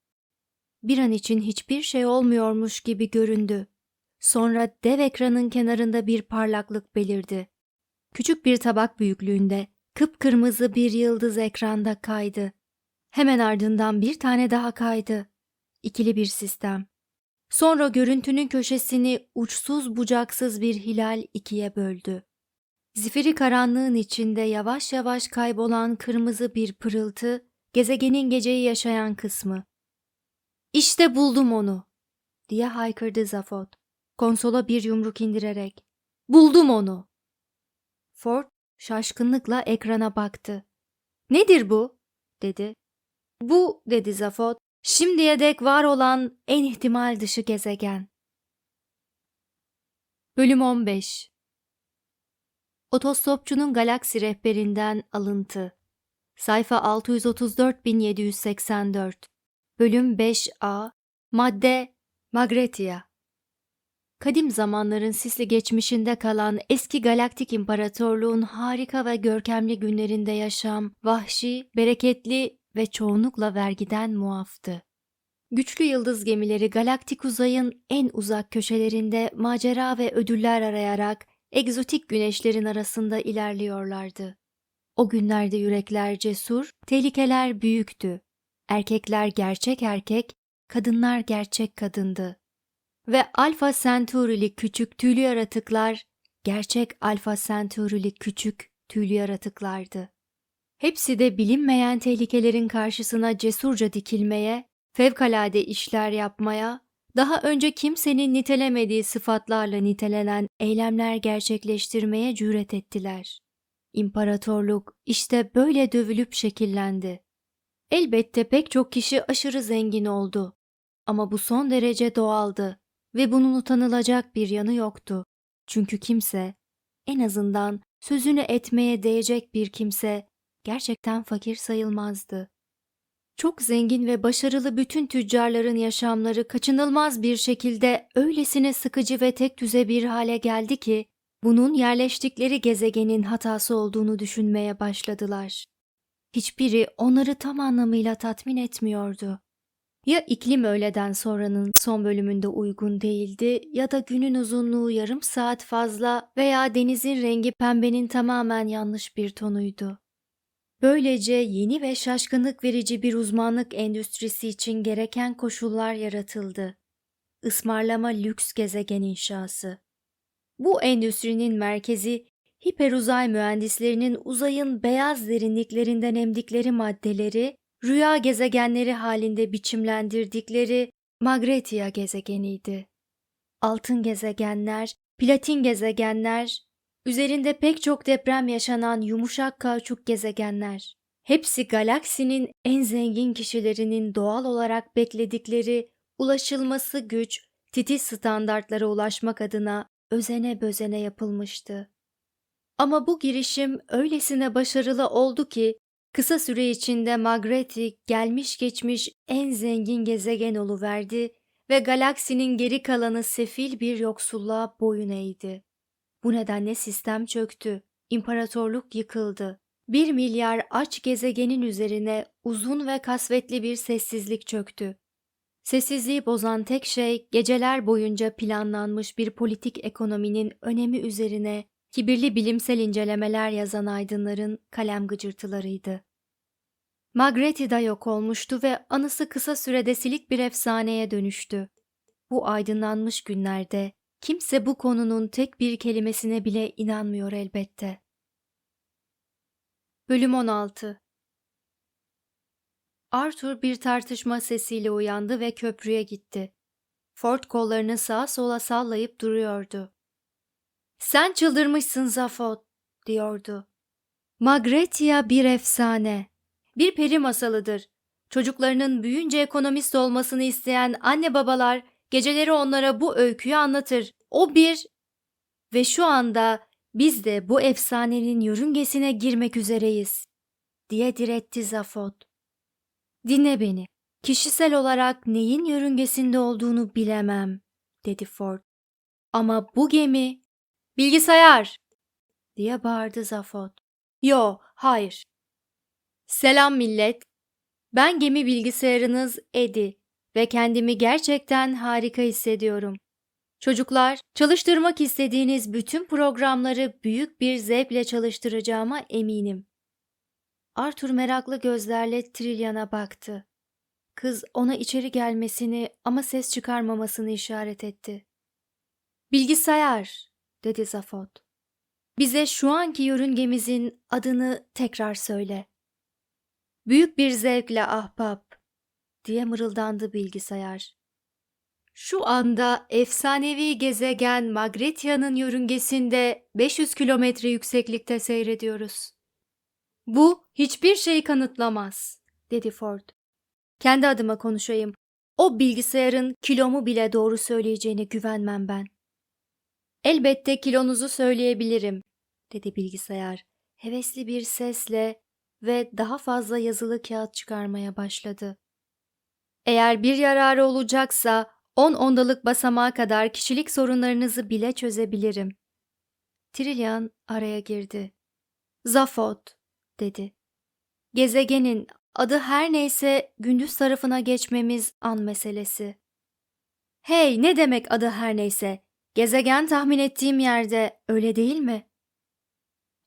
[SPEAKER 1] Bir an için hiçbir şey olmuyormuş gibi göründü. Sonra dev ekranın kenarında bir parlaklık belirdi. Küçük bir tabak büyüklüğünde kıpkırmızı bir yıldız ekranda kaydı. Hemen ardından bir tane daha kaydı. İkili bir sistem. Sonra görüntünün köşesini uçsuz bucaksız bir hilal ikiye böldü. Zifiri karanlığın içinde yavaş yavaş kaybolan kırmızı bir pırıltı, gezegenin geceyi yaşayan kısmı. İşte buldum onu, diye haykırdı Zafot, konsola bir yumruk indirerek. Buldum onu. Ford şaşkınlıkla ekrana baktı. Nedir bu? dedi. Bu, dedi Zafot, şimdiye dek var olan en ihtimal dışı gezegen. Bölüm 15 Otostopçunun Galaksi Rehberinden alıntı. Sayfa 634784. Bölüm 5A. Madde Magretia. Kadim zamanların sisli geçmişinde kalan eski galaktik imparatorluğun harika ve görkemli günlerinde yaşam, vahşi, bereketli ve çoğunlukla vergiden muaftı. Güçlü yıldız gemileri galaktik uzayın en uzak köşelerinde macera ve ödüller arayarak egzotik güneşlerin arasında ilerliyorlardı. O günlerde yürekler cesur, tehlikeler büyüktü. Erkekler gerçek erkek, kadınlar gerçek kadındı. Ve Alfa Centauri'li küçük tüylü yaratıklar, gerçek Alfa Centauri'li küçük tüylü yaratıklardı. Hepsi de bilinmeyen tehlikelerin karşısına cesurca dikilmeye, fevkalade işler yapmaya, daha önce kimsenin nitelemediği sıfatlarla nitelenen eylemler gerçekleştirmeye cüret ettiler. İmparatorluk işte böyle dövülüp şekillendi. Elbette pek çok kişi aşırı zengin oldu. Ama bu son derece doğaldı ve bunun utanılacak bir yanı yoktu. Çünkü kimse, en azından sözünü etmeye değecek bir kimse, gerçekten fakir sayılmazdı. Çok zengin ve başarılı bütün tüccarların yaşamları kaçınılmaz bir şekilde öylesine sıkıcı ve tek düze bir hale geldi ki, bunun yerleştikleri gezegenin hatası olduğunu düşünmeye başladılar. Hiçbiri onları tam anlamıyla tatmin etmiyordu. Ya iklim öğleden sonranın son bölümünde uygun değildi ya da günün uzunluğu yarım saat fazla veya denizin rengi pembenin tamamen yanlış bir tonuydu. Böylece yeni ve şaşkınlık verici bir uzmanlık endüstrisi için gereken koşullar yaratıldı. Ismarlama lüks gezegen inşası. Bu endüstrinin merkezi hiperuzay mühendislerinin uzayın beyaz derinliklerinden emdikleri maddeleri rüya gezegenleri halinde biçimlendirdikleri Magretia gezegeniydi. Altın gezegenler, platin gezegenler, üzerinde pek çok deprem yaşanan yumuşak kauçuk gezegenler. Hepsi galaksinin en zengin kişilerinin doğal olarak bekledikleri ulaşılması güç, titiz standartlara ulaşmak adına özene bözene yapılmıştı. Ama bu girişim öylesine başarılı oldu ki kısa süre içinde Magreti gelmiş geçmiş en zengin gezegen oluverdi ve galaksinin geri kalanı sefil bir yoksulluğa boyun eğdi. Bu nedenle sistem çöktü, imparatorluk yıkıldı. Bir milyar aç gezegenin üzerine uzun ve kasvetli bir sessizlik çöktü. Sessizliği bozan tek şey geceler boyunca planlanmış bir politik ekonominin önemi üzerine kibirli bilimsel incelemeler yazan aydınların kalem gıcırtılarıydı. Magreti da yok olmuştu ve anısı kısa sürede silik bir efsaneye dönüştü. Bu aydınlanmış günlerde kimse bu konunun tek bir kelimesine bile inanmıyor elbette. Bölüm 16 Arthur bir tartışma sesiyle uyandı ve köprüye gitti. Ford kollarını sağa sola sallayıp duruyordu. Sen çıldırmışsın Zafot, diyordu. Magretia bir efsane. Bir peri masalıdır. Çocuklarının büyünce ekonomist olmasını isteyen anne babalar geceleri onlara bu öyküyü anlatır. O bir ve şu anda biz de bu efsanenin yörüngesine girmek üzereyiz, diye diretti Zafot. Dinle beni. Kişisel olarak neyin yörüngesinde olduğunu bilemem, dedi Ford. Ama bu gemi... Bilgisayar! diye bağırdı Zafot. Yo, hayır. Selam millet. Ben gemi bilgisayarınız Edi ve kendimi gerçekten harika hissediyorum. Çocuklar, çalıştırmak istediğiniz bütün programları büyük bir zevkle çalıştıracağıma eminim. Arthur meraklı gözlerle Trillian'a baktı. Kız ona içeri gelmesini ama ses çıkarmamasını işaret etti. Bilgisayar, dedi Zafot. Bize şu anki yörüngemizin adını tekrar söyle. Büyük bir zevkle ahbap, diye mırıldandı bilgisayar. Şu anda efsanevi gezegen Magretia'nın yörüngesinde 500 kilometre yükseklikte seyrediyoruz. Bu hiçbir şeyi kanıtlamaz, dedi Ford. Kendi adıma konuşayım. O bilgisayarın kilomu bile doğru söyleyeceğine güvenmem ben. Elbette kilonuzu söyleyebilirim, dedi bilgisayar hevesli bir sesle ve daha fazla yazılı kağıt çıkarmaya başladı. Eğer bir yararı olacaksa on ondalık basamağa kadar kişilik sorunlarınızı bile çözebilirim. Trillian araya girdi. Zafot, dedi. Gezegenin adı her neyse gündüz tarafına geçmemiz an meselesi. Hey ne demek adı her neyse? Gezegen tahmin ettiğim yerde öyle değil mi?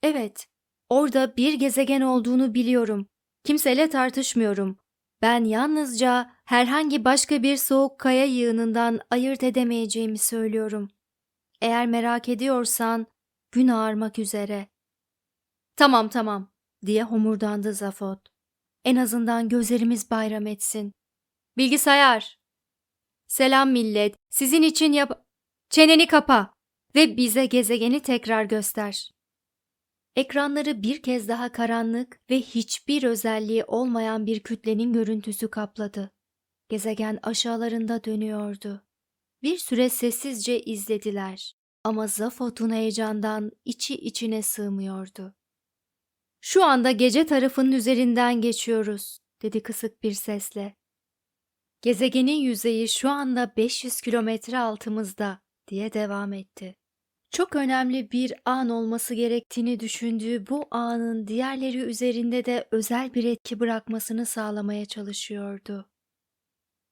[SPEAKER 1] Evet, orada bir gezegen olduğunu biliyorum. Kimseyle tartışmıyorum. Ben yalnızca herhangi başka bir soğuk kaya yığınından ayırt edemeyeceğimi söylüyorum. Eğer merak ediyorsan gün ağarmak üzere. Tamam tamam diye homurdandı Zafot. En azından gözlerimiz bayram etsin. Bilgisayar. Selam millet. Sizin için yap... Çeneni kapa ve bize gezegeni tekrar göster. Ekranları bir kez daha karanlık ve hiçbir özelliği olmayan bir kütlenin görüntüsü kapladı. Gezegen aşağılarında dönüyordu. Bir süre sessizce izlediler ama Zafot'un heyecandan içi içine sığmıyordu. Şu anda gece tarafının üzerinden geçiyoruz, dedi kısık bir sesle. Gezegenin yüzeyi şu anda 500 kilometre altımızda, diye devam etti. Çok önemli bir an olması gerektiğini düşündüğü bu anın diğerleri üzerinde de özel bir etki bırakmasını sağlamaya çalışıyordu.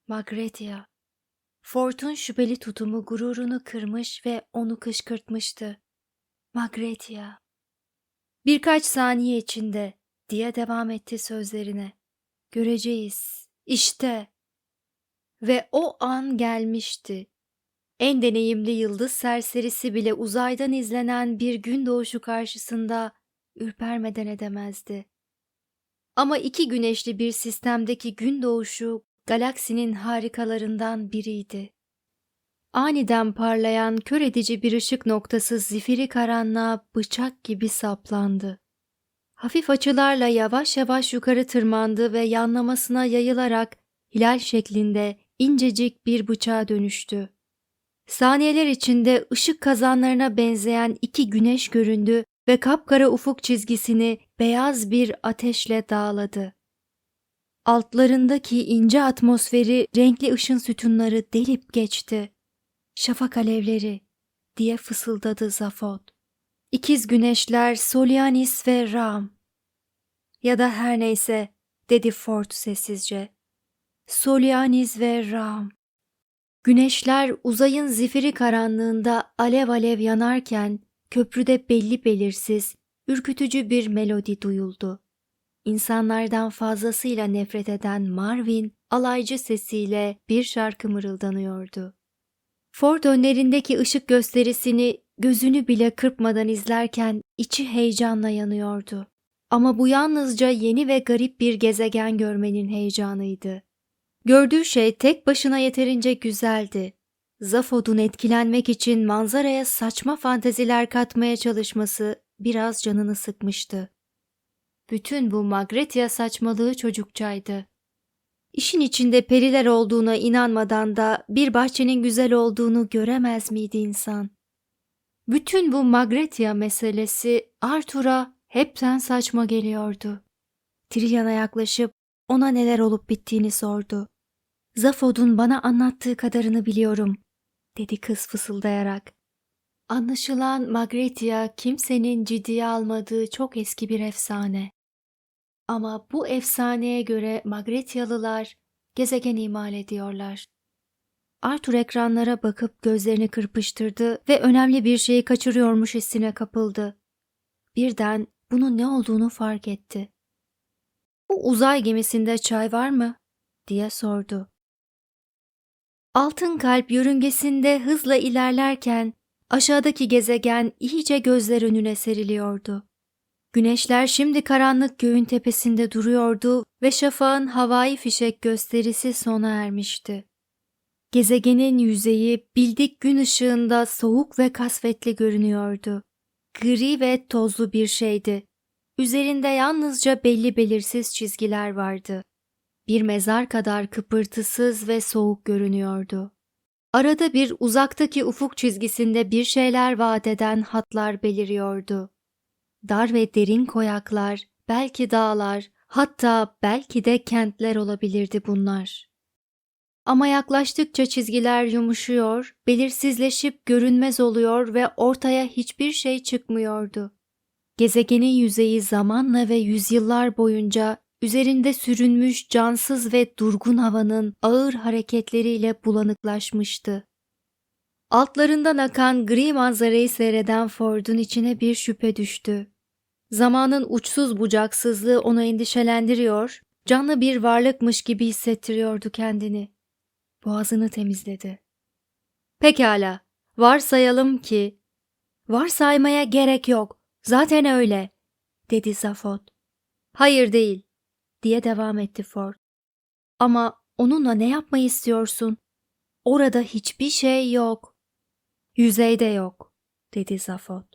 [SPEAKER 1] Magretia. Fort'un şüpheli tutumu gururunu kırmış ve onu kışkırtmıştı. Magretia. Birkaç saniye içinde diye devam etti sözlerine. Göreceğiz. İşte. Ve o an gelmişti. En deneyimli yıldız serserisi bile uzaydan izlenen bir gün doğuşu karşısında ürpermeden edemezdi. Ama iki güneşli bir sistemdeki gün doğuşu galaksinin harikalarından biriydi. Aniden parlayan kör edici bir ışık noktası zifiri karanlığa bıçak gibi saplandı. Hafif açılarla yavaş yavaş yukarı tırmandı ve yanlamasına yayılarak hilal şeklinde incecik bir bıçağa dönüştü. Saniyeler içinde ışık kazanlarına benzeyen iki güneş göründü ve kapkara ufuk çizgisini beyaz bir ateşle dağladı. Altlarındaki ince atmosferi renkli ışın sütunları delip geçti. Şafak alevleri diye fısıldadı Zafot. İkiz güneşler Solianis ve Ram. Ya da her neyse dedi Ford sessizce. Solianis ve Ram. Güneşler uzayın zifiri karanlığında alev alev yanarken köprüde belli belirsiz, ürkütücü bir melodi duyuldu. İnsanlardan fazlasıyla nefret eden Marvin alaycı sesiyle bir şarkı mırıldanıyordu. Ford önlerindeki ışık gösterisini gözünü bile kırpmadan izlerken içi heyecanla yanıyordu. Ama bu yalnızca yeni ve garip bir gezegen görmenin heyecanıydı. Gördüğü şey tek başına yeterince güzeldi Zafod'un etkilenmek için manzaraya saçma fanteziler katmaya çalışması biraz canını sıkmıştı. Bütün bu Magretia saçmalığı çocukçaydı. İşin içinde periler olduğuna inanmadan da bir bahçenin güzel olduğunu göremez miydi insan? Bütün bu Magretia meselesi Arthur'a hepten saçma geliyordu. Trillian'a yaklaşıp ona neler olup bittiğini sordu. Zafod'un bana anlattığı kadarını biliyorum, dedi kız fısıldayarak. Anlaşılan Magretia kimsenin ciddiye almadığı çok eski bir efsane. Ama bu efsaneye göre Magretyalılar gezegen imal ediyorlar. Arthur ekranlara bakıp gözlerini kırpıştırdı ve önemli bir şeyi kaçırıyormuş hissine kapıldı. Birden bunun ne olduğunu fark etti. Bu uzay gemisinde çay var mı? diye sordu. Altın kalp yörüngesinde hızla ilerlerken aşağıdaki gezegen iyice gözler önüne seriliyordu. Güneşler şimdi karanlık göğün tepesinde duruyordu ve şafağın havai fişek gösterisi sona ermişti. Gezegenin yüzeyi bildik gün ışığında soğuk ve kasvetli görünüyordu. Gri ve tozlu bir şeydi. Üzerinde yalnızca belli belirsiz çizgiler vardı. Bir mezar kadar kıpırtısız ve soğuk görünüyordu. Arada bir uzaktaki ufuk çizgisinde bir şeyler vaat eden hatlar beliriyordu. Dar ve derin koyaklar, belki dağlar, hatta belki de kentler olabilirdi bunlar. Ama yaklaştıkça çizgiler yumuşuyor, belirsizleşip görünmez oluyor ve ortaya hiçbir şey çıkmıyordu. Gezegenin yüzeyi zamanla ve yüzyıllar boyunca üzerinde sürünmüş cansız ve durgun havanın ağır hareketleriyle bulanıklaşmıştı. Altlarından akan gri manzarayı seyreden Ford'un içine bir şüphe düştü. Zamanın uçsuz bucaksızlığı onu endişelendiriyor, canlı bir varlıkmış gibi hissettiriyordu kendini. Boğazını temizledi. Pekala, varsayalım ki... Varsaymaya gerek yok, zaten öyle, dedi Zafot. Hayır değil, diye devam etti Ford. Ama onunla ne yapmayı istiyorsun? Orada hiçbir şey yok. Yüzeyde yok, dedi Zafot.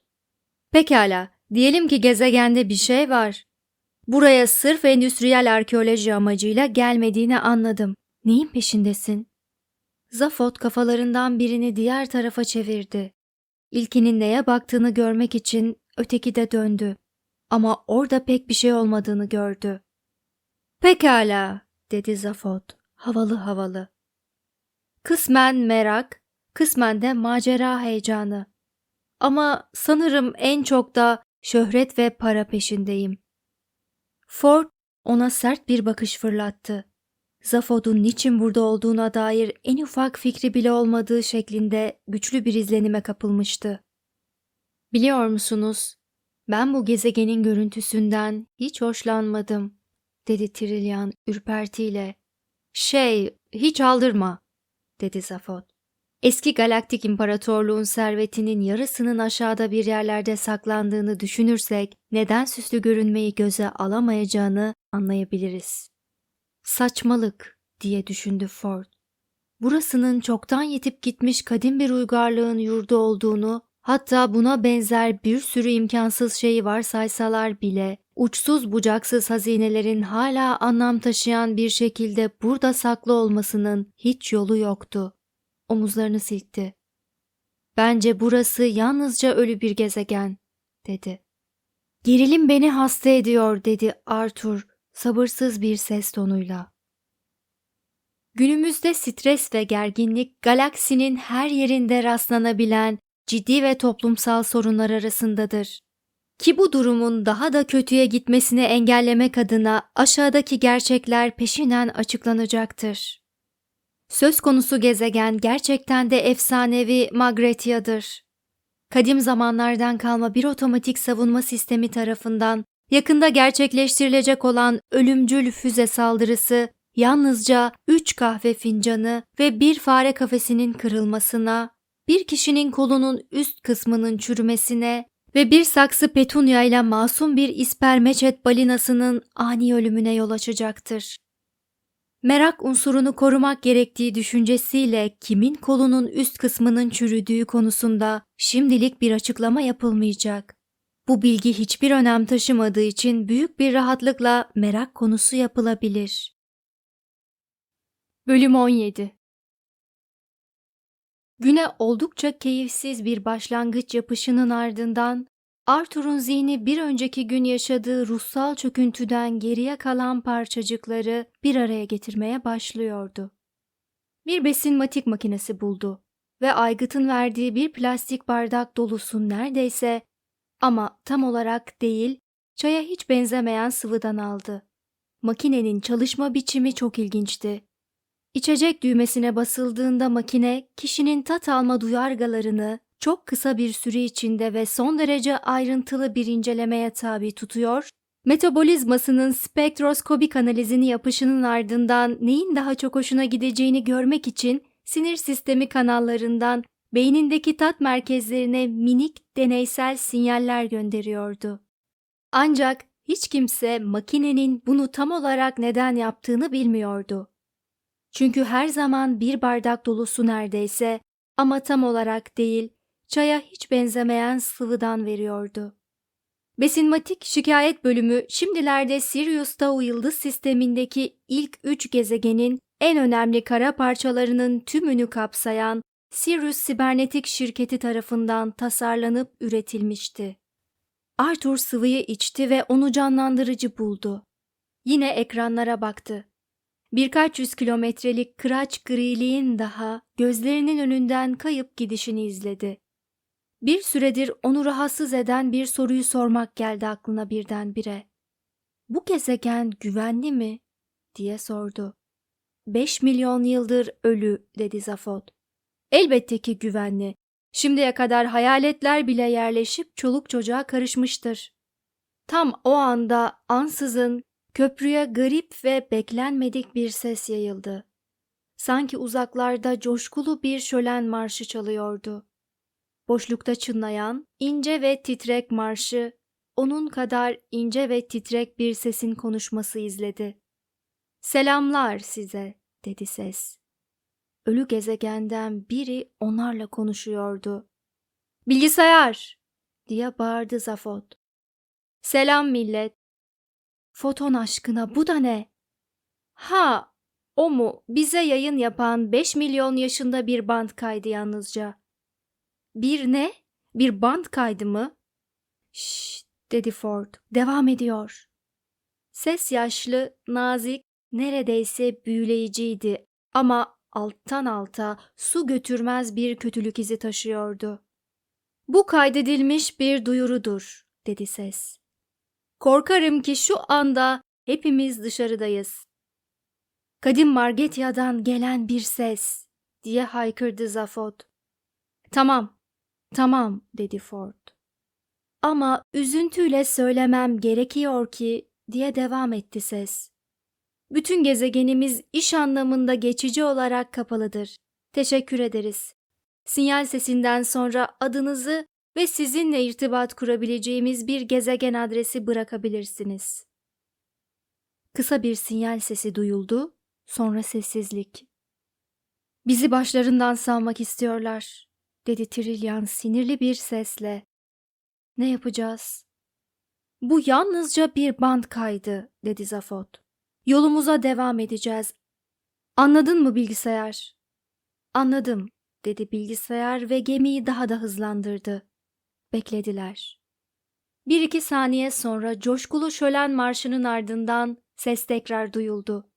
[SPEAKER 1] Pekala, diyelim ki gezegende bir şey var. Buraya sırf endüstriyel arkeoloji amacıyla gelmediğini anladım. Neyin peşindesin? Zafot kafalarından birini diğer tarafa çevirdi. İlkinin neye baktığını görmek için öteki de döndü. Ama orada pek bir şey olmadığını gördü. Pekala, dedi Zafot, havalı havalı. Kısmen merak, kısmen de macera heyecanı. Ama sanırım en çok da şöhret ve para peşindeyim. Ford ona sert bir bakış fırlattı. Zafod'un niçin burada olduğuna dair en ufak fikri bile olmadığı şeklinde güçlü bir izlenime kapılmıştı. Biliyor musunuz, ben bu gezegenin görüntüsünden hiç hoşlanmadım dedi Trillian ürpertiyle. Şey, hiç aldırma, dedi Zafot. Eski galaktik imparatorluğun servetinin yarısının aşağıda bir yerlerde saklandığını düşünürsek neden süslü görünmeyi göze alamayacağını anlayabiliriz. Saçmalık diye düşündü Ford. Burasının çoktan yetip gitmiş kadim bir uygarlığın yurdu olduğunu, hatta buna benzer bir sürü imkansız şeyi varsaysalar bile uçsuz bucaksız hazinelerin hala anlam taşıyan bir şekilde burada saklı olmasının hiç yolu yoktu. Omuzlarını silkti. Bence burası yalnızca ölü bir gezegen, dedi. Gerilim beni hasta ediyor, dedi Arthur sabırsız bir ses tonuyla. Günümüzde stres ve gerginlik galaksinin her yerinde rastlanabilen ciddi ve toplumsal sorunlar arasındadır ki bu durumun daha da kötüye gitmesini engellemek adına aşağıdaki gerçekler peşinen açıklanacaktır. Söz konusu gezegen gerçekten de efsanevi Magretia'dır. Kadim zamanlardan kalma bir otomatik savunma sistemi tarafından yakında gerçekleştirilecek olan ölümcül füze saldırısı yalnızca 3 kahve fincanı ve bir fare kafesinin kırılmasına, bir kişinin kolunun üst kısmının çürümesine ve bir saksı petunya ile masum bir ispermeçet balinasının ani ölümüne yol açacaktır. Merak unsurunu korumak gerektiği düşüncesiyle kimin kolunun üst kısmının çürüdüğü konusunda şimdilik bir açıklama yapılmayacak. Bu bilgi hiçbir önem taşımadığı için büyük bir rahatlıkla merak konusu yapılabilir. Bölüm 17 Güne oldukça keyifsiz bir başlangıç yapışının ardından Arthur'un zihni bir önceki gün yaşadığı ruhsal çöküntüden geriye kalan parçacıkları bir araya getirmeye başlıyordu. Bir besin matik makinesi buldu ve aygıtın verdiği bir plastik bardak dolusu neredeyse ama tam olarak değil, çaya hiç benzemeyen sıvıdan aldı. Makinenin çalışma biçimi çok ilginçti. İçecek düğmesine basıldığında makine kişinin tat alma duyargalarını çok kısa bir süre içinde ve son derece ayrıntılı bir incelemeye tabi tutuyor, metabolizmasının spektroskobik analizini yapışının ardından neyin daha çok hoşuna gideceğini görmek için sinir sistemi kanallarından beynindeki tat merkezlerine minik deneysel sinyaller gönderiyordu. Ancak hiç kimse makinenin bunu tam olarak neden yaptığını bilmiyordu. Çünkü her zaman bir bardak dolusu neredeyse ama tam olarak değil, çaya hiç benzemeyen sıvıdan veriyordu. Besinmatik şikayet bölümü şimdilerde Sirius Tau yıldız sistemindeki ilk üç gezegenin en önemli kara parçalarının tümünü kapsayan Sirius Sibernetik şirketi tarafından tasarlanıp üretilmişti. Arthur sıvıyı içti ve onu canlandırıcı buldu. Yine ekranlara baktı. Birkaç yüz kilometrelik kıraç griliğin daha gözlerinin önünden kayıp gidişini izledi. Bir süredir onu rahatsız eden bir soruyu sormak geldi aklına birdenbire. Bu gezegen güvenli mi? diye sordu. Beş milyon yıldır ölü dedi Zafot. Elbette ki güvenli. Şimdiye kadar hayaletler bile yerleşip çoluk çocuğa karışmıştır. Tam o anda ansızın köprüye garip ve beklenmedik bir ses yayıldı. Sanki uzaklarda coşkulu bir şölen marşı çalıyordu. Boşlukta çınlayan, ince ve titrek marşı, onun kadar ince ve titrek bir sesin konuşması izledi. Selamlar size, dedi ses. Ölü gezegenden biri onlarla konuşuyordu. Bilgisayar, diye bağırdı Zafot. Selam millet. Foton aşkına bu da ne? Ha, o mu? Bize yayın yapan 5 milyon yaşında bir band kaydı yalnızca. Bir ne? Bir band kaydı mı? Şşş dedi Ford. Devam ediyor. Ses yaşlı, nazik, neredeyse büyüleyiciydi ama alttan alta su götürmez bir kötülük izi taşıyordu. Bu kaydedilmiş bir duyurudur, dedi ses. Korkarım ki şu anda hepimiz dışarıdayız. Kadim Margetya'dan gelen bir ses, diye haykırdı Zafot. Tamam, tamam, dedi Ford. Ama üzüntüyle söylemem gerekiyor ki, diye devam etti ses. Bütün gezegenimiz iş anlamında geçici olarak kapalıdır. Teşekkür ederiz. Sinyal sesinden sonra adınızı ve sizinle irtibat kurabileceğimiz bir gezegen adresi bırakabilirsiniz. Kısa bir sinyal sesi duyuldu, sonra sessizlik. Bizi başlarından salmak istiyorlar, dedi Trillian sinirli bir sesle. Ne yapacağız? Bu yalnızca bir band kaydı, dedi Zafot. Yolumuza devam edeceğiz. Anladın mı bilgisayar? Anladım, dedi bilgisayar ve gemiyi daha da hızlandırdı. Beklediler. Bir iki saniye sonra coşkulu şölen marşının ardından ses tekrar duyuldu.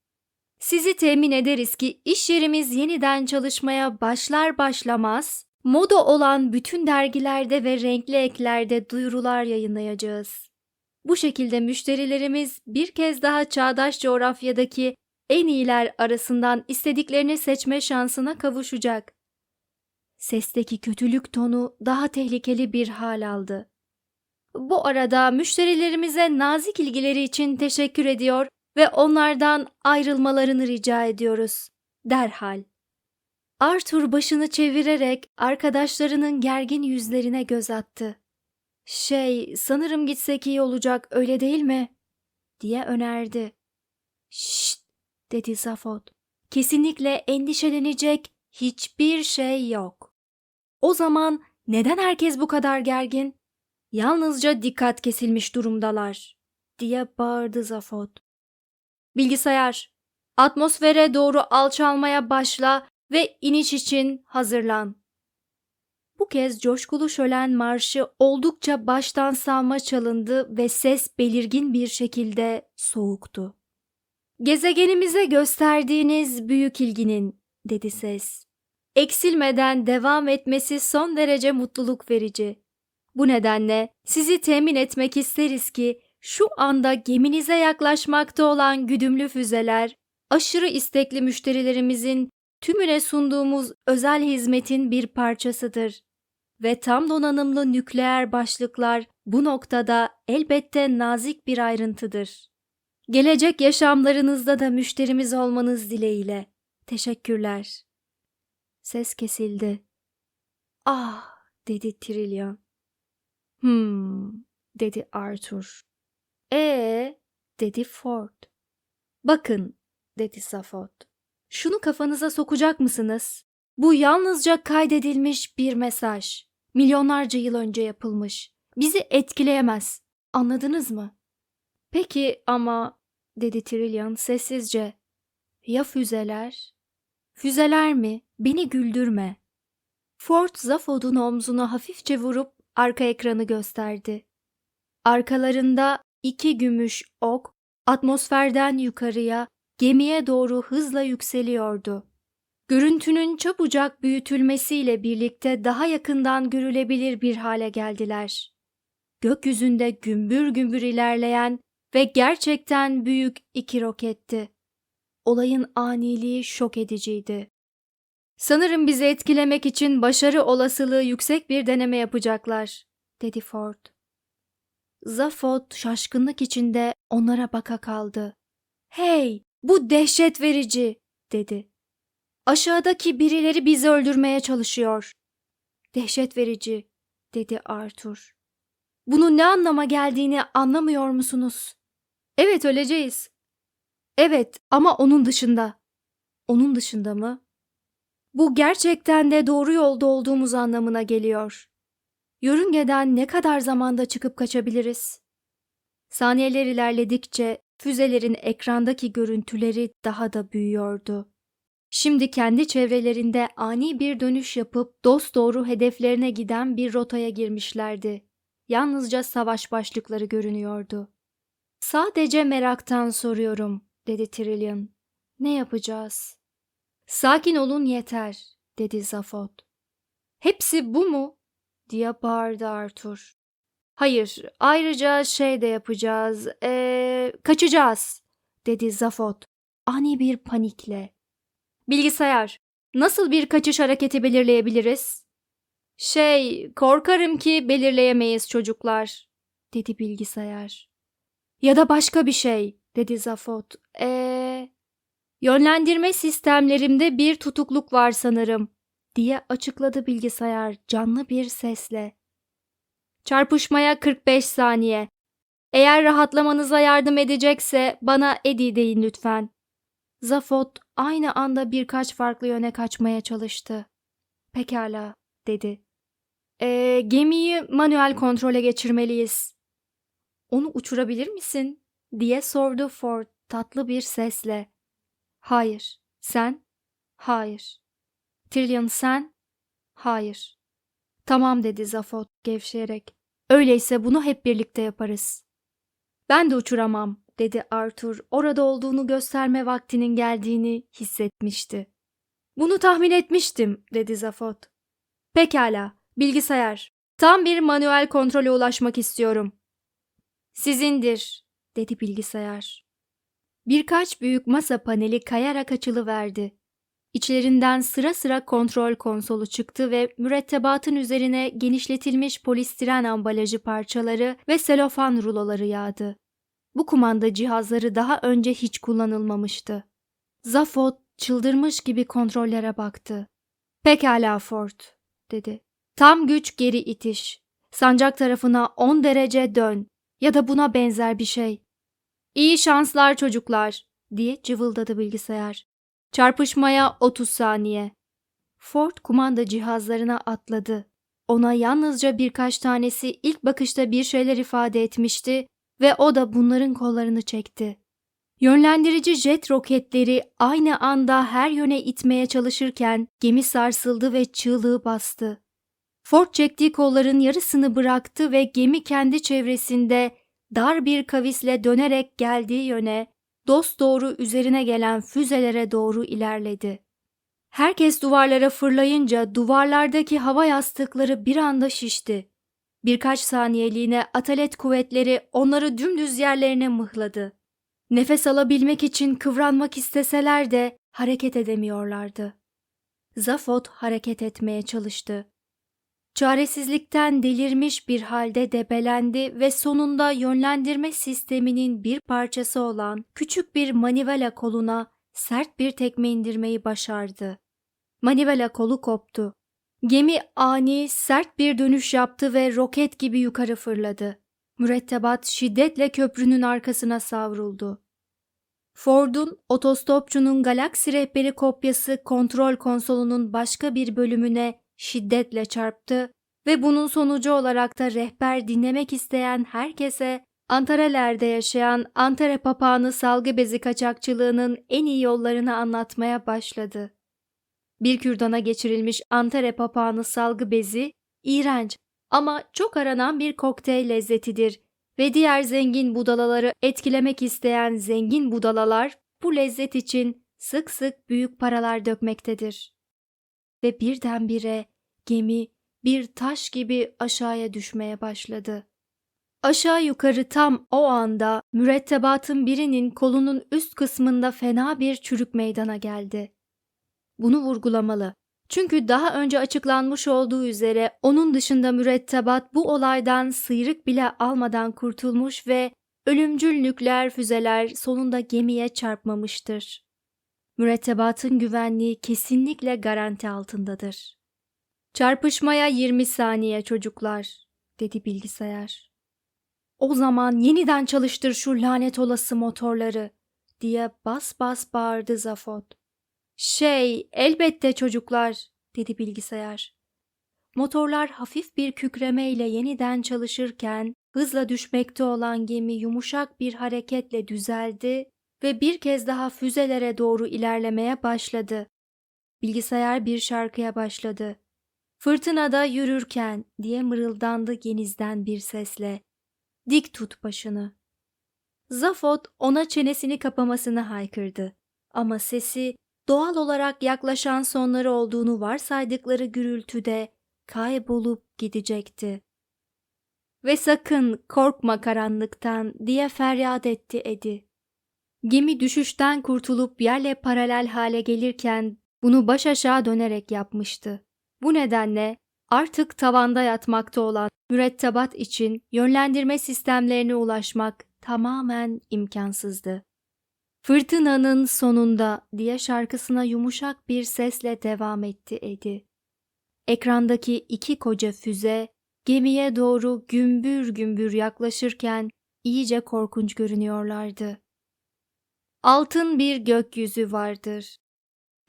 [SPEAKER 1] Sizi temin ederiz ki iş yerimiz yeniden çalışmaya başlar başlamaz, moda olan bütün dergilerde ve renkli eklerde duyurular yayınlayacağız. Bu şekilde müşterilerimiz bir kez daha çağdaş coğrafyadaki en iyiler arasından istediklerini seçme şansına kavuşacak. Sesteki kötülük tonu daha tehlikeli bir hal aldı. Bu arada müşterilerimize nazik ilgileri için teşekkür ediyor ve onlardan ayrılmalarını rica ediyoruz. Derhal. Arthur başını çevirerek arkadaşlarının gergin yüzlerine göz attı. Şey, sanırım gitsek iyi olacak, öyle değil mi? diye önerdi. Şşt, dedi Zafot. Kesinlikle endişelenecek hiçbir şey yok. O zaman neden herkes bu kadar gergin? Yalnızca dikkat kesilmiş durumdalar, diye bağırdı Zafot. Bilgisayar, atmosfere doğru alçalmaya başla ve iniş için hazırlan. Bu kez coşkulu şölen marşı oldukça baştan savma çalındı ve ses belirgin bir şekilde soğuktu. Gezegenimize gösterdiğiniz büyük ilginin, dedi ses. Eksilmeden devam etmesi son derece mutluluk verici. Bu nedenle sizi temin etmek isteriz ki şu anda geminize yaklaşmakta olan güdümlü füzeler, aşırı istekli müşterilerimizin tümüne sunduğumuz özel hizmetin bir parçasıdır. Ve tam donanımlı nükleer başlıklar bu noktada elbette nazik bir ayrıntıdır. Gelecek yaşamlarınızda da müşterimiz olmanız dileğiyle. Teşekkürler. Ses kesildi. Ah, dedi Trillian. Hmm, dedi Arthur. Ee, dedi Ford. Bakın, dedi Safot. Şunu kafanıza sokacak mısınız? Bu yalnızca kaydedilmiş bir mesaj. Milyonlarca yıl önce yapılmış. Bizi etkileyemez. Anladınız mı? Peki ama, dedi Trillian sessizce. Ya füzeler? Füzeler mi? Beni güldürme. Ford Zaphod'un omzuna hafifçe vurup arka ekranı gösterdi. Arkalarında iki gümüş ok atmosferden yukarıya gemiye doğru hızla yükseliyordu. Görüntünün çabucak büyütülmesiyle birlikte daha yakından görülebilir bir hale geldiler. Gökyüzünde gümbür gümbür ilerleyen ve gerçekten büyük iki roketti. Olayın aniliği şok ediciydi. Sanırım bizi etkilemek için başarı olasılığı yüksek bir deneme yapacaklar, dedi Ford. Zafot şaşkınlık içinde onlara baka kaldı. Hey, bu dehşet verici, dedi. Aşağıdaki birileri bizi öldürmeye çalışıyor. Dehşet verici, dedi Arthur. Bunun ne anlama geldiğini anlamıyor musunuz? Evet öleceğiz. Evet ama onun dışında. Onun dışında mı? Bu gerçekten de doğru yolda olduğumuz anlamına geliyor. Yörüngeden ne kadar zamanda çıkıp kaçabiliriz? Saniyeler ilerledikçe füzelerin ekrandaki görüntüleri daha da büyüyordu. Şimdi kendi çevrelerinde ani bir dönüş yapıp dosdoğru hedeflerine giden bir rotaya girmişlerdi. Yalnızca savaş başlıkları görünüyordu. Sadece meraktan soruyorum, dedi Trillian. Ne yapacağız? Sakin olun yeter, dedi Zafot. Hepsi bu mu? diye bağırdı Arthur. Hayır, ayrıca şey de yapacağız, ee, kaçacağız, dedi Zafot, ani bir panikle. Bilgisayar, nasıl bir kaçış hareketi belirleyebiliriz? Şey, korkarım ki belirleyemeyiz çocuklar, dedi bilgisayar. Ya da başka bir şey, dedi Zafot. Ee, yönlendirme sistemlerimde bir tutukluk var sanırım, diye açıkladı bilgisayar canlı bir sesle. Çarpışmaya 45 saniye. Eğer rahatlamanıza yardım edecekse bana Eddie deyin lütfen. Zafot aynı anda birkaç farklı yöne kaçmaya çalıştı. Pekala, dedi. E, gemiyi manuel kontrole geçirmeliyiz. Onu uçurabilir misin? diye sordu Ford tatlı bir sesle. Hayır. Sen? Hayır. Trillian sen? Hayır. Tamam dedi Zafot gevşeyerek. Öyleyse bunu hep birlikte yaparız. Ben de uçuramam dedi Arthur orada olduğunu gösterme vaktinin geldiğini hissetmişti. Bunu tahmin etmiştim dedi Zafot. Pekala bilgisayar tam bir manuel kontrole ulaşmak istiyorum. Sizindir dedi bilgisayar. Birkaç büyük masa paneli kayarak açılıverdi. İçlerinden sıra sıra kontrol konsolu çıktı ve mürettebatın üzerine genişletilmiş polistiren ambalajı parçaları ve selofan ruloları yağdı. Bu kumanda cihazları daha önce hiç kullanılmamıştı. Zafot çıldırmış gibi kontrollere baktı. Pekala Ford, dedi. Tam güç geri itiş. Sancak tarafına 10 derece dön ya da buna benzer bir şey. İyi şanslar çocuklar, diye cıvıldadı bilgisayar. Çarpışmaya 30 saniye. Ford kumanda cihazlarına atladı. Ona yalnızca birkaç tanesi ilk bakışta bir şeyler ifade etmişti ve o da bunların kollarını çekti. Yönlendirici jet roketleri aynı anda her yöne itmeye çalışırken gemi sarsıldı ve çığlığı bastı. Ford çektiği kolların yarısını bıraktı ve gemi kendi çevresinde dar bir kavisle dönerek geldiği yöne dost doğru üzerine gelen füzelere doğru ilerledi. Herkes duvarlara fırlayınca duvarlardaki hava yastıkları bir anda şişti. Birkaç saniyeliğine atalet kuvvetleri onları dümdüz yerlerine mıhladı. Nefes alabilmek için kıvranmak isteseler de hareket edemiyorlardı. Zafot hareket etmeye çalıştı. Çaresizlikten delirmiş bir halde debelendi ve sonunda yönlendirme sisteminin bir parçası olan küçük bir manivela koluna sert bir tekme indirmeyi başardı. Manivela kolu koptu. Gemi ani, sert bir dönüş yaptı ve roket gibi yukarı fırladı. Mürettebat şiddetle köprünün arkasına savruldu. Ford'un otostopçunun galaksi rehberi kopyası kontrol konsolunun başka bir bölümüne şiddetle çarptı ve bunun sonucu olarak da rehber dinlemek isteyen herkese Antareler'de yaşayan Antare papağanı salgı bezi kaçakçılığının en iyi yollarını anlatmaya başladı. Bir kürdana geçirilmiş Antare papağanı salgı bezi iğrenç ama çok aranan bir kokteyl lezzetidir ve diğer zengin budalaları etkilemek isteyen zengin budalalar bu lezzet için sık sık büyük paralar dökmektedir. Ve birdenbire gemi bir taş gibi aşağıya düşmeye başladı. Aşağı yukarı tam o anda mürettebatın birinin kolunun üst kısmında fena bir çürük meydana geldi. Bunu vurgulamalı. Çünkü daha önce açıklanmış olduğu üzere onun dışında mürettebat bu olaydan sıyrık bile almadan kurtulmuş ve ölümcül nükleer füzeler sonunda gemiye çarpmamıştır. Mürettebatın güvenliği kesinlikle garanti altındadır. Çarpışmaya 20 saniye çocuklar, dedi bilgisayar. O zaman yeniden çalıştır şu lanet olası motorları, diye bas bas bağırdı Zafot. Şey, elbette çocuklar, dedi bilgisayar. Motorlar hafif bir kükremeyle yeniden çalışırken hızla düşmekte olan gemi yumuşak bir hareketle düzeldi ve bir kez daha füzelere doğru ilerlemeye başladı. Bilgisayar bir şarkıya başladı. Fırtınada yürürken diye mırıldandı genizden bir sesle. Dik tut başını. Zafot ona çenesini kapamasını haykırdı. Ama sesi doğal olarak yaklaşan sonları olduğunu varsaydıkları gürültüde kaybolup gidecekti. Ve sakın korkma karanlıktan diye feryat etti Edi. Gemi düşüşten kurtulup yerle paralel hale gelirken bunu baş aşağı dönerek yapmıştı. Bu nedenle artık tavanda yatmakta olan mürettebat için yönlendirme sistemlerine ulaşmak tamamen imkansızdı. Fırtınanın sonunda diye şarkısına yumuşak bir sesle devam etti Edi. Ekrandaki iki koca füze gemiye doğru gümbür gümbür yaklaşırken iyice korkunç görünüyorlardı. Altın bir gökyüzü vardır.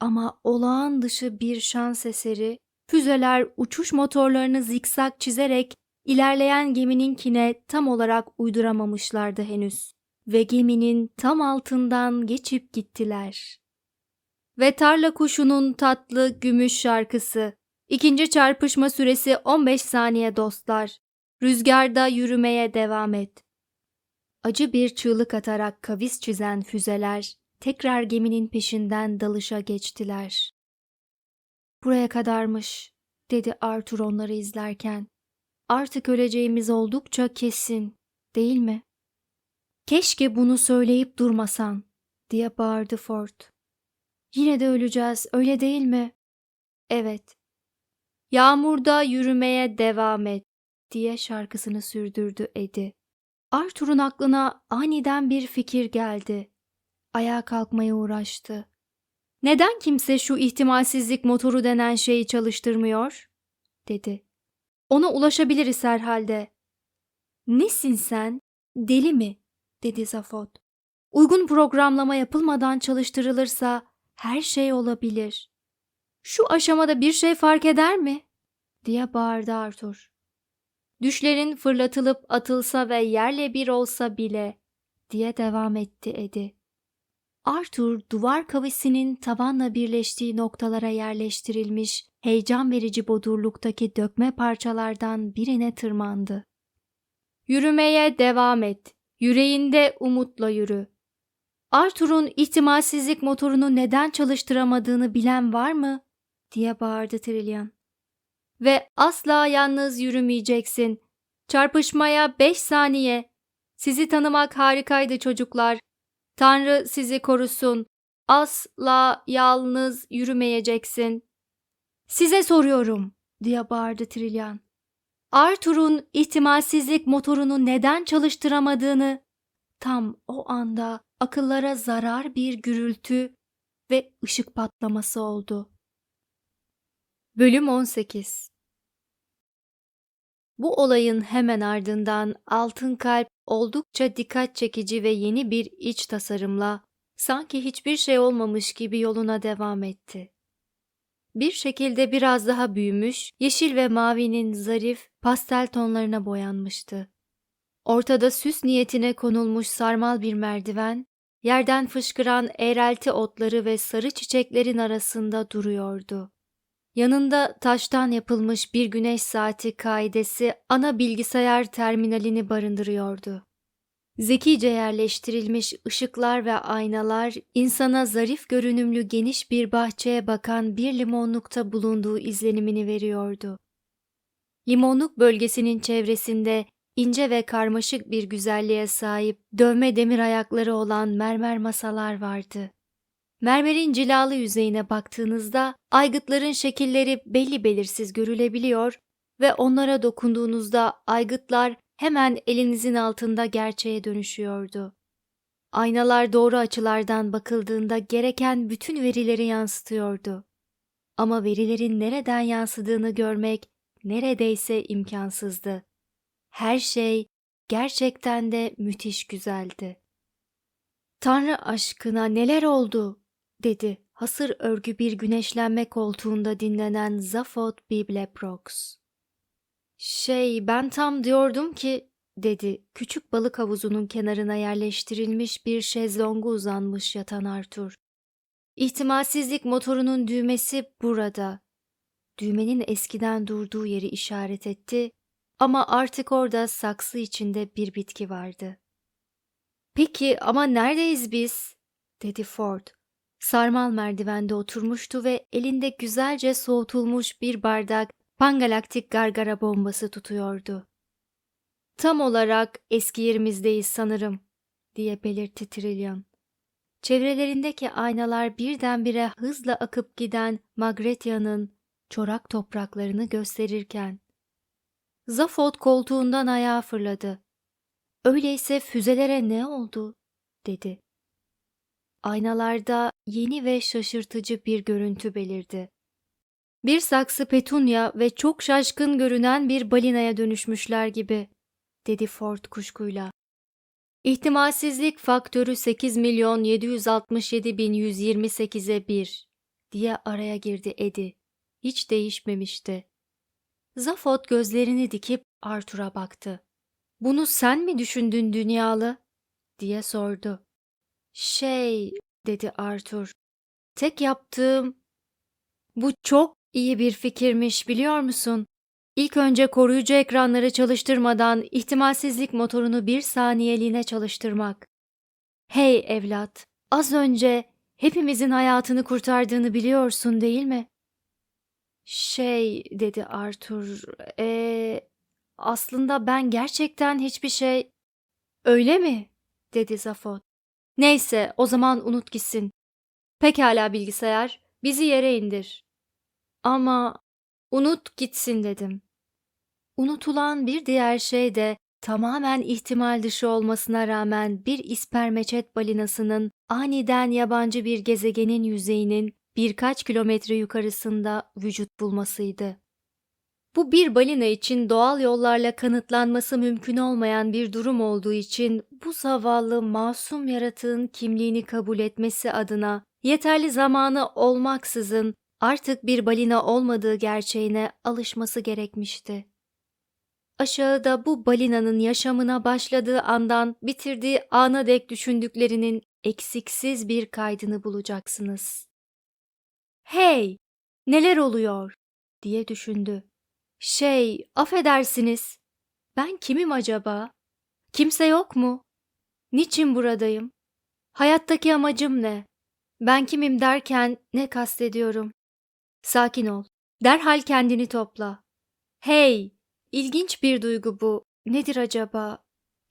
[SPEAKER 1] Ama olağan dışı bir şans eseri füzeler uçuş motorlarını zikzak çizerek ilerleyen gemininkine tam olarak uyduramamışlardı henüz ve geminin tam altından geçip gittiler. Ve tarla kuşunun tatlı gümüş şarkısı. İkinci çarpışma süresi 15 saniye dostlar. Rüzgarda yürümeye devam et. Acı bir çığlık atarak kavis çizen füzeler tekrar geminin peşinden dalışa geçtiler. Buraya kadarmış, dedi Arthur onları izlerken. Artık öleceğimiz oldukça kesin, değil mi? Keşke bunu söyleyip durmasan, diye bağırdı Ford. Yine de öleceğiz, öyle değil mi? Evet. Yağmurda yürümeye devam et, diye şarkısını sürdürdü Edi. Arthur'un aklına aniden bir fikir geldi. Ayağa kalkmaya uğraştı. Neden kimse şu ihtimalsizlik motoru denen şeyi çalıştırmıyor? dedi. Ona ulaşabiliriz herhalde. Nesin sen? Deli mi? dedi Zafot. Uygun programlama yapılmadan çalıştırılırsa her şey olabilir. Şu aşamada bir şey fark eder mi? diye bağırdı Arthur. Düşlerin fırlatılıp atılsa ve yerle bir olsa bile diye devam etti Eddie. Arthur duvar kavisinin tavanla birleştiği noktalara yerleştirilmiş heyecan verici bodurluktaki dökme parçalardan birine tırmandı. Yürümeye devam et. Yüreğinde umutla yürü. Arthur'un ihtimalsizlik motorunu neden çalıştıramadığını bilen var mı? diye bağırdı Trillian. Ve asla yalnız yürümeyeceksin. Çarpışmaya beş saniye. Sizi tanımak harikaydı çocuklar. Tanrı sizi korusun. Asla yalnız yürümeyeceksin. Size soruyorum, diye bağırdı Trillian. Arthur'un ihtimalsizlik motorunu neden çalıştıramadığını tam o anda akıllara zarar bir gürültü ve ışık patlaması oldu. Bölüm 18 Bu olayın hemen ardından Altın Kalp oldukça dikkat çekici ve yeni bir iç tasarımla sanki hiçbir şey olmamış gibi yoluna devam etti. Bir şekilde biraz daha büyümüş, yeşil ve mavinin zarif pastel tonlarına boyanmıştı. Ortada süs niyetine konulmuş sarmal bir merdiven, yerden fışkıran eğrelti otları ve sarı çiçeklerin arasında duruyordu. Yanında taştan yapılmış bir güneş saati kaidesi ana bilgisayar terminalini barındırıyordu. Zekice yerleştirilmiş ışıklar ve aynalar insana zarif görünümlü geniş bir bahçeye bakan bir limonlukta bulunduğu izlenimini veriyordu. Limonluk bölgesinin çevresinde ince ve karmaşık bir güzelliğe sahip dövme demir ayakları olan mermer masalar vardı. Mermerin cilalı yüzeyine baktığınızda aygıtların şekilleri belli belirsiz görülebiliyor ve onlara dokunduğunuzda aygıtlar hemen elinizin altında gerçeğe dönüşüyordu. Aynalar doğru açılardan bakıldığında gereken bütün verileri yansıtıyordu. Ama verilerin nereden yansıdığını görmek neredeyse imkansızdı. Her şey gerçekten de müthiş güzeldi. Tanrı aşkına neler oldu? Dedi hasır örgü bir güneşlenme koltuğunda dinlenen Zafot Bibleprox. Şey ben tam diyordum ki dedi küçük balık havuzunun kenarına yerleştirilmiş bir şezlongu uzanmış yatan Arthur. İhtimalsizlik motorunun düğmesi burada. Düğmenin eskiden durduğu yeri işaret etti ama artık orada saksı içinde bir bitki vardı. Peki ama neredeyiz biz? dedi Ford. Sarmal merdivende oturmuştu ve elinde güzelce soğutulmuş bir bardak pangalaktik gargara bombası tutuyordu. Tam olarak eski yerimizdeyiz sanırım, diye belirtti Trillian. Çevrelerindeki aynalar birdenbire hızla akıp giden Magretia'nın çorak topraklarını gösterirken. Zafot koltuğundan ayağa fırladı. Öyleyse füzelere ne oldu? dedi. Aynalarda yeni ve şaşırtıcı bir görüntü belirdi. Bir saksı petunya ve çok şaşkın görünen bir balinaya dönüşmüşler gibi, dedi Ford kuşkuyla. İhtimalsizlik faktörü 8 milyon 767 bin 128'e 1 diye araya girdi Edi. Hiç değişmemişti. Zafot gözlerini dikip Arthur'a baktı. Bunu sen mi düşündün dünyalı? diye sordu. Şey, dedi Arthur. Tek yaptığım... Bu çok iyi bir fikirmiş biliyor musun? İlk önce koruyucu ekranları çalıştırmadan ihtimalsizlik motorunu bir saniyeliğine çalıştırmak. Hey evlat, az önce hepimizin hayatını kurtardığını biliyorsun değil mi? Şey, dedi Arthur, ee, aslında ben gerçekten hiçbir şey... Öyle mi? dedi Zafot. Neyse, o zaman unut gitsin. Pekala bilgisayar, bizi yere indir. Ama unut gitsin dedim. Unutulan bir diğer şey de tamamen ihtimal dışı olmasına rağmen bir ispermeçet balinasının aniden yabancı bir gezegenin yüzeyinin birkaç kilometre yukarısında vücut bulmasıydı. Bu bir balina için doğal yollarla kanıtlanması mümkün olmayan bir durum olduğu için bu zavallı masum yaratığın kimliğini kabul etmesi adına yeterli zamanı olmaksızın artık bir balina olmadığı gerçeğine alışması gerekmişti. Aşağıda bu balinanın yaşamına başladığı andan bitirdiği ana dek düşündüklerinin eksiksiz bir kaydını bulacaksınız. Hey, neler oluyor? diye düşündü. Şey, affedersiniz. Ben kimim acaba? Kimse yok mu? Niçin buradayım? Hayattaki amacım ne? Ben kimim derken ne kastediyorum? Sakin ol. Derhal kendini topla. Hey, ilginç bir duygu bu. Nedir acaba?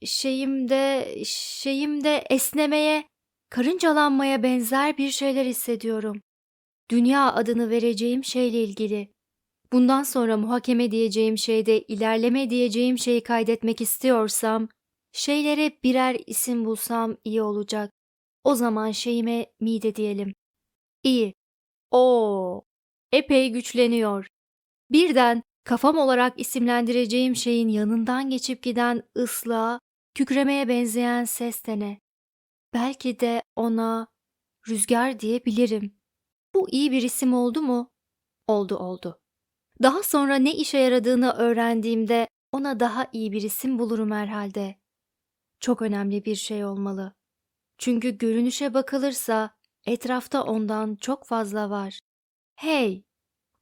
[SPEAKER 1] Şeyimde, şeyimde esnemeye, karıncalanmaya benzer bir şeyler hissediyorum. Dünya adını vereceğim şeyle ilgili. Bundan sonra muhakeme diyeceğim şeyde ilerleme diyeceğim şeyi kaydetmek istiyorsam, şeylere birer isim bulsam iyi olacak. O zaman şeyime mide diyelim. İyi. O epey güçleniyor. Birden kafam olarak isimlendireceğim şeyin yanından geçip giden ıslığa, kükremeye benzeyen ses de ne? Belki de ona rüzgar diyebilirim. Bu iyi bir isim oldu mu? Oldu oldu. Daha sonra ne işe yaradığını öğrendiğimde ona daha iyi bir isim bulurum herhalde. Çok önemli bir şey olmalı. Çünkü görünüşe bakılırsa etrafta ondan çok fazla var. Hey,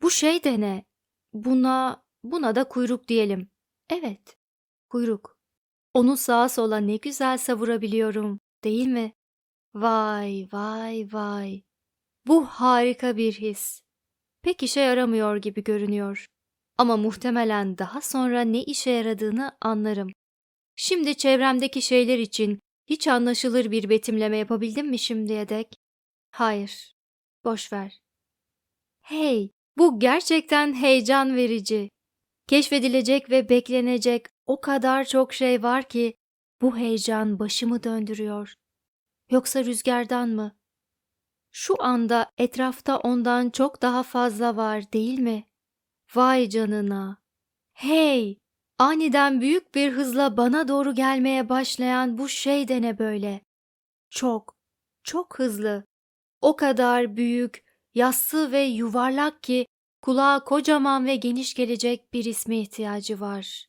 [SPEAKER 1] bu şey de ne? Buna, buna da kuyruk diyelim. Evet, kuyruk. Onu sağa sola ne güzel savurabiliyorum, değil mi? Vay, vay, vay. Bu harika bir his. Pek işe yaramıyor gibi görünüyor. Ama muhtemelen daha sonra ne işe yaradığını anlarım. Şimdi çevremdeki şeyler için hiç anlaşılır bir betimleme yapabildim mi şimdiye dek? Hayır. Boş ver. Hey, bu gerçekten heyecan verici. Keşfedilecek ve beklenecek o kadar çok şey var ki bu heyecan başımı döndürüyor. Yoksa rüzgardan mı? Şu anda etrafta ondan çok daha fazla var değil mi? Vay canına. Hey! Aniden büyük bir hızla bana doğru gelmeye başlayan bu şey de ne böyle? Çok, çok hızlı. O kadar büyük, yassı ve yuvarlak ki kulağa kocaman ve geniş gelecek bir isme ihtiyacı var.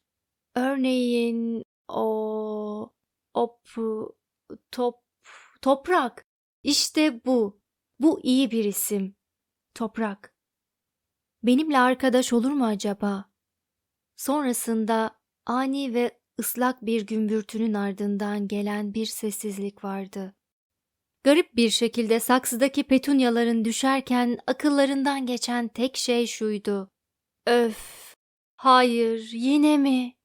[SPEAKER 1] Örneğin o op top toprak. İşte bu. Bu iyi bir isim. Toprak. Benimle arkadaş olur mu acaba? Sonrasında ani ve ıslak bir gümbürtünün ardından gelen bir sessizlik vardı. Garip bir şekilde saksıdaki petunyaların düşerken akıllarından geçen tek şey şuydu. Öf! Hayır, yine mi?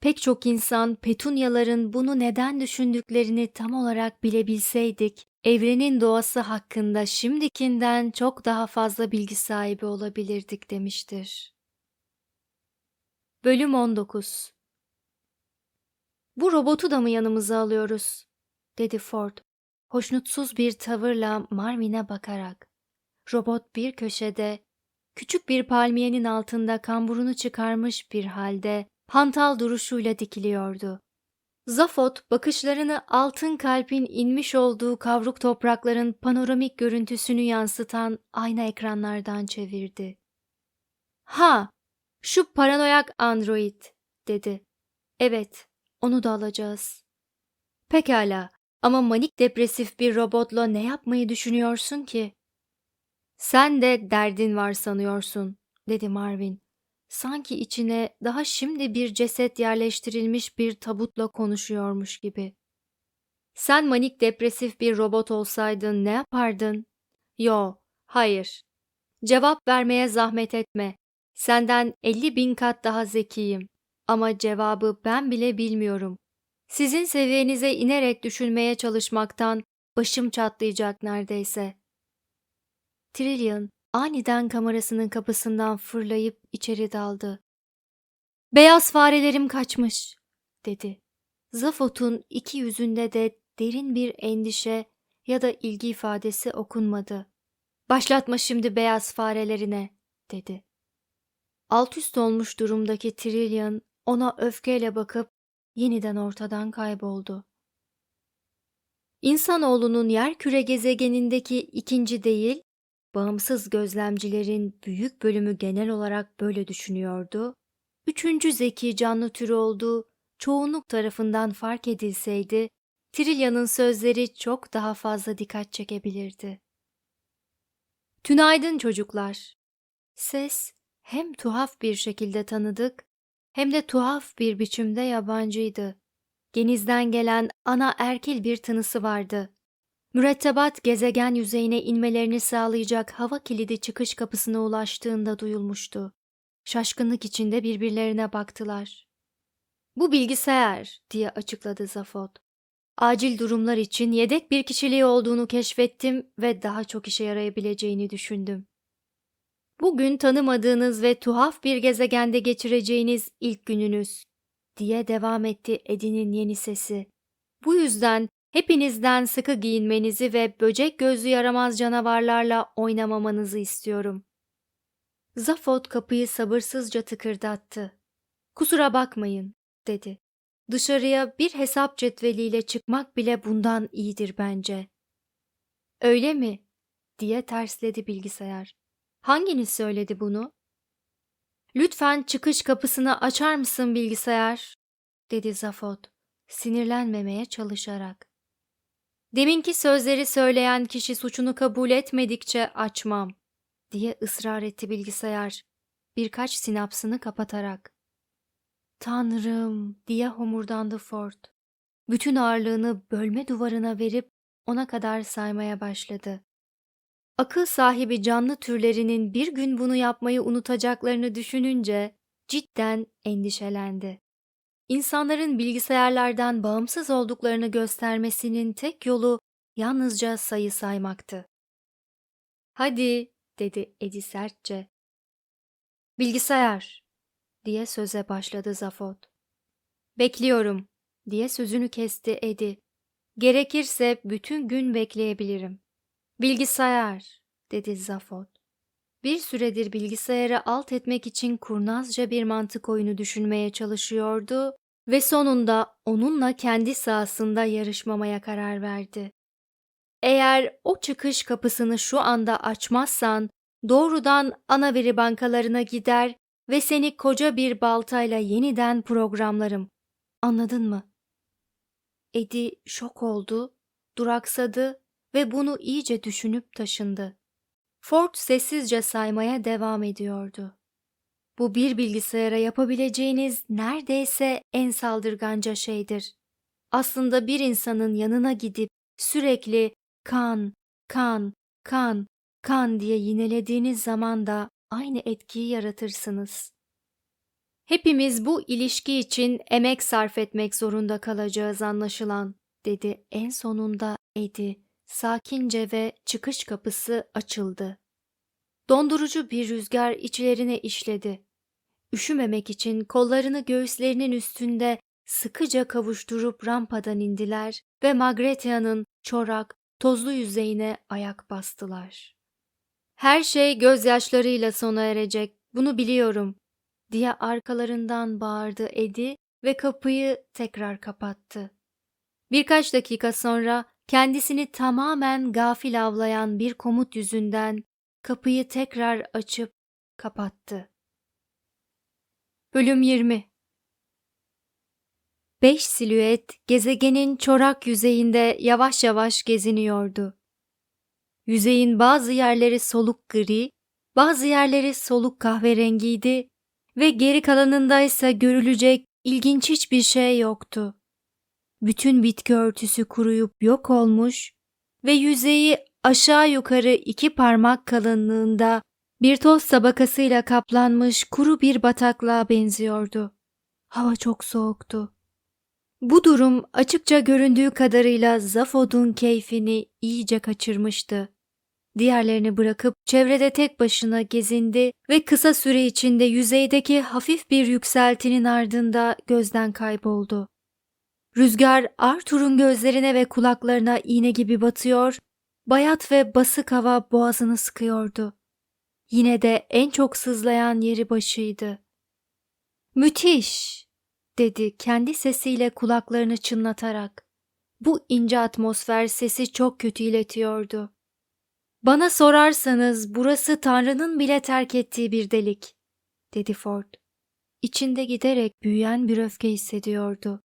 [SPEAKER 1] Pek çok insan petunyaların bunu neden düşündüklerini tam olarak bilebilseydik, evrenin doğası hakkında şimdikinden çok daha fazla bilgi sahibi olabilirdik demiştir. Bölüm 19 Bu robotu da mı yanımıza alıyoruz? dedi Ford, hoşnutsuz bir tavırla Marvin'e bakarak. Robot bir köşede, küçük bir palmiyenin altında kamburunu çıkarmış bir halde hantal duruşuyla dikiliyordu. Zafot bakışlarını altın kalpin inmiş olduğu kavruk toprakların panoramik görüntüsünü yansıtan ayna ekranlardan çevirdi. Ha, şu paranoyak android, dedi. Evet, onu da alacağız. Pekala, ama manik depresif bir robotla ne yapmayı düşünüyorsun ki? Sen de derdin var sanıyorsun, dedi Marvin sanki içine daha şimdi bir ceset yerleştirilmiş bir tabutla konuşuyormuş gibi. Sen manik depresif bir robot olsaydın ne yapardın? Yo, hayır. Cevap vermeye zahmet etme. Senden elli bin kat daha zekiyim. Ama cevabı ben bile bilmiyorum. Sizin seviyenize inerek düşünmeye çalışmaktan başım çatlayacak neredeyse. Trillion, Aniden kamerasının kapısından fırlayıp içeri daldı. Beyaz farelerim kaçmış, dedi. Zafot'un iki yüzünde de derin bir endişe ya da ilgi ifadesi okunmadı. Başlatma şimdi beyaz farelerine, dedi. alt üst olmuş durumdaki Trillian ona öfkeyle bakıp yeniden ortadan kayboldu. İnsanoğlunun yer küre gezegenindeki ikinci değil, bağımsız gözlemcilerin büyük bölümü genel olarak böyle düşünüyordu. Üçüncü zeki canlı türü olduğu çoğunluk tarafından fark edilseydi, Trillia'nın sözleri çok daha fazla dikkat çekebilirdi. Tünaydın çocuklar. Ses hem tuhaf bir şekilde tanıdık hem de tuhaf bir biçimde yabancıydı. Genizden gelen ana erkil bir tınısı vardı. Mürettebat gezegen yüzeyine inmelerini sağlayacak hava kilidi çıkış kapısına ulaştığında duyulmuştu. Şaşkınlık içinde birbirlerine baktılar. Bu bilgisayar diye açıkladı Zafot. Acil durumlar için yedek bir kişiliği olduğunu keşfettim ve daha çok işe yarayabileceğini düşündüm. Bugün tanımadığınız ve tuhaf bir gezegende geçireceğiniz ilk gününüz diye devam etti Edin'in yeni sesi. Bu yüzden hepinizden sıkı giyinmenizi ve böcek gözlü yaramaz canavarlarla oynamamanızı istiyorum. Zafot kapıyı sabırsızca tıkırdattı. Kusura bakmayın, dedi. Dışarıya bir hesap cetveliyle çıkmak bile bundan iyidir bence. Öyle mi? diye tersledi bilgisayar. Hanginiz söyledi bunu? Lütfen çıkış kapısını açar mısın bilgisayar? dedi Zafot, sinirlenmemeye çalışarak. Deminki sözleri söyleyen kişi suçunu kabul etmedikçe açmam, diye ısrar etti bilgisayar, birkaç sinapsını kapatarak. Tanrım, diye homurdandı Ford. Bütün ağırlığını bölme duvarına verip ona kadar saymaya başladı. Akıl sahibi canlı türlerinin bir gün bunu yapmayı unutacaklarını düşününce cidden endişelendi. İnsanların bilgisayarlardan bağımsız olduklarını göstermesinin tek yolu yalnızca sayı saymaktı. Hadi, dedi Edi sertçe. Bilgisayar, diye söze başladı Zafot. Bekliyorum, diye sözünü kesti Edi. Gerekirse bütün gün bekleyebilirim. Bilgisayar, dedi Zafot. Bir süredir bilgisayarı alt etmek için kurnazca bir mantık oyunu düşünmeye çalışıyordu ve sonunda onunla kendi sahasında yarışmamaya karar verdi. Eğer o çıkış kapısını şu anda açmazsan doğrudan ana veri bankalarına gider ve seni koca bir baltayla yeniden programlarım. Anladın mı? Edi şok oldu, duraksadı ve bunu iyice düşünüp taşındı. Ford sessizce saymaya devam ediyordu. Bu bir bilgisayara yapabileceğiniz neredeyse en saldırganca şeydir. Aslında bir insanın yanına gidip sürekli kan, kan, kan, kan diye yinelediğiniz zaman da aynı etkiyi yaratırsınız. Hepimiz bu ilişki için emek sarf etmek zorunda kalacağız anlaşılan, dedi en sonunda Edi sakince ve çıkış kapısı açıldı. Dondurucu bir rüzgar içlerine işledi. Üşümemek için kollarını göğüslerinin üstünde sıkıca kavuşturup rampadan indiler ve Magretia'nın çorak, tozlu yüzeyine ayak bastılar. Her şey gözyaşlarıyla sona erecek, bunu biliyorum, diye arkalarından bağırdı Edi ve kapıyı tekrar kapattı. Birkaç dakika sonra kendisini tamamen gafil avlayan bir komut yüzünden kapıyı tekrar açıp kapattı. Bölüm 20 Beş silüet gezegenin çorak yüzeyinde yavaş yavaş geziniyordu. Yüzeyin bazı yerleri soluk gri, bazı yerleri soluk kahverengiydi ve geri kalanında ise görülecek ilginç hiçbir şey yoktu. Bütün bitki örtüsü kuruyup yok olmuş ve yüzeyi aşağı yukarı iki parmak kalınlığında bir toz tabakasıyla kaplanmış kuru bir bataklığa benziyordu. Hava çok soğuktu. Bu durum açıkça göründüğü kadarıyla Zafod'un keyfini iyice kaçırmıştı. Diğerlerini bırakıp çevrede tek başına gezindi ve kısa süre içinde yüzeydeki hafif bir yükseltinin ardında gözden kayboldu. Rüzgar Arthur'un gözlerine ve kulaklarına iğne gibi batıyor, bayat ve basık hava boğazını sıkıyordu. yine de en çok sızlayan yeri başıydı. Müthiş, dedi kendi sesiyle kulaklarını çınlatarak. Bu ince atmosfer sesi çok kötü iletiyordu. Bana sorarsanız burası Tanrı'nın bile terk ettiği bir delik, dedi Ford. İçinde giderek büyüyen bir öfke hissediyordu.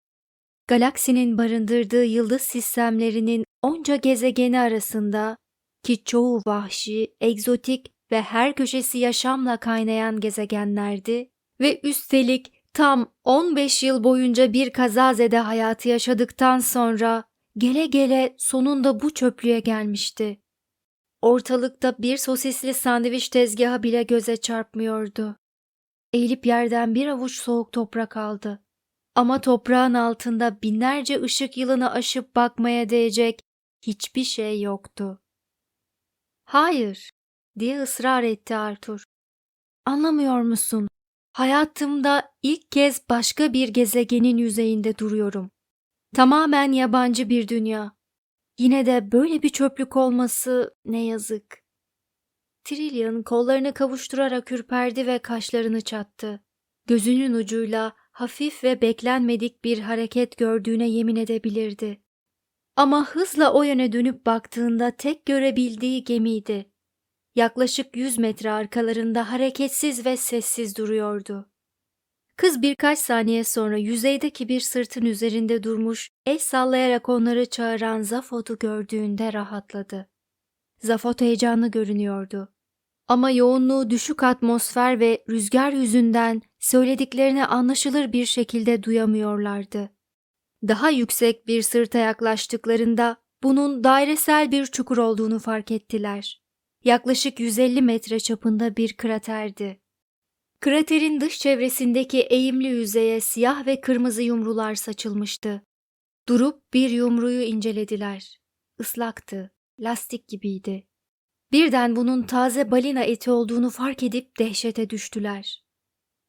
[SPEAKER 1] Galaksinin barındırdığı yıldız sistemlerinin onca gezegeni arasında ki çoğu vahşi, egzotik ve her köşesi yaşamla kaynayan gezegenlerdi ve üstelik tam 15 yıl boyunca bir kazazede hayatı yaşadıktan sonra gele gele sonunda bu çöplüğe gelmişti. Ortalıkta bir sosisli sandviç tezgahı bile göze çarpmıyordu. Eğilip yerden bir avuç soğuk toprak aldı. Ama toprağın altında binlerce ışık yılını aşıp bakmaya değecek hiçbir şey yoktu. Hayır, diye ısrar etti Arthur. Anlamıyor musun? Hayatımda ilk kez başka bir gezegenin yüzeyinde duruyorum. Tamamen yabancı bir dünya. Yine de böyle bir çöplük olması ne yazık. Trillian kollarını kavuşturarak ürperdi ve kaşlarını çattı. Gözünün ucuyla hafif ve beklenmedik bir hareket gördüğüne yemin edebilirdi. Ama hızla o yöne dönüp baktığında tek görebildiği gemiydi. Yaklaşık yüz metre arkalarında hareketsiz ve sessiz duruyordu. Kız birkaç saniye sonra yüzeydeki bir sırtın üzerinde durmuş, el sallayarak onları çağıran Zafot'u gördüğünde rahatladı. Zafot heyecanlı görünüyordu. Ama yoğunluğu düşük atmosfer ve rüzgar yüzünden söylediklerini anlaşılır bir şekilde duyamıyorlardı. Daha yüksek bir sırta yaklaştıklarında bunun dairesel bir çukur olduğunu fark ettiler. Yaklaşık 150 metre çapında bir kraterdi. Kraterin dış çevresindeki eğimli yüzeye siyah ve kırmızı yumrular saçılmıştı. Durup bir yumruyu incelediler. Islaktı, lastik gibiydi. Birden bunun taze balina eti olduğunu fark edip dehşete düştüler.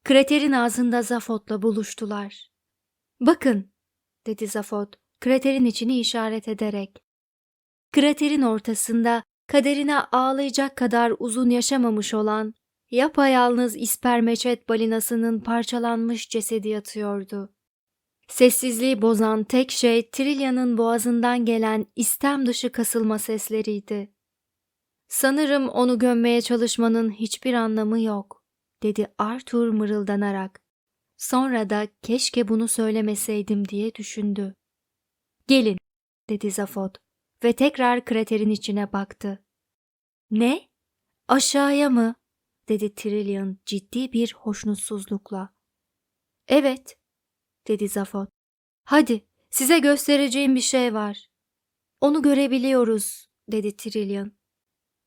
[SPEAKER 1] Kraterin ağzında Zafot'la buluştular. Bakın, dedi Zafot, kraterin içini işaret ederek. Kraterin ortasında kaderine ağlayacak kadar uzun yaşamamış olan yapayalnız ispermeçet balinasının parçalanmış cesedi yatıyordu. Sessizliği bozan tek şey Trilya'nın boğazından gelen istem dışı kasılma sesleriydi. Sanırım onu gömmeye çalışmanın hiçbir anlamı yok, dedi Arthur mırıldanarak. Sonra da keşke bunu söylemeseydim diye düşündü. Gelin, dedi Zafot ve tekrar kraterin içine baktı. Ne? Aşağıya mı? dedi Trillian ciddi bir hoşnutsuzlukla. Evet, dedi Zafot. Hadi, size göstereceğim bir şey var. Onu görebiliyoruz, dedi Trillian.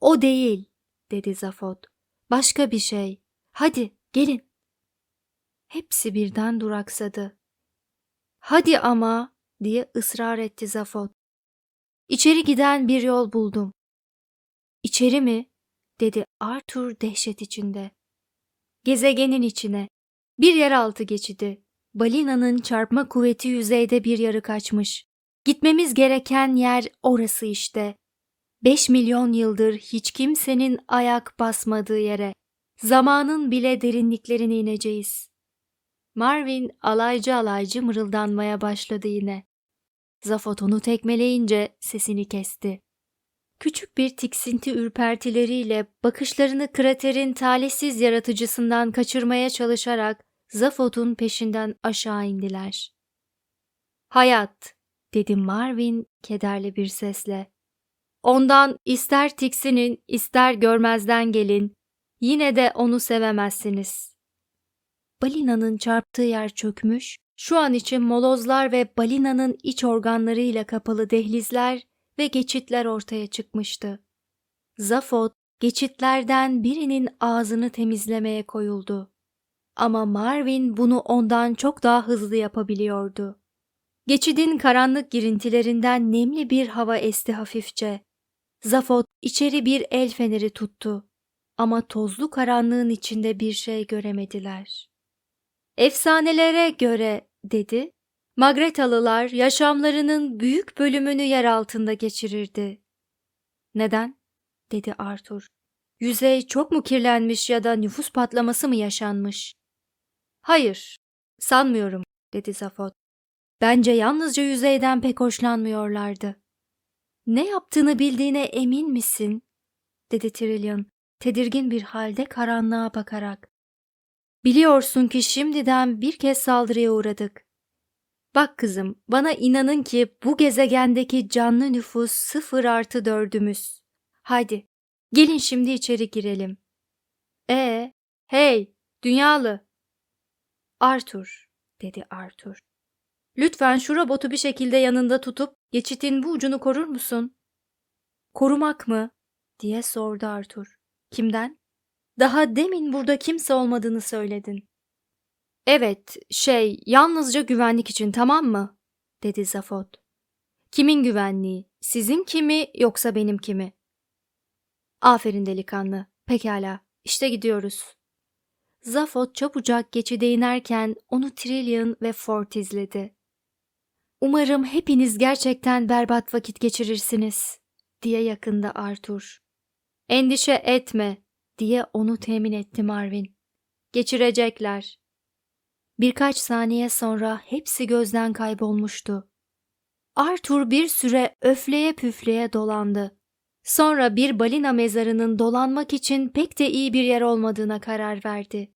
[SPEAKER 1] O değil, dedi Zafot. Başka bir şey. Hadi, gelin. Hepsi birden duraksadı. Hadi ama, diye ısrar etti Zafot. İçeri giden bir yol buldum. İçeri mi? dedi Arthur dehşet içinde. Gezegenin içine. Bir yeraltı geçidi. Balinanın çarpma kuvveti yüzeyde bir yarık açmış. Gitmemiz gereken yer orası işte. Beş milyon yıldır hiç kimsenin ayak basmadığı yere. Zamanın bile derinliklerine ineceğiz. Marvin alaycı alaycı mırıldanmaya başladı yine. Zafot onu tekmeleyince sesini kesti. Küçük bir tiksinti ürpertileriyle bakışlarını kraterin talihsiz yaratıcısından kaçırmaya çalışarak Zafot'un peşinden aşağı indiler. Hayat, dedi Marvin kederli bir sesle. Ondan ister tiksinin ister görmezden gelin, yine de onu sevemezsiniz. Balinanın çarptığı yer çökmüş, şu an için molozlar ve balinanın iç organlarıyla kapalı dehlizler ve geçitler ortaya çıkmıştı. Zafot geçitlerden birinin ağzını temizlemeye koyuldu. Ama Marvin bunu ondan çok daha hızlı yapabiliyordu. Geçidin karanlık girintilerinden nemli bir hava esti hafifçe. Zafot içeri bir el feneri tuttu. Ama tozlu karanlığın içinde bir şey göremediler. Efsanelere göre, dedi, Magretalılar yaşamlarının büyük bölümünü yer altında geçirirdi. Neden? dedi Arthur. Yüzey çok mu kirlenmiş ya da nüfus patlaması mı yaşanmış? Hayır, sanmıyorum, dedi Zafot. Bence yalnızca yüzeyden pek hoşlanmıyorlardı. Ne yaptığını bildiğine emin misin? dedi Trillian, tedirgin bir halde karanlığa bakarak. Biliyorsun ki şimdiden bir kez saldırıya uğradık. Bak kızım, bana inanın ki bu gezegendeki canlı nüfus sıfır artı dördümüz. Haydi, gelin şimdi içeri girelim. E, hey, dünyalı. Arthur, dedi Arthur. Lütfen şu robotu bir şekilde yanında tutup geçitin bu ucunu korur musun? Korumak mı? diye sordu Arthur. Kimden? Daha demin burada kimse olmadığını söyledin. Evet, şey, yalnızca güvenlik için tamam mı? dedi Zafot. Kimin güvenliği? Sizin kimi yoksa benim kimi? Aferin delikanlı. Pekala, işte gidiyoruz. Zafot çabucak geçide inerken onu Trillian ve Ford izledi. Umarım hepiniz gerçekten berbat vakit geçirirsiniz, diye yakında Arthur. Endişe etme, diye onu temin etti Marvin. Geçirecekler. Birkaç saniye sonra hepsi gözden kaybolmuştu. Arthur bir süre öfleye püfleye dolandı. Sonra bir balina mezarının dolanmak için pek de iyi bir yer olmadığına karar verdi.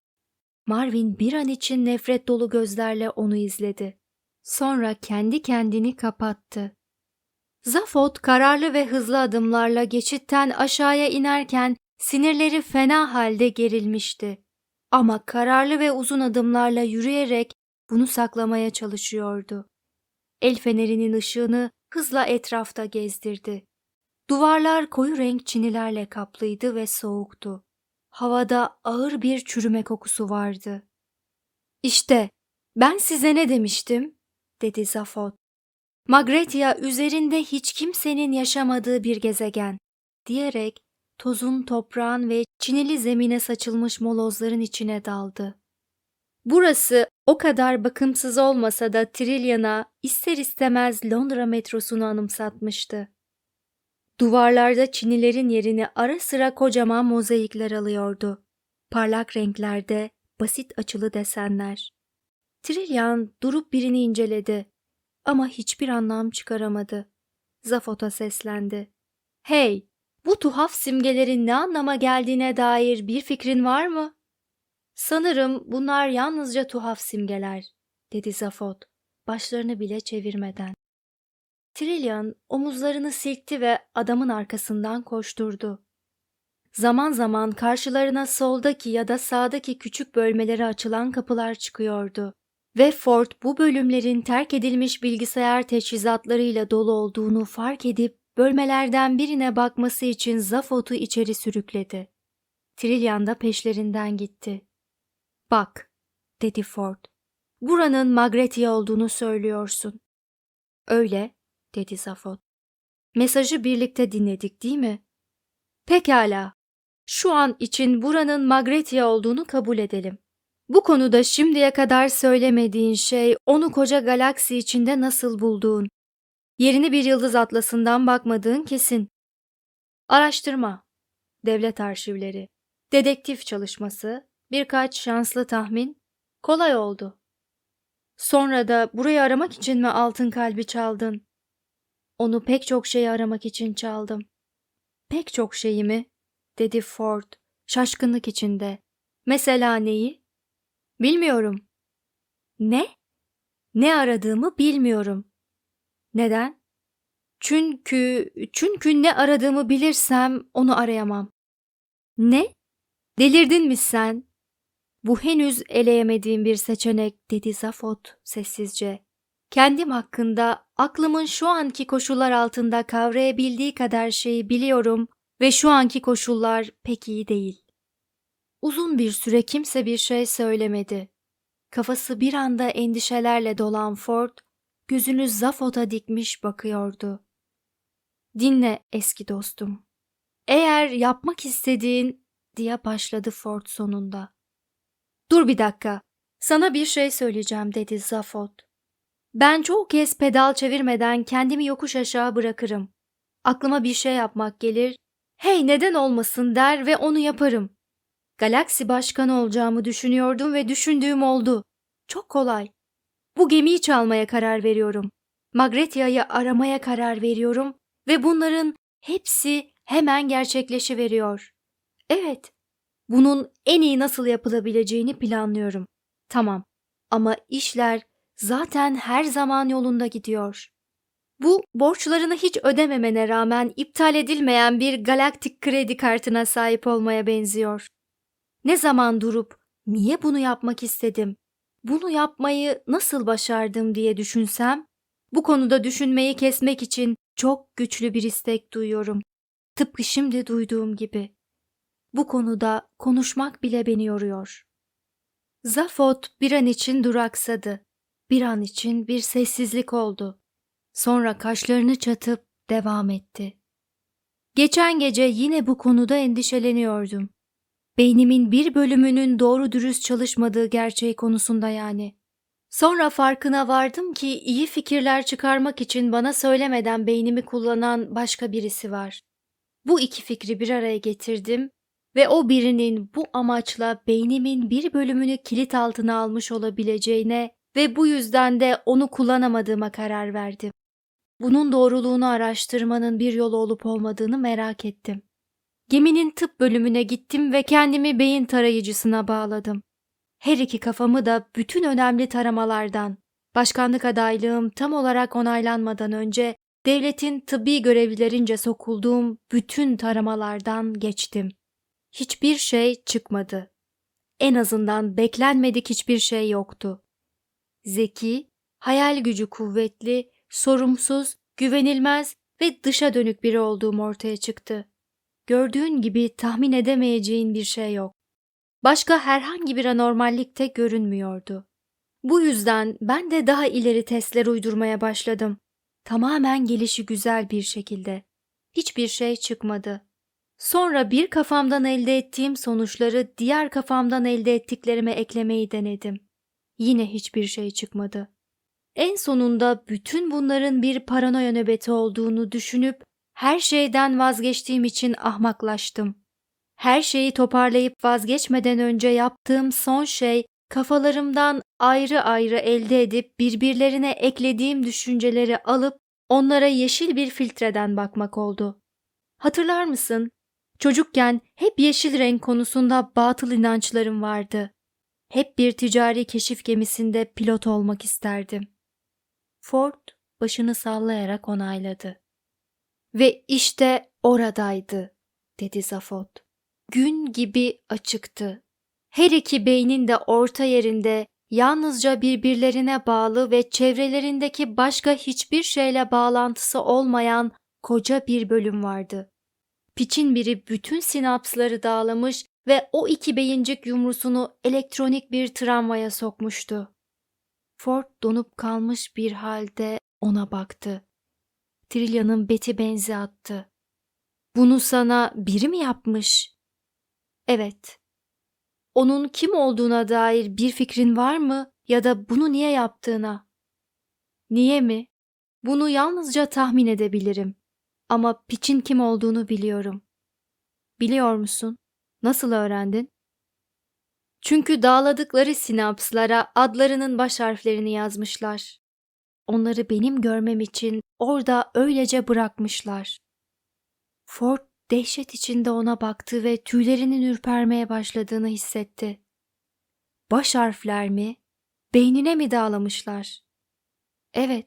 [SPEAKER 1] Marvin bir an için nefret dolu gözlerle onu izledi. Sonra kendi kendini kapattı. Zafot kararlı ve hızlı adımlarla geçitten aşağıya inerken sinirleri fena halde gerilmişti. Ama kararlı ve uzun adımlarla yürüyerek bunu saklamaya çalışıyordu. El fenerinin ışığını hızla etrafta gezdirdi. Duvarlar koyu renk çinilerle kaplıydı ve soğuktu. Havada ağır bir çürüme kokusu vardı. İşte ben size ne demiştim? Dedi Zafot. Magretia üzerinde hiç kimsenin yaşamadığı bir gezegen diyerek tozun, toprağın ve çinili zemine saçılmış molozların içine daldı. Burası o kadar bakımsız olmasa da Trillian'a ister istemez Londra metrosunu anımsatmıştı. Duvarlarda çinilerin yerini ara sıra kocaman mozaikler alıyordu. Parlak renklerde basit açılı desenler. Trillian durup birini inceledi ama hiçbir anlam çıkaramadı. Zafot'a seslendi. Hey, bu tuhaf simgelerin ne anlama geldiğine dair bir fikrin var mı? Sanırım bunlar yalnızca tuhaf simgeler, dedi Zafot, başlarını bile çevirmeden. Trillian omuzlarını silkti ve adamın arkasından koşturdu. Zaman zaman karşılarına soldaki ya da sağdaki küçük bölmelere açılan kapılar çıkıyordu ve Ford bu bölümlerin terk edilmiş bilgisayar teçhizatlarıyla dolu olduğunu fark edip bölmelerden birine bakması için Zafot'u içeri sürükledi. Trillian da peşlerinden gitti. Bak, dedi Ford. Buranın Magretia olduğunu söylüyorsun. Öyle, dedi Zafot. Mesajı birlikte dinledik değil mi? Pekala. Şu an için buranın Magretia olduğunu kabul edelim. Bu konuda şimdiye kadar söylemediğin şey onu koca galaksi içinde nasıl bulduğun. Yerini bir yıldız atlasından bakmadığın kesin. Araştırma, devlet arşivleri, dedektif çalışması, birkaç şanslı tahmin, kolay oldu. Sonra da burayı aramak için mi altın kalbi çaldın? Onu pek çok şeyi aramak için çaldım. Pek çok şeyi mi? dedi Ford, şaşkınlık içinde. Mesela neyi? Bilmiyorum. Ne? Ne aradığımı bilmiyorum. Neden? Çünkü, çünkü ne aradığımı bilirsem onu arayamam. Ne? Delirdin mi sen? Bu henüz eleyemediğim bir seçenek dedi Zafot sessizce. Kendim hakkında aklımın şu anki koşullar altında kavrayabildiği kadar şeyi biliyorum ve şu anki koşullar pek iyi değil. Uzun bir süre kimse bir şey söylemedi. Kafası bir anda endişelerle dolan Ford, gözünü Zafot'a dikmiş bakıyordu. Dinle eski dostum. Eğer yapmak istediğin diye başladı Ford sonunda. Dur bir dakika. Sana bir şey söyleyeceğim dedi Zafot. Ben çoğu kez pedal çevirmeden kendimi yokuş aşağı bırakırım. Aklıma bir şey yapmak gelir hey neden olmasın der ve onu yaparım. Galaksi başkanı olacağımı düşünüyordum ve düşündüğüm oldu. Çok kolay. Bu gemiyi çalmaya karar veriyorum. Magretia'yı aramaya karar veriyorum ve bunların hepsi hemen gerçekleşiveriyor. Evet, bunun en iyi nasıl yapılabileceğini planlıyorum. Tamam ama işler zaten her zaman yolunda gidiyor. Bu borçlarını hiç ödememene rağmen iptal edilmeyen bir galaktik kredi kartına sahip olmaya benziyor. Ne zaman durup niye bunu yapmak istedim? Bunu yapmayı nasıl başardım diye düşünsem, bu konuda düşünmeyi kesmek için çok güçlü bir istek duyuyorum. Tıpkı şimdi duyduğum gibi. Bu konuda konuşmak bile beni yoruyor. Zafot bir an için duraksadı. Bir an için bir sessizlik oldu. Sonra kaşlarını çatıp devam etti. Geçen gece yine bu konuda endişeleniyordum. Beynimin bir bölümünün doğru dürüst çalışmadığı gerçeği konusunda yani. Sonra farkına vardım ki iyi fikirler çıkarmak için bana söylemeden beynimi kullanan başka birisi var. Bu iki fikri bir araya getirdim ve o birinin bu amaçla beynimin bir bölümünü kilit altına almış olabileceğine ve bu yüzden de onu kullanamadığıma karar verdim. Bunun doğruluğunu araştırmanın bir yolu olup olmadığını merak ettim. Geminin tıp bölümüne gittim ve kendimi beyin tarayıcısına bağladım. Her iki kafamı da bütün önemli taramalardan, başkanlık adaylığım tam olarak onaylanmadan önce devletin tıbbi görevlilerince sokulduğum bütün taramalardan geçtim. Hiçbir şey çıkmadı. En azından beklenmedik hiçbir şey yoktu. Zeki, hayal gücü kuvvetli, sorumsuz, güvenilmez ve dışa dönük biri olduğum ortaya çıktı. Gördüğün gibi tahmin edemeyeceğin bir şey yok. Başka herhangi bir anormallik de görünmüyordu. Bu yüzden ben de daha ileri testler uydurmaya başladım. Tamamen gelişi güzel bir şekilde. Hiçbir şey çıkmadı. Sonra bir kafamdan elde ettiğim sonuçları diğer kafamdan elde ettiklerime eklemeyi denedim. Yine hiçbir şey çıkmadı. En sonunda bütün bunların bir paranoya nöbeti olduğunu düşünüp her şeyden vazgeçtiğim için ahmaklaştım. Her şeyi toparlayıp vazgeçmeden önce yaptığım son şey kafalarımdan ayrı ayrı elde edip birbirlerine eklediğim düşünceleri alıp onlara yeşil bir filtreden bakmak oldu. Hatırlar mısın? Çocukken hep yeşil renk konusunda batıl inançlarım vardı. Hep bir ticari keşif gemisinde pilot olmak isterdim. Ford başını sallayarak onayladı. Ve işte oradaydı, dedi Zafot. Gün gibi açıktı. Her iki beynin de orta yerinde yalnızca birbirlerine bağlı ve çevrelerindeki başka hiçbir şeyle bağlantısı olmayan koca bir bölüm vardı. Piçin biri bütün sinapsları dağlamış ve o iki beyincik yumrusunu elektronik bir tramvaya sokmuştu. Ford donup kalmış bir halde ona baktı. Trilya'nın beti benzi attı. Bunu sana biri mi yapmış? Evet. Onun kim olduğuna dair bir fikrin var mı ya da bunu niye yaptığına? Niye mi? Bunu yalnızca tahmin edebilirim. Ama piçin kim olduğunu biliyorum. Biliyor musun? Nasıl öğrendin? Çünkü dağladıkları sinapslara adlarının baş harflerini yazmışlar. Onları benim görmem için orada öylece bırakmışlar. Ford dehşet içinde ona baktı ve tüylerinin ürpermeye başladığını hissetti. Baş harfler mi? Beynine mi dağlamışlar? Evet.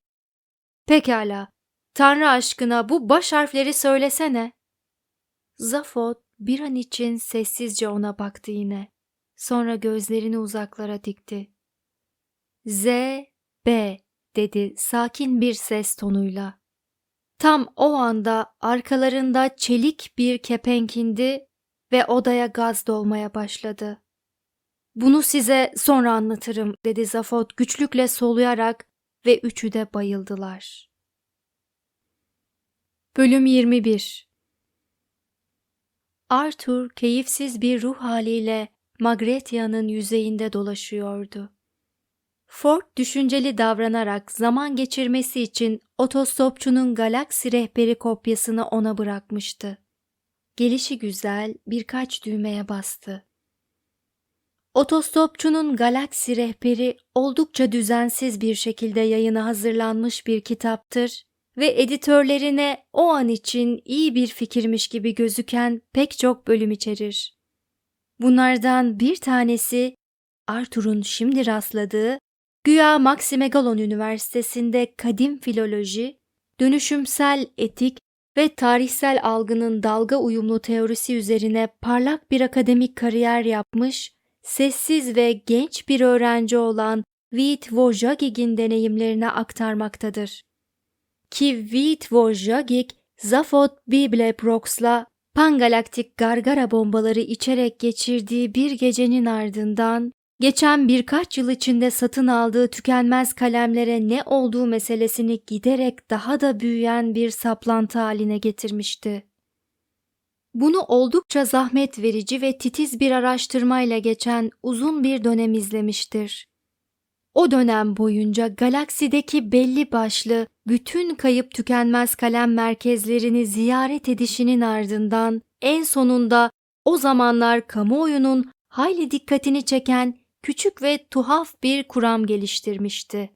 [SPEAKER 1] Pekala. Tanrı aşkına bu baş harfleri söylesene. Zafot bir an için sessizce ona baktı yine. Sonra gözlerini uzaklara dikti. Z, B dedi sakin bir ses tonuyla. Tam o anda arkalarında çelik bir kepenk indi ve odaya gaz dolmaya başladı. Bunu size sonra anlatırım dedi Zafot güçlükle soluyarak ve üçü de bayıldılar. Bölüm 21 Arthur keyifsiz bir ruh haliyle Magretia'nın yüzeyinde dolaşıyordu. Ford düşünceli davranarak zaman geçirmesi için otostopçunun galaksi rehberi kopyasını ona bırakmıştı. gelişi güzel birkaç düğmeye bastı. Otostopçunun galaksi rehberi oldukça düzensiz bir şekilde yayına hazırlanmış bir kitaptır ve editörlerine o an için iyi bir fikirmiş gibi gözüken pek çok bölüm içerir. Bunlardan bir tanesi Arthur'un şimdi rastladığı güya Maximegalon Üniversitesi'nde kadim filoloji, dönüşümsel etik ve tarihsel algının dalga uyumlu teorisi üzerine parlak bir akademik kariyer yapmış, sessiz ve genç bir öğrenci olan Vít Vojagig'in deneyimlerini aktarmaktadır. Ki Vít Vojagig, Zaphod Bibelbrox'la pangalaktik gargara bombaları içerek geçirdiği bir gecenin ardından geçen birkaç yıl içinde satın aldığı tükenmez kalemlere ne olduğu meselesini giderek daha da büyüyen bir saplantı haline getirmişti. Bunu oldukça zahmet verici ve titiz bir araştırmayla geçen uzun bir dönem izlemiştir. O dönem boyunca galaksideki belli başlı bütün kayıp tükenmez kalem merkezlerini ziyaret edişinin ardından en sonunda o zamanlar kamuoyunun hayli dikkatini çeken küçük ve tuhaf bir kuram geliştirmişti.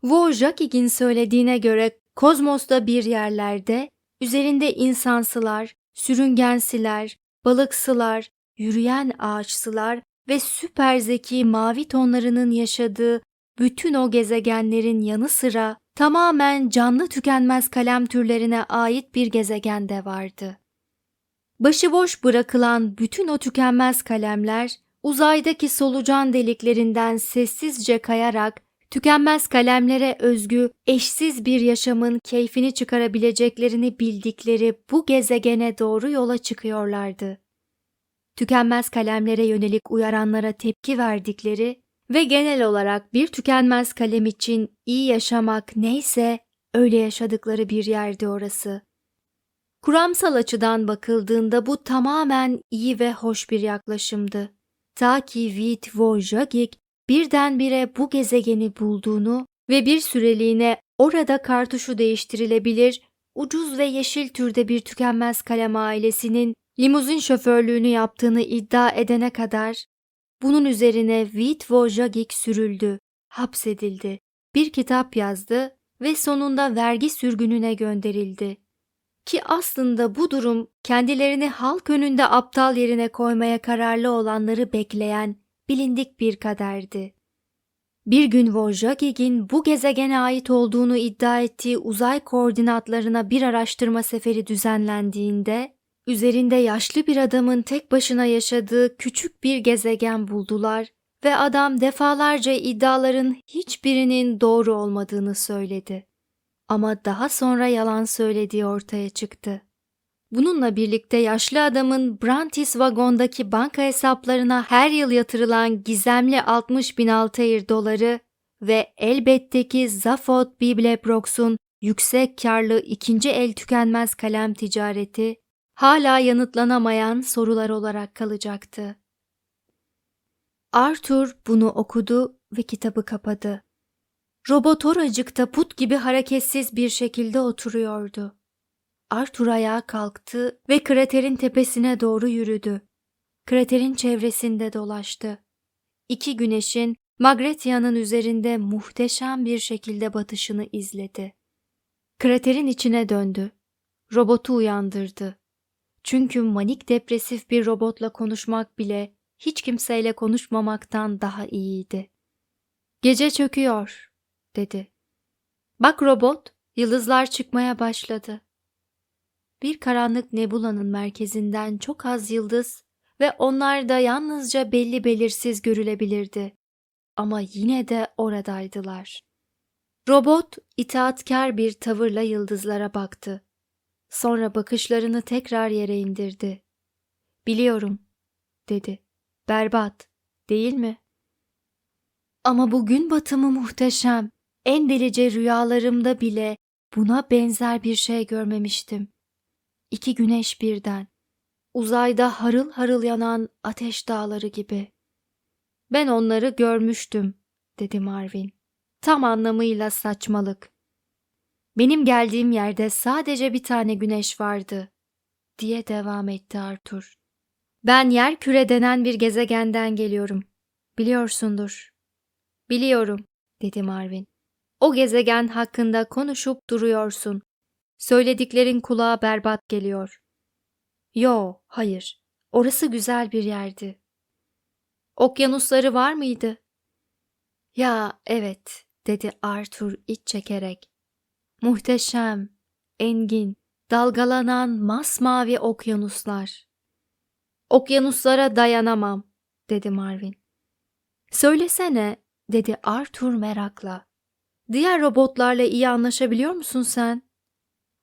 [SPEAKER 1] Wojcik'in söylediğine göre kozmosta bir yerlerde üzerinde insansılar, sürüngensiler, balıksılar, yürüyen ağaçsılar ve süper zeki mavi tonlarının yaşadığı bütün o gezegenlerin yanı sıra tamamen canlı tükenmez kalem türlerine ait bir gezegen de vardı. Başıboş bırakılan bütün o tükenmez kalemler uzaydaki solucan deliklerinden sessizce kayarak tükenmez kalemlere özgü eşsiz bir yaşamın keyfini çıkarabileceklerini bildikleri bu gezegene doğru yola çıkıyorlardı. Tükenmez kalemlere yönelik uyaranlara tepki verdikleri ve genel olarak bir tükenmez kalem için iyi yaşamak neyse öyle yaşadıkları bir yerdi orası. Kuramsal açıdan bakıldığında bu tamamen iyi ve hoş bir yaklaşımdı. Ta ki Vít Vojagik birdenbire bu gezegeni bulduğunu ve bir süreliğine orada kartuşu değiştirilebilir, ucuz ve yeşil türde bir tükenmez kalem ailesinin limuzin şoförlüğünü yaptığını iddia edene kadar bunun üzerine Vít Vojagik sürüldü, hapsedildi, bir kitap yazdı ve sonunda vergi sürgününe gönderildi. Ki aslında bu durum kendilerini halk önünde aptal yerine koymaya kararlı olanları bekleyen bilindik bir kaderdi. Bir gün Wojcik'in bu gezegene ait olduğunu iddia ettiği uzay koordinatlarına bir araştırma seferi düzenlendiğinde, üzerinde yaşlı bir adamın tek başına yaşadığı küçük bir gezegen buldular ve adam defalarca iddiaların hiçbirinin doğru olmadığını söyledi. Ama daha sonra yalan söylediği ortaya çıktı. Bununla birlikte yaşlı adamın Brantis vagondaki banka hesaplarına her yıl yatırılan gizemli 60 bin Altair doları ve elbette ki Zaphod Bibelbrox'un yüksek karlı ikinci el tükenmez kalem ticareti hala yanıtlanamayan sorular olarak kalacaktı. Arthur bunu okudu ve kitabı kapadı. Robot oracıkta put gibi hareketsiz bir şekilde oturuyordu. Arthur ayağa kalktı ve kraterin tepesine doğru yürüdü. Kraterin çevresinde dolaştı. İki güneşin Magretia'nın üzerinde muhteşem bir şekilde batışını izledi. Kraterin içine döndü. Robotu uyandırdı. Çünkü manik depresif bir robotla konuşmak bile hiç kimseyle konuşmamaktan daha iyiydi. Gece çöküyor, dedi. Bak robot, yıldızlar çıkmaya başladı. Bir karanlık nebulanın merkezinden çok az yıldız ve onlar da yalnızca belli belirsiz görülebilirdi. Ama yine de oradaydılar. Robot itaatkar bir tavırla yıldızlara baktı. Sonra bakışlarını tekrar yere indirdi. Biliyorum, dedi. Berbat, değil mi? Ama bugün batımı muhteşem. En delice rüyalarımda bile buna benzer bir şey görmemiştim. İki güneş birden, uzayda harıl harıl yanan ateş dağları gibi. Ben onları görmüştüm, dedi Marvin. Tam anlamıyla saçmalık. Benim geldiğim yerde sadece bir tane güneş vardı. diye devam etti Arthur. Ben yer küre denen bir gezegenden geliyorum. Biliyorsundur. Biliyorum, dedi Marvin. O gezegen hakkında konuşup duruyorsun. Söylediklerin kulağa berbat geliyor. Yo, hayır. Orası güzel bir yerdi. Okyanusları var mıydı? Ya, evet, dedi Arthur iç çekerek. Muhteşem, engin, dalgalanan masmavi okyanuslar. Okyanuslara dayanamam, dedi Marvin. Söylesene, dedi Arthur merakla. Diğer robotlarla iyi anlaşabiliyor musun sen?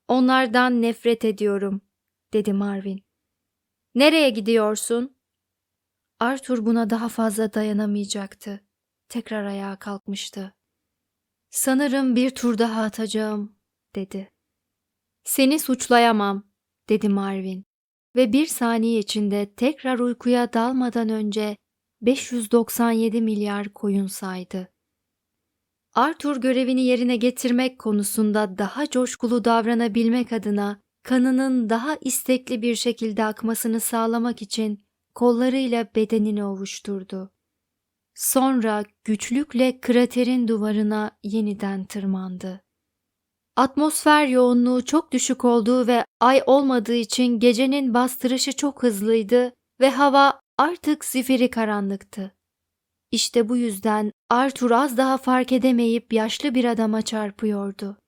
[SPEAKER 1] Onlardan nefret ediyorum, dedi Marvin. Nereye gidiyorsun? Arthur buna daha fazla dayanamayacaktı. Tekrar ayağa kalkmıştı. Sanırım bir tur daha atacağım, dedi. Seni suçlayamam, dedi Marvin ve bir saniye içinde tekrar uykuya dalmadan önce 597 milyar koyun saydı. Arthur görevini yerine getirmek konusunda daha coşkulu davranabilmek adına kanının daha istekli bir şekilde akmasını sağlamak için kollarıyla bedenini ovuşturdu. Sonra güçlükle kraterin duvarına yeniden tırmandı. Atmosfer yoğunluğu çok düşük olduğu ve ay olmadığı için gecenin bastırışı çok hızlıydı ve hava artık zifiri karanlıktı. İşte bu yüzden Arthur az daha fark edemeyip yaşlı bir adama çarpıyordu.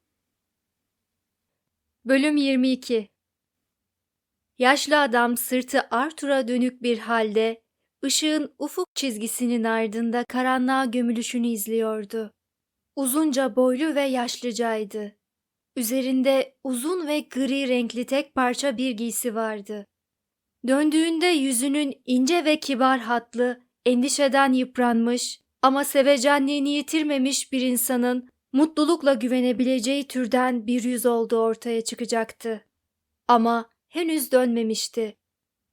[SPEAKER 1] Bölüm 22 Yaşlı adam sırtı Arthur'a dönük bir halde ışığın ufuk çizgisinin ardında karanlığa gömülüşünü izliyordu. Uzunca boylu ve yaşlıcaydı. Üzerinde uzun ve gri renkli tek parça bir giysi vardı. Döndüğünde yüzünün ince ve kibar hatlı, endişeden yıpranmış ama sevecenliğini yitirmemiş bir insanın mutlulukla güvenebileceği türden bir yüz olduğu ortaya çıkacaktı. Ama henüz dönmemişti.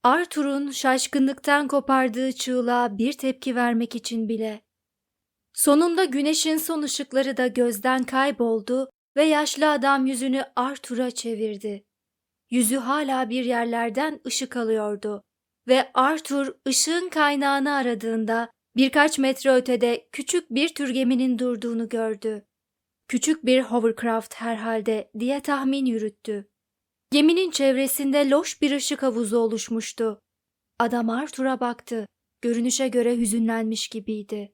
[SPEAKER 1] Arthur'un şaşkınlıktan kopardığı çığlığa bir tepki vermek için bile. Sonunda güneşin son ışıkları da gözden kayboldu ve yaşlı adam yüzünü Arthur'a çevirdi. Yüzü hala bir yerlerden ışık alıyordu ve Arthur ışığın kaynağını aradığında birkaç metre ötede küçük bir tür geminin durduğunu gördü. Küçük bir hovercraft herhalde diye tahmin yürüttü. Geminin çevresinde loş bir ışık havuzu oluşmuştu. Adam Arthur'a baktı. Görünüşe göre hüzünlenmiş gibiydi.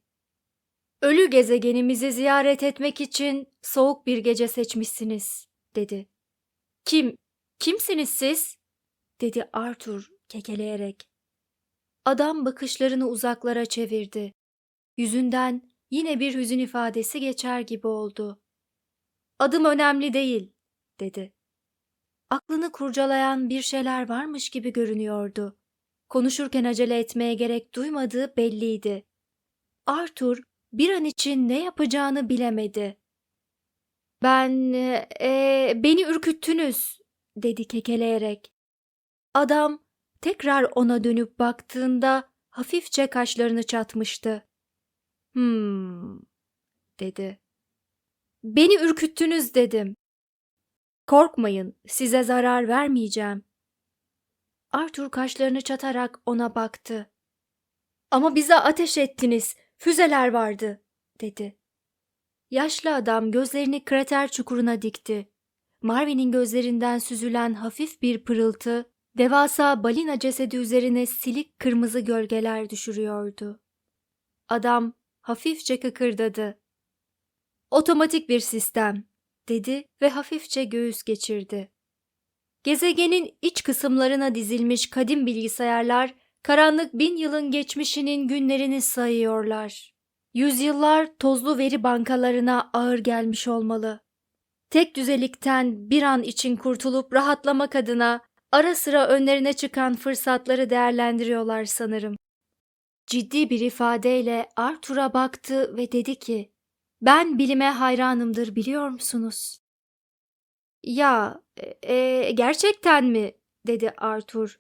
[SPEAKER 1] Ölü gezegenimizi ziyaret etmek için soğuk bir gece seçmişsiniz, dedi. Kim, kimsiniz siz? dedi Arthur kekeleyerek. Adam bakışlarını uzaklara çevirdi. Yüzünden yine bir hüzün ifadesi geçer gibi oldu. Adım önemli değil, dedi. Aklını kurcalayan bir şeyler varmış gibi görünüyordu. Konuşurken acele etmeye gerek duymadığı belliydi. Arthur bir an için ne yapacağını bilemedi. Ben, e, beni ürküttünüz, dedi kekeleyerek. Adam tekrar ona dönüp baktığında hafifçe kaşlarını çatmıştı. Hmm, dedi. Beni ürküttünüz dedim. Korkmayın, size zarar vermeyeceğim. Arthur kaşlarını çatarak ona baktı. Ama bize ateş ettiniz, füzeler vardı, dedi. Yaşlı adam gözlerini krater çukuruna dikti. Marvin'in gözlerinden süzülen hafif bir pırıltı, devasa balina cesedi üzerine silik kırmızı gölgeler düşürüyordu. Adam hafifçe kıkırdadı. Otomatik bir sistem, dedi ve hafifçe göğüs geçirdi. Gezegenin iç kısımlarına dizilmiş kadim bilgisayarlar, karanlık bin yılın geçmişinin günlerini sayıyorlar. Yüzyıllar tozlu veri bankalarına ağır gelmiş olmalı. Tek düzelikten bir an için kurtulup rahatlamak adına ara sıra önlerine çıkan fırsatları değerlendiriyorlar sanırım. Ciddi bir ifadeyle Arthur'a baktı ve dedi ki, ben bilime hayranımdır biliyor musunuz? Ya, e, gerçekten mi? dedi Arthur.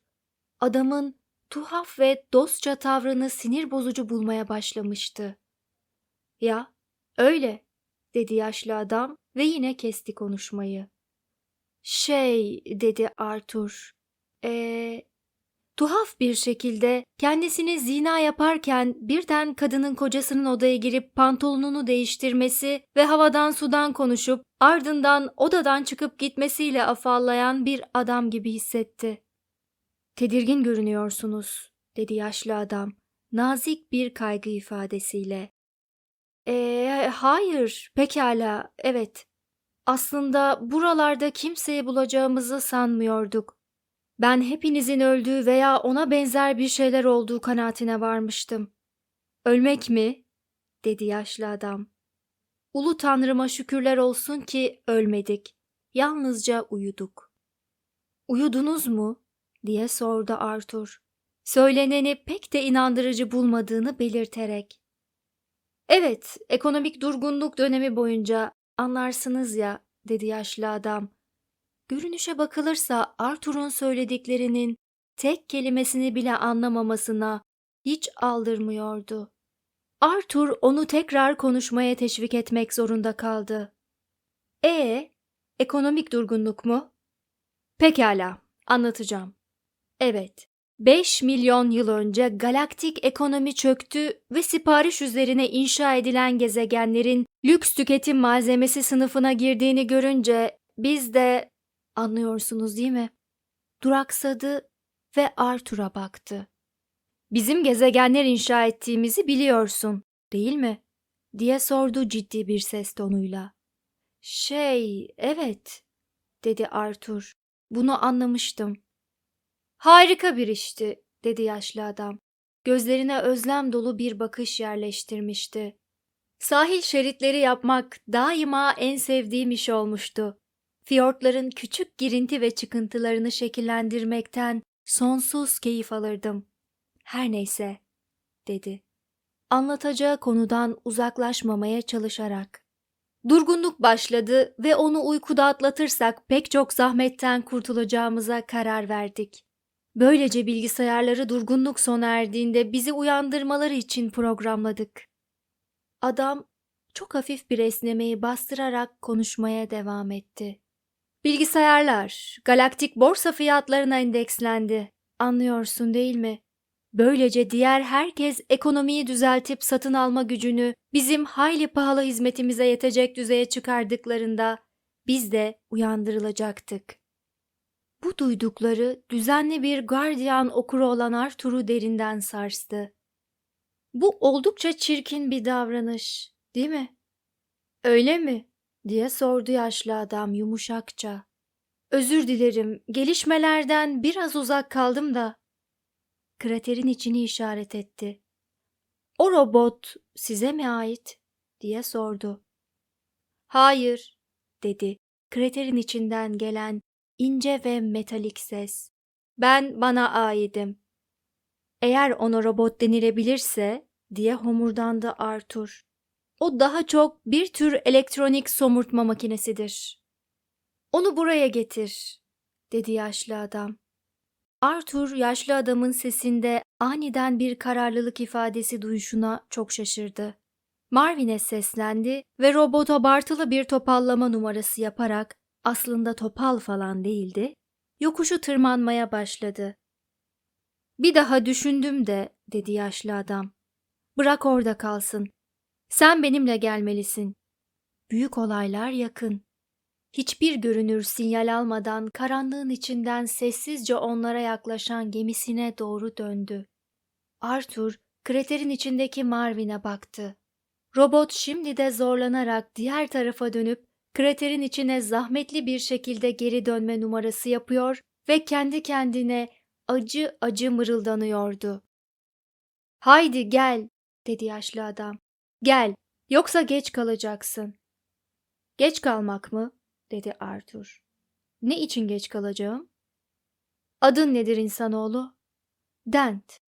[SPEAKER 1] Adamın tuhaf ve dostça tavrını sinir bozucu bulmaya başlamıştı. Ya, öyle, dedi yaşlı adam ve yine kesti konuşmayı. Şey, dedi Arthur, Ee, tuhaf bir şekilde kendisini zina yaparken birden kadının kocasının odaya girip pantolonunu değiştirmesi ve havadan sudan konuşup ardından odadan çıkıp gitmesiyle afallayan bir adam gibi hissetti. Tedirgin görünüyorsunuz, dedi yaşlı adam, nazik bir kaygı ifadesiyle. Ee, hayır, pekala, evet. Aslında buralarda kimseyi bulacağımızı sanmıyorduk. Ben hepinizin öldüğü veya ona benzer bir şeyler olduğu kanaatine varmıştım. Ölmek mi? dedi yaşlı adam. Ulu Tanrıma şükürler olsun ki ölmedik. Yalnızca uyuduk. Uyudunuz mu? diye sordu Arthur. Söyleneni pek de inandırıcı bulmadığını belirterek. Evet, ekonomik durgunluk dönemi boyunca anlarsınız ya, dedi yaşlı adam. Görünüşe bakılırsa Arthur'un söylediklerinin tek kelimesini bile anlamamasına hiç aldırmıyordu. Arthur onu tekrar konuşmaya teşvik etmek zorunda kaldı. E, ekonomik durgunluk mu? Pekala, anlatacağım. Evet, 5 milyon yıl önce galaktik ekonomi çöktü ve sipariş üzerine inşa edilen gezegenlerin lüks tüketim malzemesi sınıfına girdiğini görünce biz de anlıyorsunuz değil mi? Duraksadı ve Arthur'a baktı. Bizim gezegenler inşa ettiğimizi biliyorsun, değil mi? diye sordu ciddi bir ses tonuyla. Şey, evet, dedi Arthur. Bunu anlamıştım. Harika bir işti, dedi yaşlı adam. Gözlerine özlem dolu bir bakış yerleştirmişti. Sahil şeritleri yapmak daima en sevdiğim iş olmuştu. Fiyortların küçük girinti ve çıkıntılarını şekillendirmekten sonsuz keyif alırdım. Her neyse, dedi. Anlatacağı konudan uzaklaşmamaya çalışarak. Durgunluk başladı ve onu uykuda atlatırsak pek çok zahmetten kurtulacağımıza karar verdik. Böylece bilgisayarları durgunluk sona erdiğinde bizi uyandırmaları için programladık. Adam çok hafif bir esnemeyi bastırarak konuşmaya devam etti. Bilgisayarlar galaktik borsa fiyatlarına endekslendi. Anlıyorsun değil mi? Böylece diğer herkes ekonomiyi düzeltip satın alma gücünü bizim hayli pahalı hizmetimize yetecek düzeye çıkardıklarında biz de uyandırılacaktık. Bu duydukları düzenli bir gardiyan okuru olan Arthur'u derinden sarstı. Bu oldukça çirkin bir davranış, değil mi? Öyle mi? diye sordu yaşlı adam yumuşakça. Özür dilerim, gelişmelerden biraz uzak kaldım da. Kraterin içini işaret etti. O robot size mi ait? diye sordu. Hayır, dedi kraterin içinden gelen ince ve metalik ses. Ben bana aidim. Eğer ona robot denilebilirse, diye homurdandı Arthur. O daha çok bir tür elektronik somurtma makinesidir. Onu buraya getir, dedi yaşlı adam. Arthur yaşlı adamın sesinde aniden bir kararlılık ifadesi duyuşuna çok şaşırdı. Marvin'e seslendi ve robot abartılı bir topallama numarası yaparak aslında topal falan değildi, yokuşu tırmanmaya başladı. Bir daha düşündüm de, dedi yaşlı adam. Bırak orada kalsın. Sen benimle gelmelisin. Büyük olaylar yakın. Hiçbir görünür sinyal almadan karanlığın içinden sessizce onlara yaklaşan gemisine doğru döndü. Arthur, kraterin içindeki Marvin'e baktı. Robot şimdi de zorlanarak diğer tarafa dönüp kraterin içine zahmetli bir şekilde geri dönme numarası yapıyor ve kendi kendine acı acı mırıldanıyordu. Haydi gel, dedi yaşlı adam. Gel, yoksa geç kalacaksın. Geç kalmak mı? dedi Arthur. Ne için geç kalacağım? Adın nedir insanoğlu? Dent.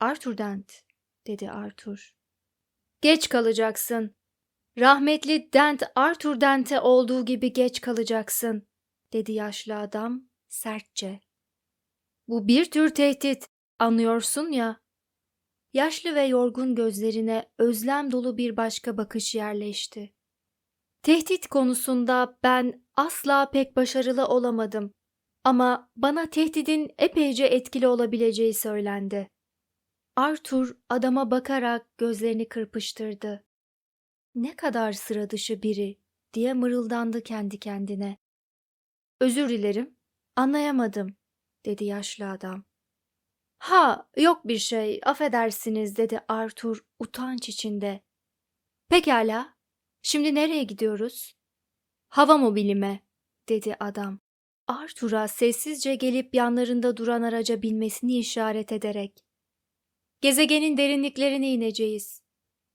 [SPEAKER 1] Arthur Dent, dedi Arthur. Geç kalacaksın. Rahmetli Dent Arthur Dent'e olduğu gibi geç kalacaksın, dedi yaşlı adam sertçe. Bu bir tür tehdit, anlıyorsun ya. Yaşlı ve yorgun gözlerine özlem dolu bir başka bakış yerleşti. Tehdit konusunda ben asla pek başarılı olamadım. Ama bana tehdidin epeyce etkili olabileceği söylendi. Arthur adama bakarak gözlerini kırpıştırdı. Ne kadar sıra dışı biri diye mırıldandı kendi kendine. Özür dilerim, anlayamadım dedi yaşlı adam. Ha, yok bir şey, affedersiniz dedi Arthur utanç içinde. Pekala, şimdi nereye gidiyoruz? Hava mobilime, dedi adam. Arthur'a sessizce gelip yanlarında duran araca binmesini işaret ederek. Gezegenin derinliklerine ineceğiz.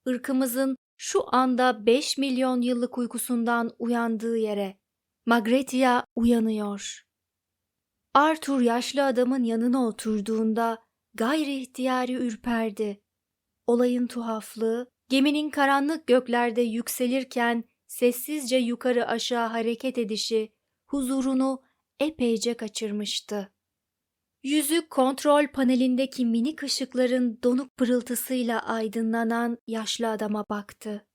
[SPEAKER 1] Irkımızın şu anda 5 milyon yıllık uykusundan uyandığı yere. Magretia uyanıyor. Arthur yaşlı adamın yanına oturduğunda gayri ihtiyari ürperdi. Olayın tuhaflığı, geminin karanlık göklerde yükselirken sessizce yukarı aşağı hareket edişi, huzurunu epeyce kaçırmıştı. Yüzü kontrol panelindeki minik ışıkların donuk pırıltısıyla aydınlanan yaşlı adama baktı.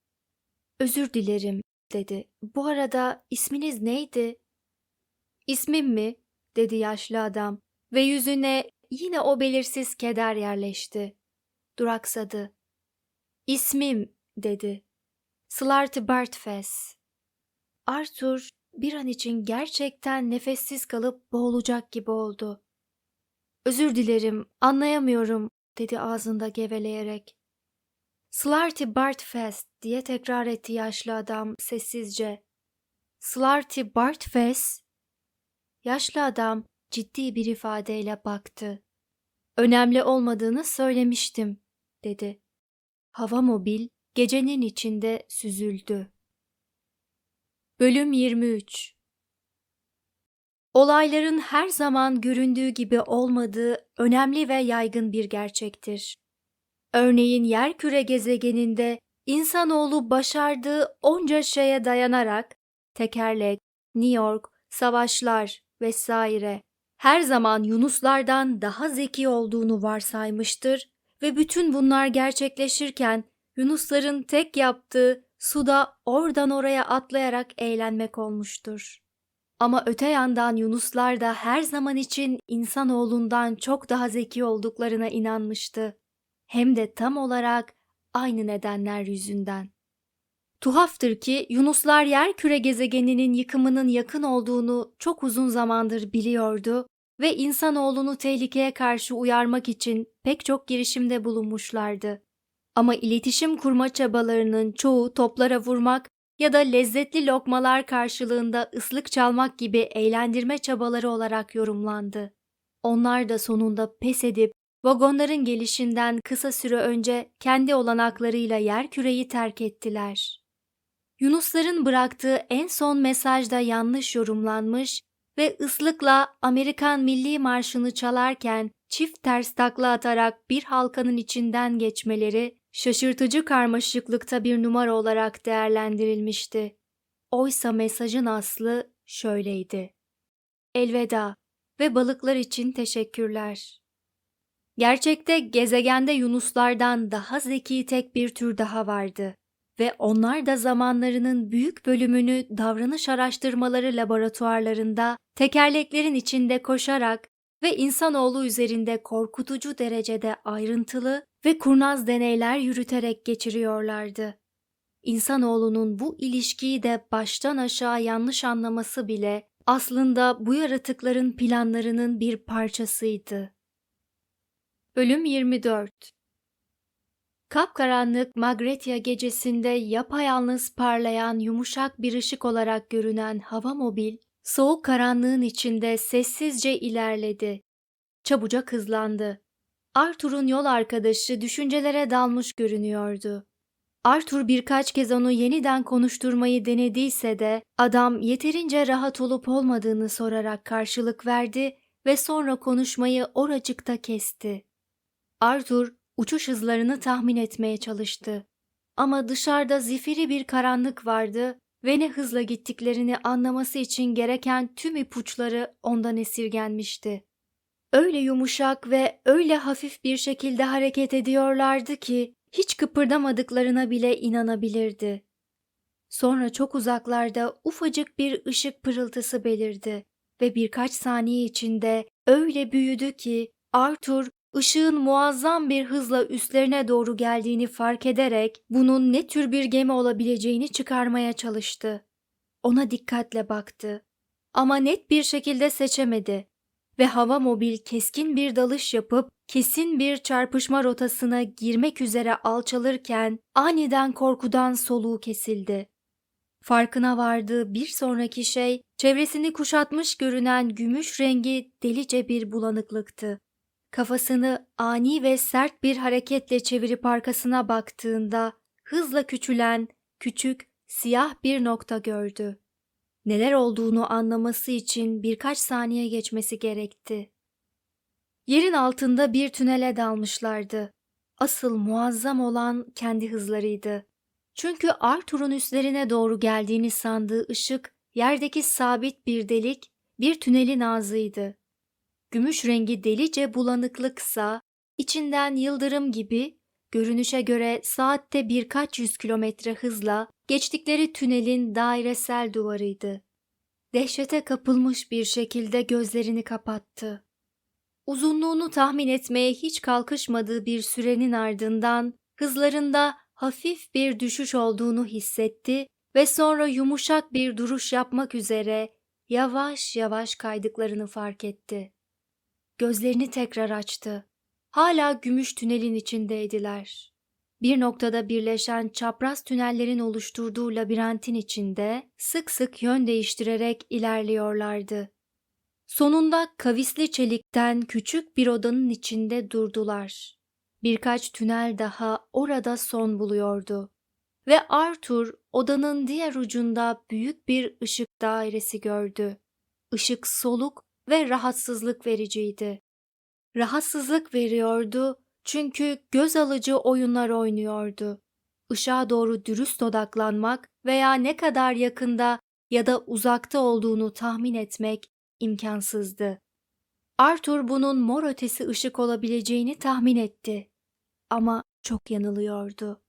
[SPEAKER 1] Özür dilerim, dedi. Bu arada isminiz neydi? İsmim mi? dedi yaşlı adam ve yüzüne yine o belirsiz keder yerleşti. Duraksadı. İsmim, dedi. Slarty Bartfes. Arthur bir an için gerçekten nefessiz kalıp boğulacak gibi oldu. Özür dilerim, anlayamıyorum, dedi ağzında geveleyerek. Slarty Bartfest diye tekrar etti yaşlı adam sessizce. Slarty Bartfest? Yaşlı adam ciddi bir ifadeyle baktı. Önemli olmadığını söylemiştim, dedi. Hava mobil gecenin içinde süzüldü. Bölüm 23 Olayların her zaman göründüğü gibi olmadığı önemli ve yaygın bir gerçektir. Örneğin yerküre gezegeninde insanoğlu başardığı onca şeye dayanarak tekerlek, New York, savaşlar vesaire her zaman Yunuslardan daha zeki olduğunu varsaymıştır ve bütün bunlar gerçekleşirken Yunusların tek yaptığı suda oradan oraya atlayarak eğlenmek olmuştur. Ama öte yandan Yunuslar da her zaman için insanoğlundan çok daha zeki olduklarına inanmıştı. Hem de tam olarak aynı nedenler yüzünden. Tuhaftır ki Yunuslar yer küre gezegeninin yıkımının yakın olduğunu çok uzun zamandır biliyordu ve insanoğlunu tehlikeye karşı uyarmak için pek çok girişimde bulunmuşlardı. Ama iletişim kurma çabalarının çoğu toplara vurmak ya da lezzetli lokmalar karşılığında ıslık çalmak gibi eğlendirme çabaları olarak yorumlandı. Onlar da sonunda pes edip vagonların gelişinden kısa süre önce kendi olanaklarıyla yer küreyi terk ettiler. Yunusların bıraktığı en son mesajda yanlış yorumlanmış ve ıslıkla Amerikan Milli Marşı'nı çalarken çift ters takla atarak bir halkanın içinden geçmeleri şaşırtıcı karmaşıklıkta bir numara olarak değerlendirilmişti. Oysa mesajın aslı şöyleydi. Elveda ve balıklar için teşekkürler. Gerçekte gezegende yunuslardan daha zeki tek bir tür daha vardı ve onlar da zamanlarının büyük bölümünü davranış araştırmaları laboratuvarlarında tekerleklerin içinde koşarak ve insanoğlu üzerinde korkutucu derecede ayrıntılı ve kurnaz deneyler yürüterek geçiriyorlardı. İnsanoğlunun bu ilişkiyi de baştan aşağı yanlış anlaması bile aslında bu yaratıkların planlarının bir parçasıydı. Bölüm 24 Kapkaranlık Magretia gecesinde yapayalnız parlayan yumuşak bir ışık olarak görünen hava mobil, soğuk karanlığın içinde sessizce ilerledi. Çabucak hızlandı. Arthur'un yol arkadaşı düşüncelere dalmış görünüyordu. Arthur birkaç kez onu yeniden konuşturmayı denediyse de adam yeterince rahat olup olmadığını sorarak karşılık verdi ve sonra konuşmayı oracıkta kesti. Arthur uçuş hızlarını tahmin etmeye çalıştı. Ama dışarıda zifiri bir karanlık vardı ve ne hızla gittiklerini anlaması için gereken tüm ipuçları ondan esirgenmişti. Öyle yumuşak ve öyle hafif bir şekilde hareket ediyorlardı ki hiç kıpırdamadıklarına bile inanabilirdi. Sonra çok uzaklarda ufacık bir ışık pırıltısı belirdi. ve birkaç saniye içinde öyle büyüdü ki Arthur ışığın muazzam bir hızla üstlerine doğru geldiğini fark ederek bunun ne tür bir gemi olabileceğini çıkarmaya çalıştı. Ona dikkatle baktı ama net bir şekilde seçemedi ve hava mobil keskin bir dalış yapıp kesin bir çarpışma rotasına girmek üzere alçalırken aniden korkudan soluğu kesildi. Farkına vardığı bir sonraki şey çevresini kuşatmış görünen gümüş rengi delice bir bulanıklıktı. Kafasını ani ve sert bir hareketle çevirip arkasına baktığında hızla küçülen küçük siyah bir nokta gördü. Neler olduğunu anlaması için birkaç saniye geçmesi gerekti. Yerin altında bir tünele dalmışlardı. Asıl muazzam olan kendi hızlarıydı. Çünkü Arthur'un üstlerine doğru geldiğini sandığı ışık yerdeki sabit bir delik, bir tünelin ağzıydı. Gümüş rengi delice bulanıklıksa içinden yıldırım gibi görünüşe göre saatte birkaç yüz kilometre hızla geçtikleri tünelin dairesel duvarıydı. Dehşete kapılmış bir şekilde gözlerini kapattı. Uzunluğunu tahmin etmeye hiç kalkışmadığı bir sürenin ardından hızlarında hafif bir düşüş olduğunu hissetti ve sonra yumuşak bir duruş yapmak üzere yavaş yavaş kaydıklarını fark etti. Gözlerini tekrar açtı. Hala gümüş tünelin içindeydiler. Bir noktada birleşen çapraz tünellerin oluşturduğu labirentin içinde sık sık yön değiştirerek ilerliyorlardı. Sonunda kavisli çelikten küçük bir odanın içinde durdular. Birkaç tünel daha orada son buluyordu. Ve Arthur odanın diğer ucunda büyük bir ışık dairesi gördü. Işık soluk ve rahatsızlık vericiydi. Rahatsızlık veriyordu çünkü göz alıcı oyunlar oynuyordu. Işığa doğru dürüst odaklanmak veya ne kadar yakında ya da uzakta olduğunu tahmin etmek imkansızdı. Arthur bunun mor ötesi ışık olabileceğini tahmin etti. Ama çok yanılıyordu.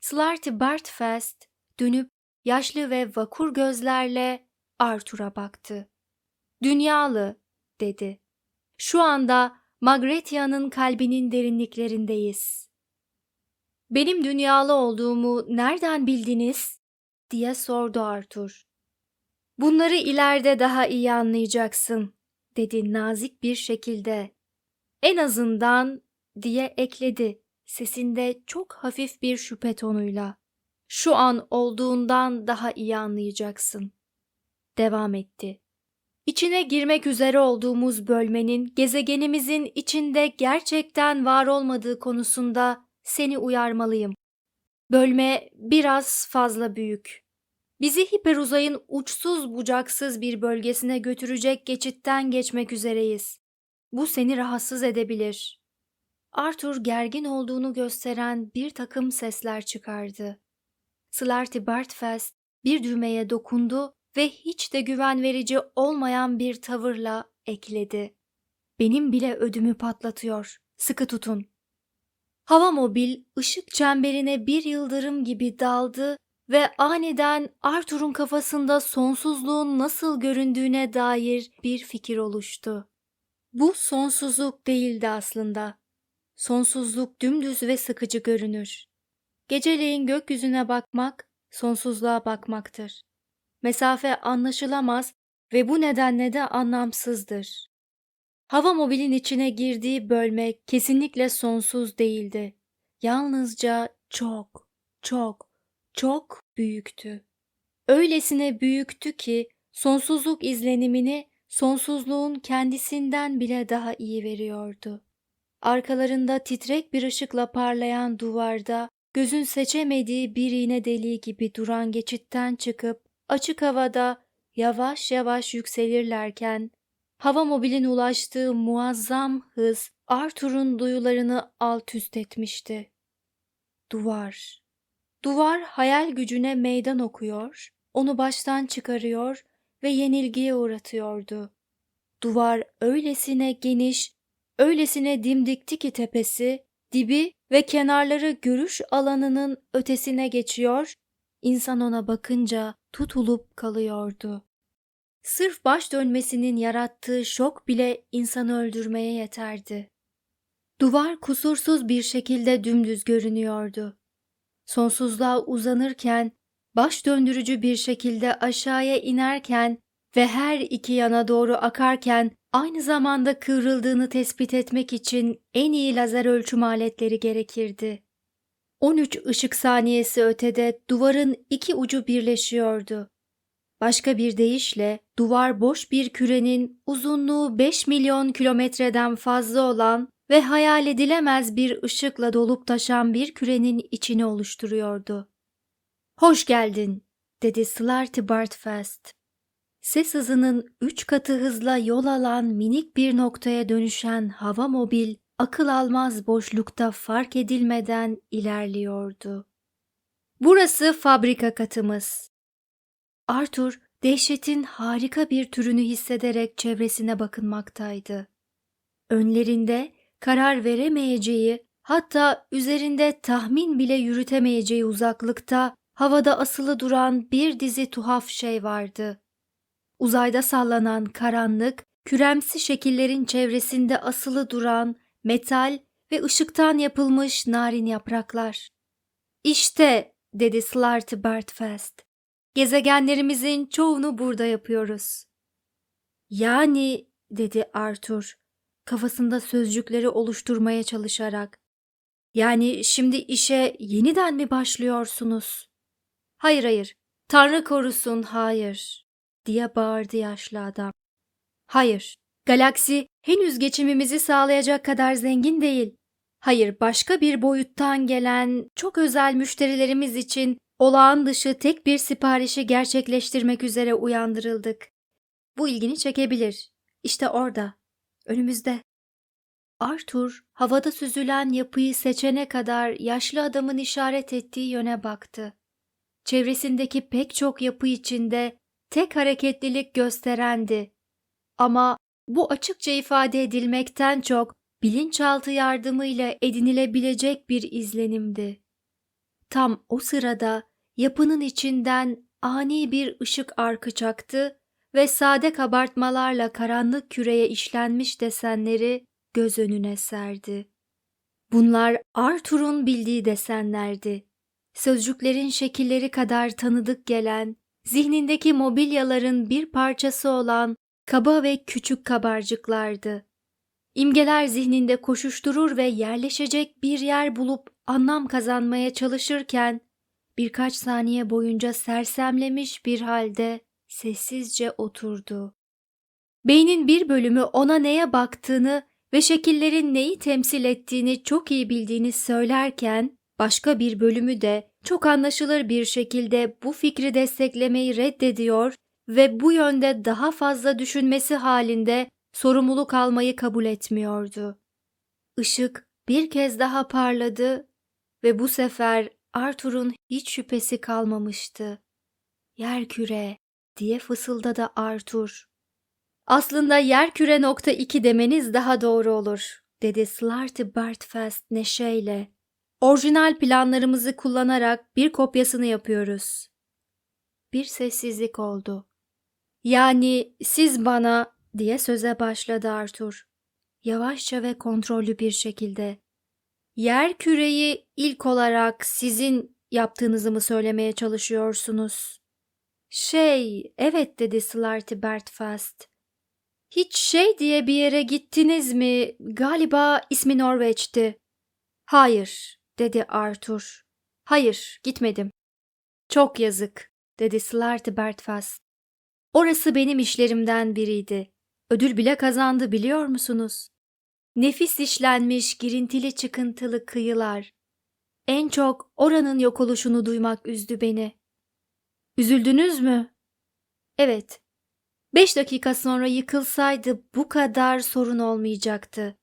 [SPEAKER 1] Slarty Bartfast dönüp yaşlı ve vakur gözlerle Arthur'a baktı. Dünyalı, dedi. Şu anda Magretia'nın kalbinin derinliklerindeyiz. Benim dünyalı olduğumu nereden bildiniz? diye sordu Arthur. Bunları ileride daha iyi anlayacaksın, dedi nazik bir şekilde. En azından diye ekledi sesinde çok hafif bir şüphe tonuyla. Şu an olduğundan daha iyi anlayacaksın. Devam etti. İçine girmek üzere olduğumuz bölmenin gezegenimizin içinde gerçekten var olmadığı konusunda seni uyarmalıyım. Bölme biraz fazla büyük. Bizi hiperuzayın uçsuz bucaksız bir bölgesine götürecek geçitten geçmek üzereyiz. Bu seni rahatsız edebilir. Arthur gergin olduğunu gösteren bir takım sesler çıkardı. Slarty Bartfast bir düğmeye dokundu ve hiç de güven verici olmayan bir tavırla ekledi. Benim bile ödümü patlatıyor. Sıkı tutun. Hava mobil ışık çemberine bir yıldırım gibi daldı ve aniden Arthur'un kafasında sonsuzluğun nasıl göründüğüne dair bir fikir oluştu. Bu sonsuzluk değildi aslında. Sonsuzluk dümdüz ve sıkıcı görünür. Geceleyin gökyüzüne bakmak, sonsuzluğa bakmaktır. Mesafe anlaşılamaz ve bu nedenle de anlamsızdır. Hava mobilin içine girdiği bölme kesinlikle sonsuz değildi. Yalnızca çok, çok, çok büyüktü. Öylesine büyüktü ki sonsuzluk izlenimini sonsuzluğun kendisinden bile daha iyi veriyordu. Arkalarında titrek bir ışıkla parlayan duvarda gözün seçemediği bir iğne deliği gibi duran geçitten çıkıp açık havada yavaş yavaş yükselirlerken hava mobilin ulaştığı muazzam hız Arthur'un duyularını alt üst etmişti. Duvar. Duvar hayal gücüne meydan okuyor, onu baştan çıkarıyor ve yenilgiye uğratıyordu. Duvar öylesine geniş, öylesine dimdikti ki tepesi, dibi ve kenarları görüş alanının ötesine geçiyor, insan ona bakınca tutulup kalıyordu. Sırf baş dönmesinin yarattığı şok bile insanı öldürmeye yeterdi. Duvar kusursuz bir şekilde dümdüz görünüyordu. Sonsuzluğa uzanırken, baş döndürücü bir şekilde aşağıya inerken ve her iki yana doğru akarken aynı zamanda kıvrıldığını tespit etmek için en iyi lazer ölçüm aletleri gerekirdi. 13 ışık saniyesi ötede duvarın iki ucu birleşiyordu. Başka bir deyişle duvar boş bir kürenin uzunluğu 5 milyon kilometreden fazla olan ve hayal edilemez bir ışıkla dolup taşan bir kürenin içini oluşturuyordu. Hoş geldin, dedi Slarty Bartfast. Ses hızının üç katı hızla yol alan minik bir noktaya dönüşen hava mobil, akıl almaz boşlukta fark edilmeden ilerliyordu. Burası fabrika katımız. Arthur, dehşetin harika bir türünü hissederek çevresine bakınmaktaydı. Önlerinde karar veremeyeceği, hatta üzerinde tahmin bile yürütemeyeceği uzaklıkta havada asılı duran bir dizi tuhaf şey vardı. Uzayda sallanan karanlık, küremsi şekillerin çevresinde asılı duran metal ve ışıktan yapılmış narin yapraklar. İşte, dedi Slarty Bartfast, gezegenlerimizin çoğunu burada yapıyoruz. Yani, dedi Arthur, kafasında sözcükleri oluşturmaya çalışarak. Yani şimdi işe yeniden mi başlıyorsunuz? Hayır hayır, Tanrı korusun hayır, diye bağırdı yaşlı adam. Hayır, galaksi henüz geçimimizi sağlayacak kadar zengin değil. Hayır, başka bir boyuttan gelen çok özel müşterilerimiz için olağan dışı tek bir siparişi gerçekleştirmek üzere uyandırıldık. Bu ilgini çekebilir. İşte orada, önümüzde. Arthur, havada süzülen yapıyı seçene kadar yaşlı adamın işaret ettiği yöne baktı. Çevresindeki pek çok yapı içinde tek hareketlilik gösterendi. Ama bu açıkça ifade edilmekten çok bilinçaltı yardımıyla edinilebilecek bir izlenimdi. Tam o sırada yapının içinden ani bir ışık arkı çaktı ve sade kabartmalarla karanlık küreye işlenmiş desenleri göz önüne serdi. Bunlar Arthur'un bildiği desenlerdi. Sözcüklerin şekilleri kadar tanıdık gelen, zihnindeki mobilyaların bir parçası olan kaba ve küçük kabarcıklardı. İmgeler zihninde koşuşturur ve yerleşecek bir yer bulup anlam kazanmaya çalışırken birkaç saniye boyunca sersemlemiş bir halde sessizce oturdu. Beynin bir bölümü ona neye baktığını ve şekillerin neyi temsil ettiğini çok iyi bildiğini söylerken başka bir bölümü de çok anlaşılır bir şekilde bu fikri desteklemeyi reddediyor ve bu yönde daha fazla düşünmesi halinde sorumluluk almayı kabul etmiyordu. Işık bir kez daha parladı ve bu sefer Arthur'un hiç şüphesi kalmamıştı. Yerküre diye fısıldadı Arthur. Aslında yerküre nokta iki demeniz daha doğru olur, dedi Slarty Bartfast neşeyle. Orijinal planlarımızı kullanarak bir kopyasını yapıyoruz. Bir sessizlik oldu. Yani siz bana diye söze başladı Arthur. Yavaşça ve kontrollü bir şekilde. Yer küreyi ilk olarak sizin yaptığınızı mı söylemeye çalışıyorsunuz? Şey, evet dedi Slarty Bertfast. Hiç şey diye bir yere gittiniz mi? Galiba ismi Norveç'ti. Hayır, dedi Arthur. Hayır, gitmedim. Çok yazık, dedi Slarty Bertfast. Orası benim işlerimden biriydi. Ödül bile kazandı biliyor musunuz? Nefis işlenmiş girintili çıkıntılı kıyılar. En çok oranın yok oluşunu duymak üzdü beni. Üzüldünüz mü? Evet. Beş dakika sonra yıkılsaydı bu kadar sorun olmayacaktı.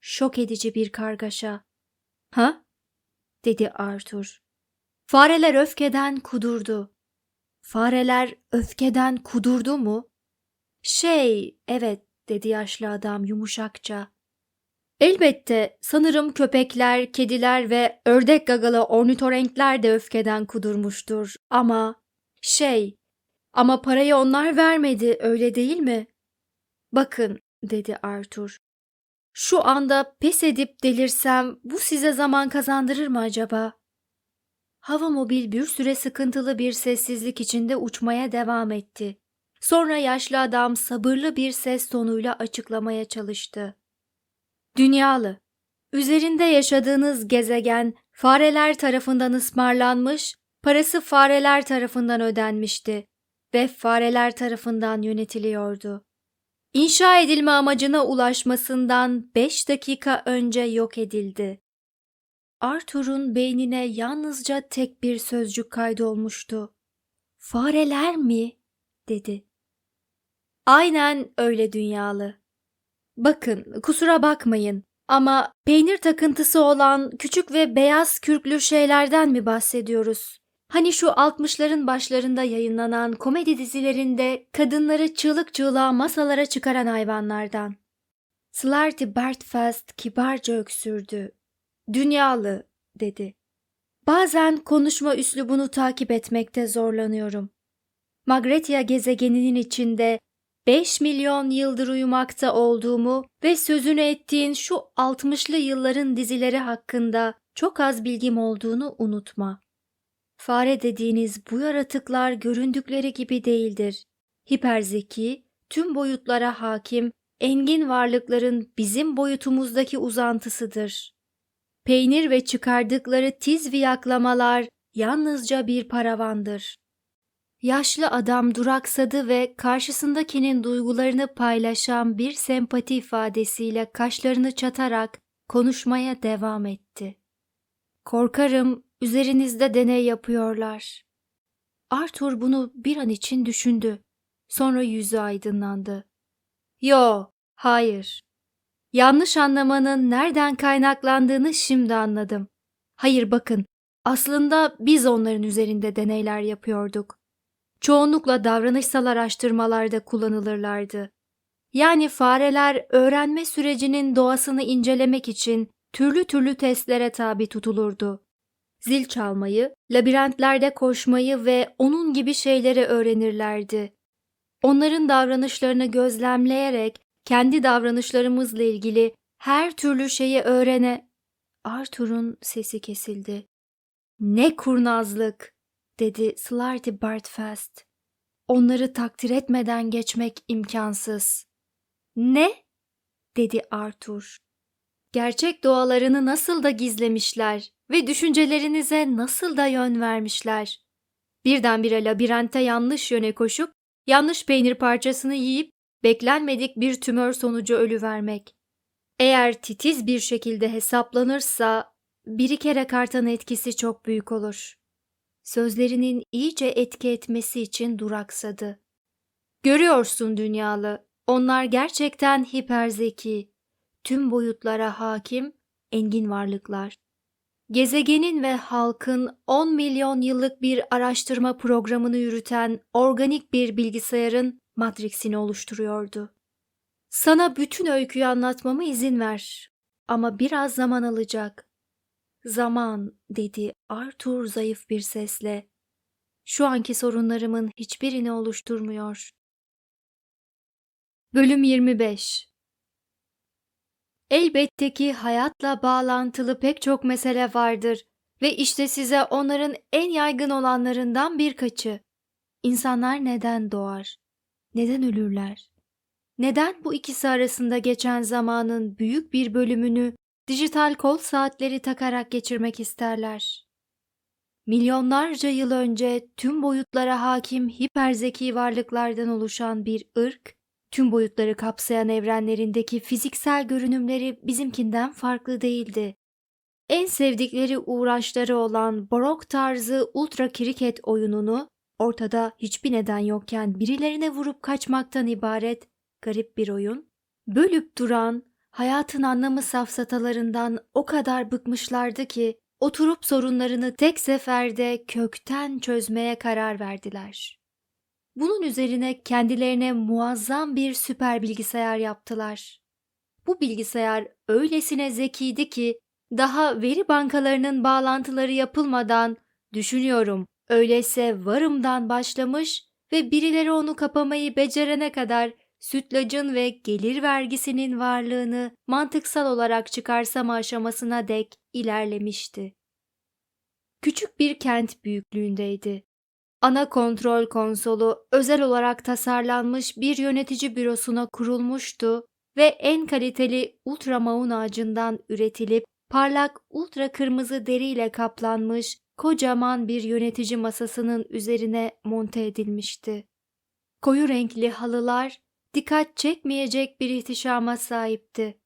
[SPEAKER 1] Şok edici bir kargaşa. Ha? dedi Arthur. Fareler öfkeden kudurdu. Fareler öfkeden kudurdu mu? Şey, evet dedi yaşlı adam yumuşakça. Elbette sanırım köpekler, kediler ve ördek gagalı ornitorenkler de öfkeden kudurmuştur ama şey, Ama parayı onlar vermedi, öyle değil mi? Bakın, dedi Arthur. Şu anda pes edip delirsem bu size zaman kazandırır mı acaba? Havamobil bir süre sıkıntılı bir sessizlik içinde uçmaya devam etti. Sonra yaşlı adam sabırlı bir ses tonuyla açıklamaya çalıştı. Dünyalı, üzerinde yaşadığınız gezegen fareler tarafından ısmarlanmış, parası fareler tarafından ödenmişti ve fareler tarafından yönetiliyordu. İnşa edilme amacına ulaşmasından beş dakika önce yok edildi. Arthur'un beynine yalnızca tek bir sözcük kaydolmuştu. Fareler mi? dedi. Aynen öyle dünyalı. Bakın, kusura bakmayın ama peynir takıntısı olan küçük ve beyaz kürklü şeylerden mi bahsediyoruz? Hani şu 60'ların başlarında yayınlanan komedi dizilerinde kadınları çığlık çığlığa masalara çıkaran hayvanlardan. Slarty Bartfast kibarca öksürdü. Dünyalı, dedi. Bazen konuşma üslubunu takip etmekte zorlanıyorum. Magretia gezegeninin içinde 5 milyon yıldır uyumakta olduğumu ve sözünü ettiğin şu 60'lı yılların dizileri hakkında çok az bilgim olduğunu unutma. Fare dediğiniz bu yaratıklar göründükleri gibi değildir. Hiperzeki, tüm boyutlara hakim, engin varlıkların bizim boyutumuzdaki uzantısıdır. Peynir ve çıkardıkları tiz viyaklamalar yalnızca bir paravandır. Yaşlı adam duraksadı ve karşısındakinin duygularını paylaşan bir sempati ifadesiyle kaşlarını çatarak konuşmaya devam etti. Korkarım üzerinizde deney yapıyorlar. Arthur bunu bir an için düşündü. Sonra yüzü aydınlandı. Yo, hayır. Yanlış anlamanın nereden kaynaklandığını şimdi anladım. Hayır bakın, aslında biz onların üzerinde deneyler yapıyorduk. Çoğunlukla davranışsal araştırmalarda kullanılırlardı. Yani fareler öğrenme sürecinin doğasını incelemek için türlü türlü testlere tabi tutulurdu. Zil çalmayı, labirentlerde koşmayı ve onun gibi şeyleri öğrenirlerdi. Onların davranışlarını gözlemleyerek kendi davranışlarımızla ilgili her türlü şeyi öğrene... Arthur'un sesi kesildi. Ne kurnazlık, dedi Slarty Bartfast. Onları takdir etmeden geçmek imkansız. Ne? dedi Arthur. Gerçek doğalarını nasıl da gizlemişler ve düşüncelerinize nasıl da yön vermişler. Birdenbire labirente yanlış yöne koşup yanlış peynir parçasını yiyip beklenmedik bir tümör sonucu ölü vermek. Eğer titiz bir şekilde hesaplanırsa bir kere kartan etkisi çok büyük olur. Sözlerinin iyice etki etmesi için duraksadı. Görüyorsun dünyalı, onlar gerçekten hiperzeki, tüm boyutlara hakim, engin varlıklar. Gezegenin ve halkın 10 milyon yıllık bir araştırma programını yürüten organik bir bilgisayarın matriksini oluşturuyordu. Sana bütün öyküyü anlatmama izin ver ama biraz zaman alacak. Zaman, dedi Arthur zayıf bir sesle. Şu anki sorunlarımın hiçbirini oluşturmuyor. Bölüm 25 Elbette ki hayatla bağlantılı pek çok mesele vardır ve işte size onların en yaygın olanlarından birkaçı. İnsanlar neden doğar? Neden ölürler? Neden bu ikisi arasında geçen zamanın büyük bir bölümünü dijital kol saatleri takarak geçirmek isterler? Milyonlarca yıl önce tüm boyutlara hakim hiperzeki varlıklardan oluşan bir ırk, tüm boyutları kapsayan evrenlerindeki fiziksel görünümleri bizimkinden farklı değildi. En sevdikleri uğraşları olan barok tarzı ultra kriket oyununu ortada hiçbir neden yokken birilerine vurup kaçmaktan ibaret garip bir oyun, bölüp duran, hayatın anlamı safsatalarından o kadar bıkmışlardı ki oturup sorunlarını tek seferde kökten çözmeye karar verdiler. Bunun üzerine kendilerine muazzam bir süper bilgisayar yaptılar. Bu bilgisayar öylesine zekiydi ki daha veri bankalarının bağlantıları yapılmadan düşünüyorum öyleyse varımdan başlamış ve birileri onu kapamayı becerene kadar sütlacın ve gelir vergisinin varlığını mantıksal olarak çıkarsama aşamasına dek ilerlemişti. Küçük bir kent büyüklüğündeydi. Ana kontrol konsolu özel olarak tasarlanmış bir yönetici bürosuna kurulmuştu ve en kaliteli ultramaun ağacından üretilip parlak ultra kırmızı deriyle kaplanmış kocaman bir yönetici masasının üzerine monte edilmişti. Koyu renkli halılar dikkat çekmeyecek bir ihtişama sahipti.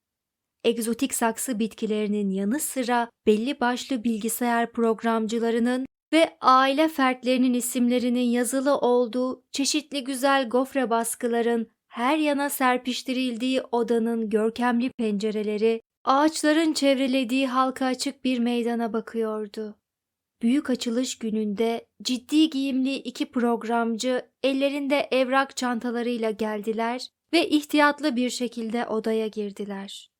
[SPEAKER 1] Egzotik saksı bitkilerinin yanı sıra belli başlı bilgisayar programcılarının ve aile fertlerinin isimlerinin yazılı olduğu çeşitli güzel gofre baskıların her yana serpiştirildiği odanın görkemli pencereleri, ağaçların çevrelediği halka açık bir meydana bakıyordu. Büyük açılış gününde ciddi giyimli iki programcı ellerinde evrak çantalarıyla geldiler ve ihtiyatlı bir şekilde odaya girdiler.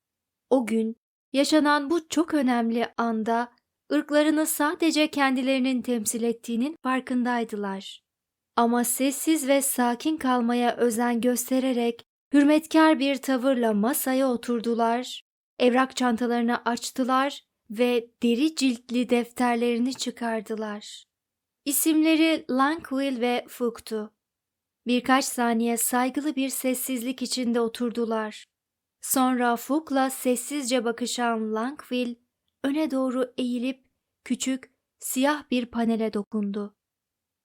[SPEAKER 1] O gün yaşanan bu çok önemli anda ırklarını sadece kendilerinin temsil ettiğinin farkındaydılar. Ama sessiz ve sakin kalmaya özen göstererek hürmetkar bir tavırla masaya oturdular, evrak çantalarını açtılar ve deri ciltli defterlerini çıkardılar. İsimleri Langwill ve Fook'tu. Birkaç saniye saygılı bir sessizlik içinde oturdular. Sonra Fook'la sessizce bakışan Langwill öne doğru eğilip küçük, siyah bir panele dokundu.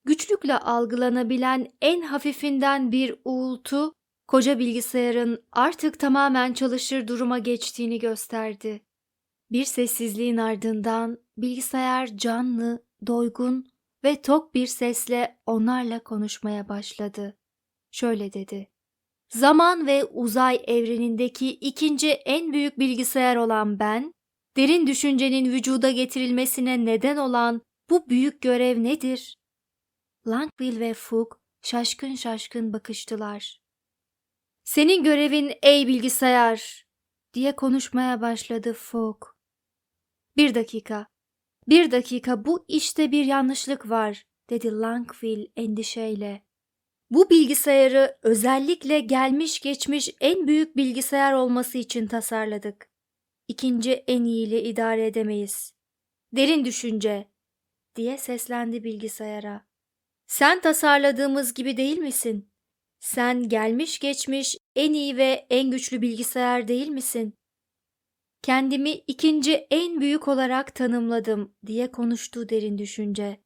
[SPEAKER 1] Güçlükle algılanabilen en hafifinden bir uğultu, koca bilgisayarın artık tamamen çalışır duruma geçtiğini gösterdi. Bir sessizliğin ardından bilgisayar canlı, doygun ve tok bir sesle onlarla konuşmaya başladı. Şöyle dedi. Zaman ve uzay evrenindeki ikinci en büyük bilgisayar olan ben, derin düşüncenin vücuda getirilmesine neden olan bu büyük görev nedir? Langville ve Fook şaşkın şaşkın bakıştılar. Senin görevin ey bilgisayar diye konuşmaya başladı Fook. Bir dakika, bir dakika bu işte bir yanlışlık var dedi Langville endişeyle. Bu bilgisayarı özellikle gelmiş geçmiş en büyük bilgisayar olması için tasarladık. İkinci en iyiyle idare edemeyiz. Derin düşünce diye seslendi bilgisayara. Sen tasarladığımız gibi değil misin? Sen gelmiş geçmiş en iyi ve en güçlü bilgisayar değil misin? Kendimi ikinci en büyük olarak tanımladım diye konuştu derin düşünce.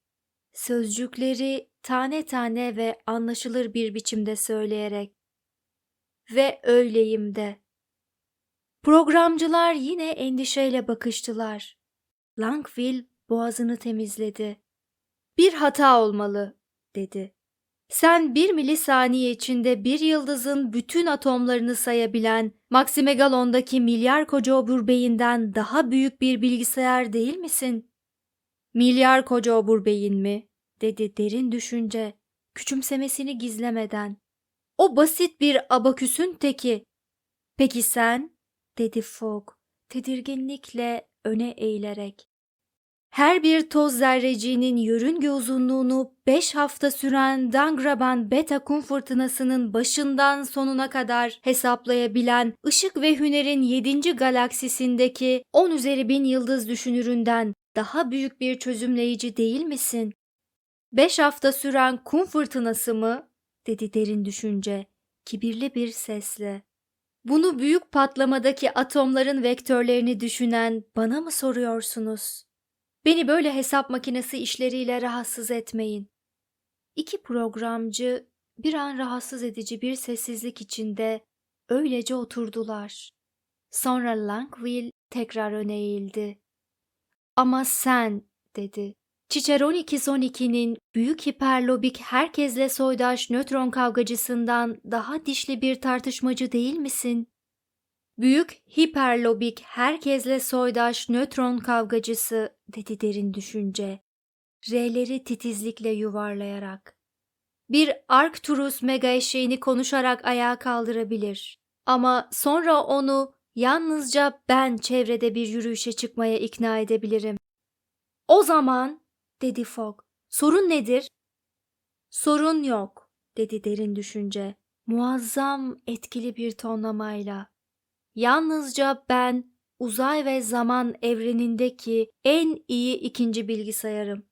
[SPEAKER 1] Sözcükleri tane tane ve anlaşılır bir biçimde söyleyerek. Ve öyleyim de. Programcılar yine endişeyle bakıştılar. Langville boğazını temizledi. Bir hata olmalı, dedi. Sen bir milisaniye içinde bir yıldızın bütün atomlarını sayabilen Maximegalon'daki milyar koca obur beyinden daha büyük bir bilgisayar değil misin? Milyar koca obur beyin mi? dedi derin düşünce, küçümsemesini gizlemeden. O basit bir abaküsün teki. Peki sen? dedi Fogg, tedirginlikle öne eğilerek. Her bir toz zerreciğinin yörünge uzunluğunu beş hafta süren Dangraban beta kum fırtınasının başından sonuna kadar hesaplayabilen ışık ve hünerin yedinci galaksisindeki on üzeri bin yıldız düşünüründen daha büyük bir çözümleyici değil misin? Beş hafta süren kum fırtınası mı? dedi derin düşünce, kibirli bir sesle. Bunu büyük patlamadaki atomların vektörlerini düşünen bana mı soruyorsunuz? Beni böyle hesap makinesi işleriyle rahatsız etmeyin. İki programcı bir an rahatsız edici bir sessizlik içinde öylece oturdular. Sonra Langville tekrar öne eğildi. Ama sen, dedi. Ciceron 212'nin büyük hiperlobik herkesle soydaş nötron kavgacısından daha dişli bir tartışmacı değil misin? Büyük hiperlobik herkesle soydaş nötron kavgacısı dedi derin düşünce. R'leri titizlikle yuvarlayarak. Bir Arcturus mega eşeğini konuşarak ayağa kaldırabilir. Ama sonra onu yalnızca ben çevrede bir yürüyüşe çıkmaya ikna edebilirim. O zaman, dedi Fogg, sorun nedir? Sorun yok, dedi derin düşünce. Muazzam etkili bir tonlamayla. Yalnızca ben uzay ve zaman evrenindeki en iyi ikinci bilgisayarım.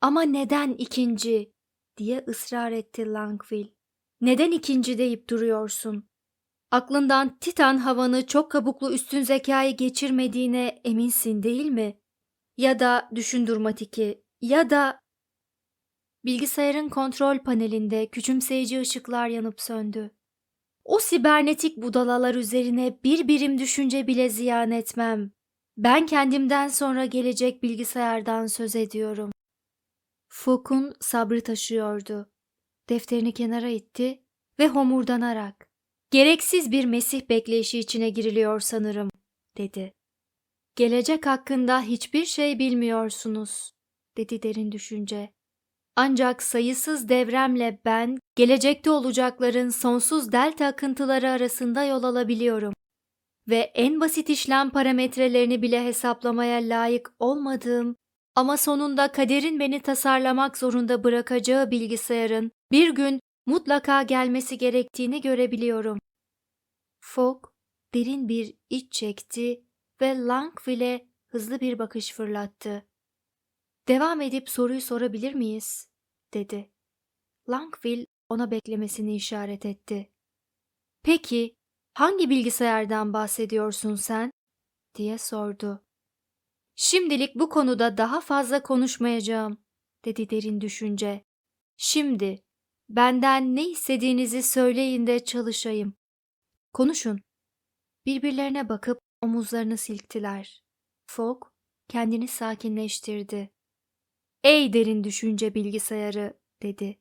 [SPEAKER 1] Ama neden ikinci? diye ısrar etti Langville. Neden ikinci deyip duruyorsun? Aklından Titan havanı çok kabuklu üstün zekayı geçirmediğine eminsin değil mi? Ya da düşün Durmatiki, ya da... Bilgisayarın kontrol panelinde küçümseyici ışıklar yanıp söndü. O sibernetik budalalar üzerine bir birim düşünce bile ziyan etmem. Ben kendimden sonra gelecek bilgisayardan söz ediyorum. Foucault'un sabrı taşıyordu. Defterini kenara itti ve homurdanarak Gereksiz bir Mesih bekleyişi içine giriliyor sanırım, dedi. Gelecek hakkında hiçbir şey bilmiyorsunuz, dedi derin düşünce. Ancak sayısız devremle ben, gelecekte olacakların sonsuz delta akıntıları arasında yol alabiliyorum. Ve en basit işlem parametrelerini bile hesaplamaya layık olmadığım ama sonunda kaderin beni tasarlamak zorunda bırakacağı bilgisayarın bir gün mutlaka gelmesi gerektiğini görebiliyorum. Fogg derin bir iç çekti ve Langville'e hızlı bir bakış fırlattı. Devam edip soruyu sorabilir miyiz? Dedi. Langville ona beklemesini işaret etti. Peki hangi bilgisayardan bahsediyorsun sen? diye sordu. Şimdilik bu konuda daha fazla konuşmayacağım, dedi derin düşünce. Şimdi benden ne istediğinizi söyleyin de çalışayım. Konuşun. Birbirlerine bakıp omuzlarını silktiler. Fogg kendini sakinleştirdi. Ey derin düşünce bilgisayarı, dedi.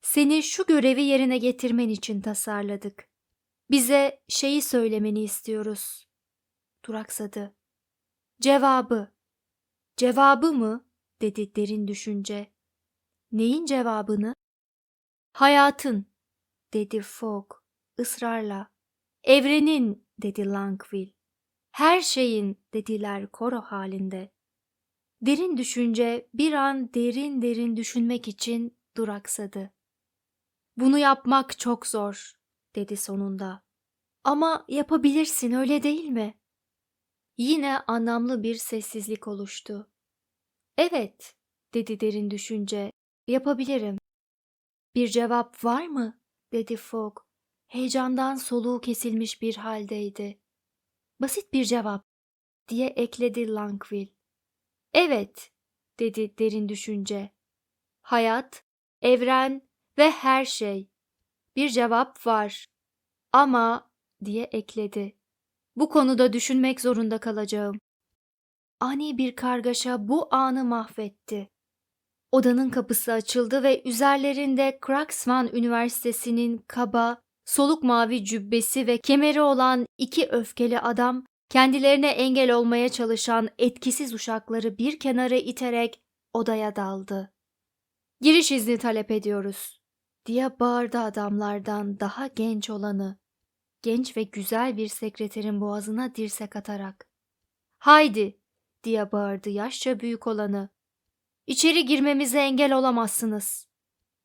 [SPEAKER 1] Seni şu görevi yerine getirmen için tasarladık. Bize şeyi söylemeni istiyoruz. Duraksadı. Cevabı. Cevabı mı? dedi derin düşünce. Neyin cevabını? Hayatın, dedi Fogg ısrarla. Evrenin, dedi Langville. Her şeyin, dediler koro halinde. Derin düşünce bir an derin derin düşünmek için duraksadı. Bunu yapmak çok zor, dedi sonunda. Ama yapabilirsin öyle değil mi? Yine anlamlı bir sessizlik oluştu. Evet, dedi derin düşünce, yapabilirim. Bir cevap var mı? dedi Fogg. Heyecandan soluğu kesilmiş bir haldeydi. Basit bir cevap, diye ekledi Langville. Evet, dedi derin düşünce. Hayat, evren ve her şey. Bir cevap var. Ama, diye ekledi. Bu konuda düşünmek zorunda kalacağım. Ani bir kargaşa bu anı mahvetti. Odanın kapısı açıldı ve üzerlerinde Kraksvan Üniversitesi'nin kaba, soluk mavi cübbesi ve kemeri olan iki öfkeli adam kendilerine engel olmaya çalışan etkisiz uşakları bir kenara iterek odaya daldı. Giriş izni talep ediyoruz diye bağırdı adamlardan daha genç olanı. Genç ve güzel bir sekreterin boğazına dirsek atarak. Haydi diye bağırdı yaşça büyük olanı. İçeri girmemize engel olamazsınız.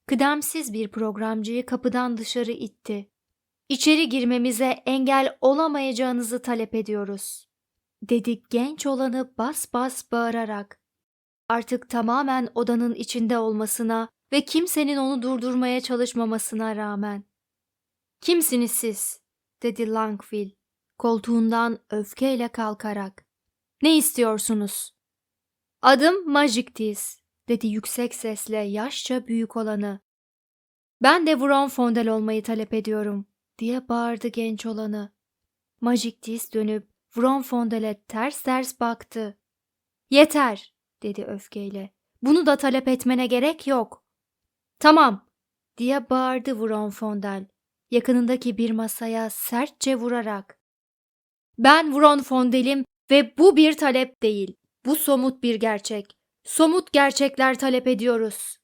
[SPEAKER 1] Kıdemsiz bir programcıyı kapıdan dışarı itti. İçeri girmemize engel olamayacağınızı talep ediyoruz. Dedik genç olanı bas bas bağırarak. Artık tamamen odanın içinde olmasına ve kimsenin onu durdurmaya çalışmamasına rağmen. Kimsiniz siz? dedi Langville koltuğundan öfkeyle kalkarak. Ne istiyorsunuz? Adım Magictis, dedi yüksek sesle yaşça büyük olanı. Ben de Vron Fondel olmayı talep ediyorum, diye bağırdı genç olanı. Magictis dönüp Vron Fondel'e ters ters baktı. Yeter, dedi öfkeyle. Bunu da talep etmene gerek yok. Tamam, diye bağırdı Vron Fondel, yakınındaki bir masaya sertçe vurarak. Ben Vron Fondel'im ve bu bir talep değil. Bu somut bir gerçek. Somut gerçekler talep ediyoruz.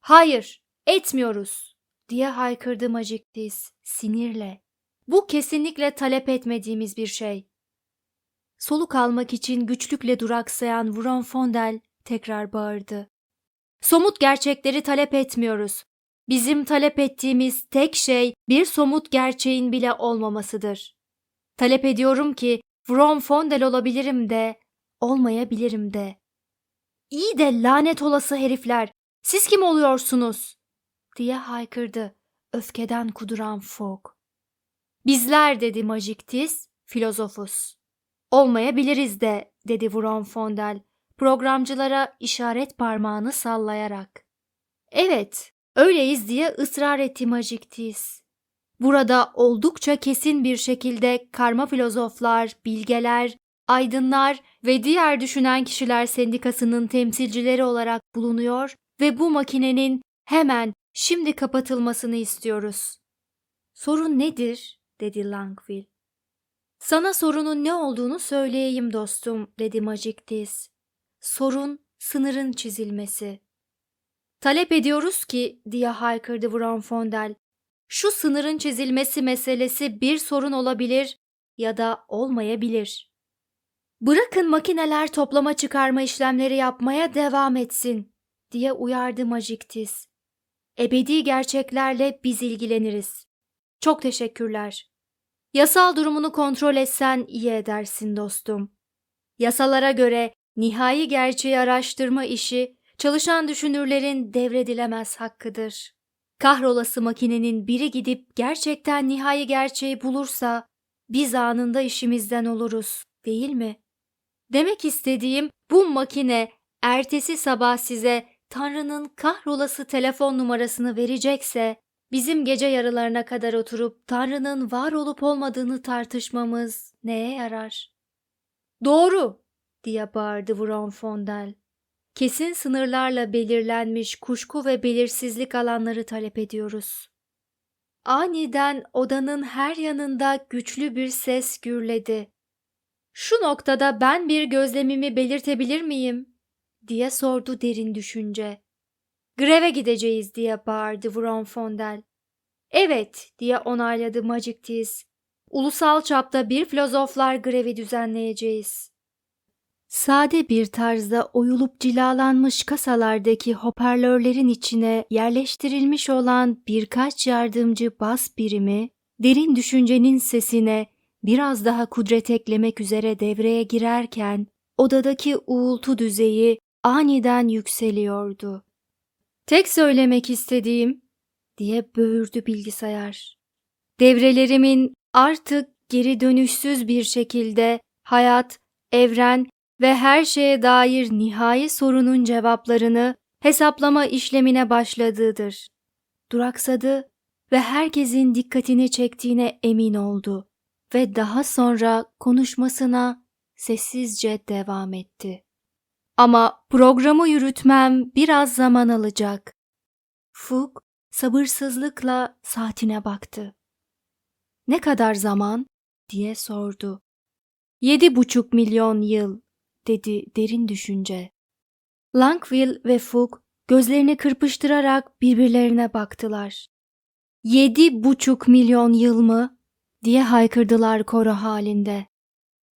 [SPEAKER 1] Hayır, etmiyoruz, diye haykırdı Magictis sinirle. Bu kesinlikle talep etmediğimiz bir şey. Soluk almak için güçlükle duraksayan Vron Fondel tekrar bağırdı. Somut gerçekleri talep etmiyoruz. Bizim talep ettiğimiz tek şey bir somut gerçeğin bile olmamasıdır. Talep ediyorum ki From Fondel olabilirim de, olmayabilirim de. İyi de lanet olası herifler, siz kim oluyorsunuz? Diye haykırdı öfkeden kuduran Fogg. Bizler dedi Majiktis, filozofus. Olmayabiliriz de dedi Vron Fondel programcılara işaret parmağını sallayarak. Evet, öyleyiz diye ısrar etti Majiktis. Burada oldukça kesin bir şekilde karma filozoflar, bilgeler, aydınlar ve diğer düşünen kişiler sendikasının temsilcileri olarak bulunuyor ve bu makinenin hemen şimdi kapatılmasını istiyoruz. Sorun nedir? dedi Langville. Sana sorunun ne olduğunu söyleyeyim dostum, dedi Majiktis. Sorun sınırın çizilmesi. Talep ediyoruz ki, diye haykırdı Vronfondel, şu sınırın çizilmesi meselesi bir sorun olabilir ya da olmayabilir. Bırakın makineler toplama çıkarma işlemleri yapmaya devam etsin, diye uyardı Majiktis. Ebedi gerçeklerle biz ilgileniriz. Çok teşekkürler. Yasal durumunu kontrol etsen iyi edersin dostum. Yasalara göre nihai gerçeği araştırma işi çalışan düşünürlerin devredilemez hakkıdır. Kahrolası makinenin biri gidip gerçekten nihai gerçeği bulursa biz anında işimizden oluruz, değil mi? Demek istediğim bu makine ertesi sabah size Tanrı'nın kahrolası telefon numarasını verecekse bizim gece yarılarına kadar oturup Tanrı'nın var olup olmadığını tartışmamız neye yarar? Doğru diye bağırdı Vronfondel. Kesin sınırlarla belirlenmiş kuşku ve belirsizlik alanları talep ediyoruz. Aniden odanın her yanında güçlü bir ses gürledi. Şu noktada ben bir gözlemimi belirtebilir miyim? Diye sordu derin düşünce. Greve gideceğiz diye bağırdı Vronfondel. Evet diye onayladı Magictis. Ulusal çapta bir filozoflar grevi düzenleyeceğiz. Sade bir tarzda oyulup cilalanmış kasalardaki hoparlörlerin içine yerleştirilmiş olan birkaç yardımcı bas birimi, derin düşüncenin sesine biraz daha kudret eklemek üzere devreye girerken, odadaki uğultu düzeyi aniden yükseliyordu. Tek söylemek istediğim, diye böğürdü bilgisayar. Devrelerimin artık geri dönüşsüz bir şekilde hayat, evren ve her şeye dair nihai sorunun cevaplarını hesaplama işlemine başladığıdır. Duraksadı ve herkesin dikkatini çektiğine emin oldu ve daha sonra konuşmasına sessizce devam etti. Ama programı yürütmem biraz zaman alacak. Fuk sabırsızlıkla saatine baktı. Ne kadar zaman? diye sordu. Yedi buçuk milyon yıl dedi derin düşünce. Langville ve Fug gözlerini kırpıştırarak birbirlerine baktılar. Yedi buçuk milyon yıl mı? diye haykırdılar koro halinde.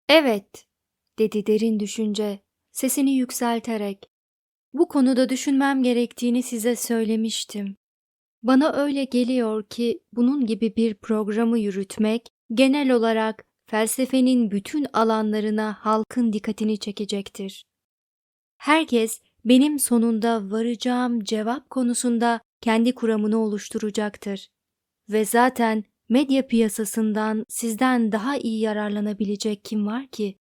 [SPEAKER 1] Evet, dedi derin düşünce, sesini yükselterek. Bu konuda düşünmem gerektiğini size söylemiştim. Bana öyle geliyor ki bunun gibi bir programı yürütmek genel olarak felsefenin bütün alanlarına halkın dikkatini çekecektir. Herkes benim sonunda varacağım cevap konusunda kendi kuramını oluşturacaktır. Ve zaten medya piyasasından sizden daha iyi yararlanabilecek kim var ki?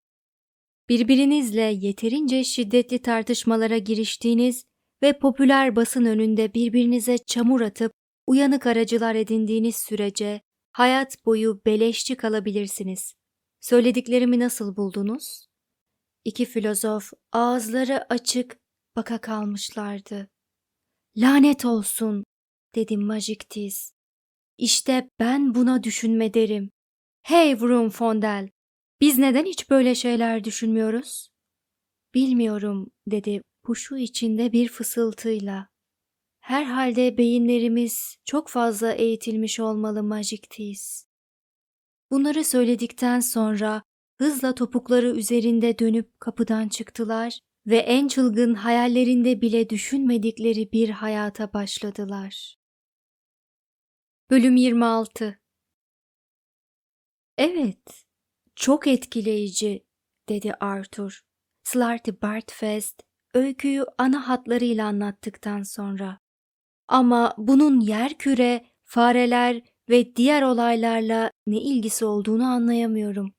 [SPEAKER 1] Birbirinizle yeterince şiddetli tartışmalara giriştiğiniz ve popüler basın önünde birbirinize çamur atıp uyanık aracılar edindiğiniz sürece hayat boyu beleşçi kalabilirsiniz. Söylediklerimi nasıl buldunuz? İki filozof ağızları açık baka kalmışlardı. Lanet olsun, dedim Majiktis. İşte ben buna düşünme derim. Hey Vroom Fondel, biz neden hiç böyle şeyler düşünmüyoruz? Bilmiyorum, dedi puşu içinde bir fısıltıyla. Herhalde beyinlerimiz çok fazla eğitilmiş olmalı Majiktis. Bunları söyledikten sonra hızla topukları üzerinde dönüp kapıdan çıktılar ve en çılgın hayallerinde bile düşünmedikleri bir hayata başladılar. Bölüm 26 Evet, çok etkileyici, dedi Arthur. Slarty Bartfast öyküyü ana hatlarıyla anlattıktan sonra. Ama bunun yer küre, fareler ve diğer olaylarla ne ilgisi olduğunu anlayamıyorum.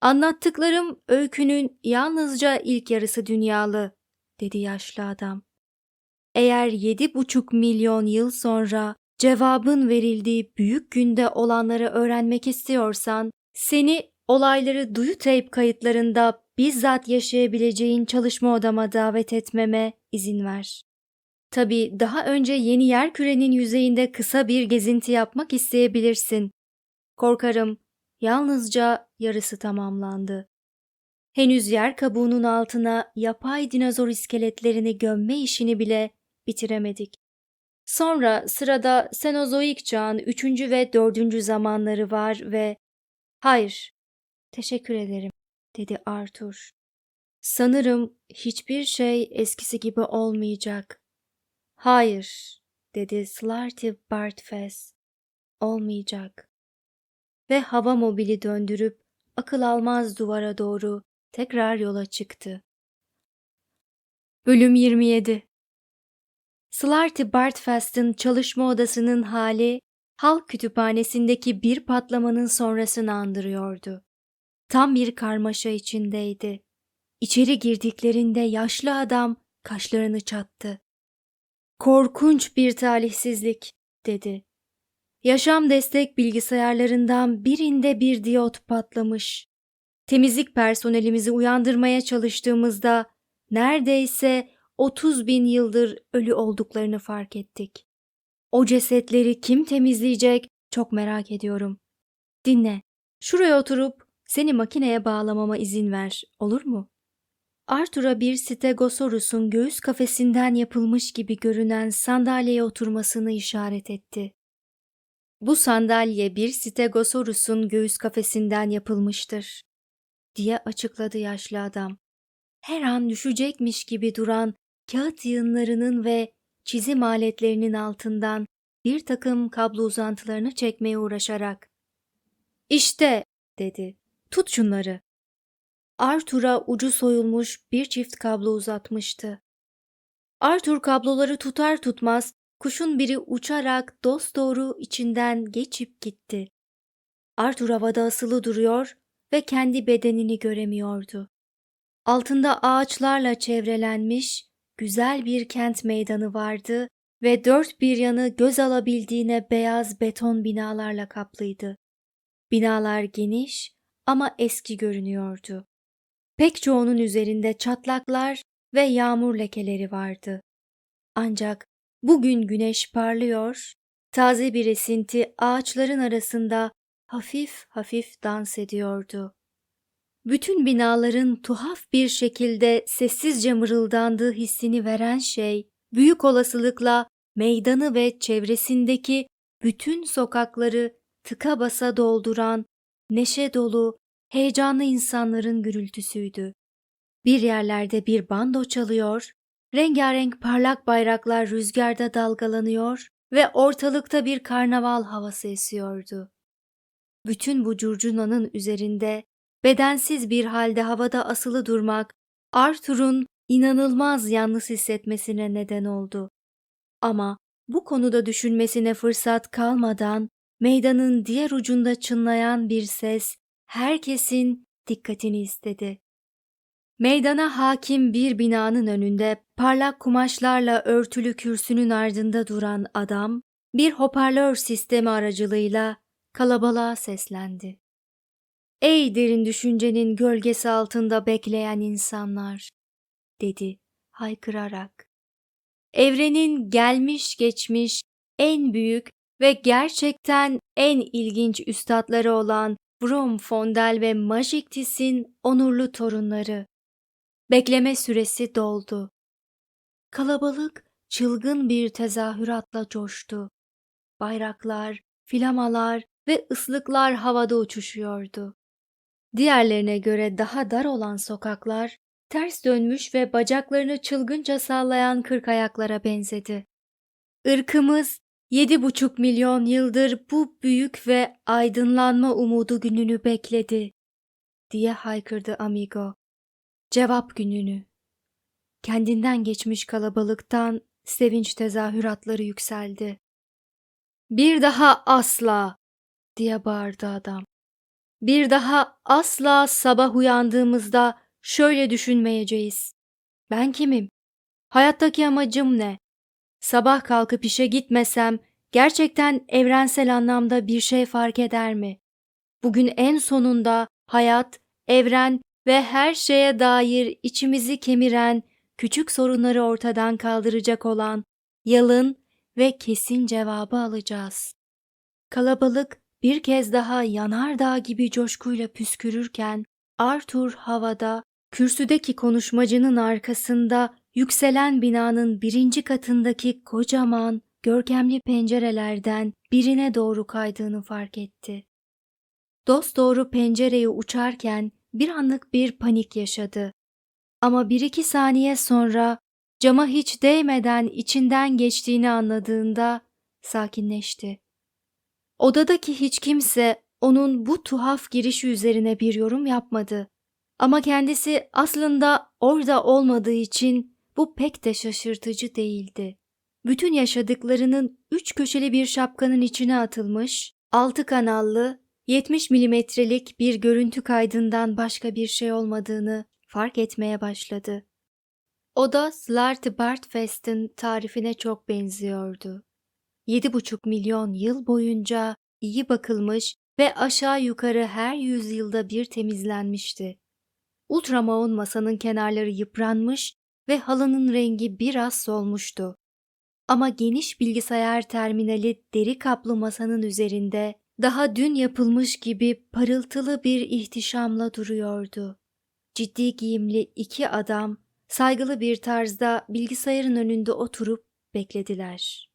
[SPEAKER 1] Anlattıklarım öykünün yalnızca ilk yarısı dünyalı, dedi yaşlı adam. Eğer yedi buçuk milyon yıl sonra cevabın verildiği büyük günde olanları öğrenmek istiyorsan, seni olayları duyu teyp kayıtlarında bizzat yaşayabileceğin çalışma odama davet etmeme izin ver. Tabii daha önce yeni yer kürenin yüzeyinde kısa bir gezinti yapmak isteyebilirsin. Korkarım yalnızca yarısı tamamlandı. Henüz yer kabuğunun altına yapay dinozor iskeletlerini gömme işini bile bitiremedik. Sonra sırada Senozoik çağın üçüncü ve dördüncü zamanları var ve... Hayır, teşekkür ederim, dedi Arthur. Sanırım hiçbir şey eskisi gibi olmayacak. Hayır, dedi Slarty Bartfess. Olmayacak. Ve hava mobili döndürüp akıl almaz duvara doğru tekrar yola çıktı. Bölüm 27 Slarty Bartfast'ın çalışma odasının hali, halk kütüphanesindeki bir patlamanın sonrasını andırıyordu. Tam bir karmaşa içindeydi. İçeri girdiklerinde yaşlı adam kaşlarını çattı. Korkunç bir talihsizlik, dedi. Yaşam destek bilgisayarlarından birinde bir diyot patlamış. Temizlik personelimizi uyandırmaya çalıştığımızda neredeyse 30 bin yıldır ölü olduklarını fark ettik. O cesetleri kim temizleyecek çok merak ediyorum. Dinle, şuraya oturup seni makineye bağlamama izin ver, olur mu? Arthur'a bir Stegosaurus'un göğüs kafesinden yapılmış gibi görünen sandalyeye oturmasını işaret etti. Bu sandalye bir Stegosaurus'un göğüs kafesinden yapılmıştır, diye açıkladı yaşlı adam. Her an düşecekmiş gibi duran kağıt yığınlarının ve çizim aletlerinin altından bir takım kablo uzantılarını çekmeye uğraşarak. İşte, dedi, tut şunları. Arthur'a ucu soyulmuş bir çift kablo uzatmıştı. Arthur kabloları tutar tutmaz kuşun biri uçarak dosdoğru içinden geçip gitti. Arthur havada asılı duruyor ve kendi bedenini göremiyordu. Altında ağaçlarla çevrelenmiş güzel bir kent meydanı vardı ve dört bir yanı göz alabildiğine beyaz beton binalarla kaplıydı. Binalar geniş ama eski görünüyordu. Pek çoğunun üzerinde çatlaklar ve yağmur lekeleri vardı. Ancak bugün güneş parlıyor, taze bir esinti ağaçların arasında hafif hafif dans ediyordu. Bütün binaların tuhaf bir şekilde sessizce mırıldandığı hissini veren şey, büyük olasılıkla meydanı ve çevresindeki bütün sokakları tıka basa dolduran, neşe dolu, heyecanlı insanların gürültüsüydü. Bir yerlerde bir bando çalıyor, rengarenk parlak bayraklar rüzgarda dalgalanıyor ve ortalıkta bir karnaval havası esiyordu. Bütün bu curcunanın üzerinde bedensiz bir halde havada asılı durmak Arthur'un inanılmaz yalnız hissetmesine neden oldu. Ama bu konuda düşünmesine fırsat kalmadan meydanın diğer ucunda çınlayan bir ses herkesin dikkatini istedi. Meydana hakim bir binanın önünde parlak kumaşlarla örtülü kürsünün ardında duran adam bir hoparlör sistemi aracılığıyla kalabalığa seslendi. Ey derin düşüncenin gölgesi altında bekleyen insanlar, dedi haykırarak. Evrenin gelmiş geçmiş en büyük ve gerçekten en ilginç üstadları olan Brom Fondel ve Majiktis'in onurlu torunları. Bekleme süresi doldu. Kalabalık çılgın bir tezahüratla coştu. Bayraklar, flamalar ve ıslıklar havada uçuşuyordu. Diğerlerine göre daha dar olan sokaklar ters dönmüş ve bacaklarını çılgınca sallayan kırk ayaklara benzedi. Irkımız Yedi buçuk milyon yıldır bu büyük ve aydınlanma umudu gününü bekledi, diye haykırdı Amigo. Cevap gününü. Kendinden geçmiş kalabalıktan sevinç tezahüratları yükseldi. Bir daha asla, diye bağırdı adam. Bir daha asla sabah uyandığımızda şöyle düşünmeyeceğiz. Ben kimim? Hayattaki amacım ne? Sabah kalkıp işe gitmesem gerçekten evrensel anlamda bir şey fark eder mi? Bugün en sonunda hayat, evren ve her şeye dair içimizi kemiren küçük sorunları ortadan kaldıracak olan yalın ve kesin cevabı alacağız. Kalabalık bir kez daha yanardağ gibi coşkuyla püskürürken Arthur havada kürsüdeki konuşmacının arkasında yükselen binanın birinci katındaki kocaman, görkemli pencerelerden birine doğru kaydığını fark etti. Dost doğru pencereye uçarken bir anlık bir panik yaşadı. Ama bir iki saniye sonra cama hiç değmeden içinden geçtiğini anladığında sakinleşti. Odadaki hiç kimse onun bu tuhaf girişi üzerine bir yorum yapmadı. Ama kendisi aslında orada olmadığı için bu pek de şaşırtıcı değildi. Bütün yaşadıklarının üç köşeli bir şapkanın içine atılmış, altı kanallı, 70 milimetrelik bir görüntü kaydından başka bir şey olmadığını fark etmeye başladı. O da Slart Bartfest'in tarifine çok benziyordu. Yedi buçuk milyon yıl boyunca iyi bakılmış ve aşağı yukarı her yüzyılda bir temizlenmişti. Ultramaun masanın kenarları yıpranmış ve halının rengi biraz solmuştu. Ama geniş bilgisayar terminali deri kaplı masanın üzerinde daha dün yapılmış gibi parıltılı bir ihtişamla duruyordu. Ciddi giyimli iki adam saygılı bir tarzda bilgisayarın önünde oturup beklediler.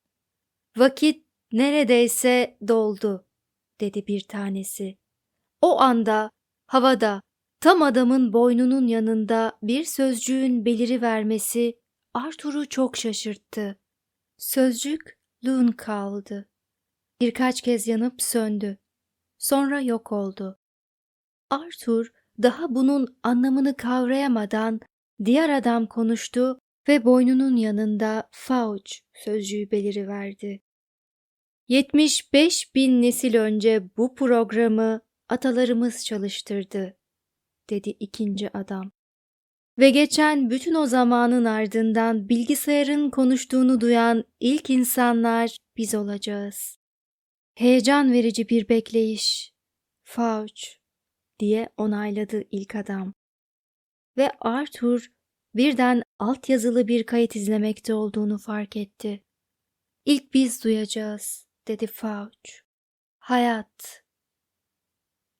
[SPEAKER 1] Vakit neredeyse doldu, dedi bir tanesi. O anda havada tam adamın boynunun yanında bir sözcüğün beliri vermesi Arthur'u çok şaşırttı. Sözcük Loon kaldı. Birkaç kez yanıp söndü. Sonra yok oldu. Arthur daha bunun anlamını kavrayamadan diğer adam konuştu ve boynunun yanında Fauch sözcüğü beliriverdi. 75 bin nesil önce bu programı atalarımız çalıştırdı, dedi ikinci adam. Ve geçen bütün o zamanın ardından bilgisayarın konuştuğunu duyan ilk insanlar biz olacağız. Heyecan verici bir bekleyiş. Fauch, diye onayladı ilk adam. Ve Arthur birden altyazılı bir kayıt izlemekte olduğunu fark etti. İlk biz duyacağız, dedi Fauch. Hayat.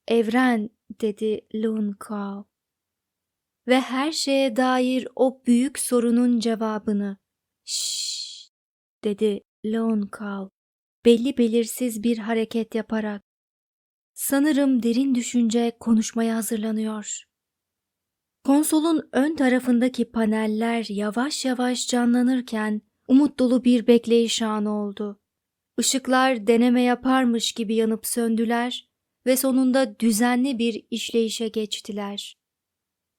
[SPEAKER 1] Evren, dedi Lunkow. Ve her şeye dair o büyük sorunun cevabını. Şşş, dedi Lunkow. Belli belirsiz bir hareket yaparak. Sanırım derin düşünce konuşmaya hazırlanıyor. Konsolun ön tarafındaki paneller yavaş yavaş canlanırken umut dolu bir bekleyiş anı oldu. Işıklar deneme yaparmış gibi yanıp söndüler ve sonunda düzenli bir işleyişe geçtiler.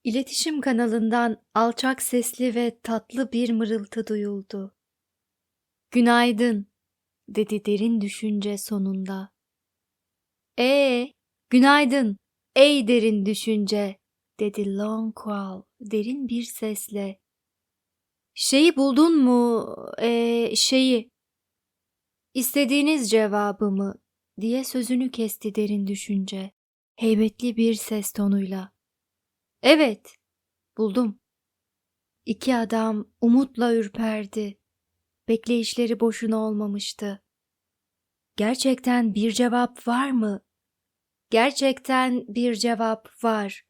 [SPEAKER 1] İletişim kanalından alçak sesli ve tatlı bir mırıltı duyuldu. Günaydın, dedi derin düşünce sonunda. Ee, günaydın, ey derin düşünce, dedi Longqual derin bir sesle. Şeyi buldun mu, ee, şeyi? İstediğiniz cevabı mı? Diye sözünü kesti derin düşünce, heybetli bir ses tonuyla. Evet, buldum. İki adam umutla ürperdi. Bekleyişleri boşuna olmamıştı. Gerçekten bir cevap var mı? Gerçekten bir cevap var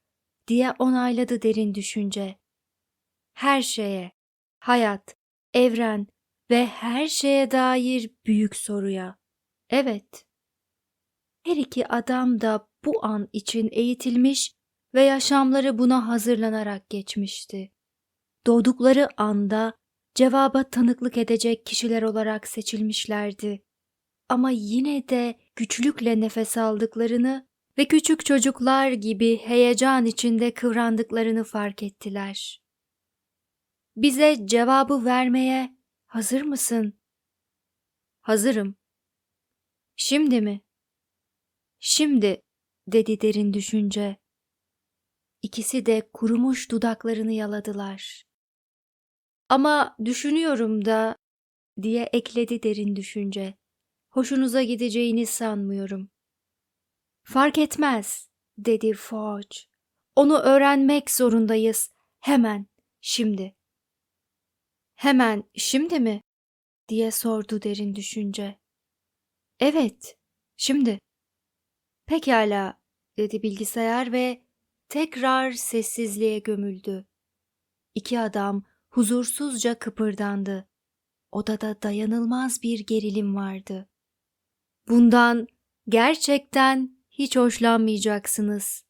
[SPEAKER 1] diye onayladı derin düşünce. Her şeye, hayat, evren ve her şeye dair büyük soruya. Evet. Her iki adam da bu an için eğitilmiş ve yaşamları buna hazırlanarak geçmişti. Doğdukları anda cevaba tanıklık edecek kişiler olarak seçilmişlerdi. ama yine de güçlükle nefes aldıklarını ve küçük çocuklar gibi heyecan içinde kıvrandıklarını fark ettiler. Bize cevabı vermeye hazır mısın? Hazırım. Şimdi mi? Şimdi, dedi derin düşünce. İkisi de kurumuş dudaklarını yaladılar. Ama düşünüyorum da, diye ekledi derin düşünce. Hoşunuza gideceğini sanmıyorum. Fark etmez, dedi Forge. Onu öğrenmek zorundayız. Hemen, şimdi. Hemen, şimdi mi? diye sordu derin düşünce. Evet, şimdi. Pekala, dedi bilgisayar ve tekrar sessizliğe gömüldü. İki adam huzursuzca kıpırdandı. Odada dayanılmaz bir gerilim vardı. Bundan gerçekten hiç hoşlanmayacaksınız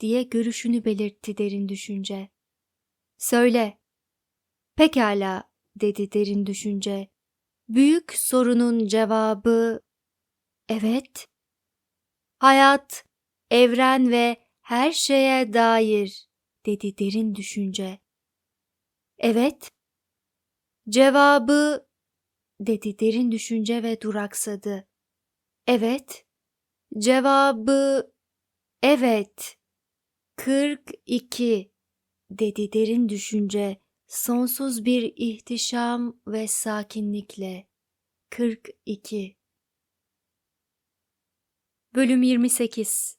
[SPEAKER 1] diye görüşünü belirtti derin düşünce. Söyle. Pekala dedi derin düşünce. Büyük sorunun cevabı evet. Hayat, evren ve her şeye dair dedi derin düşünce. Evet. Cevabı dedi derin düşünce ve duraksadı. Evet. Cevabı evet. 42 dedi derin düşünce sonsuz bir ihtişam ve sakinlikle. 42 Bölüm 28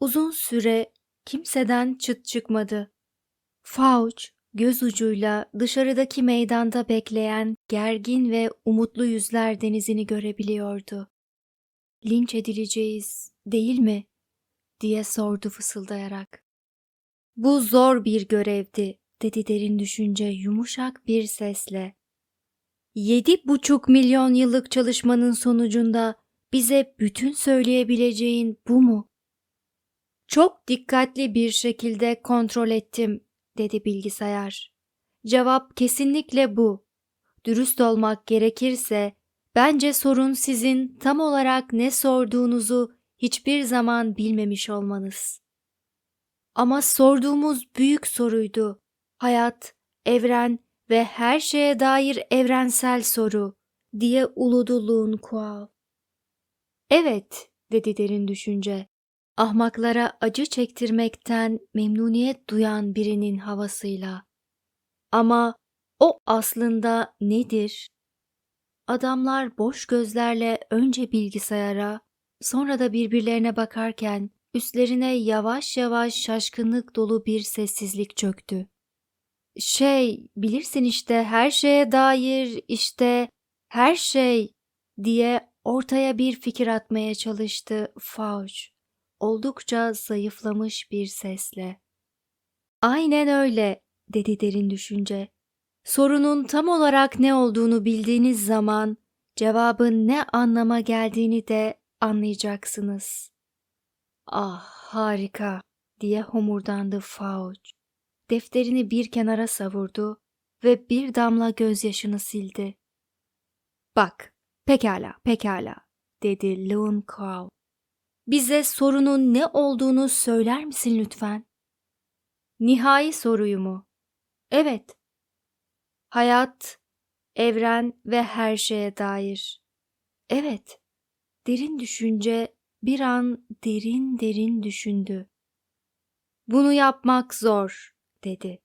[SPEAKER 1] Uzun süre kimseden çıt çıkmadı. Fauch göz ucuyla dışarıdaki meydanda bekleyen gergin ve umutlu yüzler denizini görebiliyordu. Linç edileceğiz, değil mi? diye sordu fısıldayarak. Bu zor bir görevdi, dedi derin düşünce yumuşak bir sesle. Yedi buçuk milyon yıllık çalışmanın sonucunda bize bütün söyleyebileceğin bu mu? Çok dikkatli bir şekilde kontrol ettim, dedi bilgisayar. Cevap kesinlikle bu. Dürüst olmak gerekirse, bence sorun sizin tam olarak ne sorduğunuzu hiçbir zaman bilmemiş olmanız. Ama sorduğumuz büyük soruydu. Hayat, evren ve her şeye dair evrensel soru, diye uludu Lun Kual. Evet, dedi derin düşünce. Ahmaklara acı çektirmekten memnuniyet duyan birinin havasıyla. Ama o aslında nedir? Adamlar boş gözlerle önce bilgisayara, sonra da birbirlerine bakarken üstlerine yavaş yavaş şaşkınlık dolu bir sessizlik çöktü. Şey, bilirsin işte her şeye dair işte her şey diye ortaya bir fikir atmaya çalıştı Fauch oldukça zayıflamış bir sesle. Aynen öyle, dedi derin düşünce. Sorunun tam olarak ne olduğunu bildiğiniz zaman cevabın ne anlama geldiğini de anlayacaksınız. Ah harika diye homurdandı Fauch. Defterini bir kenara savurdu ve bir damla gözyaşını sildi. Bak, pekala, pekala, dedi Loon Crow. Bize sorunun ne olduğunu söyler misin lütfen? Nihai soruyu mu? Evet. Hayat, evren ve her şeye dair. Evet. Derin düşünce bir an derin derin düşündü. Bunu yapmak zor, dedi.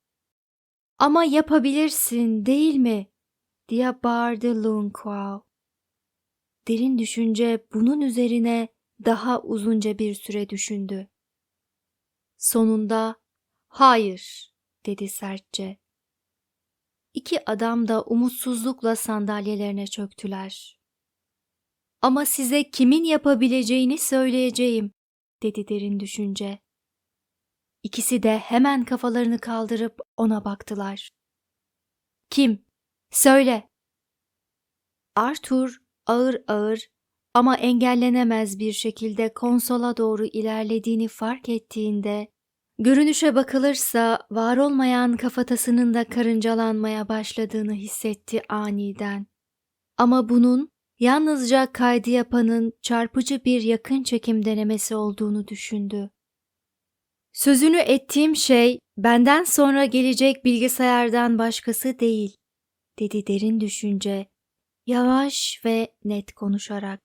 [SPEAKER 1] Ama yapabilirsin, değil mi? diye bağırdı Lung Kuao. Derin düşünce bunun üzerine daha uzunca bir süre düşündü. Sonunda hayır dedi sertçe. İki adam da umutsuzlukla sandalyelerine çöktüler. Ama size kimin yapabileceğini söyleyeceğim dedi derin düşünce. İkisi de hemen kafalarını kaldırıp ona baktılar. Kim? Söyle. Arthur ağır ağır ama engellenemez bir şekilde konsola doğru ilerlediğini fark ettiğinde, görünüşe bakılırsa var olmayan kafatasının da karıncalanmaya başladığını hissetti aniden. Ama bunun yalnızca kaydı yapanın çarpıcı bir yakın çekim denemesi olduğunu düşündü. Sözünü ettiğim şey benden sonra gelecek bilgisayardan başkası değil, dedi derin düşünce, yavaş ve net konuşarak.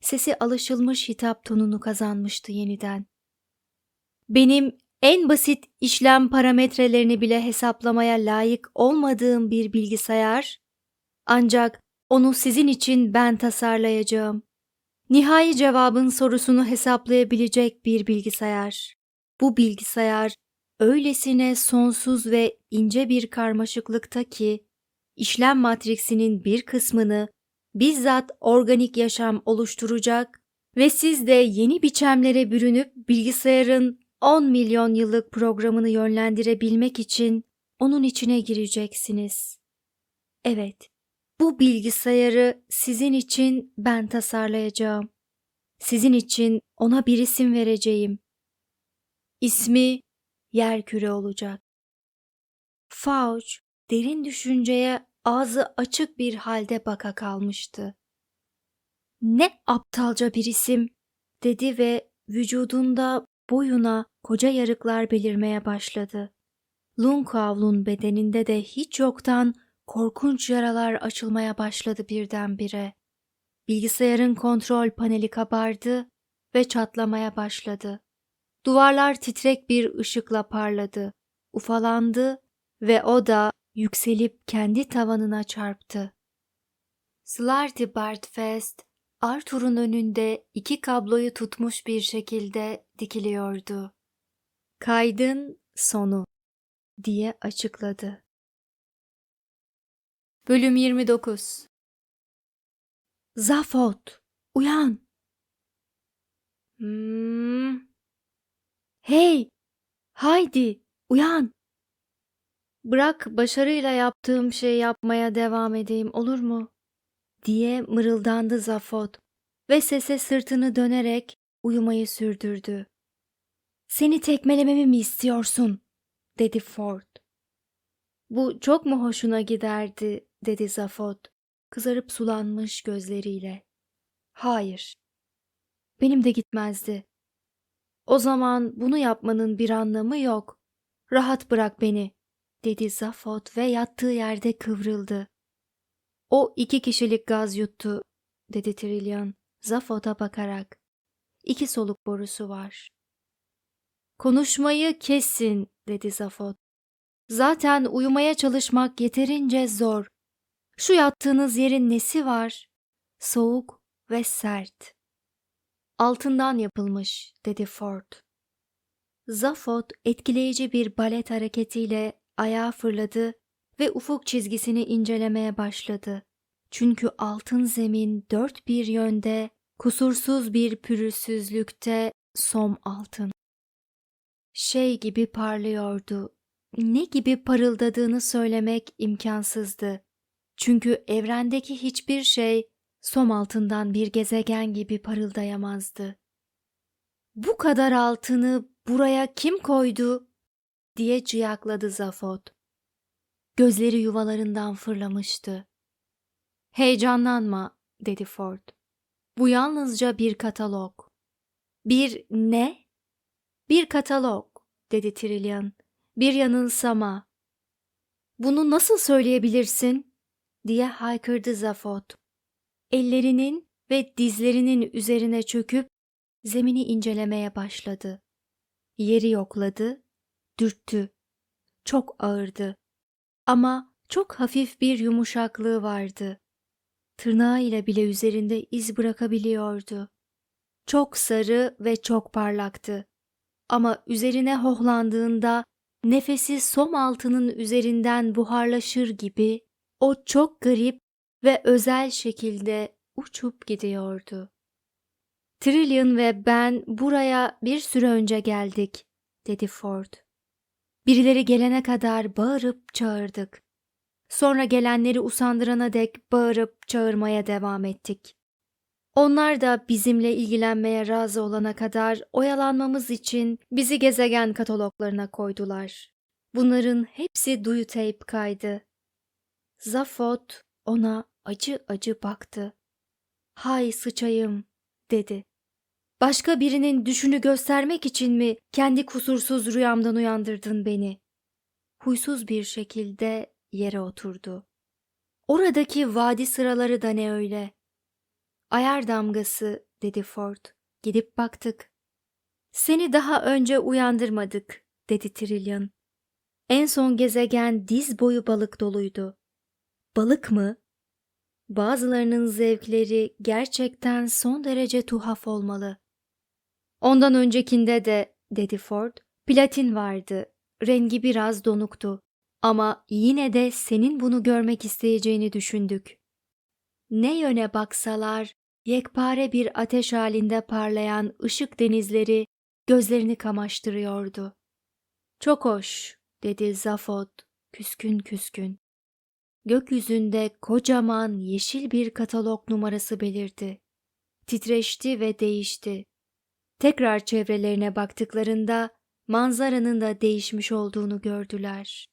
[SPEAKER 1] Sesi alışılmış hitap tonunu kazanmıştı yeniden. Benim en basit işlem parametrelerini bile hesaplamaya layık olmadığım bir bilgisayar, ancak onu sizin için ben tasarlayacağım. Nihai cevabın sorusunu hesaplayabilecek bir bilgisayar. Bu bilgisayar öylesine sonsuz ve ince bir karmaşıklıkta ki işlem matriksinin bir kısmını bizzat organik yaşam oluşturacak ve siz de yeni biçemlere bürünüp bilgisayarın 10 milyon yıllık programını yönlendirebilmek için onun içine gireceksiniz. Evet, bu bilgisayarı sizin için ben tasarlayacağım. Sizin için ona bir isim vereceğim. İsmi Yerküre olacak. Fauch derin düşünceye ağzı açık bir halde baka kalmıştı. Ne aptalca bir isim dedi ve vücudunda boyuna koca yarıklar belirmeye başladı. Lunkavlun bedeninde de hiç yoktan korkunç yaralar açılmaya başladı birdenbire. Bilgisayarın kontrol paneli kabardı ve çatlamaya başladı. Duvarlar titrek bir ışıkla parladı, ufalandı ve o da yükselip kendi tavanına çarptı. Slarty Bartfest, Arthur'un önünde iki kabloyu tutmuş bir şekilde dikiliyordu. Kaydın sonu diye açıkladı. Bölüm 29 Zafot, uyan! Hmm. Hey, haydi, uyan! Bırak başarıyla yaptığım şeyi yapmaya devam edeyim olur mu? diye mırıldandı Zafot ve sese sırtını dönerek uyumayı sürdürdü. Seni tekmelememi mi istiyorsun? dedi Ford. Bu çok mu hoşuna giderdi dedi Zafot kızarıp sulanmış gözleriyle. Hayır. Benim de gitmezdi. O zaman bunu yapmanın bir anlamı yok. Rahat bırak beni dedi Zafot ve yattığı yerde kıvrıldı. O iki kişilik gaz yuttu, dedi Trillian, Zafot'a bakarak. İki soluk borusu var. Konuşmayı kesin, dedi Zafot. Zaten uyumaya çalışmak yeterince zor. Şu yattığınız yerin nesi var? Soğuk ve sert. Altından yapılmış, dedi Ford. Zafot etkileyici bir balet hareketiyle ayağa fırladı ve ufuk çizgisini incelemeye başladı. Çünkü altın zemin dört bir yönde, kusursuz bir pürüzsüzlükte som altın. Şey gibi parlıyordu. Ne gibi parıldadığını söylemek imkansızdı. Çünkü evrendeki hiçbir şey som altından bir gezegen gibi parıldayamazdı. Bu kadar altını buraya kim koydu? Diye ciyakladı Zafot. Gözleri yuvalarından fırlamıştı. Heyecanlanma, dedi Ford. Bu yalnızca bir katalog. Bir ne? Bir katalog, dedi Trillian. Bir yanılsama. Bunu nasıl söyleyebilirsin? diye haykırdı Zafot. Ellerinin ve dizlerinin üzerine çöküp zemini incelemeye başladı. Yeri yokladı, dürttü. Çok ağırdı. Ama çok hafif bir yumuşaklığı vardı. Tırnağıyla bile üzerinde iz bırakabiliyordu. Çok sarı ve çok parlaktı. Ama üzerine hohlandığında nefesi som altının üzerinden buharlaşır gibi o çok garip ve özel şekilde uçup gidiyordu. Trillian ve ben buraya bir süre önce geldik, dedi Ford. Birileri gelene kadar bağırıp çağırdık. Sonra gelenleri usandırana dek bağırıp çağırmaya devam ettik. Onlar da bizimle ilgilenmeye razı olana kadar oyalanmamız için bizi gezegen kataloglarına koydular. Bunların hepsi duyu teyp kaydı. Zafot ona acı acı baktı. Hay sıçayım dedi. Başka birinin düşünü göstermek için mi kendi kusursuz rüyamdan uyandırdın beni? Huysuz bir şekilde yere oturdu. Oradaki vadi sıraları da ne öyle? Ayar damgası dedi Ford. Gidip baktık. Seni daha önce uyandırmadık dedi Trillian. En son gezegen diz boyu balık doluydu. Balık mı? Bazılarının zevkleri gerçekten son derece tuhaf olmalı. Ondan öncekinde de, dedi Ford, platin vardı. Rengi biraz donuktu. Ama yine de senin bunu görmek isteyeceğini düşündük. Ne yöne baksalar, yekpare bir ateş halinde parlayan ışık denizleri gözlerini kamaştırıyordu. Çok hoş, dedi Zafot, küskün küskün. Gökyüzünde kocaman yeşil bir katalog numarası belirdi. Titreşti ve değişti. Tekrar çevrelerine baktıklarında manzaranın da değişmiş olduğunu gördüler.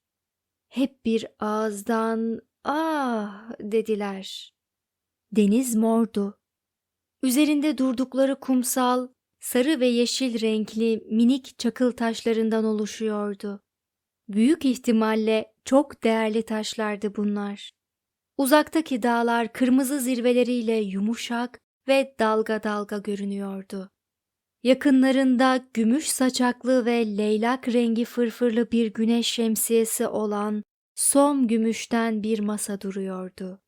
[SPEAKER 1] Hep bir ağızdan ah dediler. Deniz mordu. Üzerinde durdukları kumsal sarı ve yeşil renkli minik çakıl taşlarından oluşuyordu. Büyük ihtimalle çok değerli taşlardı bunlar. Uzaktaki dağlar kırmızı zirveleriyle yumuşak ve dalga dalga görünüyordu. Yakınlarında gümüş saçaklı ve leylak rengi fırfırlı bir güneş şemsiyesi olan som gümüşten bir masa duruyordu.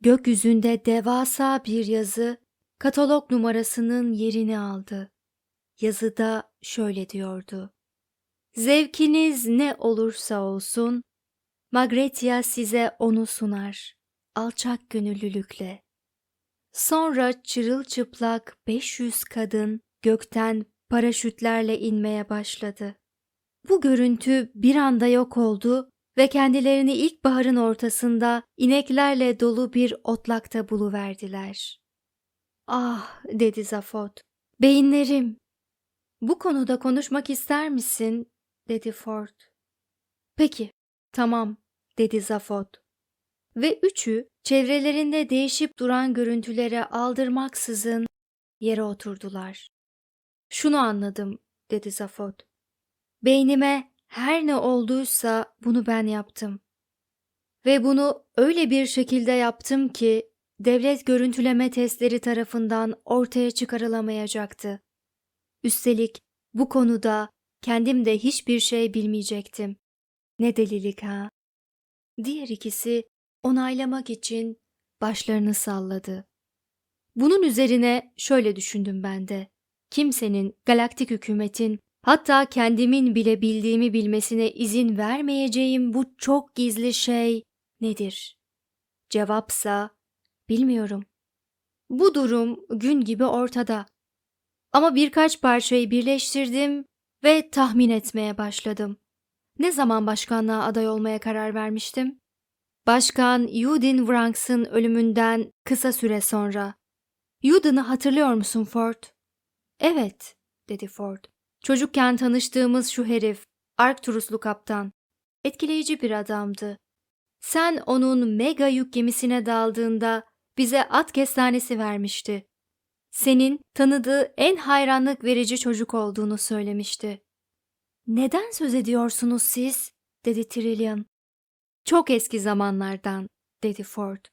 [SPEAKER 1] Gökyüzünde devasa bir yazı katalog numarasının yerini aldı. Yazıda şöyle diyordu. Zevkiniz ne olursa olsun, Magretia size onu sunar, alçak gönüllülükle. Sonra çırılçıplak 500 kadın gökten paraşütlerle inmeye başladı. Bu görüntü bir anda yok oldu ve kendilerini ilkbaharın ortasında ineklerle dolu bir otlakta buluverdiler. Ah dedi Zafot, beyinlerim. Bu konuda konuşmak ister misin? dedi Ford. Peki, tamam dedi Zafot. Ve üçü çevrelerinde değişip duran görüntülere aldırmaksızın yere oturdular. Şunu anladım, dedi Zafot. Beynime her ne olduysa bunu ben yaptım. Ve bunu öyle bir şekilde yaptım ki devlet görüntüleme testleri tarafından ortaya çıkarılamayacaktı. Üstelik bu konuda kendim de hiçbir şey bilmeyecektim. Ne delilik ha? Diğer ikisi onaylamak için başlarını salladı. Bunun üzerine şöyle düşündüm ben de kimsenin, galaktik hükümetin, hatta kendimin bile bildiğimi bilmesine izin vermeyeceğim bu çok gizli şey nedir? Cevapsa bilmiyorum. Bu durum gün gibi ortada. Ama birkaç parçayı birleştirdim ve tahmin etmeye başladım. Ne zaman başkanlığa aday olmaya karar vermiştim? Başkan Yudin Wranks'ın ölümünden kısa süre sonra. Yudin'i hatırlıyor musun Ford? Evet, dedi Ford. Çocukken tanıştığımız şu herif, Arcturuslu kaptan. Etkileyici bir adamdı. Sen onun mega yük gemisine daldığında bize at kestanesi vermişti. Senin tanıdığı en hayranlık verici çocuk olduğunu söylemişti. Neden söz ediyorsunuz siz? dedi Trillian. Çok eski zamanlardan, dedi Ford.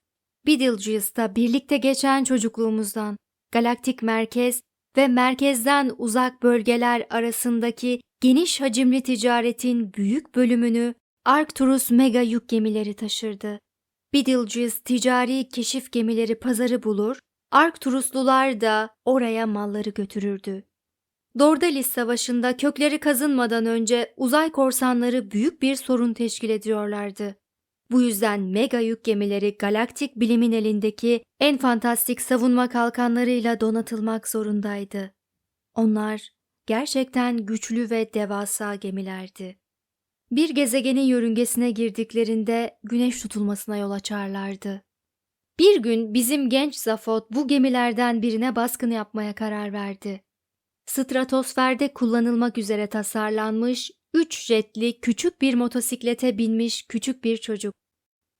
[SPEAKER 1] Beetlejuice'da birlikte geçen çocukluğumuzdan. Galaktik Merkez ve merkezden uzak bölgeler arasındaki geniş hacimli ticaretin büyük bölümünü Arcturus mega yük gemileri taşırdı. Betelgeuse ticari keşif gemileri pazarı bulur, Arcturuslular da oraya malları götürürdü. Dordalis Savaşı'nda kökleri kazınmadan önce uzay korsanları büyük bir sorun teşkil ediyorlardı. Bu yüzden mega yük gemileri galaktik bilimin elindeki en fantastik savunma kalkanlarıyla donatılmak zorundaydı. Onlar gerçekten güçlü ve devasa gemilerdi. Bir gezegenin yörüngesine girdiklerinde güneş tutulmasına yol açarlardı. Bir gün bizim genç Zafot bu gemilerden birine baskın yapmaya karar verdi. Stratosferde kullanılmak üzere tasarlanmış üç jetli küçük bir motosiklete binmiş küçük bir çocuk.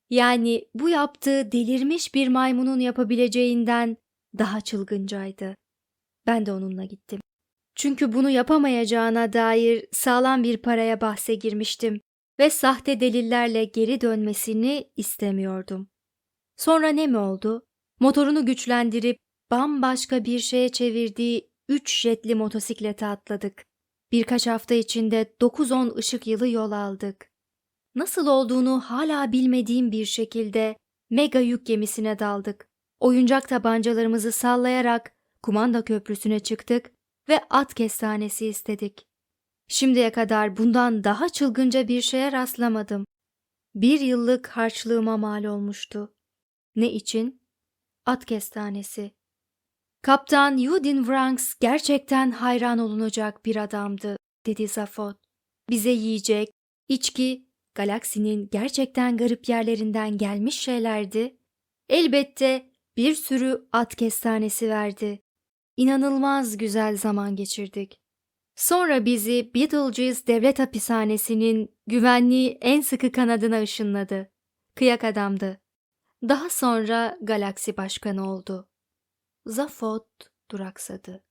[SPEAKER 1] Yani bu yaptığı delirmiş bir maymunun yapabileceğinden daha çılgıncaydı. Ben de onunla gittim. Çünkü bunu yapamayacağına dair sağlam bir paraya bahse girmiştim ve sahte delillerle geri dönmesini istemiyordum. Sonra ne mi oldu? Motorunu güçlendirip bambaşka bir şeye çevirdiği üç jetli motosiklete atladık. Birkaç hafta içinde 9-10 ışık yılı yol aldık. Nasıl olduğunu hala bilmediğim bir şekilde mega yük gemisine daldık. Oyuncak tabancalarımızı sallayarak kumanda köprüsüne çıktık ve at kestanesi istedik. Şimdiye kadar bundan daha çılgınca bir şeye rastlamadım. Bir yıllık harçlığıma mal olmuştu. Ne için? At kestanesi. Kaptan Yudin Wranks gerçekten hayran olunacak bir adamdı, dedi Zafot. Bize yiyecek, içki, galaksinin gerçekten garip yerlerinden gelmiş şeylerdi. Elbette bir sürü at kestanesi verdi. İnanılmaz güzel zaman geçirdik. Sonra bizi Beetlejuice Devlet Hapishanesi'nin güvenliği en sıkı kanadına ışınladı. Kıyak adamdı. Daha sonra galaksi başkanı oldu. Zafot duraksadı.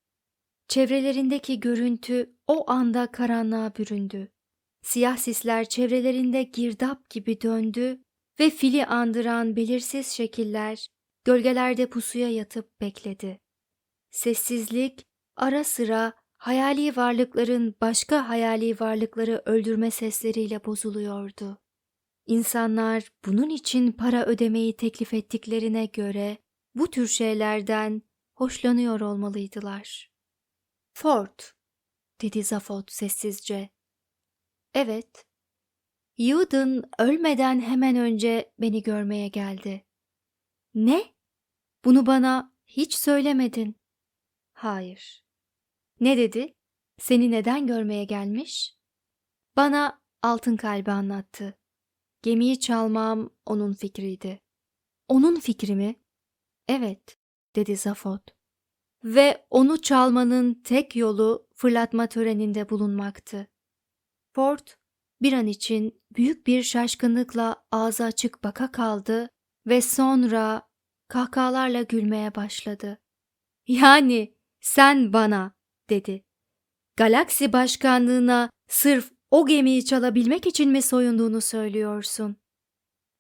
[SPEAKER 1] Çevrelerindeki görüntü o anda karanlığa büründü. Siyah sisler çevrelerinde girdap gibi döndü ve fili andıran belirsiz şekiller gölgelerde pusuya yatıp bekledi. Sessizlik ara sıra hayali varlıkların başka hayali varlıkları öldürme sesleriyle bozuluyordu. İnsanlar bunun için para ödemeyi teklif ettiklerine göre bu tür şeylerden hoşlanıyor olmalıydılar. Ford, dedi Zafot sessizce. Evet. Yudin ölmeden hemen önce beni görmeye geldi. Ne? Bunu bana hiç söylemedin. Hayır. Ne dedi? Seni neden görmeye gelmiş? Bana altın kalbi anlattı. Gemiyi çalmam onun fikriydi. Onun fikri mi? Evet, dedi Zafot. Ve onu çalmanın tek yolu fırlatma töreninde bulunmaktı. Ford bir an için büyük bir şaşkınlıkla ağzı açık baka kaldı ve sonra kahkahalarla gülmeye başladı. Yani sen bana, dedi. Galaksi başkanlığına sırf o gemiyi çalabilmek için mi soyunduğunu söylüyorsun?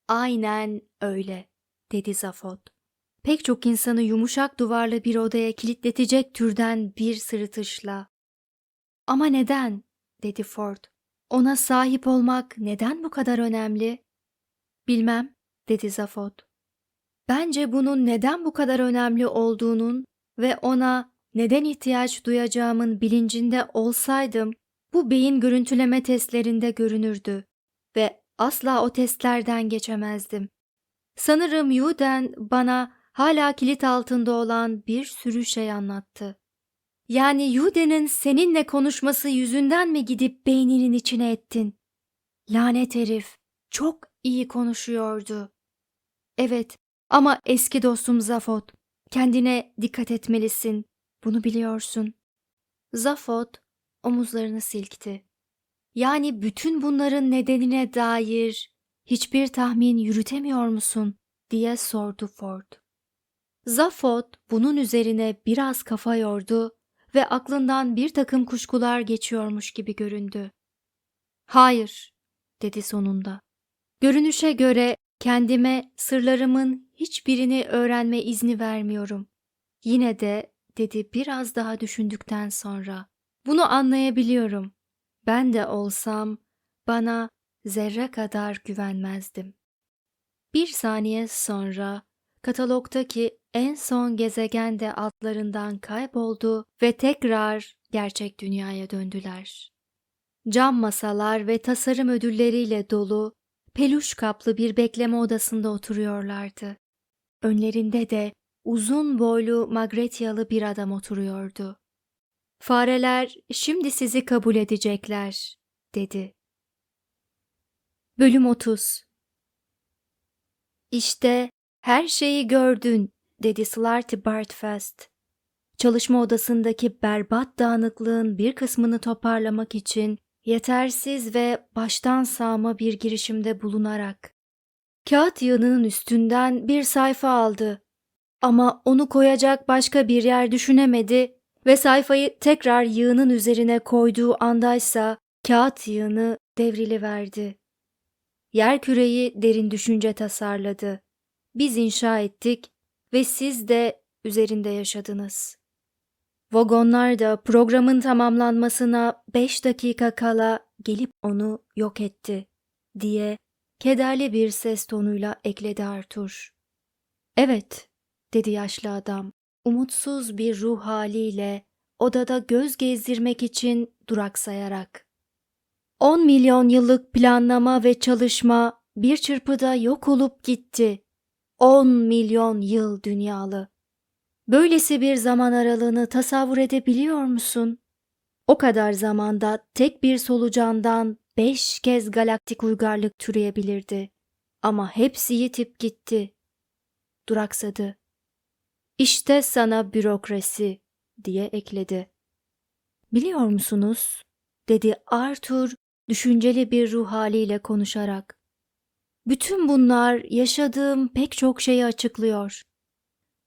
[SPEAKER 1] Aynen öyle, dedi Zafot. Pek çok insanı yumuşak duvarlı bir odaya kilitletecek türden bir sırıtışla. Ama neden? dedi Ford. Ona sahip olmak neden bu kadar önemli? Bilmem, dedi Zafot. Bence bunun neden bu kadar önemli olduğunun ve ona neden ihtiyaç duyacağımın bilincinde olsaydım bu beyin görüntüleme testlerinde görünürdü ve asla o testlerden geçemezdim. Sanırım Yuden bana hala kilit altında olan bir sürü şey anlattı. Yani Yuden'in seninle konuşması yüzünden mi gidip beyninin içine ettin? Lanet herif, çok iyi konuşuyordu. Evet ama eski dostum Zafot, kendine dikkat etmelisin, bunu biliyorsun. Zafot omuzlarını silkti. Yani bütün bunların nedenine dair hiçbir tahmin yürütemiyor musun? diye sordu Ford. Zafot bunun üzerine biraz kafa yordu ve aklından bir takım kuşkular geçiyormuş gibi göründü. Hayır, dedi sonunda. Görünüşe göre kendime sırlarımın hiçbirini öğrenme izni vermiyorum. Yine de, dedi biraz daha düşündükten sonra, bunu anlayabiliyorum. Ben de olsam bana zerre kadar güvenmezdim. Bir saniye sonra katalogdaki en son gezegen de altlarından kayboldu ve tekrar gerçek dünyaya döndüler. Cam masalar ve tasarım ödülleriyle dolu, peluş kaplı bir bekleme odasında oturuyorlardı. Önlerinde de uzun boylu Magretyalı bir adam oturuyordu. Fareler şimdi sizi kabul edecekler, dedi. Bölüm 30 İşte her şeyi gördün, dedi Slarty Bartfast. Çalışma odasındaki berbat dağınıklığın bir kısmını toparlamak için yetersiz ve baştan sağma bir girişimde bulunarak. Kağıt yığınının üstünden bir sayfa aldı. Ama onu koyacak başka bir yer düşünemedi ve sayfayı tekrar yığının üzerine koyduğu andaysa kağıt yığını devriliverdi. Yer küreyi derin düşünce tasarladı. Biz inşa ettik ve siz de üzerinde yaşadınız. Vagonlar da programın tamamlanmasına beş dakika kala gelip onu yok etti, diye kederli bir ses tonuyla ekledi Arthur. Evet, dedi yaşlı adam, umutsuz bir ruh haliyle odada göz gezdirmek için duraksayarak. On milyon yıllık planlama ve çalışma bir çırpıda yok olup gitti. On milyon yıl dünyalı. Böylesi bir zaman aralığını tasavvur edebiliyor musun? O kadar zamanda tek bir solucandan beş kez galaktik uygarlık türeyebilirdi. Ama hepsi yitip gitti. Duraksadı. İşte sana bürokrasi diye ekledi. Biliyor musunuz? dedi Arthur düşünceli bir ruh haliyle konuşarak. Bütün bunlar yaşadığım pek çok şeyi açıklıyor.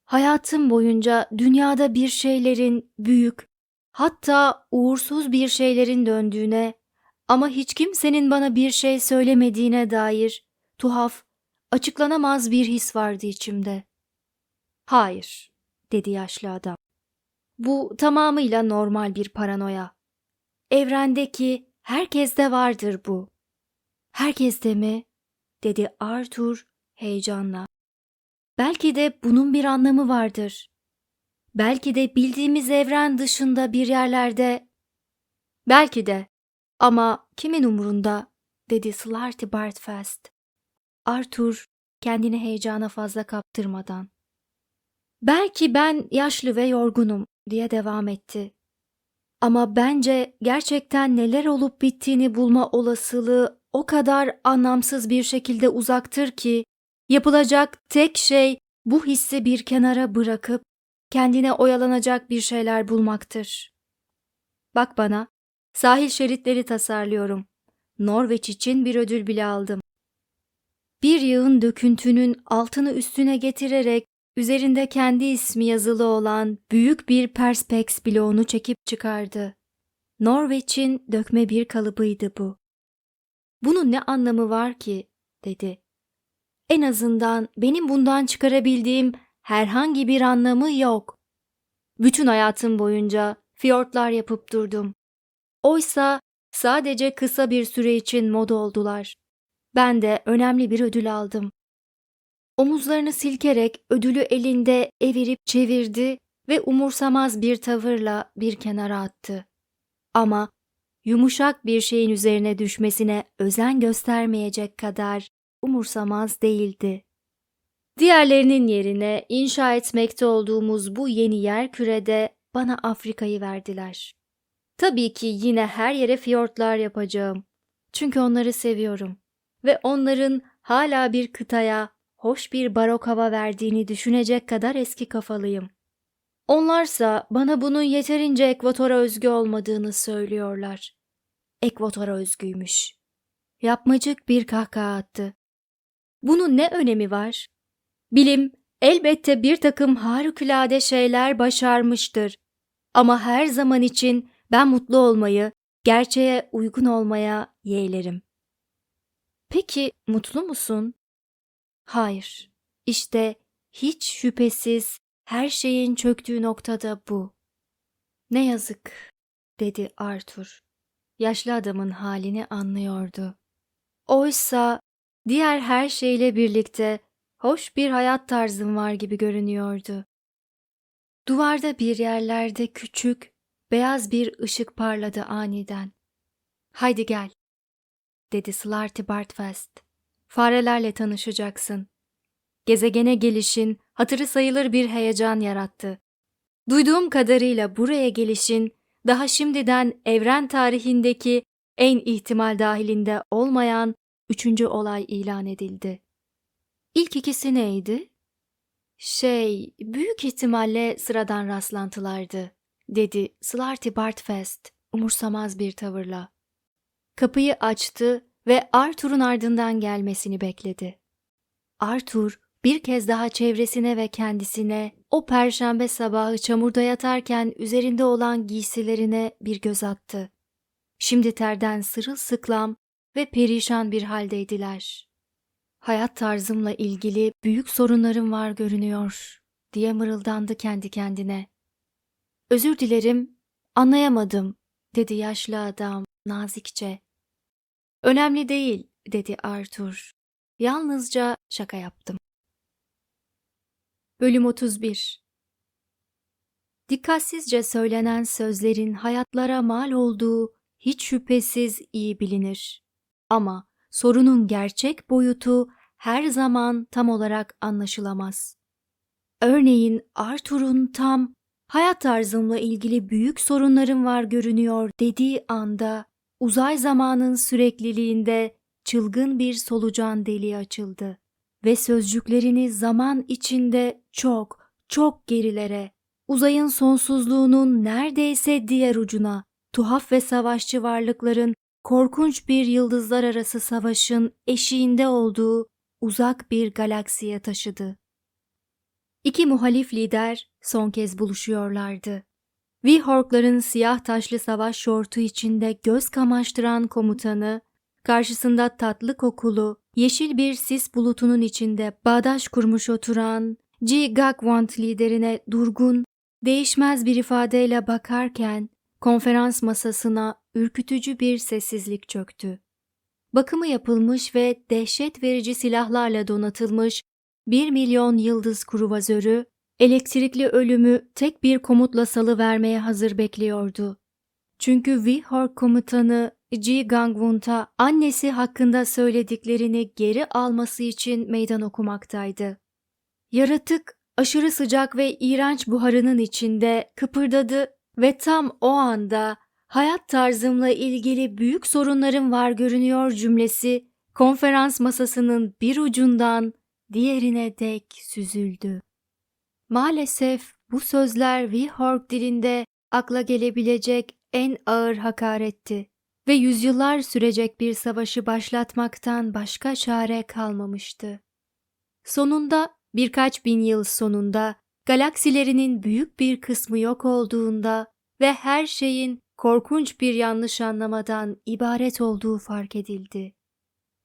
[SPEAKER 1] Hayatım boyunca dünyada bir şeylerin büyük, hatta uğursuz bir şeylerin döndüğüne ama hiç kimsenin bana bir şey söylemediğine dair tuhaf, açıklanamaz bir his vardı içimde. Hayır, dedi yaşlı adam. Bu tamamıyla normal bir paranoya. Evrendeki herkeste vardır bu. Herkeste mi? Dedi Arthur heyecanla. Belki de bunun bir anlamı vardır. Belki de bildiğimiz evren dışında bir yerlerde. Belki de. Ama kimin umurunda? dedi Slarty Bartfast. Arthur kendini heyecana fazla kaptırmadan. Belki ben yaşlı ve yorgunum diye devam etti. Ama bence gerçekten neler olup bittiğini bulma olasılığı o kadar anlamsız bir şekilde uzaktır ki yapılacak tek şey bu hissi bir kenara bırakıp kendine oyalanacak bir şeyler bulmaktır. Bak bana, sahil şeritleri tasarlıyorum. Norveç için bir ödül bile aldım. Bir yığın döküntünün altını üstüne getirerek üzerinde kendi ismi yazılı olan büyük bir perspex bloğunu çekip çıkardı. Norveç'in dökme bir kalıbıydı bu. Bunun ne anlamı var ki? dedi. En azından benim bundan çıkarabildiğim herhangi bir anlamı yok. Bütün hayatım boyunca fiyortlar yapıp durdum. Oysa sadece kısa bir süre için moda oldular. Ben de önemli bir ödül aldım. Omuzlarını silkerek ödülü elinde evirip çevirdi ve umursamaz bir tavırla bir kenara attı. Ama yumuşak bir şeyin üzerine düşmesine özen göstermeyecek kadar umursamaz değildi. Diğerlerinin yerine inşa etmekte olduğumuz bu yeni yer kürede bana Afrika'yı verdiler. Tabii ki yine her yere fiyortlar yapacağım. Çünkü onları seviyorum ve onların hala bir kıtaya hoş bir barok hava verdiğini düşünecek kadar eski kafalıyım. Onlarsa bana bunun yeterince ekvatora özgü olmadığını söylüyorlar. Ekvatora özgüymüş. Yapmacık bir kahkaha attı. Bunun ne önemi var? Bilim elbette bir takım harikulade şeyler başarmıştır. Ama her zaman için ben mutlu olmayı, gerçeğe uygun olmaya yeğlerim. Peki mutlu musun? Hayır. İşte hiç şüphesiz her şeyin çöktüğü noktada bu. Ne yazık, dedi Arthur. Yaşlı adamın halini anlıyordu. Oysa diğer her şeyle birlikte hoş bir hayat tarzım var gibi görünüyordu. Duvarda bir yerlerde küçük, beyaz bir ışık parladı aniden. Haydi gel, dedi Slarty Bartfast. Farelerle tanışacaksın. Gezegene gelişin hatırı sayılır bir heyecan yarattı. Duyduğum kadarıyla buraya gelişin daha şimdiden evren tarihindeki en ihtimal dahilinde olmayan üçüncü olay ilan edildi. İlk ikisi neydi? Şey, büyük ihtimalle sıradan rastlantılardı, dedi Slarty Bartfest umursamaz bir tavırla. Kapıyı açtı ve Arthur'un ardından gelmesini bekledi. Arthur bir kez daha çevresine ve kendisine, o perşembe sabahı çamurda yatarken üzerinde olan giysilerine bir göz attı. Şimdi terden sırılsıklam ve perişan bir haldeydiler. Hayat tarzımla ilgili büyük sorunlarım var görünüyor, diye mırıldandı kendi kendine. Özür dilerim, anlayamadım, dedi yaşlı adam nazikçe. Önemli değil, dedi Arthur. Yalnızca şaka yaptım. Bölüm 31 Dikkatsizce söylenen sözlerin hayatlara mal olduğu hiç şüphesiz iyi bilinir. Ama sorunun gerçek boyutu her zaman tam olarak anlaşılamaz. Örneğin Arthur'un tam hayat tarzımla ilgili büyük sorunlarım var görünüyor dediği anda uzay zamanın sürekliliğinde çılgın bir solucan deliği açıldı ve sözcüklerini zaman içinde çok, çok gerilere, uzayın sonsuzluğunun neredeyse diğer ucuna, tuhaf ve savaşçı varlıkların korkunç bir yıldızlar arası savaşın eşiğinde olduğu uzak bir galaksiye taşıdı. İki muhalif lider son kez buluşuyorlardı. Weehawk'ların siyah taşlı savaş şortu içinde göz kamaştıran komutanı, karşısında tatlı kokulu, yeşil bir sis bulutunun içinde bağdaş kurmuş oturan G. Gagwant liderine durgun, değişmez bir ifadeyle bakarken konferans masasına ürkütücü bir sessizlik çöktü. Bakımı yapılmış ve dehşet verici silahlarla donatılmış bir milyon yıldız kruvazörü, elektrikli ölümü tek bir komutla salıvermeye hazır bekliyordu. Çünkü Weehawk komutanı Ji Gangwon'a annesi hakkında söylediklerini geri alması için meydan okumaktaydı. Yaratık aşırı sıcak ve iğrenç buharının içinde kıpırdadı ve tam o anda hayat tarzımla ilgili büyük sorunlarım var görünüyor cümlesi konferans masasının bir ucundan diğerine dek süzüldü. Maalesef bu sözler Weehawk dilinde akla gelebilecek en ağır hakaretti ve yüzyıllar sürecek bir savaşı başlatmaktan başka çare kalmamıştı. Sonunda birkaç bin yıl sonunda galaksilerinin büyük bir kısmı yok olduğunda ve her şeyin korkunç bir yanlış anlamadan ibaret olduğu fark edildi.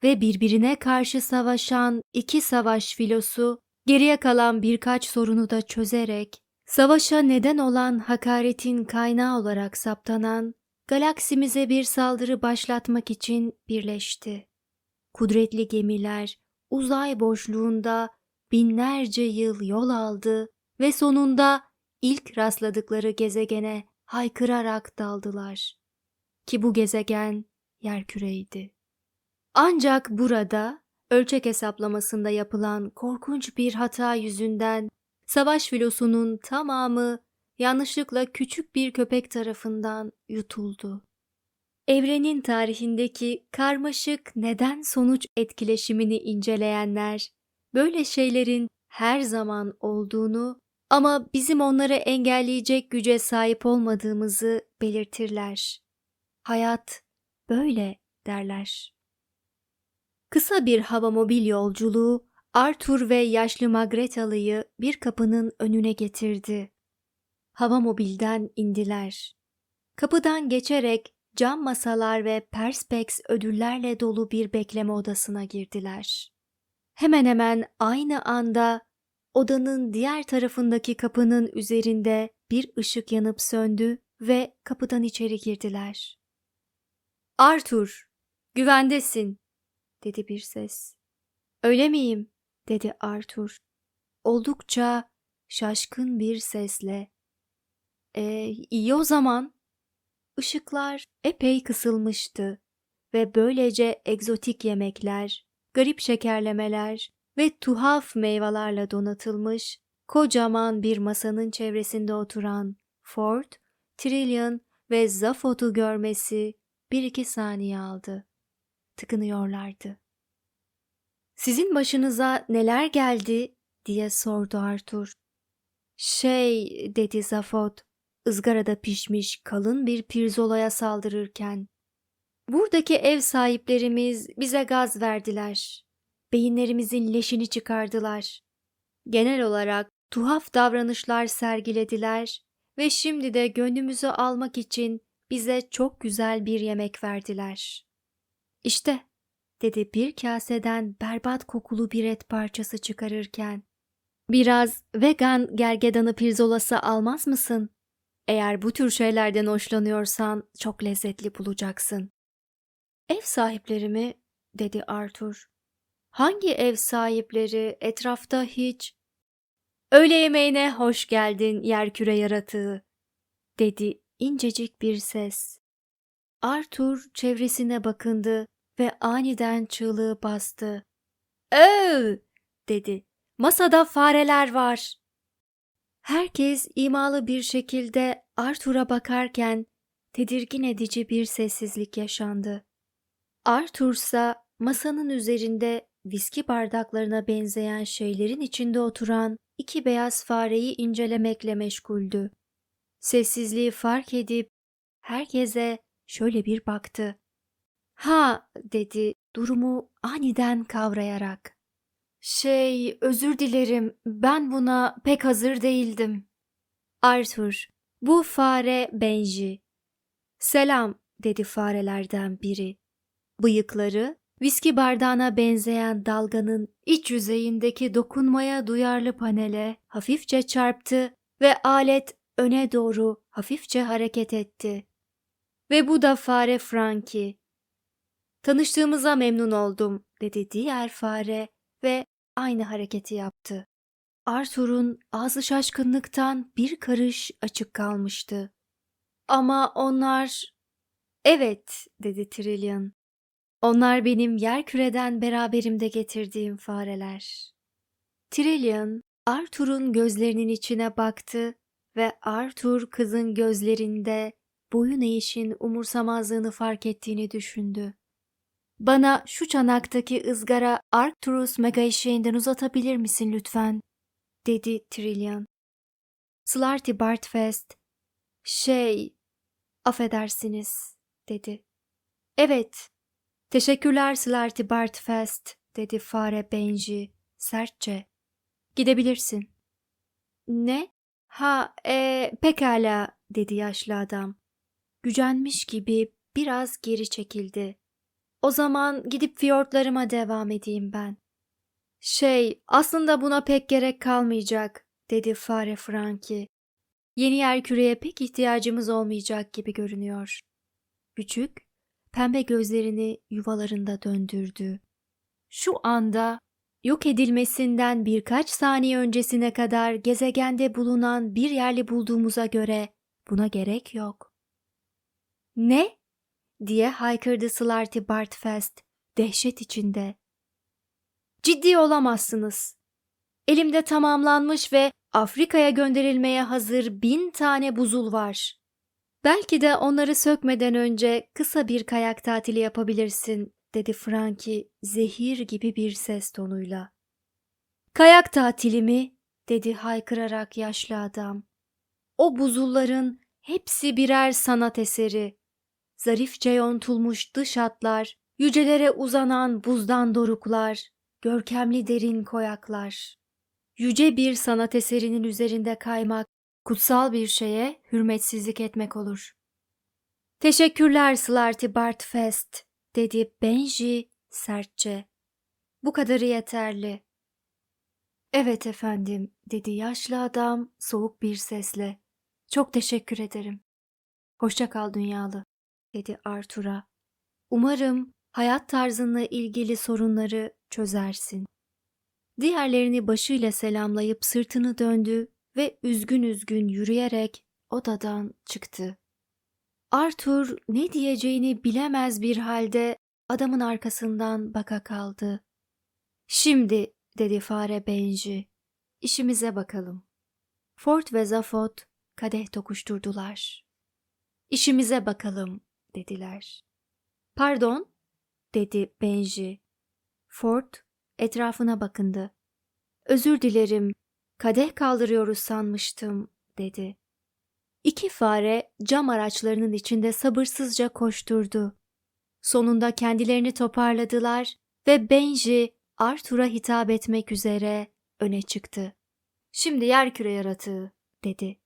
[SPEAKER 1] Ve birbirine karşı savaşan iki savaş filosu geriye kalan birkaç sorunu da çözerek savaşa neden olan hakaretin kaynağı olarak saptanan galaksimize bir saldırı başlatmak için birleşti. Kudretli gemiler uzay boşluğunda binlerce yıl yol aldı ve sonunda ilk rastladıkları gezegene haykırarak daldılar. Ki bu gezegen yerküreydi. Ancak burada ölçek hesaplamasında yapılan korkunç bir hata yüzünden savaş filosunun tamamı yanlışlıkla küçük bir köpek tarafından yutuldu. Evrenin tarihindeki karmaşık neden sonuç etkileşimini inceleyenler böyle şeylerin her zaman olduğunu ama bizim onları engelleyecek güce sahip olmadığımızı belirtirler. Hayat böyle derler. Kısa bir havamobil yolculuğu Arthur ve yaşlı Magretalı'yı bir kapının önüne getirdi. Havamobilden indiler. Kapıdan geçerek cam masalar ve perspex ödüllerle dolu bir bekleme odasına girdiler. Hemen hemen aynı anda odanın diğer tarafındaki kapının üzerinde bir ışık yanıp söndü ve kapıdan içeri girdiler. Arthur, güvendesin, dedi bir ses. Öyle miyim? dedi Arthur. Oldukça şaşkın bir sesle. E, iyi o zaman. Işıklar epey kısılmıştı ve böylece egzotik yemekler, garip şekerlemeler ve tuhaf meyvelerle donatılmış kocaman bir masanın çevresinde oturan Ford, Trillion ve Zafot'u görmesi bir iki saniye aldı. Tıkınıyorlardı. Sizin başınıza neler geldi diye sordu Arthur. Şey dedi Zafot, ızgarada pişmiş kalın bir pirzolaya saldırırken. Buradaki ev sahiplerimiz bize gaz verdiler. Beyinlerimizin leşini çıkardılar. genel olarak tuhaf davranışlar sergilediler ve şimdi de gönlümüzü almak için bize çok güzel bir yemek verdiler. İşte, dedi bir kaseden berbat kokulu bir et parçası çıkarırken. Biraz vegan gergedanı pirzolası almaz mısın? Eğer bu tür şeylerden hoşlanıyorsan çok lezzetli bulacaksın. Ev sahipleri mi? dedi Arthur. Hangi ev sahipleri etrafta hiç? Öğle yemeğine hoş geldin yerküre yaratığı, dedi incecik bir ses. Arthur çevresine bakındı ve aniden çığlığı bastı. Öv! dedi. Masada fareler var. Herkes imalı bir şekilde Arthur'a bakarken tedirgin edici bir sessizlik yaşandı. Arthur ise masanın üzerinde viski bardaklarına benzeyen şeylerin içinde oturan iki beyaz fareyi incelemekle meşguldü. Sessizliği fark edip herkese şöyle bir baktı. Ha dedi durumu aniden kavrayarak. Şey, özür dilerim. Ben buna pek hazır değildim. Arthur, bu fare Benji. Selam, dedi farelerden biri. Bıyıkları, viski bardağına benzeyen dalganın iç yüzeyindeki dokunmaya duyarlı panele hafifçe çarptı ve alet öne doğru hafifçe hareket etti. Ve bu da fare Frankie. Tanıştığımıza memnun oldum, dedi diğer fare ve aynı hareketi yaptı. Arthur'un ağzı şaşkınlıktan bir karış açık kalmıştı. Ama onlar... Evet, dedi Trillian. Onlar benim yer küreden beraberimde getirdiğim fareler. Trillian, Arthur'un gözlerinin içine baktı ve Arthur kızın gözlerinde boyun eğişin umursamazlığını fark ettiğini düşündü. Bana şu çanaktaki ızgara Arcturus mega eşeğinden uzatabilir misin lütfen? dedi Trillian. Slarty Bartfest, şey, affedersiniz, dedi. Evet, teşekkürler Slarty Bartfest, dedi fare Benji, sertçe. Gidebilirsin. Ne? Ha, e, pekala, dedi yaşlı adam. Gücenmiş gibi biraz geri çekildi. O zaman gidip fiyortlarıma devam edeyim ben. Şey, aslında buna pek gerek kalmayacak, dedi fare Franki. Yeni yer küreye pek ihtiyacımız olmayacak gibi görünüyor. Küçük, pembe gözlerini yuvalarında döndürdü. Şu anda yok edilmesinden birkaç saniye öncesine kadar gezegende bulunan bir yerli bulduğumuza göre buna gerek yok. Ne? Diye haykırdı Slarty Bartfest dehşet içinde. Ciddi olamazsınız. Elimde tamamlanmış ve Afrika'ya gönderilmeye hazır bin tane buzul var. Belki de onları sökmeden önce kısa bir kayak tatili yapabilirsin, dedi Frankie zehir gibi bir ses tonuyla. Kayak tatili mi? dedi haykırarak yaşlı adam. O buzulların hepsi birer sanat eseri zarifçe yontulmuş dış hatlar, yücelere uzanan buzdan doruklar, görkemli derin koyaklar. Yüce bir sanat eserinin üzerinde kaymak, kutsal bir şeye hürmetsizlik etmek olur. Teşekkürler Slarty Bartfest, dedi Benji sertçe. Bu kadarı yeterli. Evet efendim, dedi yaşlı adam soğuk bir sesle. Çok teşekkür ederim. Hoşça kal dünyalı dedi Arthur'a. Umarım hayat tarzınla ilgili sorunları çözersin. Diğerlerini başıyla selamlayıp sırtını döndü ve üzgün üzgün yürüyerek odadan çıktı. Arthur ne diyeceğini bilemez bir halde adamın arkasından baka kaldı. Şimdi dedi fare Benji, işimize bakalım. Ford ve Zafot kadeh tokuşturdular. İşimize bakalım dediler. Pardon, dedi Benji. Ford etrafına bakındı. Özür dilerim, kadeh kaldırıyoruz sanmıştım, dedi. İki fare cam araçlarının içinde sabırsızca koşturdu. Sonunda kendilerini toparladılar ve Benji Arthur'a hitap etmek üzere öne çıktı. Şimdi yerküre yaratığı dedi.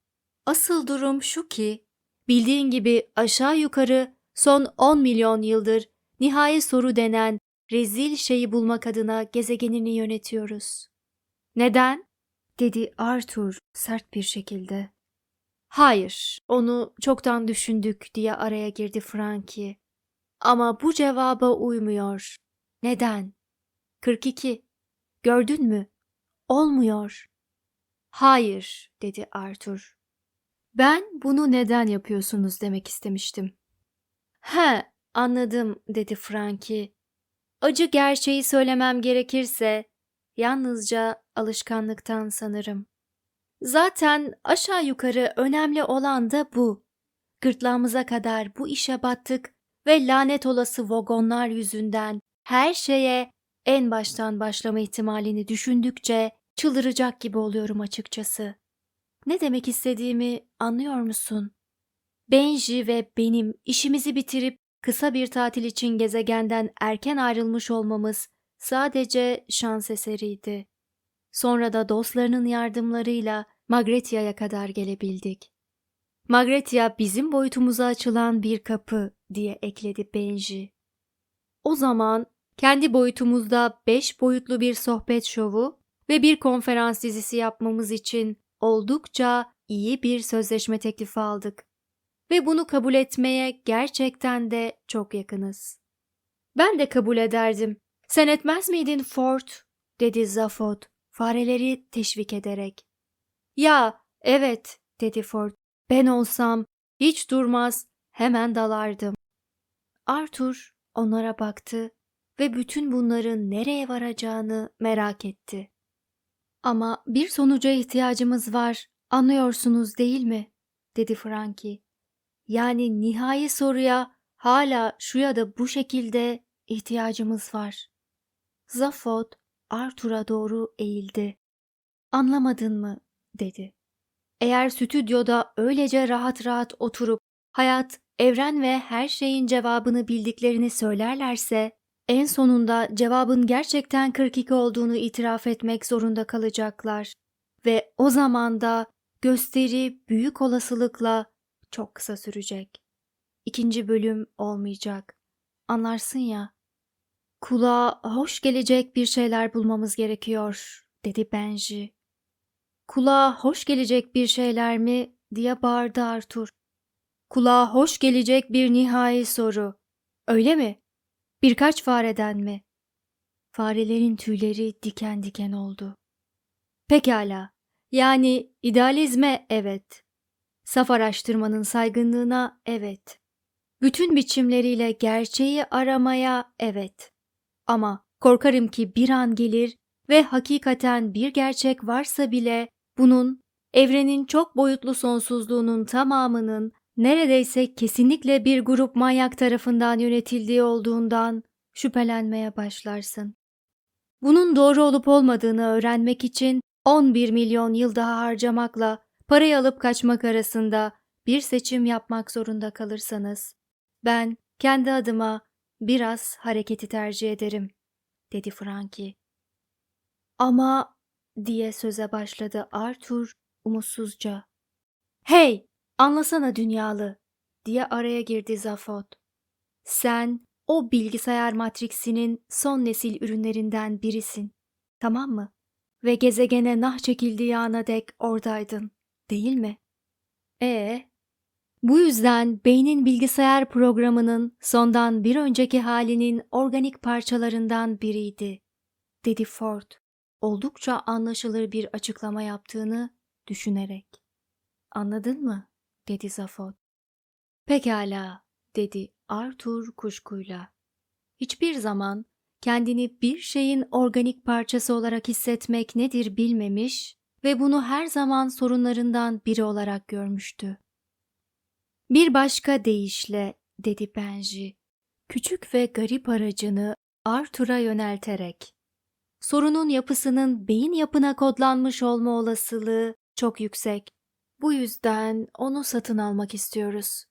[SPEAKER 1] Asıl durum şu ki bildiğin gibi aşağı yukarı son 10 milyon yıldır nihai soru denen rezil şeyi bulmak adına gezegenini yönetiyoruz. Neden? dedi Arthur sert bir şekilde. Hayır, onu çoktan düşündük diye araya girdi Frankie. Ama bu cevaba uymuyor. Neden? 42. Gördün mü? Olmuyor. Hayır, dedi Arthur. Ben bunu neden yapıyorsunuz demek istemiştim. He, anladım, dedi Frankie. Acı gerçeği söylemem gerekirse, yalnızca alışkanlıktan sanırım. Zaten aşağı yukarı önemli olan da bu. Gırtlağımıza kadar bu işe battık ve lanet olası vagonlar yüzünden her şeye en baştan başlama ihtimalini düşündükçe çıldıracak gibi oluyorum açıkçası. Ne demek istediğimi anlıyor musun? Benji ve benim işimizi bitirip kısa bir tatil için gezegenden erken ayrılmış olmamız sadece şans eseriydi. Sonra da dostlarının yardımlarıyla Magretia'ya kadar gelebildik. Magretia bizim boyutumuza açılan bir kapı diye ekledi Benji. O zaman kendi boyutumuzda beş boyutlu bir sohbet şovu ve bir konferans dizisi yapmamız için oldukça iyi bir sözleşme teklifi aldık. Ve bunu kabul etmeye gerçekten de çok yakınız. Ben de kabul ederdim. Sen etmez miydin Ford? dedi Zaphod fareleri teşvik ederek. Ya, evet, dedi Ford. Ben olsam hiç durmaz, hemen dalardım. Arthur onlara baktı ve bütün bunların nereye varacağını merak etti. Ama bir sonuca ihtiyacımız var, anlıyorsunuz değil mi? dedi Frankie. Yani nihai soruya hala şu ya da bu şekilde ihtiyacımız var. Zaphod Arthur'a doğru eğildi. Anlamadın mı? dedi. Eğer stüdyoda öylece rahat rahat oturup hayat, evren ve her şeyin cevabını bildiklerini söylerlerse en sonunda cevabın gerçekten 42 olduğunu itiraf etmek zorunda kalacaklar ve o zaman da gösteri büyük olasılıkla çok kısa sürecek. İkinci bölüm olmayacak. Anlarsın ya. Kulağa hoş gelecek bir şeyler bulmamız gerekiyor, dedi Benji. Kulağa hoş gelecek bir şeyler mi diye bağırdı Arthur. Kulağa hoş gelecek bir nihai soru. Öyle mi? Birkaç fareden mi? Farelerin tüyleri diken diken oldu. Pekala. Yani idealizme evet. Saf araştırmanın saygınlığına evet. Bütün biçimleriyle gerçeği aramaya evet. Ama korkarım ki bir an gelir ve hakikaten bir gerçek varsa bile bunun evrenin çok boyutlu sonsuzluğunun tamamının neredeyse kesinlikle bir grup manyak tarafından yönetildiği olduğundan şüphelenmeye başlarsın. Bunun doğru olup olmadığını öğrenmek için 11 milyon yıl daha harcamakla parayı alıp kaçmak arasında bir seçim yapmak zorunda kalırsanız, ben kendi adıma biraz hareketi tercih ederim, dedi Frankie. Ama diye söze başladı Arthur umutsuzca. Hey, anlasana dünyalı diye araya girdi Zafot. Sen o bilgisayar matriksinin son nesil ürünlerinden birisin. Tamam mı? Ve gezegene nah çekildiği ana dek oradaydın. Değil mi? E bu yüzden beynin bilgisayar programının sondan bir önceki halinin organik parçalarından biriydi, dedi Ford oldukça anlaşılır bir açıklama yaptığını düşünerek. Anladın mı? dedi Zafot. Pekala, dedi Arthur kuşkuyla. Hiçbir zaman kendini bir şeyin organik parçası olarak hissetmek nedir bilmemiş ve bunu her zaman sorunlarından biri olarak görmüştü. Bir başka deyişle, dedi Benji, küçük ve garip aracını Arthur'a yönelterek. Sorunun yapısının beyin yapına kodlanmış olma olasılığı çok yüksek. Bu yüzden onu satın almak istiyoruz.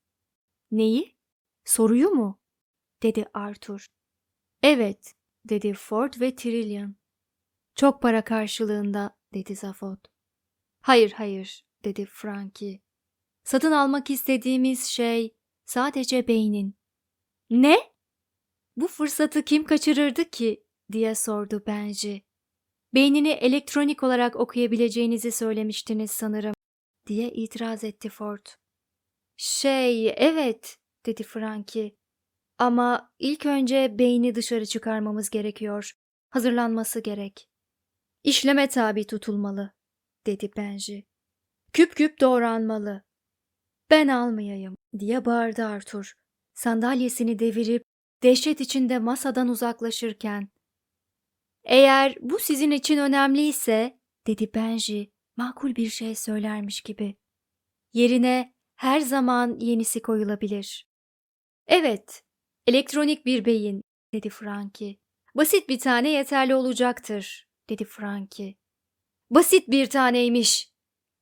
[SPEAKER 1] Neyi? Soruyu mu? dedi Arthur. Evet, dedi Ford ve Trillian. Çok para karşılığında, dedi Zafot. Hayır, hayır, dedi Frankie. Satın almak istediğimiz şey sadece beynin. Ne? Bu fırsatı kim kaçırırdı ki? diye sordu Benji. Beynini elektronik olarak okuyabileceğinizi söylemiştiniz sanırım, diye itiraz etti Ford. Şey, evet, dedi Frankie. Ama ilk önce beyni dışarı çıkarmamız gerekiyor. Hazırlanması gerek. İşleme tabi tutulmalı, dedi Benji. Küp küp doğranmalı. Ben almayayım, diye bağırdı Arthur. Sandalyesini devirip dehşet içinde masadan uzaklaşırken. Eğer bu sizin için önemliyse, dedi Benji, makul bir şey söylermiş gibi. Yerine her zaman yenisi koyulabilir. Evet, elektronik bir beyin, dedi Frankie. Basit bir tane yeterli olacaktır, dedi Frankie. Basit bir taneymiş,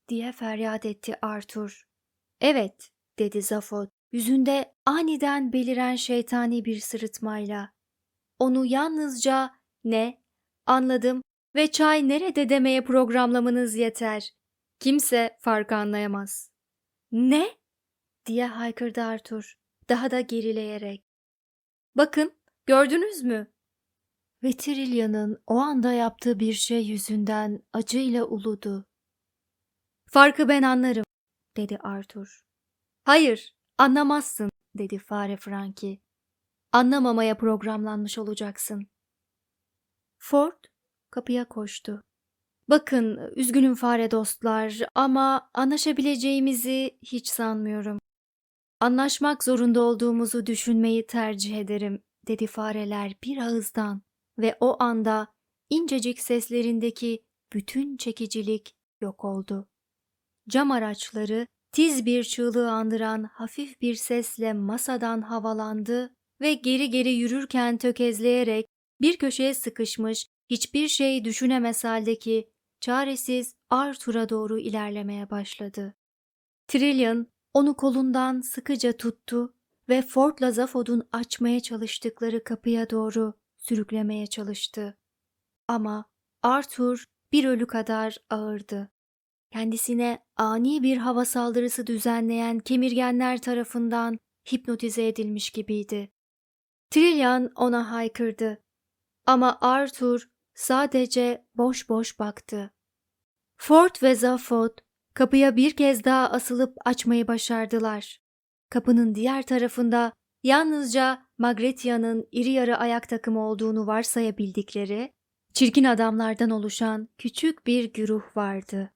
[SPEAKER 1] diye feryat etti Arthur. Evet, dedi Zafot, yüzünde aniden beliren şeytani bir sırıtmayla. Onu yalnızca ne, anladım ve çay nerede demeye programlamanız yeter. Kimse farkı anlayamaz. Ne? diye haykırdı Arthur, daha da gerileyerek. Bakın, gördünüz mü? Ve Trilya'nın o anda yaptığı bir şey yüzünden acıyla uludu. Farkı ben anlarım, dedi Arthur. Hayır, anlamazsın, dedi fare Frankie. Anlamamaya programlanmış olacaksın. Ford kapıya koştu. Bakın, üzgünüm fare dostlar ama anlaşabileceğimizi hiç sanmıyorum. Anlaşmak zorunda olduğumuzu düşünmeyi tercih ederim, dedi fareler bir ağızdan ve o anda incecik seslerindeki bütün çekicilik yok oldu. Cam araçları tiz bir çığlığı andıran hafif bir sesle masadan havalandı ve geri geri yürürken tökezleyerek bir köşeye sıkışmış hiçbir şey düşünemez haldeki çaresiz Arthur'a doğru ilerlemeye başladı. Trillian onu kolundan sıkıca tuttu ve Ford'la Zaphod'un açmaya çalıştıkları kapıya doğru sürüklemeye çalıştı. Ama Arthur bir ölü kadar ağırdı. Kendisine ani bir hava saldırısı düzenleyen kemirgenler tarafından hipnotize edilmiş gibiydi. Trillian ona haykırdı. Ama Arthur sadece boş boş baktı. Ford ve Zaphod kapıya bir kez daha asılıp açmayı başardılar. Kapının diğer tarafında yalnızca Magretia'nın iri yarı ayak takımı olduğunu varsayabildikleri, çirkin adamlardan oluşan küçük bir güruh vardı.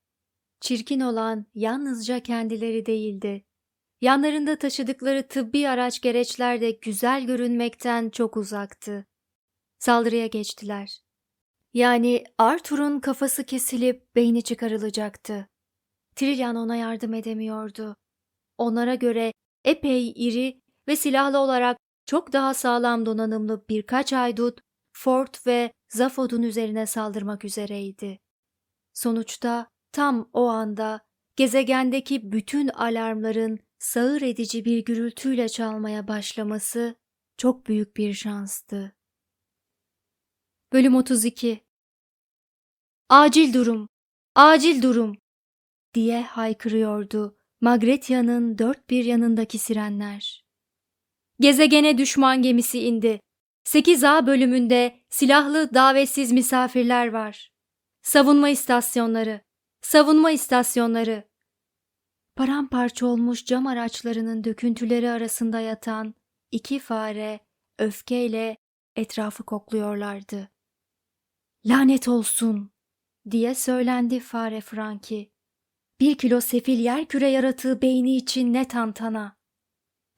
[SPEAKER 1] Çirkin olan yalnızca kendileri değildi. Yanlarında taşıdıkları tıbbi araç gereçler de güzel görünmekten çok uzaktı. Saldırıya geçtiler. Yani Arthur'un kafası kesilip beyni çıkarılacaktı. Trillian ona yardım edemiyordu. Onlara göre epey iri ve silahlı olarak çok daha sağlam donanımlı birkaç aydut Ford ve Zaphod'un üzerine saldırmak üzereydi. Sonuçta tam o anda gezegendeki bütün alarmların sağır edici bir gürültüyle çalmaya başlaması çok büyük bir şanstı. Bölüm 32 Acil durum! Acil durum! diye haykırıyordu Magretia'nın dört bir yanındaki sirenler. Gezegene düşman gemisi indi. 8A bölümünde silahlı davetsiz misafirler var. Savunma istasyonları, savunma istasyonları. Paramparça olmuş cam araçlarının döküntüleri arasında yatan iki fare öfkeyle etrafı kokluyorlardı. Lanet olsun diye söylendi fare Franki. Bir kilo sefil yer küre yaratığı beyni için ne tantana.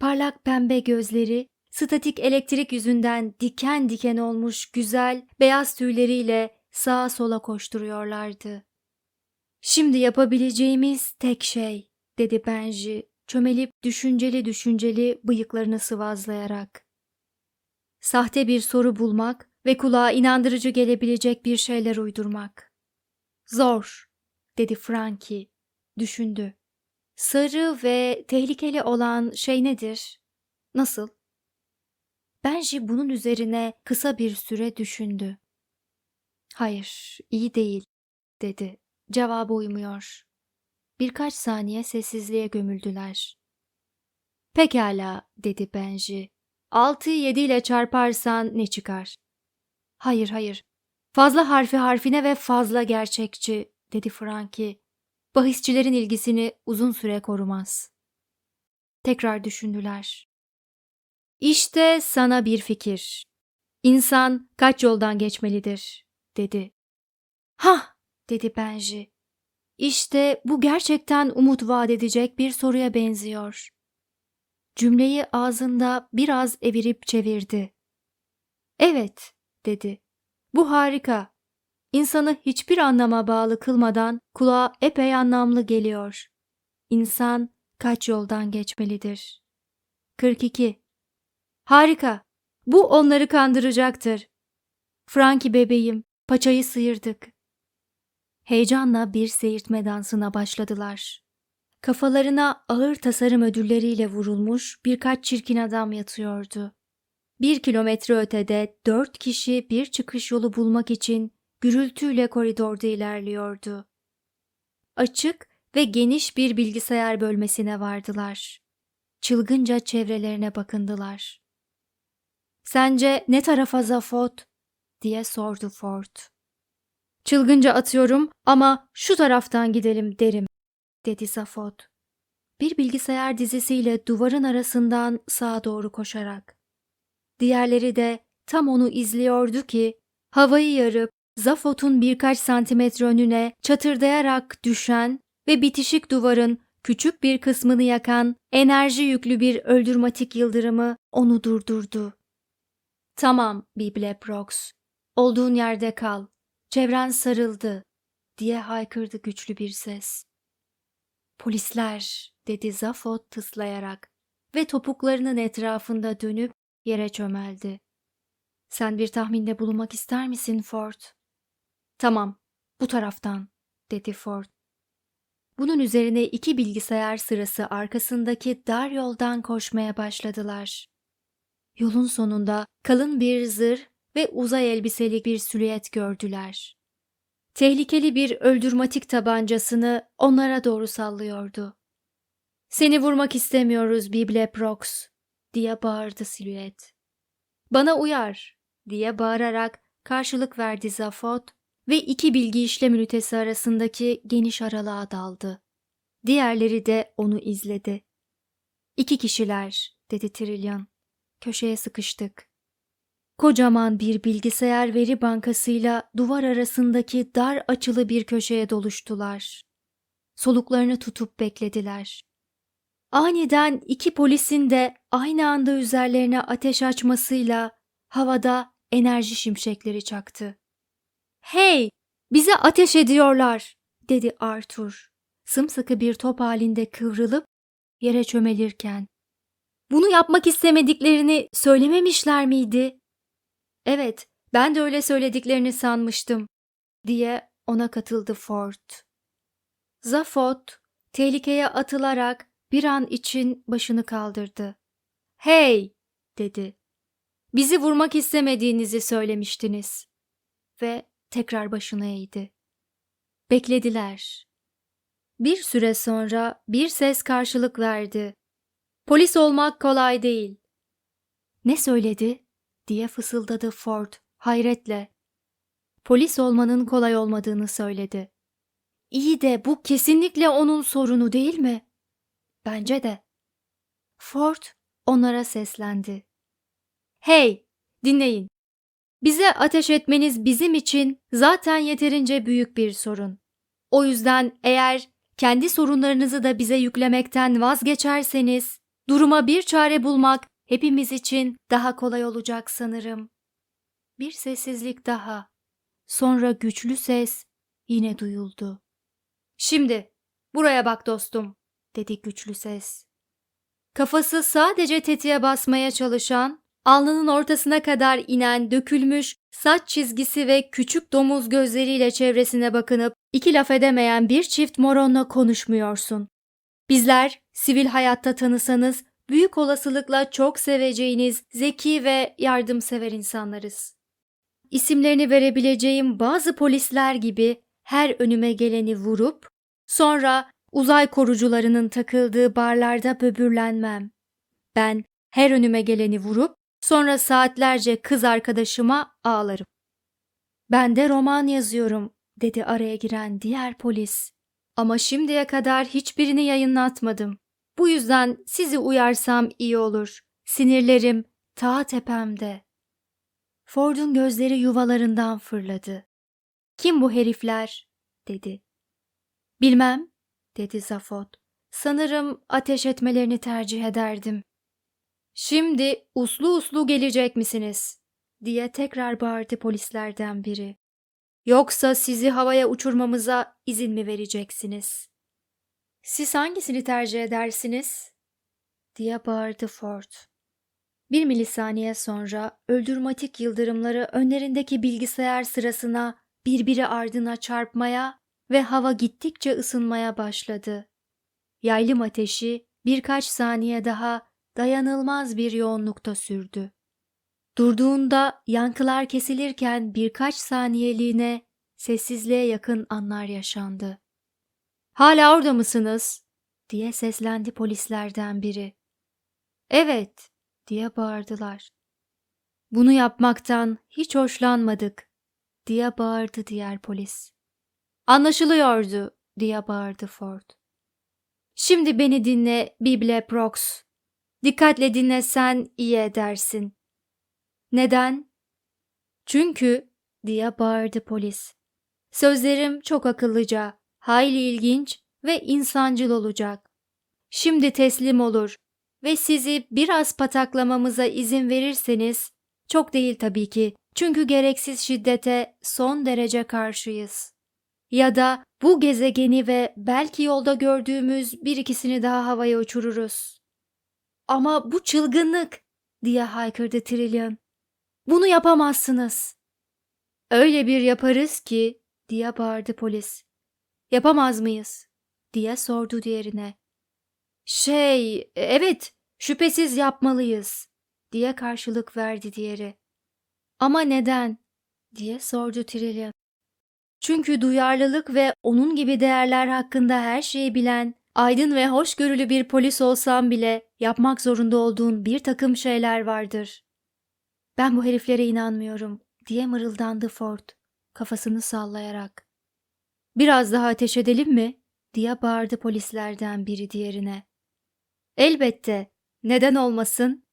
[SPEAKER 1] Parlak pembe gözleri, statik elektrik yüzünden diken diken olmuş güzel beyaz tüyleriyle sağa sola koşturuyorlardı. Şimdi yapabileceğimiz tek şey, dedi Benji, çömelip düşünceli düşünceli bıyıklarını sıvazlayarak. Sahte bir soru bulmak ve kulağa inandırıcı gelebilecek bir şeyler uydurmak. Zor, dedi Frankie, düşündü. Sarı ve tehlikeli olan şey nedir? Nasıl? Benji bunun üzerine kısa bir süre düşündü. Hayır, iyi değil, dedi. Cevabı uymuyor. Birkaç saniye sessizliğe gömüldüler. Pekala, dedi Benji. Altıyı yedi ile çarparsan ne çıkar? Hayır, hayır. Fazla harfi harfine ve fazla gerçekçi, dedi Frankie. Bahisçilerin ilgisini uzun süre korumaz. Tekrar düşündüler. İşte sana bir fikir. İnsan kaç yoldan geçmelidir, dedi. Hah, dedi Benji. İşte bu gerçekten umut vaat edecek bir soruya benziyor. Cümleyi ağzında biraz evirip çevirdi. Evet, dedi. Bu harika. İnsanı hiçbir anlama bağlı kılmadan kulağa epey anlamlı geliyor. İnsan kaç yoldan geçmelidir? 42. Harika. Bu onları kandıracaktır. Frankie bebeğim, paçayı sıyırdık. Heyecanla bir seyirtme dansına başladılar. Kafalarına ağır tasarım ödülleriyle vurulmuş birkaç çirkin adam yatıyordu. Bir kilometre ötede dört kişi bir çıkış yolu bulmak için gürültüyle koridorda ilerliyordu. Açık ve geniş bir bilgisayar bölmesine vardılar. Çılgınca çevrelerine bakındılar. Sence ne tarafa Zafot? diye sordu Ford. Çılgınca atıyorum ama şu taraftan gidelim derim, dedi Zafot. Bir bilgisayar dizisiyle duvarın arasından sağa doğru koşarak. Diğerleri de tam onu izliyordu ki havayı yarıp Zafot'un birkaç santimetre önüne çatırdayarak düşen ve bitişik duvarın küçük bir kısmını yakan enerji yüklü bir öldürmatik yıldırımı onu durdurdu. Tamam Bibleprox, olduğun yerde kal, çevren sarıldı diye haykırdı güçlü bir ses. Polisler dedi Zafot tıslayarak ve topuklarının etrafında dönüp yere çömeldi. Sen bir tahminde bulunmak ister misin Ford? Tamam, bu taraftan, dedi Ford. Bunun üzerine iki bilgisayar sırası arkasındaki dar yoldan koşmaya başladılar. Yolun sonunda kalın bir zırh ve uzay elbiseli bir silüet gördüler. Tehlikeli bir öldürmatik tabancasını onlara doğru sallıyordu. Seni vurmak istemiyoruz Bibleprox, diye bağırdı silüet. Bana uyar, diye bağırarak karşılık verdi Zafot ve iki bilgi işlem ünitesi arasındaki geniş aralığa daldı. Diğerleri de onu izledi. İki kişiler, dedi Trillian. Köşeye sıkıştık. Kocaman bir bilgisayar veri bankasıyla duvar arasındaki dar açılı bir köşeye doluştular. Soluklarını tutup beklediler. Aniden iki polisin de aynı anda üzerlerine ateş açmasıyla havada enerji şimşekleri çaktı. Hey, bize ateş ediyorlar, dedi Arthur. Sımsıkı bir top halinde kıvrılıp yere çömelirken. Bunu yapmak istemediklerini söylememişler miydi? Evet, ben de öyle söylediklerini sanmıştım, diye ona katıldı Ford. Zafot, tehlikeye atılarak bir an için başını kaldırdı. Hey, dedi. Bizi vurmak istemediğinizi söylemiştiniz. Ve tekrar başını eğdi. Beklediler. Bir süre sonra bir ses karşılık verdi. Polis olmak kolay değil. Ne söyledi? diye fısıldadı Ford hayretle. Polis olmanın kolay olmadığını söyledi. İyi de bu kesinlikle onun sorunu değil mi? Bence de. Ford onlara seslendi. Hey, dinleyin. Bize ateş etmeniz bizim için zaten yeterince büyük bir sorun. O yüzden eğer kendi sorunlarınızı da bize yüklemekten vazgeçerseniz, duruma bir çare bulmak hepimiz için daha kolay olacak sanırım. Bir sessizlik daha. Sonra güçlü ses yine duyuldu. Şimdi buraya bak dostum, dedi güçlü ses. Kafası sadece tetiğe basmaya çalışan, alnının ortasına kadar inen dökülmüş saç çizgisi ve küçük domuz gözleriyle çevresine bakınıp iki laf edemeyen bir çift moronla konuşmuyorsun. Bizler sivil hayatta tanısanız büyük olasılıkla çok seveceğiniz zeki ve yardımsever insanlarız. isimlerini verebileceğim bazı polisler gibi her önüme geleni vurup sonra uzay korucularının takıldığı barlarda böbürlenmem. Ben her önüme geleni vurup sonra saatlerce kız arkadaşıma ağlarım. Ben de roman yazıyorum dedi araya giren diğer polis. Ama şimdiye kadar hiçbirini yayınlatmadım. Bu yüzden sizi uyarsam iyi olur. Sinirlerim ta tepemde. Ford'un gözleri yuvalarından fırladı. Kim bu herifler? dedi. Bilmem, dedi Zafot. Sanırım ateş etmelerini tercih ederdim. Şimdi uslu uslu gelecek misiniz? diye tekrar bağırdı polislerden biri. Yoksa sizi havaya uçurmamıza izin mi vereceksiniz? Siz hangisini tercih edersiniz? diye bağırdı Ford. Bir milisaniye sonra öldürmatik yıldırımları önlerindeki bilgisayar sırasına birbiri ardına çarpmaya ve hava gittikçe ısınmaya başladı. Yaylım ateşi birkaç saniye daha dayanılmaz bir yoğunlukta sürdü. Durduğunda yankılar kesilirken birkaç saniyeliğine sessizliğe yakın anlar yaşandı. Hala orada mısınız? diye seslendi polislerden biri. Evet, diye bağırdılar. Bunu yapmaktan hiç hoşlanmadık, diye bağırdı diğer polis. Anlaşılıyordu, diye bağırdı Ford. Şimdi beni dinle Bible Prox. Dikkatle dinlesen iyi edersin. Neden? Çünkü, diye bağırdı polis. Sözlerim çok akıllıca, hayli ilginç ve insancıl olacak. Şimdi teslim olur ve sizi biraz pataklamamıza izin verirseniz, çok değil tabii ki, çünkü gereksiz şiddete son derece karşıyız. Ya da bu gezegeni ve belki yolda gördüğümüz bir ikisini daha havaya uçururuz. Ama bu çılgınlık diye haykırdı Trillian. Bunu yapamazsınız. Öyle bir yaparız ki diye bağırdı polis. Yapamaz mıyız? diye sordu diğerine. Şey, evet, şüphesiz yapmalıyız diye karşılık verdi diğeri. Ama neden? diye sordu Trillian. Çünkü duyarlılık ve onun gibi değerler hakkında her şeyi bilen, aydın ve hoşgörülü bir polis olsam bile yapmak zorunda olduğun bir takım şeyler vardır. Ben bu heriflere inanmıyorum diye mırıldandı Ford kafasını sallayarak. Biraz daha ateş edelim mi? diye bağırdı polislerden biri diğerine. Elbette, neden olmasın?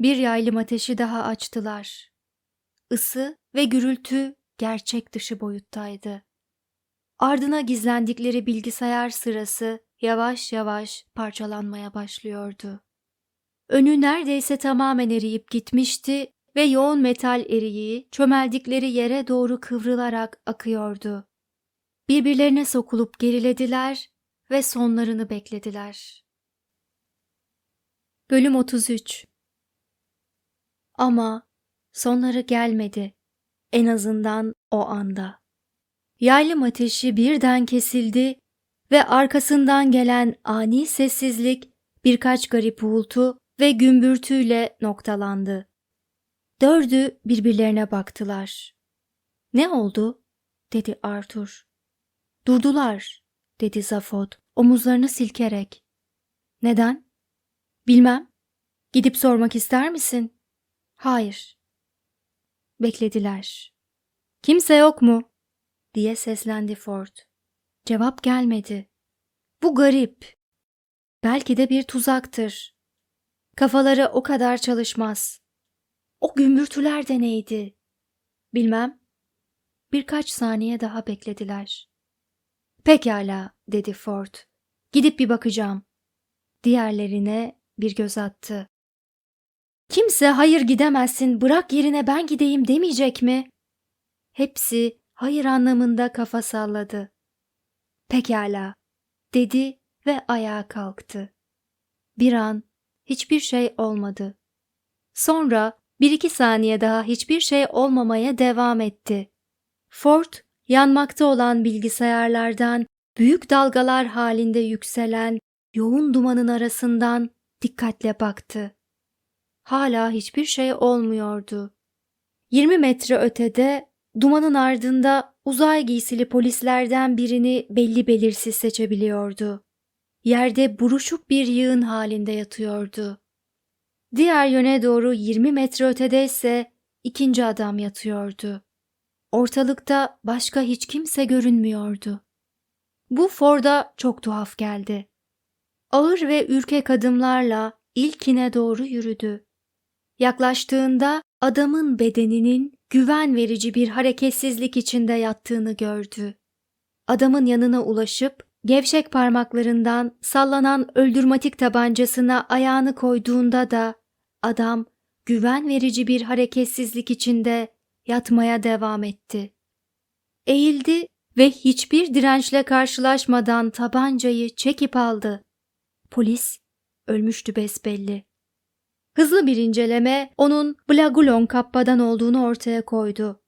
[SPEAKER 1] Bir yaylım ateşi daha açtılar. Isı ve gürültü gerçek dışı boyuttaydı. Ardına gizlendikleri bilgisayar sırası yavaş yavaş parçalanmaya başlıyordu. Önü neredeyse tamamen eriyip gitmişti ve yoğun metal eriği çömeldikleri yere doğru kıvrılarak akıyordu. Birbirlerine sokulup gerilediler ve sonlarını beklediler. Bölüm 33 Ama sonları gelmedi. En azından o anda. Yaylım ateşi birden kesildi ve arkasından gelen ani sessizlik birkaç garip uğultu ve gümbürtüyle noktalandı. Dördü birbirlerine baktılar. Ne oldu? dedi Arthur. Durdular, dedi Zafot omuzlarını silkerek. Neden? Bilmem. Gidip sormak ister misin? Hayır. Beklediler. Kimse yok mu? diye seslendi Ford. Cevap gelmedi. Bu garip. Belki de bir tuzaktır. Kafaları o kadar çalışmaz. O gümbürtüler de neydi? Bilmem. Birkaç saniye daha beklediler. Pekala, dedi Ford. Gidip bir bakacağım. Diğerlerine bir göz attı. Kimse hayır gidemezsin, bırak yerine ben gideyim demeyecek mi? Hepsi hayır anlamında kafa salladı. Pekala, dedi ve ayağa kalktı. Bir an hiçbir şey olmadı. Sonra bir iki saniye daha hiçbir şey olmamaya devam etti. Ford, yanmakta olan bilgisayarlardan büyük dalgalar halinde yükselen yoğun dumanın arasından dikkatle baktı. Hala hiçbir şey olmuyordu. 20 metre ötede dumanın ardında uzay giysili polislerden birini belli belirsiz seçebiliyordu. Yerde buruşuk bir yığın halinde yatıyordu. Diğer yöne doğru 20 metre ötede ise ikinci adam yatıyordu. Ortalıkta başka hiç kimse görünmüyordu. Bu Ford'a çok tuhaf geldi. Ağır ve ürkek adımlarla ilkine doğru yürüdü. Yaklaştığında adamın bedeninin güven verici bir hareketsizlik içinde yattığını gördü. Adamın yanına ulaşıp gevşek parmaklarından sallanan öldürmatik tabancasına ayağını koyduğunda da adam güven verici bir hareketsizlik içinde yatmaya devam etti. Eğildi ve hiçbir dirençle karşılaşmadan tabancayı çekip aldı. Polis ölmüştü besbelli. Hızlı bir inceleme onun Blagulon kappadan olduğunu ortaya koydu.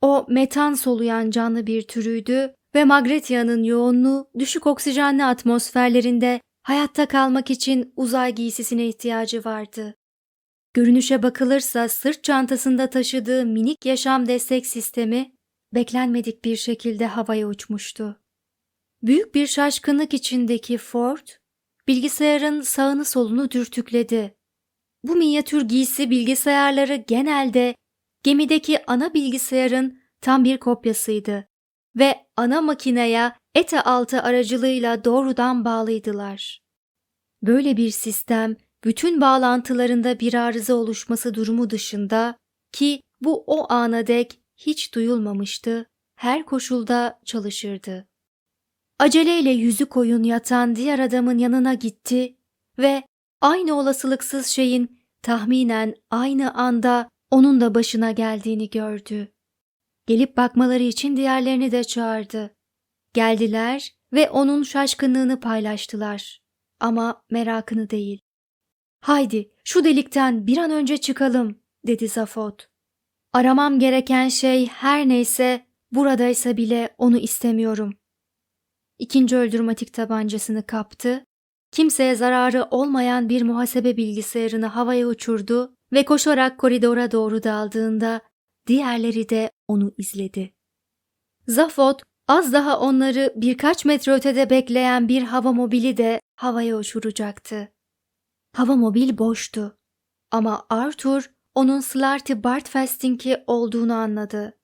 [SPEAKER 1] O metan soluyan canlı bir türüydü ve Magretia'nın yoğunluğu düşük oksijenli atmosferlerinde hayatta kalmak için uzay giysisine ihtiyacı vardı. Görünüşe bakılırsa sırt çantasında taşıdığı minik yaşam destek sistemi beklenmedik bir şekilde havaya uçmuştu. Büyük bir şaşkınlık içindeki Ford, bilgisayarın sağını solunu dürtükledi. Bu minyatür giysi bilgisayarları genelde gemideki ana bilgisayarın tam bir kopyasıydı ve ana makineye ETA altı aracılığıyla doğrudan bağlıydılar. Böyle bir sistem bütün bağlantılarında bir arıza oluşması durumu dışında ki bu o ana dek hiç duyulmamıştı, her koşulda çalışırdı. Aceleyle yüzü koyun yatan diğer adamın yanına gitti ve aynı olasılıksız şeyin tahminen aynı anda onun da başına geldiğini gördü. Gelip bakmaları için diğerlerini de çağırdı. Geldiler ve onun şaşkınlığını paylaştılar. Ama merakını değil. Haydi şu delikten bir an önce çıkalım dedi Zafot. Aramam gereken şey her neyse buradaysa bile onu istemiyorum. İkinci öldürmatik tabancasını kaptı, kimseye zararı olmayan bir muhasebe bilgisayarını havaya uçurdu ve koşarak koridora doğru daldığında diğerleri de onu izledi. Zafot az daha onları birkaç metre ötede bekleyen bir hava mobili de havaya uçuracaktı. Hava mobil boştu ama Arthur onun Slarty Bartfest'inki olduğunu anladı.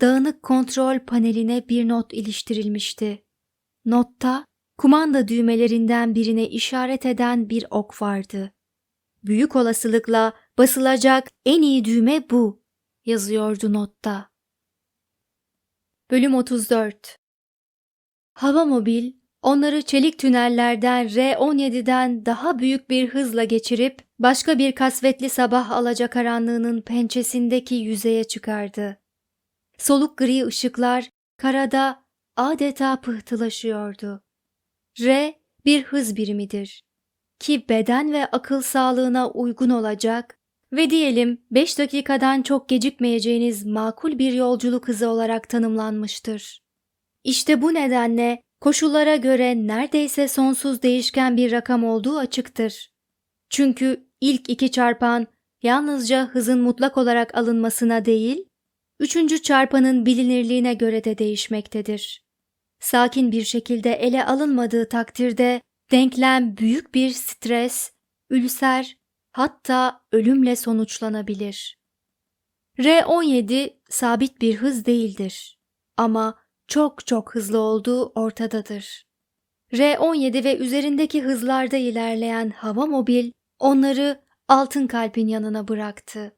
[SPEAKER 1] Dağınık kontrol paneline bir not iliştirilmişti. Notta kumanda düğmelerinden birine işaret eden bir ok vardı. Büyük olasılıkla basılacak en iyi düğme bu, yazıyordu notta. Bölüm 34 Hava mobil onları çelik tünellerden R-17'den daha büyük bir hızla geçirip başka bir kasvetli sabah alacakaranlığının pençesindeki yüzeye çıkardı. Soluk gri ışıklar karada adeta pıhtılaşıyordu. R bir hız birimidir ki beden ve akıl sağlığına uygun olacak ve diyelim 5 dakikadan çok gecikmeyeceğiniz makul bir yolculuk hızı olarak tanımlanmıştır. İşte bu nedenle koşullara göre neredeyse sonsuz değişken bir rakam olduğu açıktır. Çünkü ilk iki çarpan yalnızca hızın mutlak olarak alınmasına değil, üçüncü çarpanın bilinirliğine göre de değişmektedir. Sakin bir şekilde ele alınmadığı takdirde denklem büyük bir stres, ülser, hatta ölümle sonuçlanabilir. R17 sabit bir hız değildir ama çok çok hızlı olduğu ortadadır. R17 ve üzerindeki hızlarda ilerleyen hava mobil onları altın kalpin yanına bıraktı.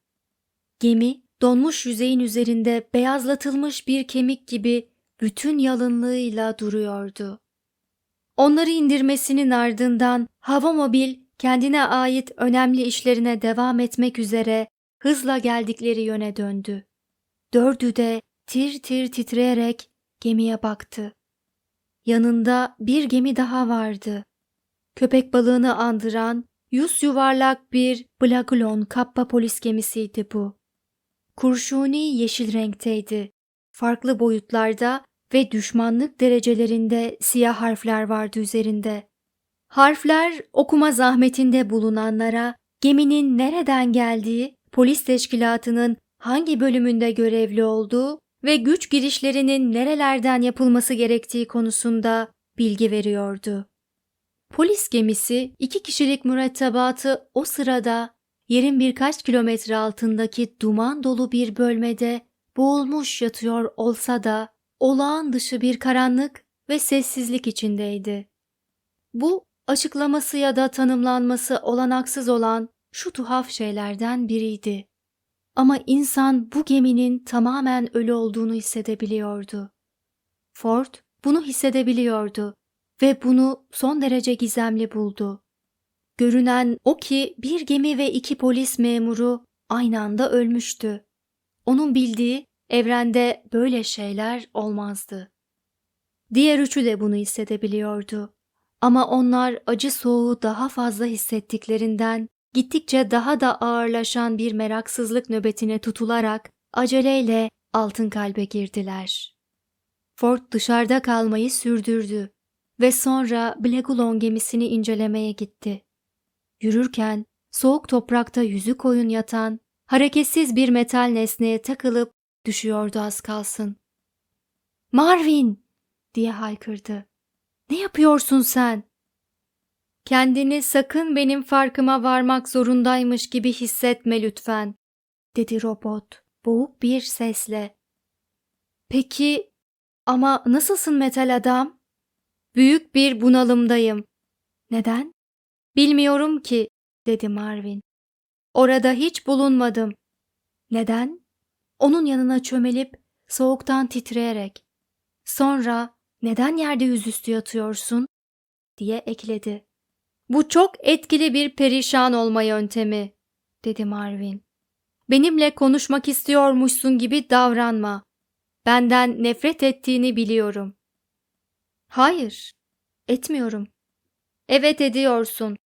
[SPEAKER 1] Gemi donmuş yüzeyin üzerinde beyazlatılmış bir kemik gibi bütün yalınlığıyla duruyordu. Onları indirmesinin ardından hava mobil kendine ait önemli işlerine devam etmek üzere hızla geldikleri yöne döndü. Dördü de tir tir titreyerek gemiye baktı. Yanında bir gemi daha vardı. Köpek balığını andıran yüz yuvarlak bir Blagulon kappa polis gemisiydi bu. Kurşuni yeşil renkteydi. Farklı boyutlarda ve düşmanlık derecelerinde siyah harfler vardı üzerinde. Harfler okuma zahmetinde bulunanlara geminin nereden geldiği, polis teşkilatının hangi bölümünde görevli olduğu ve güç girişlerinin nerelerden yapılması gerektiği konusunda bilgi veriyordu. Polis gemisi iki kişilik mürettebatı o sırada yerin birkaç kilometre altındaki duman dolu bir bölmede boğulmuş yatıyor olsa da olağan dışı bir karanlık ve sessizlik içindeydi. Bu açıklaması ya da tanımlanması olanaksız olan şu tuhaf şeylerden biriydi. Ama insan bu geminin tamamen ölü olduğunu hissedebiliyordu. Ford bunu hissedebiliyordu ve bunu son derece gizemli buldu. Görünen o ki bir gemi ve iki polis memuru aynı anda ölmüştü. Onun bildiği evrende böyle şeyler olmazdı. Diğer üçü de bunu hissedebiliyordu. Ama onlar acı soğuğu daha fazla hissettiklerinden gittikçe daha da ağırlaşan bir meraksızlık nöbetine tutularak aceleyle altın kalbe girdiler. Ford dışarıda kalmayı sürdürdü ve sonra Blegulon gemisini incelemeye gitti. Yürürken soğuk toprakta yüzü koyun yatan, hareketsiz bir metal nesneye takılıp düşüyordu az kalsın. Marvin! diye haykırdı. Ne yapıyorsun sen? Kendini sakın benim farkıma varmak zorundaymış gibi hissetme lütfen, dedi robot boğuk bir sesle. Peki ama nasılsın metal adam? Büyük bir bunalımdayım. Neden? Bilmiyorum ki, dedi Marvin. Orada hiç bulunmadım. Neden? Onun yanına çömelip soğuktan titreyerek. Sonra neden yerde yüzüstü yatıyorsun? diye ekledi. Bu çok etkili bir perişan olma yöntemi, dedi Marvin. Benimle konuşmak istiyormuşsun gibi davranma. Benden nefret ettiğini biliyorum. Hayır, etmiyorum. Evet ediyorsun.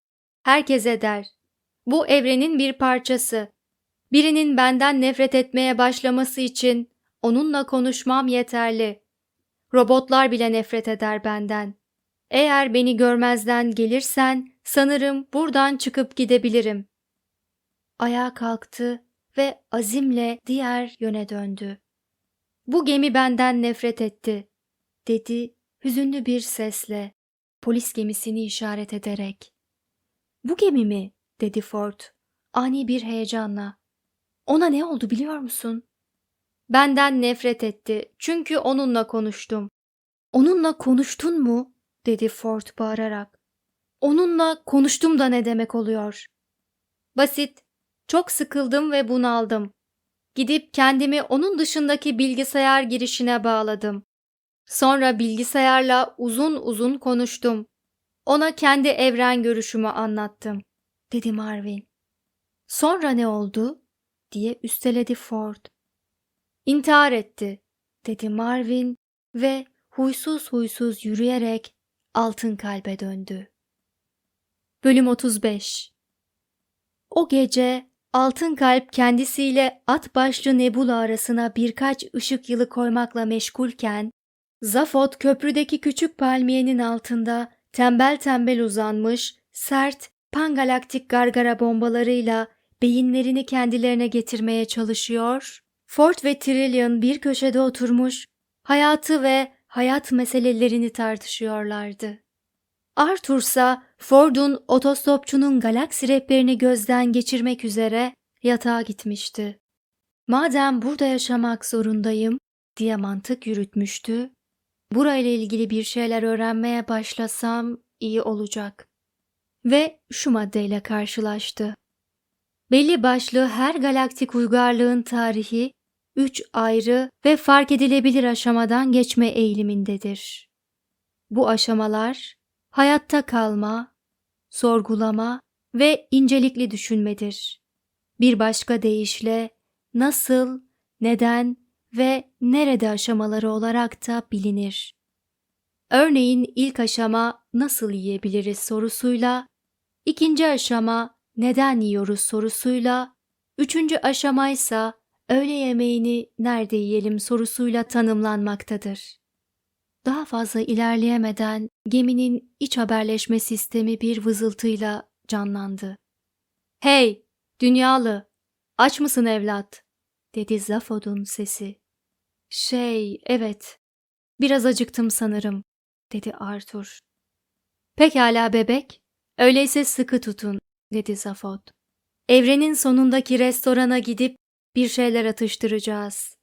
[SPEAKER 1] Herkes eder. Bu evrenin bir parçası. Birinin benden nefret etmeye başlaması için onunla konuşmam yeterli. Robotlar bile nefret eder benden. Eğer beni görmezden gelirsen sanırım buradan çıkıp gidebilirim. Ayağa kalktı ve azimle diğer yöne döndü. Bu gemi benden nefret etti, dedi hüzünlü bir sesle, polis gemisini işaret ederek. Bu gemi mi? dedi Ford, ani bir heyecanla. Ona ne oldu biliyor musun? Benden nefret etti çünkü onunla konuştum. Onunla konuştun mu? dedi Ford bağırarak. Onunla konuştum da ne demek oluyor? Basit. Çok sıkıldım ve bunaldım. Gidip kendimi onun dışındaki bilgisayar girişine bağladım. Sonra bilgisayarla uzun uzun konuştum. Ona kendi evren görüşümü anlattım, dedi Marvin. Sonra ne oldu? Diye üsteledi Ford. İntihar etti, dedi Marvin ve huysuz huysuz yürüyerek altın kalbe döndü. Bölüm 35 O gece altın kalp kendisiyle at başlı Nebula arasına birkaç ışık yılı koymakla meşgulken, Zafot köprüdeki küçük palmiyenin altında tembel tembel uzanmış, sert, pangalaktik gargara bombalarıyla beyinlerini kendilerine getirmeye çalışıyor, Ford ve Trillian bir köşede oturmuş, hayatı ve hayat meselelerini tartışıyorlardı. Arthur ise Ford'un otostopçunun galaksi rehberini gözden geçirmek üzere yatağa gitmişti. Madem burada yaşamak zorundayım diye mantık yürütmüştü, burayla ilgili bir şeyler öğrenmeye başlasam iyi olacak. Ve şu maddeyle karşılaştı. Belli başlı her galaktik uygarlığın tarihi üç ayrı ve fark edilebilir aşamadan geçme eğilimindedir. Bu aşamalar hayatta kalma, sorgulama ve incelikli düşünmedir. Bir başka deyişle nasıl, neden ve nerede aşamaları olarak da bilinir. Örneğin ilk aşama nasıl yiyebiliriz sorusuyla, ikinci aşama neden yiyoruz sorusuyla, üçüncü aşama ise öğle yemeğini nerede yiyelim sorusuyla tanımlanmaktadır. Daha fazla ilerleyemeden geminin iç haberleşme sistemi bir vızıltıyla canlandı. Hey, dünyalı, aç mısın evlat? dedi Zafod'un sesi. Şey, evet. Biraz acıktım sanırım, dedi Arthur. Pekala bebek. Öyleyse sıkı tutun, dedi Zafod. Evrenin sonundaki restorana gidip bir şeyler atıştıracağız.